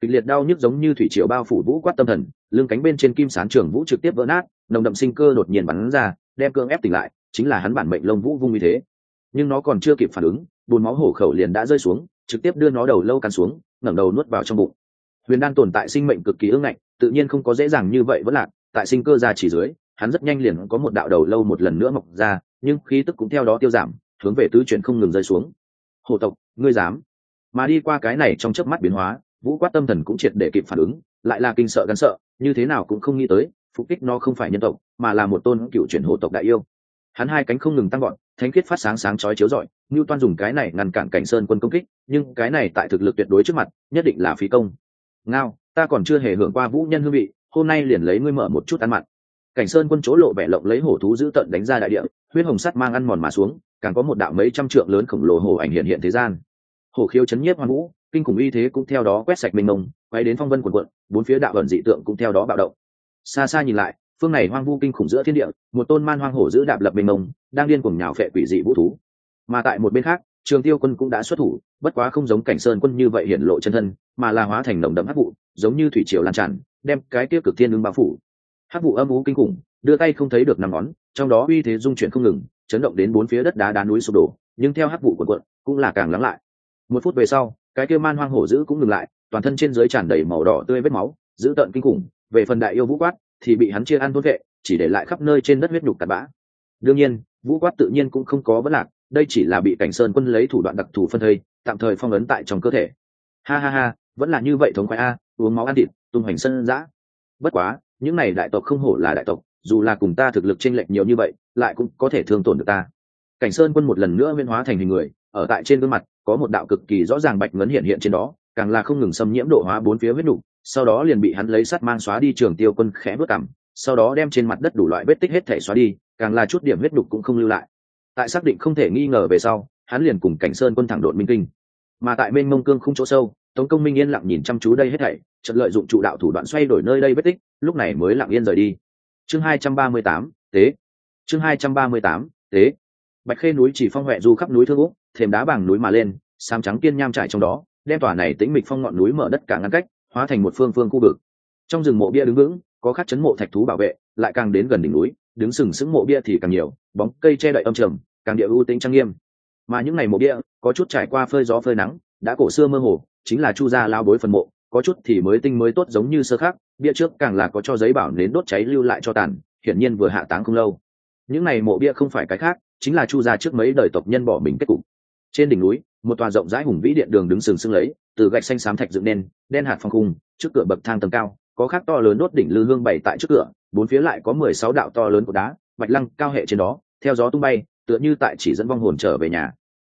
Kịch liệt đau nhức giống như thủy triều bao phủ vũ quát tâm thần, lưng cánh bên trên kim sán trường vũ trực tiếp vỡ nát, nồng đậm sinh cơ đột nhiên bắn ra, đem cương ép tỉnh lại, chính là hắn bản mệnh lông vũ vung như thế. Nhưng nó còn chưa kịp phản ứng, bùn máu hổ khẩu liền đã rơi xuống, trực tiếp đưa nó đầu lâu cắn xuống, ngẩng đầu nuốt vào trong bụng. Huyền đan tồn tại sinh mệnh cực kỳ ương ngạnh, tự nhiên không có dễ dàng như vậy vẫn lạc, tại sinh cơ ra chỉ dưới, hắn rất nhanh liền có một đạo đầu lâu một lần nữa mọc ra, nhưng khí tức cũng theo đó tiêu giảm, hướng về tứ chuyển không ngừng rơi xuống. Hổ tộc, ngươi dám? Mà đi qua cái này trong chớp mắt biến hóa, vũ quát tâm thần cũng triệt để kịp phản ứng, lại là kinh sợ gắn sợ, như thế nào cũng không nghĩ tới, phục kích nó không phải nhân tộc, mà là một tôn cựu chuyển hộ tộc đại yêu. Hắn hai cánh không ngừng tăng gọn thánh khiết phát sáng sáng chói chiếu rọi ngưu toan dùng cái này ngăn cản cảnh sơn quân công kích, nhưng cái này tại thực lực tuyệt đối trước mặt, nhất định là phí công. Ngao, ta còn chưa hề hưởng qua vũ nhân hương vị, hôm nay liền lấy ngươi mở một chút ăn mặn. Cảnh sơn quân chỗ lộ vẻ lộng lấy hổ thú giữ tận đánh ra đại địa, huyết hồng sắt mang ăn mòn mà xuống, càng có một đạo mấy trăm trượng lớn khổng lồ hổ ảnh hiện hiện thế gian hổ khiếu chấn nhiếp hoàng vũ, kinh khủng uy thế cũng theo đó quét sạch mênh mông, quay đến phong vân quần quận, bốn phía đạo ẩn dị tượng cũng theo đó bạo động. Xa xa nhìn lại, phương này hoang vu kinh khủng giữa thiên địa, một tôn man hoang hổ giữ đạp lập mênh mông, đang điên cuồng nhào phệ quỷ dị vũ thú. Mà tại một bên khác, trường tiêu quân cũng đã xuất thủ, bất quá không giống cảnh sơn quân như vậy hiển lộ chân thân, mà là hóa thành nồng đậm hắc vụ, giống như thủy triều lan tràn, đem cái tiêu cực thiên ứng bao phủ. Hắc vụ âm ú kinh khủng, đưa tay không thấy được năm ngón, trong đó uy thế dung chuyển không ngừng, chấn động đến bốn phía đất đá đá núi sụp đổ, nhưng theo hắc vụ quần quận, cũng là càng lắng lại một phút về sau, cái kia man hoang hổ dữ cũng ngừng lại, toàn thân trên dưới tràn đầy màu đỏ tươi vết máu, dữ tợn kinh khủng, về phần đại yêu vũ quát thì bị hắn chia ăn thốt vệ, chỉ để lại khắp nơi trên đất huyết nhục tạt bã. Đương nhiên, vũ quát tự nhiên cũng không có vấn lạc, đây chỉ là bị cảnh sơn quân lấy thủ đoạn đặc thù phân thây, tạm thời phong ấn tại trong cơ thể. Ha ha ha, vẫn là như vậy thống khoái a, uống máu ăn thịt, tung hoành sân giã bất quá, những này đại tộc không hổ là đại tộc, dù là cùng ta thực lực chênh lệch nhiều như vậy, lại cũng có thể thương tổn được ta. Cảnh sơn quân một lần nữa nguyên hóa thành hình người, ở tại trên gương mặt có một đạo cực kỳ rõ ràng bạch ngấn hiện hiện trên đó càng là không ngừng xâm nhiễm độ hóa bốn phía huyết đủ, sau đó liền bị hắn lấy sắt mang xóa đi trường tiêu quân khẽ bước cằm sau đó đem trên mặt đất đủ loại vết tích hết thể xóa đi càng là chút điểm huyết đục cũng không lưu lại. Tại xác định không thể nghi ngờ về sau hắn liền cùng cảnh sơn quân thẳng đột minh kinh. Mà tại bên mông cương không chỗ sâu tống công minh yên lặng nhìn chăm chú đây hết thảy trận lợi dụng trụ đạo thủ đoạn xoay đổi nơi đây vết tích lúc này mới lặng yên rời đi. Chương hai trăm ba mươi tám tế. Chương hai trăm ba mươi tám tế. Bạch khê núi chỉ phong huệ du khắp núi thương úc thềm đá bằng núi mà lên sam trắng kiên nham trải trong đó, đem tòa này tĩnh mịch phong ngọn núi mở đất cả ngăn cách, hóa thành một phương phương khu vực. Trong rừng mộ bia đứng vững, có khắc chấn mộ thạch thú bảo vệ, lại càng đến gần đỉnh núi, đứng sừng sững mộ bia thì càng nhiều, bóng cây che đậy âm trầm, càng địa ưu tĩnh trang nghiêm. Mà những ngày mộ bia, có chút trải qua phơi gió phơi nắng, đã cổ xưa mơ hồ, chính là chu gia lao bối phần mộ, có chút thì mới tinh mới tốt giống như sơ khác bia trước càng là có cho giấy bảo nến đốt cháy lưu lại cho tàn, hiển nhiên vừa hạ táng không lâu. Những ngày mộ bia không phải cái khác, chính là chu gia trước mấy đời tộc nhân bỏ mình kết cục trên đỉnh núi, một tòa rộng rãi hùng vĩ điện đường đứng sừng sững lấy, từ gạch xanh xám thạch dựng nên, đen hạt phong khung, trước cửa bậc thang tầng cao, có khác to lớn nốt đỉnh lư hương bày tại trước cửa, bốn phía lại có mười sáu đạo to lớn của đá, bạch lăng cao hệ trên đó, theo gió tung bay, tựa như tại chỉ dẫn vong hồn trở về nhà.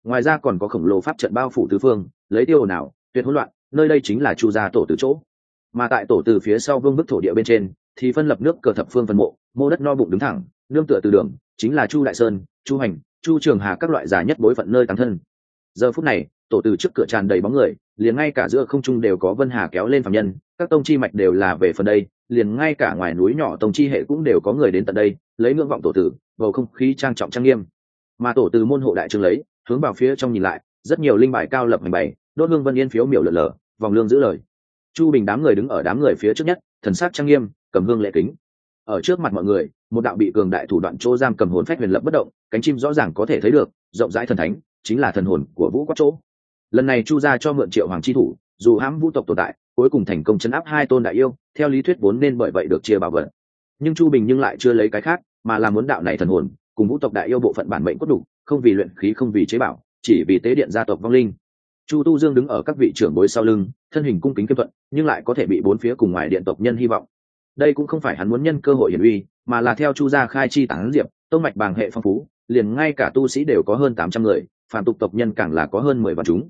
Ngoài ra còn có khổng lồ pháp trận bao phủ tứ phương, lấy tiêu nào tuyệt hỗn loạn, nơi đây chính là chu gia tổ từ chỗ. Mà tại tổ từ phía sau vương bức thổ địa bên trên, thì phân lập nước cờ thập phương phân mộ mô đất no bụng đứng thẳng, nương tựa từ đường, chính là chu đại sơn, chu hành chu trường hà các loại già nhất bối phận nơi tăng thân. Giờ phút này, tổ từ trước cửa tràn đầy bóng người, liền ngay cả giữa không trung đều có vân hà kéo lên phạm nhân, các tông chi mạch đều là về phần đây, liền ngay cả ngoài núi nhỏ tông chi hệ cũng đều có người đến tận đây, lấy ngưỡng vọng tổ tử, bầu không khí trang trọng trang nghiêm. Mà tổ từ môn hộ đại trường lấy, hướng vào phía trong nhìn lại, rất nhiều linh bài cao lập hành bày, đốt hương vân yên phiếu miểu lở lở, vòng lương giữ lời. Chu bình đám người đứng ở đám người phía trước nhất, thần sắc trang nghiêm, cầm hương lệ kính ở trước mặt mọi người, một đạo bị cường đại thủ đoạn chỗ giam cầm hồn phách huyền lập bất động, cánh chim rõ ràng có thể thấy được, rộng rãi thần thánh, chính là thần hồn của vũ quát chỗ. Lần này chu ra cho mượn triệu hoàng chi thủ, dù hãm vũ tộc tồn tại, cuối cùng thành công chấn áp hai tôn đại yêu, theo lý thuyết vốn nên bởi vậy được chia bảo vật. Nhưng chu bình nhưng lại chưa lấy cái khác, mà là muốn đạo này thần hồn, cùng vũ tộc đại yêu bộ phận bản mệnh cốt đủ, không vì luyện khí không vì chế bảo, chỉ vì tế điện gia tộc vong linh. Chu tu dương đứng ở các vị trưởng bối sau lưng, thân hình cung kính kiêm thuận, nhưng lại có thể bị bốn phía cùng ngoài điện tộc nhân hy vọng đây cũng không phải hắn muốn nhân cơ hội hiển uy, mà là theo chu gia khai chi tán diệp, tông mạch bàng hệ phong phú, liền ngay cả tu sĩ đều có hơn tám trăm người phản tục tộc nhân càng là có hơn mười vạn chúng.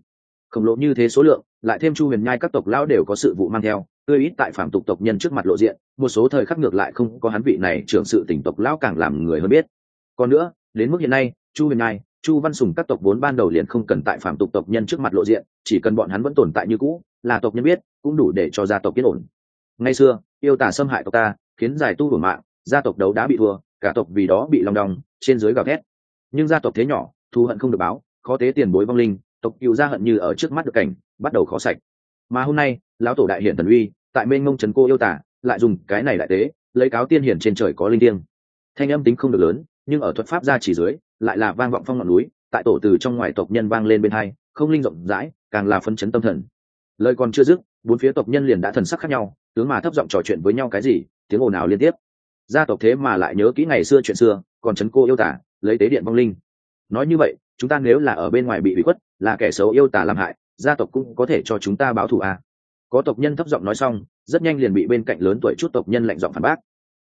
Khổng lồ như thế số lượng, lại thêm chu huyền nhai các tộc lão đều có sự vụ mang theo, tươi ít tại phạm tục tộc nhân trước mặt lộ diện, một số thời khắc ngược lại không có hắn vị này trưởng sự tỉnh tộc lão càng làm người hơn biết. Còn nữa, đến mức hiện nay, chu huyền nhai, chu văn sùng các tộc vốn ban đầu liền không cần tại phạm tục tộc nhân trước mặt lộ diện, chỉ cần bọn hắn vẫn tồn tại như cũ, là tộc nhân biết, cũng đủ để cho gia tộc yên ổn ngày xưa, yêu tả xâm hại tộc ta, khiến giải tu đổ mạng, gia tộc đấu đã bị thua, cả tộc vì đó bị lòng đong, trên dưới gào thét. Nhưng gia tộc thế nhỏ, thù hận không được báo, khó tế tiền bối vong linh, tộc cựu gia hận như ở trước mắt được cảnh, bắt đầu khó sạch. Mà hôm nay, lão tổ đại hiển thần uy, tại mênh ngông trấn cô yêu tả, lại dùng cái này đại tế, lấy cáo tiên hiển trên trời có linh thiêng. Thanh âm tính không được lớn, nhưng ở thuật pháp gia chỉ dưới, lại là vang vọng phong ngọn núi, tại tổ từ trong ngoài tộc nhân vang lên bên hai, không linh rộng rãi, càng là phân chấn tâm thần. Lời còn chưa dứt, bốn phía tộc nhân liền đã thần sắc khác nhau tướng mà thấp giọng trò chuyện với nhau cái gì, tiếng ồn ào liên tiếp. Gia tộc thế mà lại nhớ kỹ ngày xưa chuyện xưa, còn trấn cô yêu tả, lấy tế điện vong linh. Nói như vậy, chúng ta nếu là ở bên ngoài bị bị khuất, là kẻ xấu yêu tả làm hại, gia tộc cũng có thể cho chúng ta báo thù à. có tộc nhân thấp giọng nói xong, rất nhanh liền bị bên cạnh lớn tuổi chút tộc nhân lạnh giọng phản bác.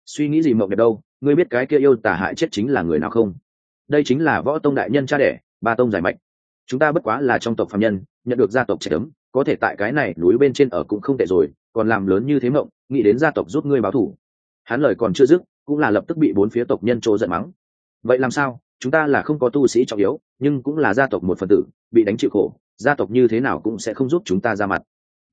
Suy nghĩ gì mộng đẹp đâu, ngươi biết cái kia yêu tả hại chết chính là người nào không? Đây chính là võ tông đại nhân cha đẻ, ba tông giải mạnh chúng ta bất quá là trong tộc phạm nhân, nhận được gia tộc trẻ ấm, có thể tại cái này núi bên trên ở cũng không tệ rồi còn làm lớn như thế mộng, nghĩ đến gia tộc giúp ngươi báo thủ. Hắn lời còn chưa dứt, cũng là lập tức bị bốn phía tộc nhân trô giận mắng. Vậy làm sao? Chúng ta là không có tu sĩ trọng yếu, nhưng cũng là gia tộc một phần tử, bị đánh chịu khổ, gia tộc như thế nào cũng sẽ không giúp chúng ta ra mặt.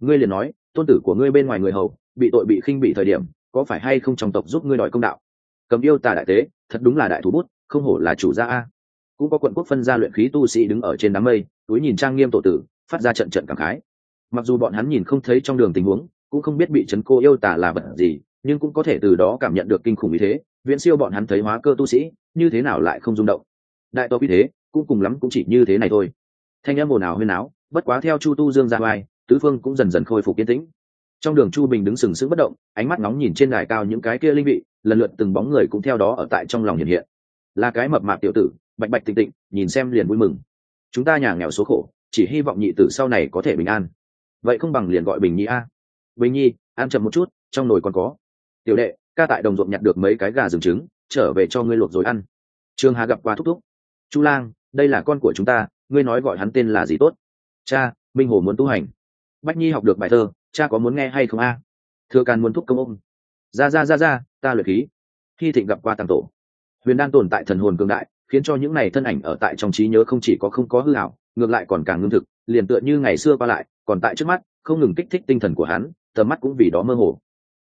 Ngươi liền nói, tôn tử của ngươi bên ngoài người hầu, bị tội bị khinh bị thời điểm, có phải hay không trong tộc giúp ngươi đòi công đạo? Cầm yêu tà đại tế, thật đúng là đại thủ bút, không hổ là chủ gia a. Cũng có quận quốc phân gia luyện khí tu sĩ đứng ở trên đám mây, túi nhìn trang nghiêm tổ tử, phát ra trận trận cảm khái. Mặc dù bọn hắn nhìn không thấy trong đường tình huống cũng không biết bị trấn cô yêu tả là vật gì, nhưng cũng có thể từ đó cảm nhận được kinh khủng như thế, viễn siêu bọn hắn thấy hóa cơ tu sĩ, như thế nào lại không rung động. Đại tộc như thế, cũng cùng lắm cũng chỉ như thế này thôi. Thanh em ồn ào huyên áo, bất quá theo chu tu dương ra vai, tứ phương cũng dần dần khôi phục yên tĩnh. Trong đường chu bình đứng sừng sững bất động, ánh mắt nóng nhìn trên đài cao những cái kia linh vị, lần lượt từng bóng người cũng theo đó ở tại trong lòng hiện hiện. Là cái mập mạp tiểu tử, bạch bạch tịnh tịnh, nhìn xem liền vui mừng. Chúng ta nhà nghèo số khổ, chỉ hy vọng nhị tử sau này có thể bình an. Vậy không bằng liền gọi bình nhi a bình nhi, ăn chậm một chút, trong nồi còn có. Tiểu đệ, ca tại đồng ruộng nhặt được mấy cái gà rừng trứng, trở về cho ngươi luộc rồi ăn. Trương hà gặp qua thúc thúc. Chu lang, đây là con của chúng ta, ngươi nói gọi hắn tên là gì tốt? Cha, minh hồ muốn tu hành. Bách nhi học được bài thơ, cha có muốn nghe hay không a? Thừa càn muốn thúc công ôm. Ra ra ra ra, ta luyện khí. Khi thịnh gặp qua tàng tổ. Huyền đan tồn tại thần hồn cường đại, khiến cho những này thân ảnh ở tại trong trí nhớ không chỉ có không có hư hảo ngược lại còn càng ngưng thực, liền tựa như ngày xưa qua lại, còn tại trước mắt, không ngừng kích thích tinh thần của hắn tầm mắt cũng vì đó mơ hồ.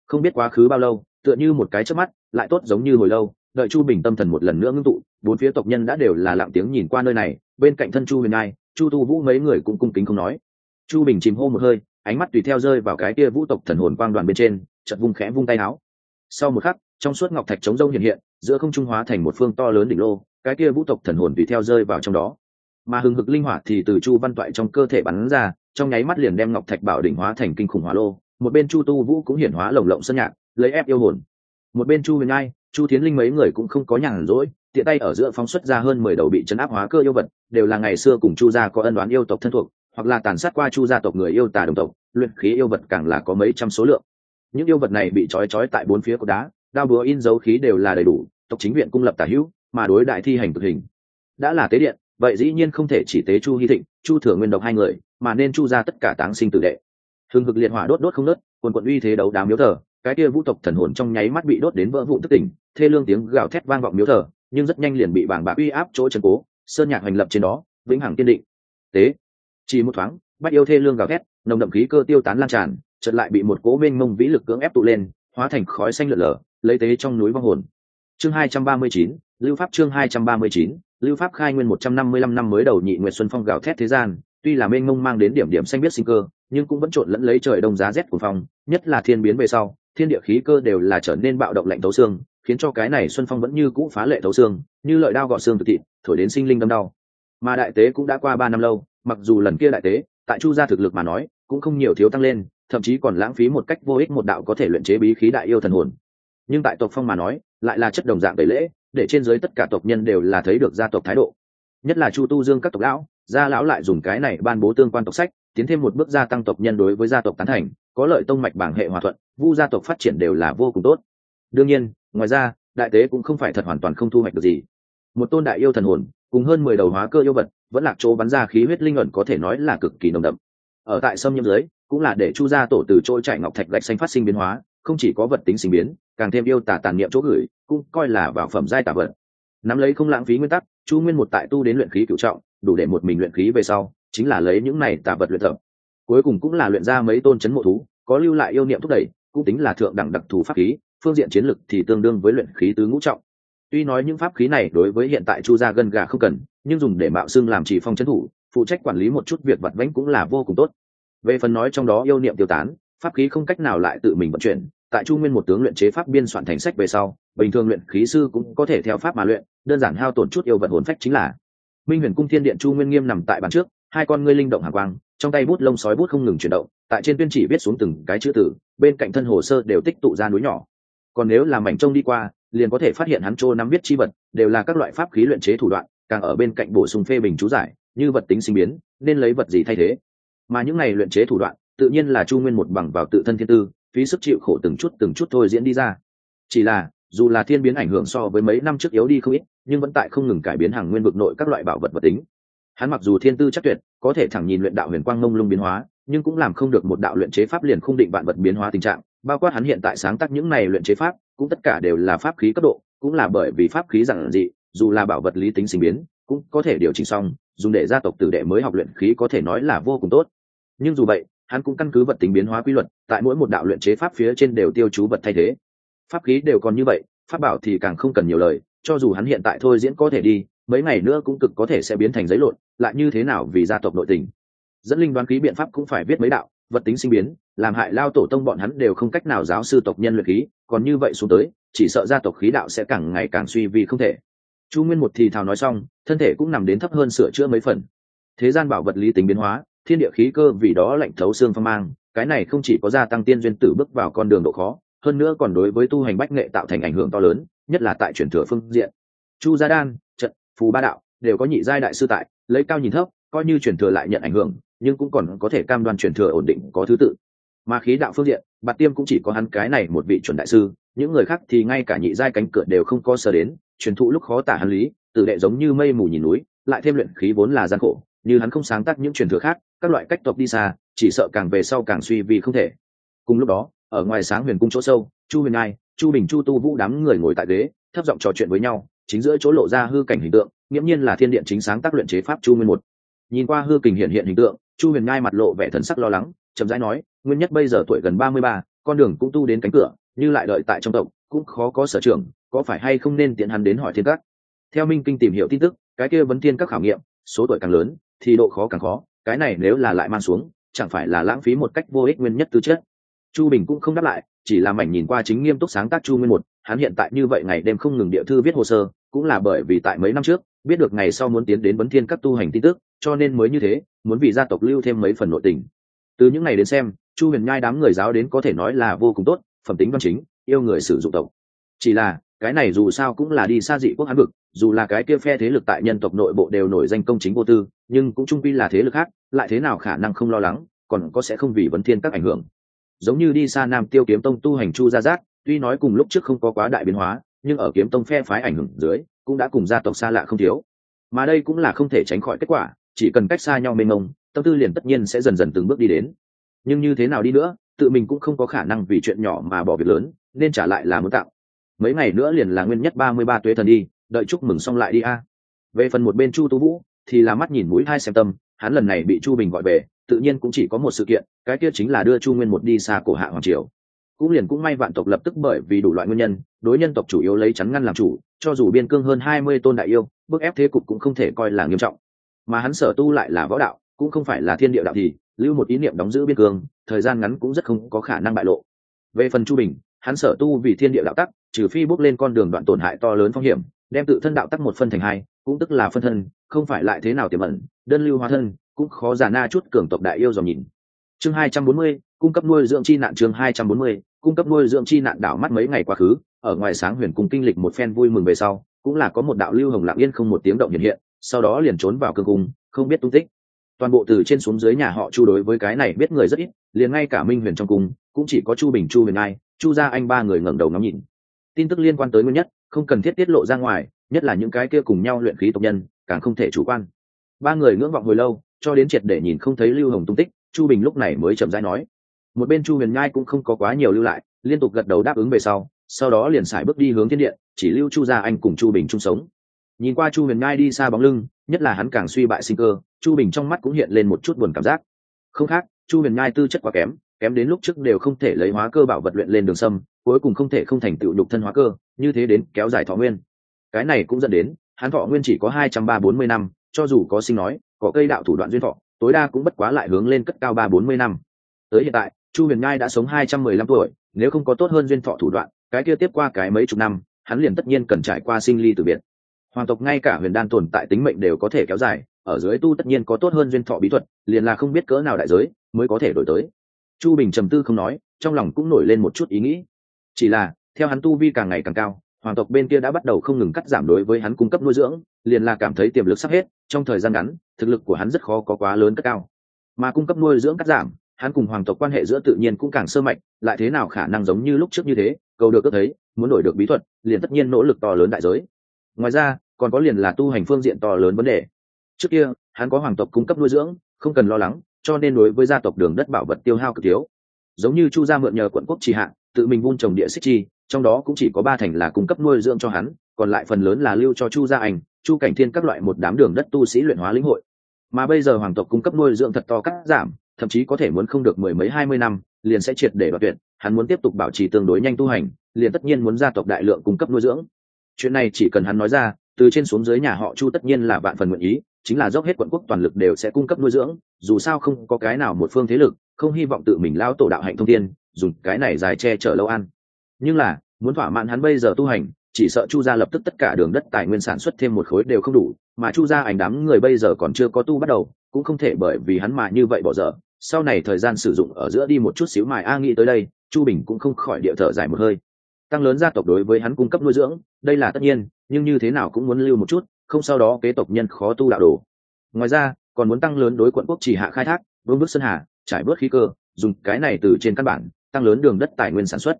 Không biết quá khứ bao lâu, tựa như một cái trước mắt, lại tốt giống như hồi lâu, đợi chu bình tâm thần một lần nữa ngưng tụ, bốn phía tộc nhân đã đều là lặng tiếng nhìn qua nơi này, bên cạnh thân chu huyền ai chu tu vũ mấy người cũng cung kính không nói. Chu bình chìm hô một hơi, ánh mắt tùy theo rơi vào cái kia vũ tộc thần hồn quang đoàn bên trên chật vung khẽ vung tay áo. Sau một khắc, trong suốt ngọc thạch chống rông hiện hiện, giữa không trung hóa thành một phương to lớn đỉnh lô, cái kia vũ tộc thần hồn tùy theo rơi vào trong đó. Mà hừng hực linh hỏa thì từ chu văn toại trong cơ thể bắn ra, trong nháy mắt liền đem ngọc thạch bảo đỉnh hóa thành kinh khủng hóa lô một bên chu tu vũ cũng hiển hóa lồng lộng sân nhạc, lấy ép yêu hồn. Một bên chu huyền ai chu thiến linh mấy người cũng không có nhàn rỗi, tiện tay ở giữa phóng xuất ra hơn mười đầu bị chấn áp hóa cơ yêu vật, đều là ngày xưa cùng chu gia có ân đoán yêu tộc thân thuộc, hoặc là tàn sát qua chu gia tộc người yêu tà đồng tộc, luyện khí yêu vật càng là có mấy trăm số lượng. Những yêu vật này bị trói trói tại bốn phía cột đá, đao búa in dấu khí đều là đầy đủ, tộc chính viện cung lập tả hữu, mà đối đại thi hành cực hình. Đã là tế điện, vậy dĩ nhiên không thể chỉ tế chu hy thịnh, chu thừa nguyên độc hai người, mà nên chu ra tất cả táng sinh tử đệ thường hực liệt hỏa đốt đốt không nớt, quần quận uy thế đấu đá miếu thờ, cái kia vũ tộc thần hồn trong nháy mắt bị đốt đến vỡ vụn tức tỉnh thê lương tiếng gào thét vang vọng miếu thờ, nhưng rất nhanh liền bị bảng bạc uy áp chỗ trần cố, sơn nhạc hành lập trên đó, vĩnh hằng kiên định. Tế. Chỉ một thoáng bắt yêu thê lương gào thét, nồng đậm khí cơ tiêu tán lan tràn, chợt lại bị một cố mênh mông vĩ lực cưỡng ép tụ lên, hóa thành khói xanh lượn lờ, lấy tế trong núi vong hồn. Chương hai trăm ba mươi chín, lưu pháp chương hai trăm ba mươi chín, lưu pháp khai nguyên một trăm năm mươi lăm năm mới đầu nhị nguyệt xuân phong gào thét thế gian tuy là mênh mông mang đến điểm điểm xanh biết sinh cơ, nhưng cũng vẫn trộn lẫn lấy trời đông giá rét của phong, nhất là thiên biến về sau, thiên địa khí cơ đều là trở nên bạo động lạnh thấu xương, khiến cho cái này xuân phong vẫn như cũ phá lệ thấu xương, như lợi đao gọt xương thực thịt, thổi đến sinh linh đâm đau. Mà đại tế cũng đã qua ba năm lâu, mặc dù lần kia đại tế, tại chu gia thực lực mà nói, cũng không nhiều thiếu tăng lên, thậm chí còn lãng phí một cách vô ích một đạo có thể luyện chế bí khí đại yêu thần hồn. Nhưng tại tộc phong mà nói, lại là chất đồng dạng tẩy lễ, để trên dưới tất cả tộc nhân đều là thấy được gia tộc thái độ. Nhất là chu tu dương các tộc lão gia lão lại dùng cái này ban bố tương quan tộc sách tiến thêm một bước gia tăng tộc nhân đối với gia tộc tán thành có lợi tông mạch bảng hệ hòa thuận vu gia tộc phát triển đều là vô cùng tốt. Đương nhiên ngoài ra đại tế cũng không phải thật hoàn toàn không thu hoạch được gì. Một tôn đại yêu thần hồn cùng hơn mười đầu hóa cơ yêu vật vẫn là chỗ bắn ra khí huyết linh ẩn có thể nói là cực kỳ nồng đậm. Ở tại sâm nhiễm giới, cũng là để chu gia tổ từ chỗ chạy ngọc thạch gạch xanh phát sinh biến hóa không chỉ có vật tính sinh biến càng thêm yêu tả tàn niệm chỗ gửi cũng coi là bảo phẩm giai tả vật. Nắm lấy không lãng phí nguyên tắc chu nguyên một tại tu đến luyện khí cựu trọng đủ để một mình luyện khí về sau, chính là lấy những này tà vật luyện tập. Cuối cùng cũng là luyện ra mấy tôn chấn mộ thú, có lưu lại yêu niệm thúc đẩy, cũng tính là thượng đẳng đặc thù pháp khí, phương diện chiến lực thì tương đương với luyện khí tứ ngũ trọng. Tuy nói những pháp khí này đối với hiện tại chu gia gân gà không cần, nhưng dùng để mạo xưng làm chỉ phong trấn thủ, phụ trách quản lý một chút việc vặt vãnh cũng là vô cùng tốt. Về phần nói trong đó yêu niệm tiêu tán, pháp khí không cách nào lại tự mình vận chuyển, tại chu nguyên một tướng luyện chế pháp biên soạn thành sách về sau, bình thường luyện khí sư cũng có thể theo pháp mà luyện, đơn giản hao tổn chút yêu vật hồn phách chính là minh huyền cung thiên điện chu nguyên nghiêm nằm tại bàn trước, hai con ngươi linh động hàng quang, trong tay bút lông sói bút không ngừng chuyển động, tại trên tuyên chỉ viết xuống từng cái chữ tử, bên cạnh thân hồ sơ đều tích tụ ra núi nhỏ. Còn nếu làm mảnh trông đi qua, liền có thể phát hiện hắn trô nắm viết chi vật, đều là các loại pháp khí luyện chế thủ đoạn, càng ở bên cạnh bổ sung phê bình chú giải, như vật tính sinh biến, nên lấy vật gì thay thế. Mà những này luyện chế thủ đoạn, tự nhiên là chu nguyên một bằng vào tự thân thiên tư, phí sức chịu khổ từng chút từng chút thôi diễn đi ra. Chỉ là, dù là thiên biến ảnh hưởng so với mấy năm trước yếu đi không ít nhưng vẫn tại không ngừng cải biến hàng nguyên vực nội các loại bảo vật vật tính. Hắn mặc dù thiên tư chắc tuyệt, có thể thẳng nhìn luyện đạo huyền quang mông lung biến hóa, nhưng cũng làm không được một đạo luyện chế pháp liền không định vạn vật biến hóa tình trạng, bao quát hắn hiện tại sáng tác những này luyện chế pháp, cũng tất cả đều là pháp khí cấp độ, cũng là bởi vì pháp khí rằng dị, dù là bảo vật lý tính sinh biến, cũng có thể điều chỉnh xong, dùng để gia tộc tử đệ mới học luyện khí có thể nói là vô cùng tốt. Nhưng dù vậy, hắn cũng căn cứ vật tính biến hóa quy luật, tại mỗi một đạo luyện chế pháp phía trên đều tiêu chú vật thay thế. Pháp khí đều còn như vậy, pháp bảo thì càng không cần nhiều lời cho dù hắn hiện tại thôi diễn có thể đi, mấy ngày nữa cũng cực có thể sẽ biến thành giấy lộn, lại như thế nào vì gia tộc nội tình. Dẫn linh đoán khí biện pháp cũng phải viết mấy đạo, vật tính sinh biến, làm hại lao tổ tông bọn hắn đều không cách nào giáo sư tộc nhân luyện khí, còn như vậy xuống tới, chỉ sợ gia tộc khí đạo sẽ càng ngày càng suy vì không thể. Chu nguyên một thì thào nói xong, thân thể cũng nằm đến thấp hơn sửa chữa mấy phần. Thế gian bảo vật lý tính biến hóa, thiên địa khí cơ vì đó lạnh thấu xương phong mang, cái này không chỉ có gia tăng tiên duyên tử bước vào con đường độ khó, hơn nữa còn đối với tu hành bách nghệ tạo thành ảnh hưởng to lớn nhất là tại truyền thừa phương diện. Chu gia đan, trận, phù ba đạo đều có nhị giai đại sư tại, lấy cao nhìn thấp, coi như truyền thừa lại nhận ảnh hưởng, nhưng cũng còn có thể cam đoan truyền thừa ổn định có thứ tự. Mà khí đạo phương diện, bạt tiêm cũng chỉ có hắn cái này một vị chuẩn đại sư, những người khác thì ngay cả nhị giai cánh cửa đều không có sơ đến, truyền thụ lúc khó tả hắn lý, tử đệ giống như mây mù nhìn núi, lại thêm luyện khí vốn là gian khổ, như hắn không sáng tác những truyền thừa khác, các loại cách tộc đi xa, chỉ sợ càng về sau càng suy vì không thể. Cùng lúc đó, ở ngoài sáng huyền cung chỗ sâu, chu huyền ai chu bình chu tu vũ đám người ngồi tại ghế, thấp giọng trò chuyện với nhau, chính giữa chỗ lộ ra hư cảnh hình tượng, nghiễm nhiên là thiên điện chính sáng tác luyện chế pháp chu nguyên một. Nhìn qua hư kình hiện hiện hình tượng, chu huyền ngai mặt lộ vẻ thần sắc lo lắng, chậm rãi nói, nguyên nhất bây giờ tuổi gần ba mươi ba, con đường cũng tu đến cánh cửa, như lại đợi tại trong tộc, cũng khó có sở trường, có phải hay không nên tiện hắn đến hỏi thiên các? Theo minh kinh tìm hiểu tin tức, cái kia vấn thiên các khảo nghiệm, số tuổi càng lớn, thì độ khó càng khó, cái này nếu là lại mang xuống, chẳng phải là lãng phí một cách vô ích nguyên nhất tư chất. Chu bình cũng không đáp lại chỉ là mảnh nhìn qua chính nghiêm túc sáng tác chu nguyên một, hắn hiện tại như vậy ngày đêm không ngừng địa thư viết hồ sơ, cũng là bởi vì tại mấy năm trước, biết được ngày sau muốn tiến đến vấn thiên các tu hành tin tức, cho nên mới như thế, muốn vì gia tộc lưu thêm mấy phần nội tình. Từ những ngày đến xem, chu huyền nhai đám người giáo đến có thể nói là vô cùng tốt, phẩm tính văn chính, yêu người sử dụng tộc. Chỉ là, cái này dù sao cũng là đi xa dị quốc hán vực, dù là cái kia phe thế lực tại nhân tộc nội bộ đều nổi danh công chính vô tư, nhưng cũng trung quy là thế lực khác, lại thế nào khả năng không lo lắng, còn có sẽ không vì vấn thiên các ảnh hưởng giống như đi xa nam tiêu kiếm tông tu hành chu gia giác, tuy nói cùng lúc trước không có quá đại biến hóa, nhưng ở kiếm tông phe phái ảnh hưởng dưới, cũng đã cùng gia tộc xa lạ không thiếu. Mà đây cũng là không thể tránh khỏi kết quả, chỉ cần cách xa nhau mênh mông, tâm tư liền tất nhiên sẽ dần dần từng bước đi đến. Nhưng như thế nào đi nữa, tự mình cũng không có khả năng vì chuyện nhỏ mà bỏ việc lớn, nên trả lại là muốn tạo. Mấy ngày nữa liền là nguyên nhất ba mươi ba tuế thần đi, đợi chúc mừng xong lại đi a. Về phần một bên chu tú vũ, thì là mắt nhìn mũi hai xem tâm, hắn lần này bị chu bình gọi về tự nhiên cũng chỉ có một sự kiện, cái kia chính là đưa chu nguyên một đi xa cổ hạ hoàng triều. Cũng liền cũng may vạn tộc lập tức bởi vì đủ loại nguyên nhân, đối nhân tộc chủ yếu lấy chắn ngăn làm chủ, cho dù biên cương hơn hai mươi tôn đại yêu, bức ép thế cục cũng không thể coi là nghiêm trọng. Mà hắn sở tu lại là võ đạo, cũng không phải là thiên địa đạo thì, lưu một ý niệm đóng giữ biên cương, thời gian ngắn cũng rất không có khả năng bại lộ. Về phần chu bình, hắn sở tu vì thiên địa đạo tắc, trừ phi bước lên con đường đoạn tổn hại to lớn phong hiểm, đem tự thân đạo tắc một phân thành hai, cũng tức là phân thân, không phải lại thế nào tiềm ẩn, đơn lưu hóa thân cũng khó giả na chút cường tộc đại yêu dòm nhìn. Chương hai trăm bốn mươi, cung cấp nuôi dưỡng chi nạn chương hai trăm bốn mươi, cung cấp nuôi dưỡng chi nạn đảo mắt mấy ngày quá khứ, ở ngoài sáng huyền cung kinh lịch một phen vui mừng về sau, cũng là có một đạo lưu hồng lặng yên không một tiếng động hiện hiện, sau đó liền trốn vào cương cung, không biết tung tích. Toàn bộ từ trên xuống dưới nhà họ chu đối với cái này biết người rất ít, liền ngay cả minh huyền trong cung, cũng chỉ có chu bình, chu huyền ai, chu gia anh ba người ngẩng đầu ngắm nhìn. Tin tức liên quan tới nguyên nhất, không cần thiết tiết lộ ra ngoài, nhất là những cái kia cùng nhau luyện khí tộc nhân, càng không thể chủ quan. Ba người ngưỡng vọng hồi lâu cho đến triệt để nhìn không thấy lưu hồng tung tích, chu bình lúc này mới chậm rãi nói. Một bên chu huyền nhai cũng không có quá nhiều lưu lại, liên tục gật đầu đáp ứng về sau sau đó liền xài bước đi hướng thiên điện chỉ lưu chu gia anh cùng chu bình chung sống. Nhìn qua chu huyền nhai đi xa bóng lưng, nhất là hắn càng suy bại sinh cơ, chu bình trong mắt cũng hiện lên một chút buồn cảm giác. Không khác, chu huyền nhai tư chất quá kém kém đến lúc trước đều không thể lấy hóa cơ bảo vật luyện lên đường sâm, cuối cùng không thể không thành tựu đục thân hóa cơ, như thế đến kéo dài thọ nguyên. Cái này cũng dẫn đến, hắn thọ nguyên chỉ có hai trăm ba bốn mươi năm, cho dù có sinh nói có cây đạo thủ đoạn duyên thọ, tối đa cũng bất quá lại hướng lên cất cao ba bốn mươi năm. Tới hiện tại, chu huyền nhai đã sống hai trăm mười lăm tuổi, nếu không có tốt hơn duyên thọ thủ đoạn, cái kia tiếp qua cái mấy chục năm, hắn liền tất nhiên cần trải qua sinh ly từ biệt. Hoàng tộc ngay cả huyền đan tồn tại tính mệnh đều có thể kéo dài, ở dưới tu tất nhiên có tốt hơn duyên thọ bí thuật, liền là không biết cỡ nào đại giới mới có thể đổi tới. Chu bình trầm tư không nói, trong lòng cũng nổi lên một chút ý nghĩ. Chỉ là, theo hắn tu vi càng ngày càng cao hoàng tộc bên kia đã bắt đầu không ngừng cắt giảm đối với hắn cung cấp nuôi dưỡng, liền là cảm thấy tiềm lực sắp hết, trong thời gian ngắn, thực lực của hắn rất khó có quá lớn cất cao. Mà cung cấp nuôi dưỡng cắt giảm, hắn cùng hoàng tộc quan hệ giữa tự nhiên cũng càng sơ mạnh lại thế nào khả năng giống như lúc trước như thế, cầu được ước thấy, muốn đổi được bí thuật, liền tất nhiên nỗ lực to lớn đại giới. Ngoài ra, còn có liền là tu hành phương diện to lớn vấn đề. Trước kia, hắn có hoàng tộc cung cấp nuôi dưỡng, không cần lo lắng, cho nên đối với gia tộc đường đất bảo vật tiêu hao cực thiếu. Giống như chu gia mượn nhờ quận quốc trì hạ, tự mình vun trồng địa xích chi trong đó cũng chỉ có ba thành là cung cấp nuôi dưỡng cho hắn, còn lại phần lớn là lưu cho chu gia ảnh, chu cảnh thiên các loại một đám đường đất tu sĩ luyện hóa lĩnh hội. Mà bây giờ hoàng tộc cung cấp nuôi dưỡng thật to cắt giảm, thậm chí có thể muốn không được mười mấy hai mươi năm, liền sẽ triệt để đoạt tuyệt, hắn muốn tiếp tục bảo trì tương đối nhanh tu hành, liền tất nhiên muốn gia tộc đại lượng cung cấp nuôi dưỡng. Chuyện này chỉ cần hắn nói ra, từ trên xuống dưới nhà họ chu tất nhiên là vạn phần nguyện ý, chính là dốc hết quận quốc toàn lực đều sẽ cung cấp nuôi dưỡng, dù sao không có cái nào một phương thế lực, không hy vọng tự mình lao tổ đạo hạnh thông tiên dùng cái này dài che chở lâu ăn nhưng là, muốn thỏa mãn hắn bây giờ tu hành, chỉ sợ chu gia lập tức tất cả đường đất tài nguyên sản xuất thêm một khối đều không đủ, mà chu gia ảnh đám người bây giờ còn chưa có tu bắt đầu, cũng không thể bởi vì hắn mà như vậy bỏ dở. Sau này thời gian sử dụng ở giữa đi một chút xíu mài a nghĩ tới đây, chu bình cũng không khỏi địa thở dài một hơi. Tăng lớn gia tộc đối với hắn cung cấp nuôi dưỡng, đây là tất nhiên, nhưng như thế nào cũng muốn lưu một chút, không sau đó kế tộc nhân khó tu đạo đồ. Ngoài ra, còn muốn tăng lớn đối quận quốc chỉ hạ khai thác, vương bước sơn hà, trải bớt khí cơ, dùng cái này từ trên căn bản, tăng lớn đường đất tài nguyên sản xuất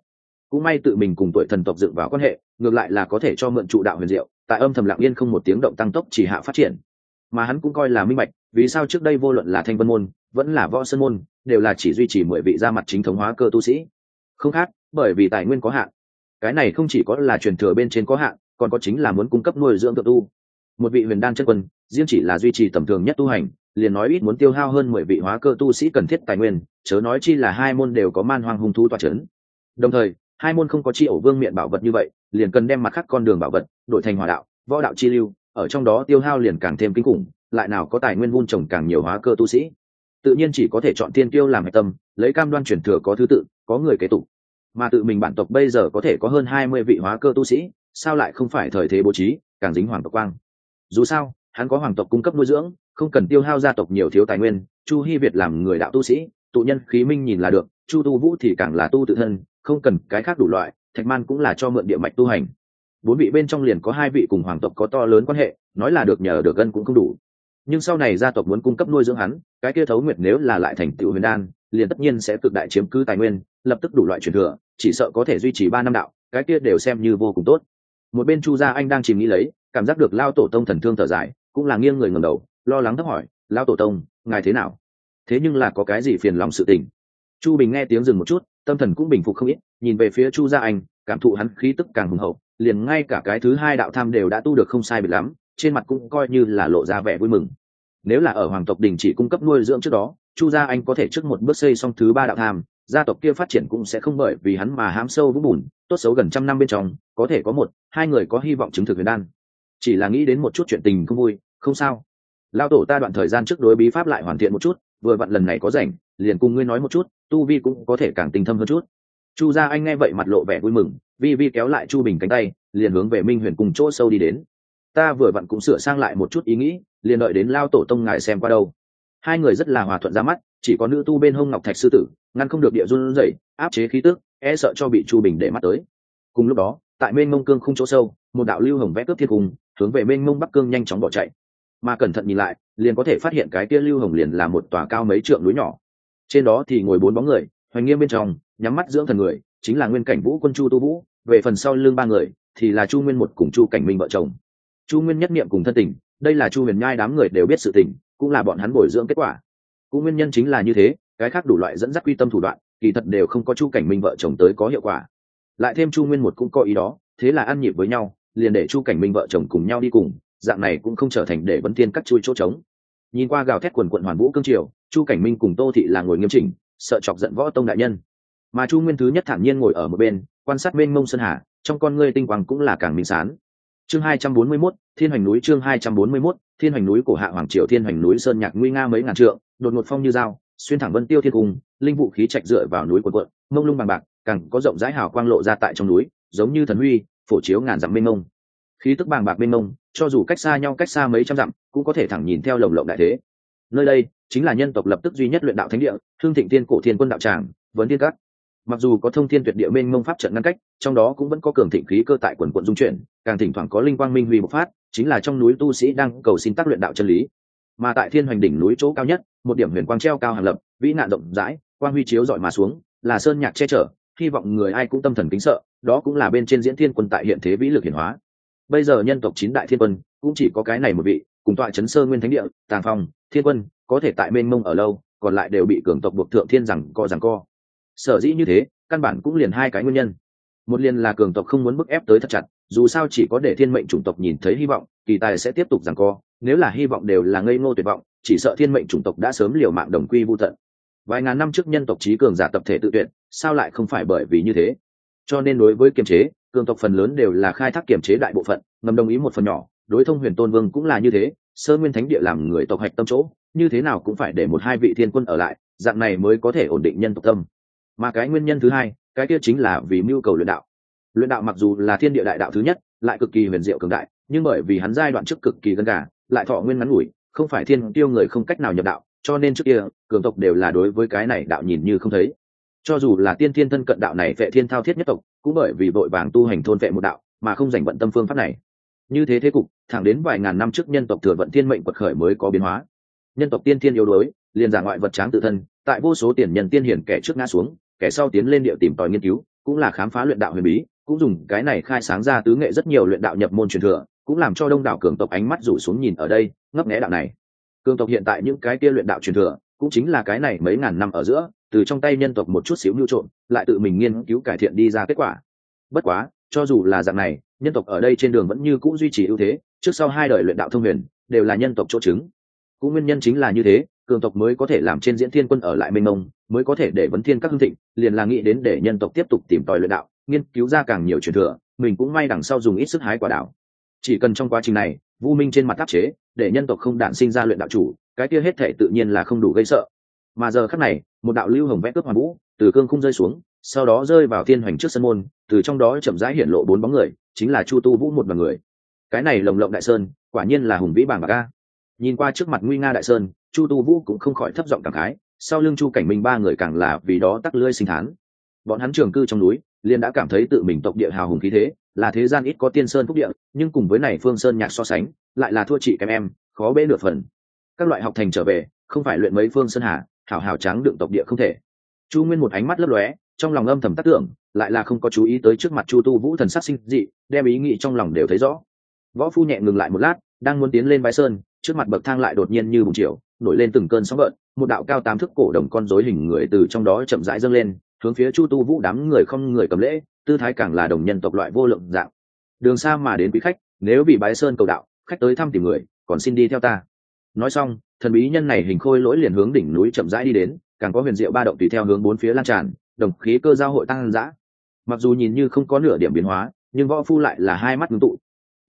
cũng may tự mình cùng tuổi thần tộc dựng vào quan hệ, ngược lại là có thể cho mượn trụ đạo huyền diệu, tại âm thầm lặng yên không một tiếng động tăng tốc chỉ hạ phát triển. Mà hắn cũng coi là minh bạch, vì sao trước đây vô luận là thanh vân môn, vẫn là võ sơn môn, đều là chỉ duy trì mười vị ra mặt chính thống hóa cơ tu sĩ. Không khác, bởi vì tài nguyên có hạn. Cái này không chỉ có là truyền thừa bên trên có hạn, còn có chính là muốn cung cấp nuôi dưỡng tự tu. Một vị huyền đan chân quân, riêng chỉ là duy trì tầm thường nhất tu hành, liền nói ít muốn tiêu hao hơn mười vị hóa cơ tu sĩ cần thiết tài nguyên, chớ nói chi là hai môn đều có man hoang hung thú toa c h ấ n đồng thời hai môn không có chi ổ vương miệng bảo vật như vậy, liền cần đem mặt khác con đường bảo vật đổi thành hòa đạo, võ đạo chi lưu, ở trong đó tiêu hao liền càng thêm kinh khủng, lại nào có tài nguyên vun trồng càng nhiều hóa cơ tu sĩ. Tự nhiên chỉ có thể chọn tiên tiêu làm hệ tâm, lấy cam đoan truyền thừa có thứ tự, có người kế tục. Mà tự mình bản tộc bây giờ có thể có hơn hai mươi vị hóa cơ tu sĩ, sao lại không phải thời thế bố trí, càng dính hoàng tộc quang. Dù sao, hắn có hoàng tộc cung cấp nuôi dưỡng, không cần tiêu hao gia tộc nhiều thiếu tài nguyên, chu hy việt làm người đạo tu sĩ, tụ nhân khí minh nhìn là được, chu tu vũ thì càng là tu tự thân không cần cái khác đủ loại, thạch man cũng là cho mượn địa mạch tu hành. Bốn vị bên trong liền có hai vị cùng hoàng tộc có to lớn quan hệ, nói là được nhờ được gân cũng không đủ. Nhưng sau này gia tộc muốn cung cấp nuôi dưỡng hắn, cái kia thấu nguyệt nếu là lại thành tựu huyền đan, liền tất nhiên sẽ cực đại chiếm cứ tài nguyên, lập tức đủ loại truyền thừa, chỉ sợ có thể duy trì ba năm đạo, cái kia đều xem như vô cùng tốt. Một bên chu gia anh đang chìm nghĩ lấy, cảm giác được lao tổ tông thần thương thở dài, cũng là nghiêng người ngầm đầu, lo lắng thấp hỏi, lao tổ tông, ngài thế nào? Thế nhưng là có cái gì phiền lòng sự tình? Chu bình nghe tiếng dừng một chút tâm thần cũng bình phục không ít, nhìn về phía chu gia anh, cảm thụ hắn khí tức càng hùng hậu, liền ngay cả cái thứ hai đạo tham đều đã tu được không sai biệt lắm, trên mặt cũng coi như là lộ ra vẻ vui mừng. Nếu là ở hoàng tộc đình chỉ cung cấp nuôi dưỡng trước đó, chu gia anh có thể trước một bước xây xong thứ ba đạo tham, gia tộc kia phát triển cũng sẽ không bởi vì hắn mà hám sâu vũng bùn, tốt xấu gần trăm năm bên trong, có thể có một, hai người có hy vọng chứng thực huyền đan. Chỉ là nghĩ đến một chút chuyện tình không vui, không sao. Lao tổ ta đoạn thời gian trước đối bí pháp lại hoàn thiện một chút vừa vặn lần này có rảnh, liền cùng ngươi nói một chút, tu vi cũng có thể càng tinh thâm hơn chút. Chu gia anh nghe vậy mặt lộ vẻ vui mừng, vi vi kéo lại chu bình cánh tay, liền hướng về minh huyền cùng chỗ sâu đi đến. Ta vừa vặn cũng sửa sang lại một chút ý nghĩ, liền đợi đến lao tổ tông ngài xem qua đâu. Hai người rất là hòa thuận ra mắt, chỉ có nữ tu bên hông ngọc thạch sư tử, ngăn không được địa run rẩy, áp chế khí tức e sợ cho bị chu bình để mắt tới. Cùng lúc đó, tại mênh mông cương không chỗ sâu, một đạo lưu hồng vẽ cướp thiên cung, hướng về mênh mông bắc cương nhanh chóng bỏ chạy mà cẩn thận nhìn lại, liền có thể phát hiện cái kia lưu hồng liền là một tòa cao mấy trượng núi nhỏ. Trên đó thì ngồi bốn bóng người, hoành nghiêm bên trong, nhắm mắt dưỡng thần người, chính là nguyên cảnh vũ quân chu tu vũ, về phần sau lưng ba người, thì là chu nguyên một cùng chu cảnh minh vợ chồng. Chu nguyên nhất niệm cùng thân tình, đây là chu huyền nhai đám người đều biết sự tình, cũng là bọn hắn bồi dưỡng kết quả. Cũng nguyên nhân chính là như thế, cái khác đủ loại dẫn dắt quy tâm thủ đoạn, kỳ thật đều không có chu cảnh minh vợ chồng tới có hiệu quả. Lại thêm chu nguyên một cũng có ý đó, thế là ăn nhịp với nhau, liền để chu cảnh minh vợ chồng cùng nhau đi cùng dạng này cũng không trở thành để vấn tiên cắt chui chỗ trống. Nhìn qua gào thét quần quận hoàn vũ cương triều chu cảnh minh cùng tô thị là ngồi nghiêm chỉnh sợ chọc giận võ tông đại nhân. Mà chu nguyên thứ nhất thản nhiên ngồi ở một bên quan sát bên mông sơn hà trong con ngươi tinh quang cũng là càng minh sán chương hai trăm bốn mươi 241, thiên hoành núi chương hai trăm bốn mươi 241, thiên hoành núi cổ hạ hoàng triều thiên hoành núi sơn nhạc nguy nga mấy ngàn trượng đột ngột phong như dao xuyên thẳng vân tiêu thiên cung linh vũ khí trạch dựa vào núi quần quận mông lung bằng bạc càng có rộng rãi hào quang lộ ra tại trong núi giống như thần huy phổ chiếu ngàn dặm mênh mông khí tức bàng bạc mênh mông, cho dù cách xa nhau cách xa mấy trăm dặm, cũng có thể thẳng nhìn theo lồng lộng đại thế. Nơi đây chính là nhân tộc lập tức duy nhất luyện đạo thánh địa, thương thịnh tiên cổ thiên quân đạo tràng, vấn thiên cát mặc dù có thông thiên tuyệt địa mênh mông pháp trận ngăn cách, trong đó cũng vẫn có cường thịnh khí cơ tại quần quận dung chuyển, càng thỉnh thoảng có linh quang minh huy bộc phát, chính là trong núi tu sĩ đang cầu xin tác luyện đạo chân lý. Mà tại thiên hoành đỉnh núi chỗ cao nhất, một điểm huyền quang treo cao hàng lập, vĩ nạn rộng rãi, quang huy chiếu dọi mà xuống, là sơn nhạc che chở, hy vọng người ai cũng tâm thần kính sợ, đó cũng là bên trên diễn thiên quân tại hiện thế vĩ lực hiển hóa bây giờ nhân tộc chín đại thiên quân, cũng chỉ có cái này một vị, cùng tọa chấn sơ nguyên thánh địa, tàng phong, thiên quân, có thể tại mênh mông ở lâu, còn lại đều bị cường tộc buộc thượng thiên rằng co rằng co. Sở dĩ như thế, căn bản cũng liền hai cái nguyên nhân. Một liền là cường tộc không muốn bức ép tới thật chặt, dù sao chỉ có để thiên mệnh chủng tộc nhìn thấy hy vọng, kỳ tài sẽ tiếp tục rằng co, nếu là hy vọng đều là ngây ngô tuyệt vọng, chỉ sợ thiên mệnh chủng tộc đã sớm liều mạng đồng quy vô tận. Vài ngàn năm trước nhân tộc trí cường giả tập thể tự tuyệt, sao lại không phải bởi vì như thế? Cho nên đối với kiềm chế cường tộc phần lớn đều là khai thác kiềm chế đại bộ phận, ngầm đồng ý một phần nhỏ, đối thông huyền tôn vương cũng là như thế, sơ nguyên thánh địa làm người tộc hạch tâm chỗ, như thế nào cũng phải để một hai vị thiên quân ở lại, dạng này mới có thể ổn định nhân tộc tâm. Mà cái nguyên nhân thứ hai, cái kia chính là vì mưu cầu luyện đạo. Luyện đạo mặc dù là thiên địa đại đạo thứ nhất, lại cực kỳ huyền diệu cường đại, nhưng bởi vì hắn giai đoạn trước cực kỳ gần gà, lại thọ nguyên ngắn ngủi, không phải thiên tiêu người không cách nào nhập đạo, cho nên trước kia, cường tộc đều là đối với cái này đạo nhìn như không thấy cho dù là tiên thiên thân cận đạo này vệ thiên thao thiết nhất tộc, cũng bởi vì vội vàng tu hành thôn vệ một đạo, mà không dành vận tâm phương pháp này. Như thế thế cục, thẳng đến vài ngàn năm trước nhân tộc thừa vận thiên mệnh quật khởi mới có biến hóa. Nhân tộc tiên thiên yếu đuối, liền giả ngoại vật tráng tự thân, tại vô số tiền nhân tiên hiển kẻ trước ngã xuống, kẻ sau tiến lên địa tìm tòi nghiên cứu, cũng là khám phá luyện đạo huyền bí, cũng dùng cái này khai sáng ra tứ nghệ rất nhiều luyện đạo nhập môn truyền thừa, cũng làm cho đông đảo cường tộc ánh mắt rủ xuống nhìn ở đây, ngấp nghé đạo này. Cường tộc hiện tại những cái kia luyện đạo truyền thừa, cũng chính là cái này mấy ngàn năm ở giữa từ trong tay nhân tộc một chút xíu nhu trộn lại tự mình nghiên cứu cải thiện đi ra kết quả. Bất quá, cho dù là dạng này, nhân tộc ở đây trên đường vẫn như cũ duy trì ưu thế, trước sau hai đời luyện đạo thông huyền, đều là nhân tộc chỗ chứng cũng nguyên nhân chính là như thế, cường tộc mới có thể làm trên diễn thiên quân ở lại mênh mông, mới có thể để vấn thiên các hương thịnh, liền là nghĩ đến để nhân tộc tiếp tục tìm tòi luyện đạo, nghiên cứu ra càng nhiều truyền thừa, mình cũng may đằng sau dùng ít sức hái quả đạo chỉ cần trong quá trình này, vu minh trên mặt tác chế, để nhân tộc không đản sinh ra luyện đạo chủ, cái kia hết thể tự nhiên là không đủ gây sợ mà giờ khắc này, một đạo lưu hồng vẽ cướp hoàn vũ, từ cương không rơi xuống, sau đó rơi vào thiên hoành trước sân môn, từ trong đó chậm rãi hiện lộ bốn bóng người, chính là chu tu vũ một bằng người. Cái này lồng lộng đại sơn, quả nhiên là hùng vĩ bảng bạc ca nhìn qua trước mặt nguy nga đại sơn, chu tu vũ cũng không khỏi thấp giọng cảm khái, sau lưng chu cảnh minh ba người càng là vì đó tắc lưỡi sinh thán. Bọn hắn trường cư trong núi, liền đã cảm thấy tự mình tộc địa hào hùng khí thế, là thế gian ít có tiên sơn phúc địa, nhưng cùng với này phương sơn nhạc so sánh, lại là thua chị kém em, khó bế nửa phần. Các loại học thành trở về, không phải luyện mấy phương sơn hà hảo hảo tráng đựng tộc địa không thể. Chu nguyên một ánh mắt lấp lóe, trong lòng âm thầm tác tưởng, lại là không có chú ý tới trước mặt chu tu vũ thần sắc sinh dị, đem ý nghĩ trong lòng đều thấy rõ. Võ phu nhẹ ngừng lại một lát, đang muốn tiến lên bãi sơn, trước mặt bậc thang lại đột nhiên như bùng chiều, nổi lên từng cơn sóng gợn, một đạo cao tám thước cổ đồng con rối hình người từ trong đó chậm rãi dâng lên, hướng phía chu tu vũ đám người không người cầm lễ, tư thái càng là đồng nhân tộc loại vô lượng dạng. Đường xa mà đến quý khách, nếu bị bái sơn cầu đạo, khách tới thăm tìm người, còn xin đi theo ta nói xong, thần bí nhân này hình khôi lỗi liền hướng đỉnh núi chậm rãi đi đến, càng có huyền diệu ba động tùy theo hướng bốn phía lan tràn, đồng khí cơ giao hội tăng dã. Mặc dù nhìn như không có nửa điểm biến hóa, nhưng võ phu lại là hai mắt ngưng tụ.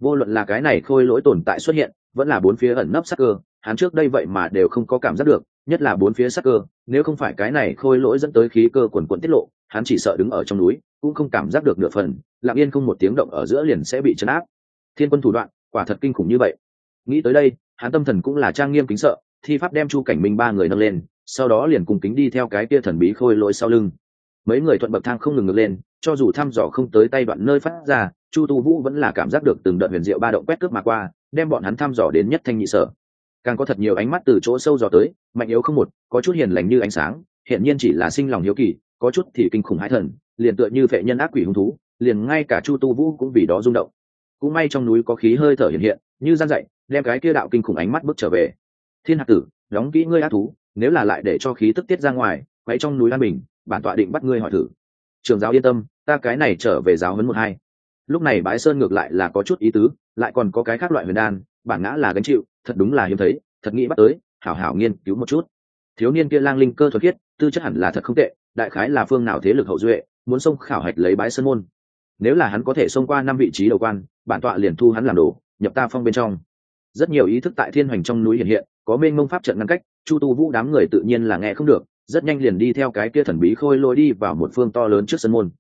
Vô luận là cái này khôi lỗi tồn tại xuất hiện, vẫn là bốn phía ẩn nấp sắc cơ, hắn trước đây vậy mà đều không có cảm giác được, nhất là bốn phía sắc cơ, nếu không phải cái này khôi lỗi dẫn tới khí cơ quần quận tiết lộ, hắn chỉ sợ đứng ở trong núi, cũng không cảm giác được nửa phần, lặng yên không một tiếng động ở giữa liền sẽ bị chấn áp. Thiên quân thủ đoạn, quả thật kinh khủng như vậy. Nghĩ tới đây hắn tâm thần cũng là trang nghiêm kính sợ, thi pháp đem chu cảnh minh ba người nâng lên, sau đó liền cùng kính đi theo cái kia thần bí khôi lỗi sau lưng. Mấy người thuận bậc thang không ngừng ngược lên, cho dù thăm dò không tới tay đoạn nơi phát ra, chu tu vũ vẫn là cảm giác được từng đợt huyền diệu ba động quét cướp mà qua, đem bọn hắn thăm dò đến nhất thanh nhị sở. Càng có thật nhiều ánh mắt từ chỗ sâu dò tới, mạnh yếu không một, có chút hiền lành như ánh sáng hiện nhiên chỉ là sinh lòng hiếu kỳ, có chút thì kinh khủng hãi thần, liền tựa như vệ nhân ác quỷ hung thú, liền ngay cả chu tu vũ cũng vì đó rung động. Cũng may trong núi có khí hơi thở hiện hiện như gian dậy đem cái kia đạo kinh khủng ánh mắt bước trở về. Thiên hạt tử, đóng kỹ ngươi ác thú, nếu là lại để cho khí tức tiết ra ngoài, quay trong núi lan bình, bản tọa định bắt ngươi hỏi thử. Trường giáo yên tâm, ta cái này trở về giáo huấn một hai. Lúc này bái sơn ngược lại là có chút ý tứ, lại còn có cái khác loại huyền đan, bản ngã là gánh chịu, thật đúng là hiếm thấy, thật nghĩ bắt tới, hảo hảo nghiên cứu một chút. Thiếu niên kia lang linh cơ thuật khiết, tư chất hẳn là thật không tệ, đại khái là phương nào thế lực hậu duệ, muốn xông khảo hạch lấy bái sơn môn. Nếu là hắn có thể xông qua năm vị trí đầu quan, bản tọa liền thu hắn làm đồ nhập ta phong bên trong. Rất nhiều ý thức tại thiên hoành trong núi hiện hiện, có mênh mông pháp trận ngăn cách, chu tu vũ đám người tự nhiên là nghe không được, rất nhanh liền đi theo cái kia thần bí khôi lôi đi vào một phương to lớn trước sân môn.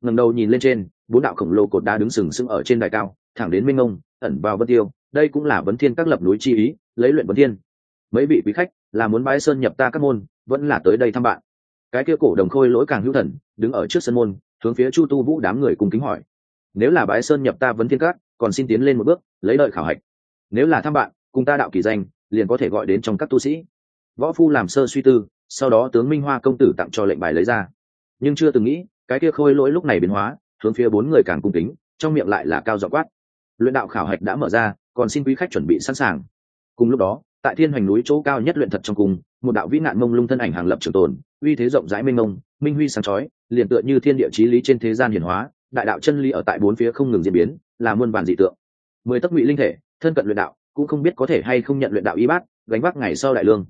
Ngầm đầu nhìn lên trên, bốn đạo khổng lồ cột đá đứng sừng sững ở trên đài cao, thẳng đến mênh mông, ẩn vào vân tiêu. Đây cũng là vấn thiên các lập núi chi ý, lấy luyện vấn thiên. Mấy vị quý khách, là muốn bái sơn nhập ta các môn, vẫn là tới đây thăm bạn. Cái kia cổ đồng khôi lỗi càng hữu thần, đứng ở trước sân môn, hướng phía chu tu vũ đám người cùng kính hỏi. Nếu là bái sơn nhập ta vấn thiên các còn xin tiến lên một bước, lấy đợi khảo hạch. Nếu là thăm bạn, cùng ta đạo kỳ danh, liền có thể gọi đến trong các tu sĩ. Võ phu làm sơ suy tư, sau đó tướng minh hoa công tử tặng cho lệnh bài lấy ra. Nhưng chưa từng nghĩ, cái kia khôi lỗi lúc này biến hóa, hướng phía bốn người càng cung kính, trong miệng lại là cao dọ quát. Luyện đạo khảo hạch đã mở ra, còn xin quý khách chuẩn bị sẵn sàng. Cùng lúc đó, tại thiên hoành núi chỗ cao nhất luyện thật trong cung, một đạo vĩ nạn mông lung thân ảnh hàng lập trường tồn, uy thế rộng rãi minh mông, minh huy sáng chói, liền tựa như thiên địa chí lý trên thế gian hiển hóa, đại đạo chân lý ở tại bốn phía không ngừng diễn biến là muôn vàn dị tượng. Mười tấc ngụy linh thể, thân cận luyện đạo, cũng không biết có thể hay không nhận luyện đạo y bát, gánh vác ngày sau đại lương.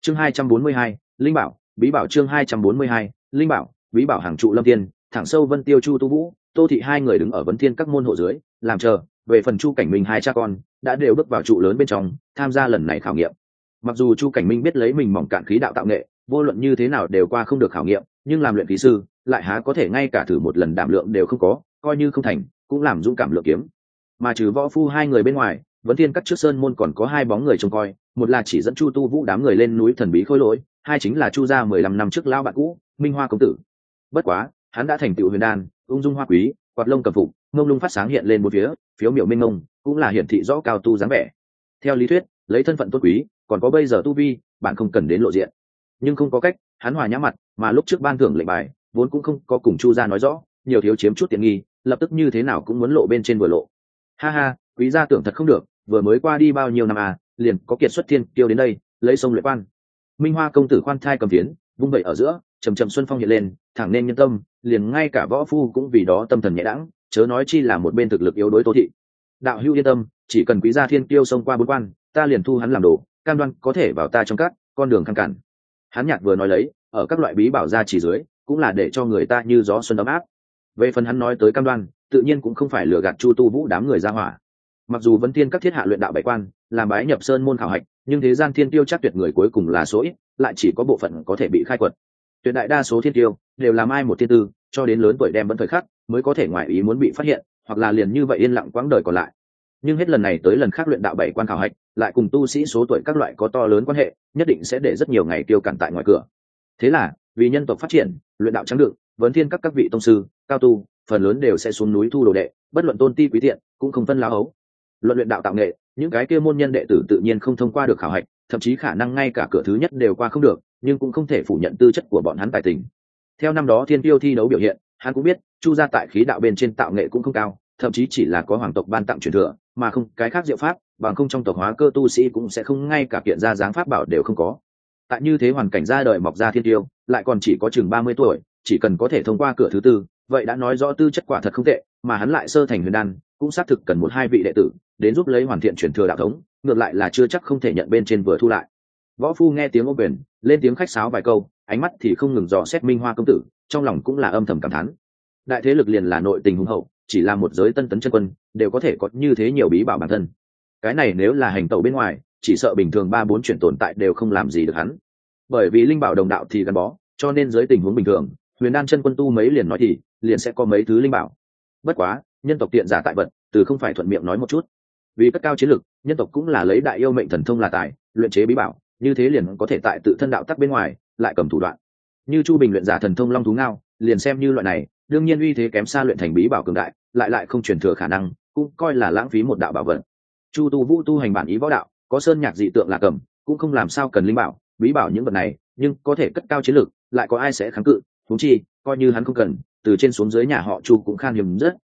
Chương hai trăm bốn mươi hai, linh bảo, bí bảo chương hai trăm bốn mươi hai, linh bảo, bí bảo hàng trụ lâm tiên thẳng sâu vân tiêu chu tu vũ, tô thị hai người đứng ở vấn thiên các môn hộ dưới, làm chờ, về phần chu cảnh minh hai cha con, đã đều bước vào trụ lớn bên trong, tham gia lần này khảo nghiệm. Mặc dù chu cảnh minh biết lấy mình mỏng cạn khí đạo tạo nghệ, vô luận như thế nào đều qua không được khảo nghiệm, nhưng làm luyện khí sư, lại há có thể ngay cả thử một lần đảm lượng đều không có, coi như không thành cũng làm dũng cảm lựa kiếm. Mà trừ võ phu hai người bên ngoài, vấn thiên các trước sơn môn còn có hai bóng người trông coi, một là chỉ dẫn chu tu vũ đám người lên núi thần bí khôi lỗi, hai chính là chu gia mười lăm năm trước lao bạn cũ, minh hoa công tử. Bất quá, hắn đã thành tựu huyền đan, ung dung hoa quý, quạt lông cầm phục, mông lung phát sáng hiện lên một phía, phiếu miểu minh ngông cũng là hiển thị rõ cao tu dáng vẻ. Theo lý thuyết, lấy thân phận tốt quý, còn có bây giờ tu vi, bạn không cần đến lộ diện. Nhưng không có cách, hắn hòa nhã mặt, mà lúc trước ban thưởng lệnh bài, vốn cũng không có cùng chu gia nói rõ, nhiều thiếu chiếm chút tiện nghi lập tức như thế nào cũng muốn lộ bên trên vừa lộ. Ha ha, quý gia tưởng thật không được, vừa mới qua đi bao nhiêu năm à liền có kiệt xuất thiên tiêu đến đây, lấy sông luyện quan. Minh hoa công tử khoan thai cầm phiến, vung vẩy ở giữa trầm trầm xuân phong hiện lên, thẳng nên nhân tâm, liền ngay cả võ phu cũng vì đó tâm thần nhẹ đãng, chớ nói chi là một bên thực lực yếu đối tô thị. Đạo hữu yên tâm, chỉ cần quý gia thiên tiêu xông qua bốn quan, ta liền thu hắn làm đồ, cam đoan có thể vào ta trong các, con đường khăn cản. Hắn nhạc vừa nói lấy, ở các loại bí bảo ra chỉ dưới, cũng là để cho người ta như gió xuân ấm áp về phần hắn nói tới cam đoan, tự nhiên cũng không phải lừa gạt chu tu vũ đám người ra hỏa. Mặc dù vẫn tiên các thiết hạ luyện đạo bảy quan, làm bái nhập sơn môn khảo hạch, nhưng thế gian thiên tiêu chắc tuyệt người cuối cùng là số ít, lại chỉ có bộ phận có thể bị khai quật. Tuyệt đại đa số thiên tiêu đều làm ai một thiên tư, cho đến lớn tuổi đem vẫn thời khắc, mới có thể ngoại ý muốn bị phát hiện, hoặc là liền như vậy yên lặng quãng đời còn lại. Nhưng hết lần này tới lần khác luyện đạo bảy quan khảo hạch, lại cùng tu sĩ số tuổi các loại có to lớn quan hệ, nhất định sẽ để rất nhiều ngày tiêu cản tại ngoài cửa. Thế là, vì nhân tộc phát triển, luyện đạo trắng đựng vấn thiên các các vị tông sư, cao tu, phần lớn đều sẽ xuống núi thu đồ đệ, bất luận tôn ti quý thiện, cũng không phân lao hấu. Luận luyện đạo tạo nghệ, những cái kia môn nhân đệ tử tự nhiên không thông qua được khảo hạch, thậm chí khả năng ngay cả cửa thứ nhất đều qua không được, nhưng cũng không thể phủ nhận tư chất của bọn hắn tài tình. Theo năm đó thiên tiêu thi đấu biểu hiện, hắn cũng biết, chu gia tại khí đạo bên trên tạo nghệ cũng không cao, thậm chí chỉ là có hoàng tộc ban tặng truyền thừa, mà không, cái khác diệu pháp, bằng không trong tộc hóa cơ tu sĩ cũng sẽ không ngay cả kiện ra dáng pháp bảo đều không có. Tại như thế hoàn cảnh ra đời mọc ra thiên tiêu lại còn chỉ có chừng ba mươi tuổi chỉ cần có thể thông qua cửa thứ tư, vậy đã nói rõ tư chất quả thật không tệ, mà hắn lại sơ thành huyền đan, cũng xác thực cần một hai vị đệ tử, đến giúp lấy hoàn thiện truyền thừa đạo thống, ngược lại là chưa chắc không thể nhận bên trên vừa thu lại. Võ phu nghe tiếng ô quyền, lên tiếng khách sáo vài câu, ánh mắt thì không ngừng dò xét minh hoa công tử, trong lòng cũng là âm thầm cảm thán. Đại thế lực liền là nội tình hùng hậu, chỉ là một giới tân tấn chân quân, đều có thể có như thế nhiều bí bảo bản thân. Cái này nếu là hành tẩu bên ngoài, chỉ sợ bình thường ba bốn chuyển tồn tại đều không làm gì được hắn. Bởi vì linh bảo đồng đạo thì gắn bó, cho nên dưới tình huống bình thường huyền đan chân quân tu mấy liền nói thì, liền sẽ có mấy thứ linh bảo. Bất quá, nhân tộc tiện giả tại vật, từ không phải thuận miệng nói một chút. Vì cất cao chiến lực, nhân tộc cũng là lấy đại yêu mệnh thần thông là tài, luyện chế bí bảo, như thế liền có thể tại tự thân đạo tắc bên ngoài, lại cầm thủ đoạn. Như chu bình luyện giả thần thông long thú ngao, liền xem như loại này, đương nhiên uy thế kém xa luyện thành bí bảo cường đại, lại lại không truyền thừa khả năng, cũng coi là lãng phí một đạo bảo vật. Chu tu vũ tu hành bản ý võ đạo, có sơn nhạc dị tượng là cầm, cũng không làm sao cần linh bảo, bí bảo những vật này, nhưng có thể cất cao chiến lược lại có ai sẽ kháng cự thú chi, coi như hắn không cần, từ trên xuống dưới nhà họ chu cũng khan hiếm rất.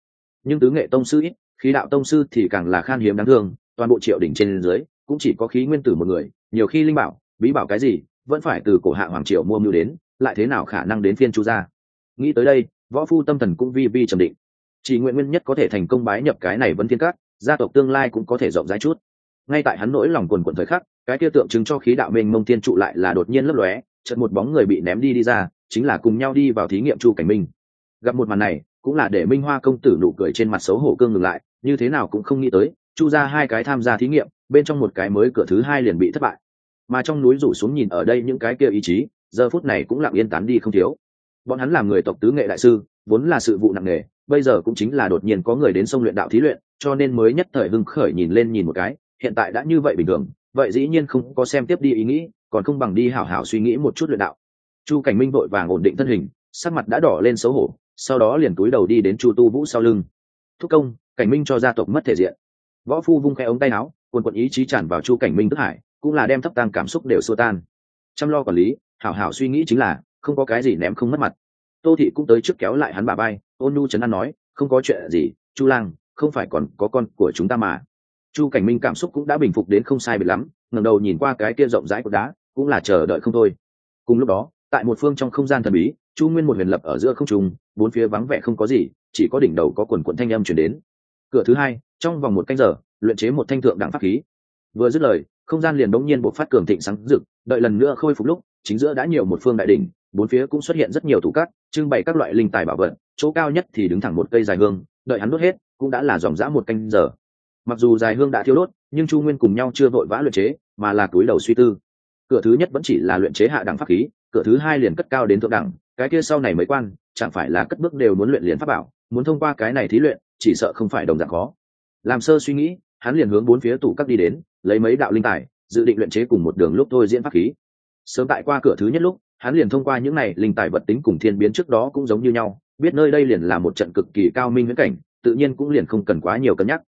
Nhưng tứ nghệ tông sư ít, khí đạo tông sư thì càng là khan hiếm đáng thương, toàn bộ triệu đỉnh trên dưới cũng chỉ có khí nguyên tử một người, nhiều khi linh bảo, bí bảo cái gì, vẫn phải từ cổ hạ hoàng triệu mua mưu đến, lại thế nào khả năng đến phiên chu gia? Nghĩ tới đây, võ phu tâm thần cũng vi vi trầm định. Chỉ nguyện nguyên nhất có thể thành công bái nhập cái này vẫn thiên cát gia tộc tương lai cũng có thể rộng rãi chút. Ngay tại hắn nỗi lòng quần quần thời khắc, cái kia tượng trưng cho khí đạo mênh mông tiên trụ lại là đột nhiên lấp lóe, chợt một bóng người bị ném đi đi ra chính là cùng nhau đi vào thí nghiệm chu cảnh minh. Gặp một màn này, cũng là để minh hoa công tử nụ cười trên mặt xấu hổ cương ngừng lại, như thế nào cũng không nghĩ tới, chu ra hai cái tham gia thí nghiệm, bên trong một cái mới cửa thứ hai liền bị thất bại. Mà trong núi rủ xuống nhìn ở đây những cái kia ý chí, giờ phút này cũng lặng yên tán đi không thiếu. Bọn hắn làm người tộc tứ nghệ đại sư, vốn là sự vụ nặng nề, bây giờ cũng chính là đột nhiên có người đến sông luyện đạo thí luyện, cho nên mới nhất thời hưng khởi nhìn lên nhìn một cái, hiện tại đã như vậy bình thường, vậy dĩ nhiên không có xem tiếp đi ý nghĩ, còn không bằng đi hảo hảo suy nghĩ một chút luyện đạo chu cảnh minh vội vàng ổn định thân hình, sắc mặt đã đỏ lên xấu hổ, sau đó liền túi đầu đi đến chu tu vũ sau lưng. Thúc công, cảnh minh cho gia tộc mất thể diện. Võ phu vung khe ống tay áo, quần quận ý chí tràn vào chu cảnh minh tức hải, cũng là đem thấp tăng cảm xúc đều xua tan. Chăm lo quản lý, hảo hảo suy nghĩ chính là, không có cái gì ném không mất mặt. Tô thị cũng tới trước kéo lại hắn bà bay, ôn nu trấn an nói, không có chuyện gì, chu lang, không phải còn có con của chúng ta mà. Chu cảnh minh cảm xúc cũng đã bình phục đến không sai biệt lắm, ngẩng đầu nhìn qua cái kia rộng rãi của đá, cũng là chờ đợi không thôi. Cùng lúc đó tại một phương trong không gian thần bí, chu nguyên một huyền lập ở giữa không trung, bốn phía vắng vẻ không có gì, chỉ có đỉnh đầu có quần quận thanh âm chuyển đến. Cửa thứ hai, trong vòng một canh giờ, luyện chế một thanh thượng đẳng pháp khí. Vừa dứt lời, không gian liền đống nhiên bộ phát cường thịnh sáng rực, đợi lần nữa khôi phục lúc, chính giữa đã nhiều một phương đại đỉnh, bốn phía cũng xuất hiện rất nhiều tủ cát, trưng bày các loại linh tài bảo vật, chỗ cao nhất thì đứng thẳng một cây dài hương, đợi hắn đốt hết, cũng đã là dòng dã một canh giờ. Mặc dù dài hương đã thiêu đốt, nhưng chu nguyên cùng nhau chưa vội vã luyện chế, mà là túi đầu suy tư. Cửa thứ nhất vẫn chỉ là luyện chế hạ đẳng pháp khí cửa thứ hai liền cất cao đến thượng đẳng, cái kia sau này mới quan, chẳng phải là cất bước đều muốn luyện liền pháp bảo, muốn thông qua cái này thí luyện, chỉ sợ không phải đồng dạng khó. Làm sơ suy nghĩ, hắn liền hướng bốn phía tủ các đi đến, lấy mấy đạo linh tài, dự định luyện chế cùng một đường lúc thôi diễn pháp khí. Sớm tại qua cửa thứ nhất lúc, hắn liền thông qua những này linh tài vật tính cùng thiên biến trước đó cũng giống như nhau, biết nơi đây liền là một trận cực kỳ cao minh viễn cảnh, tự nhiên cũng liền không cần quá nhiều cân nhắc.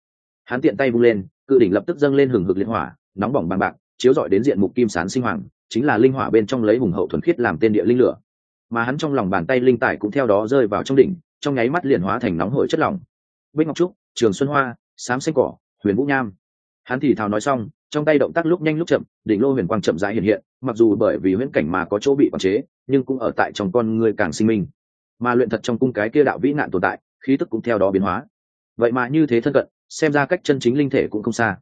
Hắn tiện tay vung lên, cự đỉnh lập tức dâng lên hừng hực liên hỏa, nóng bỏng bằng bạc, chiếu rọi đến diện mục kim sán sinh hoàng chính là linh hỏa bên trong lấy hùng hậu thuần khiết làm tên địa linh lửa. Mà hắn trong lòng bàn tay linh tài cũng theo đó rơi vào trong đỉnh, trong nháy mắt liền hóa thành nóng hổi chất lỏng. Bích ngọc trúc, trường xuân hoa xám xanh cỏ, huyền vũ nham. Hắn thì thào nói xong, trong tay động tác lúc nhanh lúc chậm, đỉnh lô huyền quang chậm rãi hiện hiện, mặc dù bởi vì huyễn cảnh mà có chỗ bị quản chế, nhưng cũng ở tại trong con người càng sinh minh. Mà luyện thật trong cung cái kia đạo vĩ nạn tồn tại, khí tức cũng theo đó biến hóa. Vậy mà như thế thân cận, xem ra cách chân chính linh thể cũng không xa.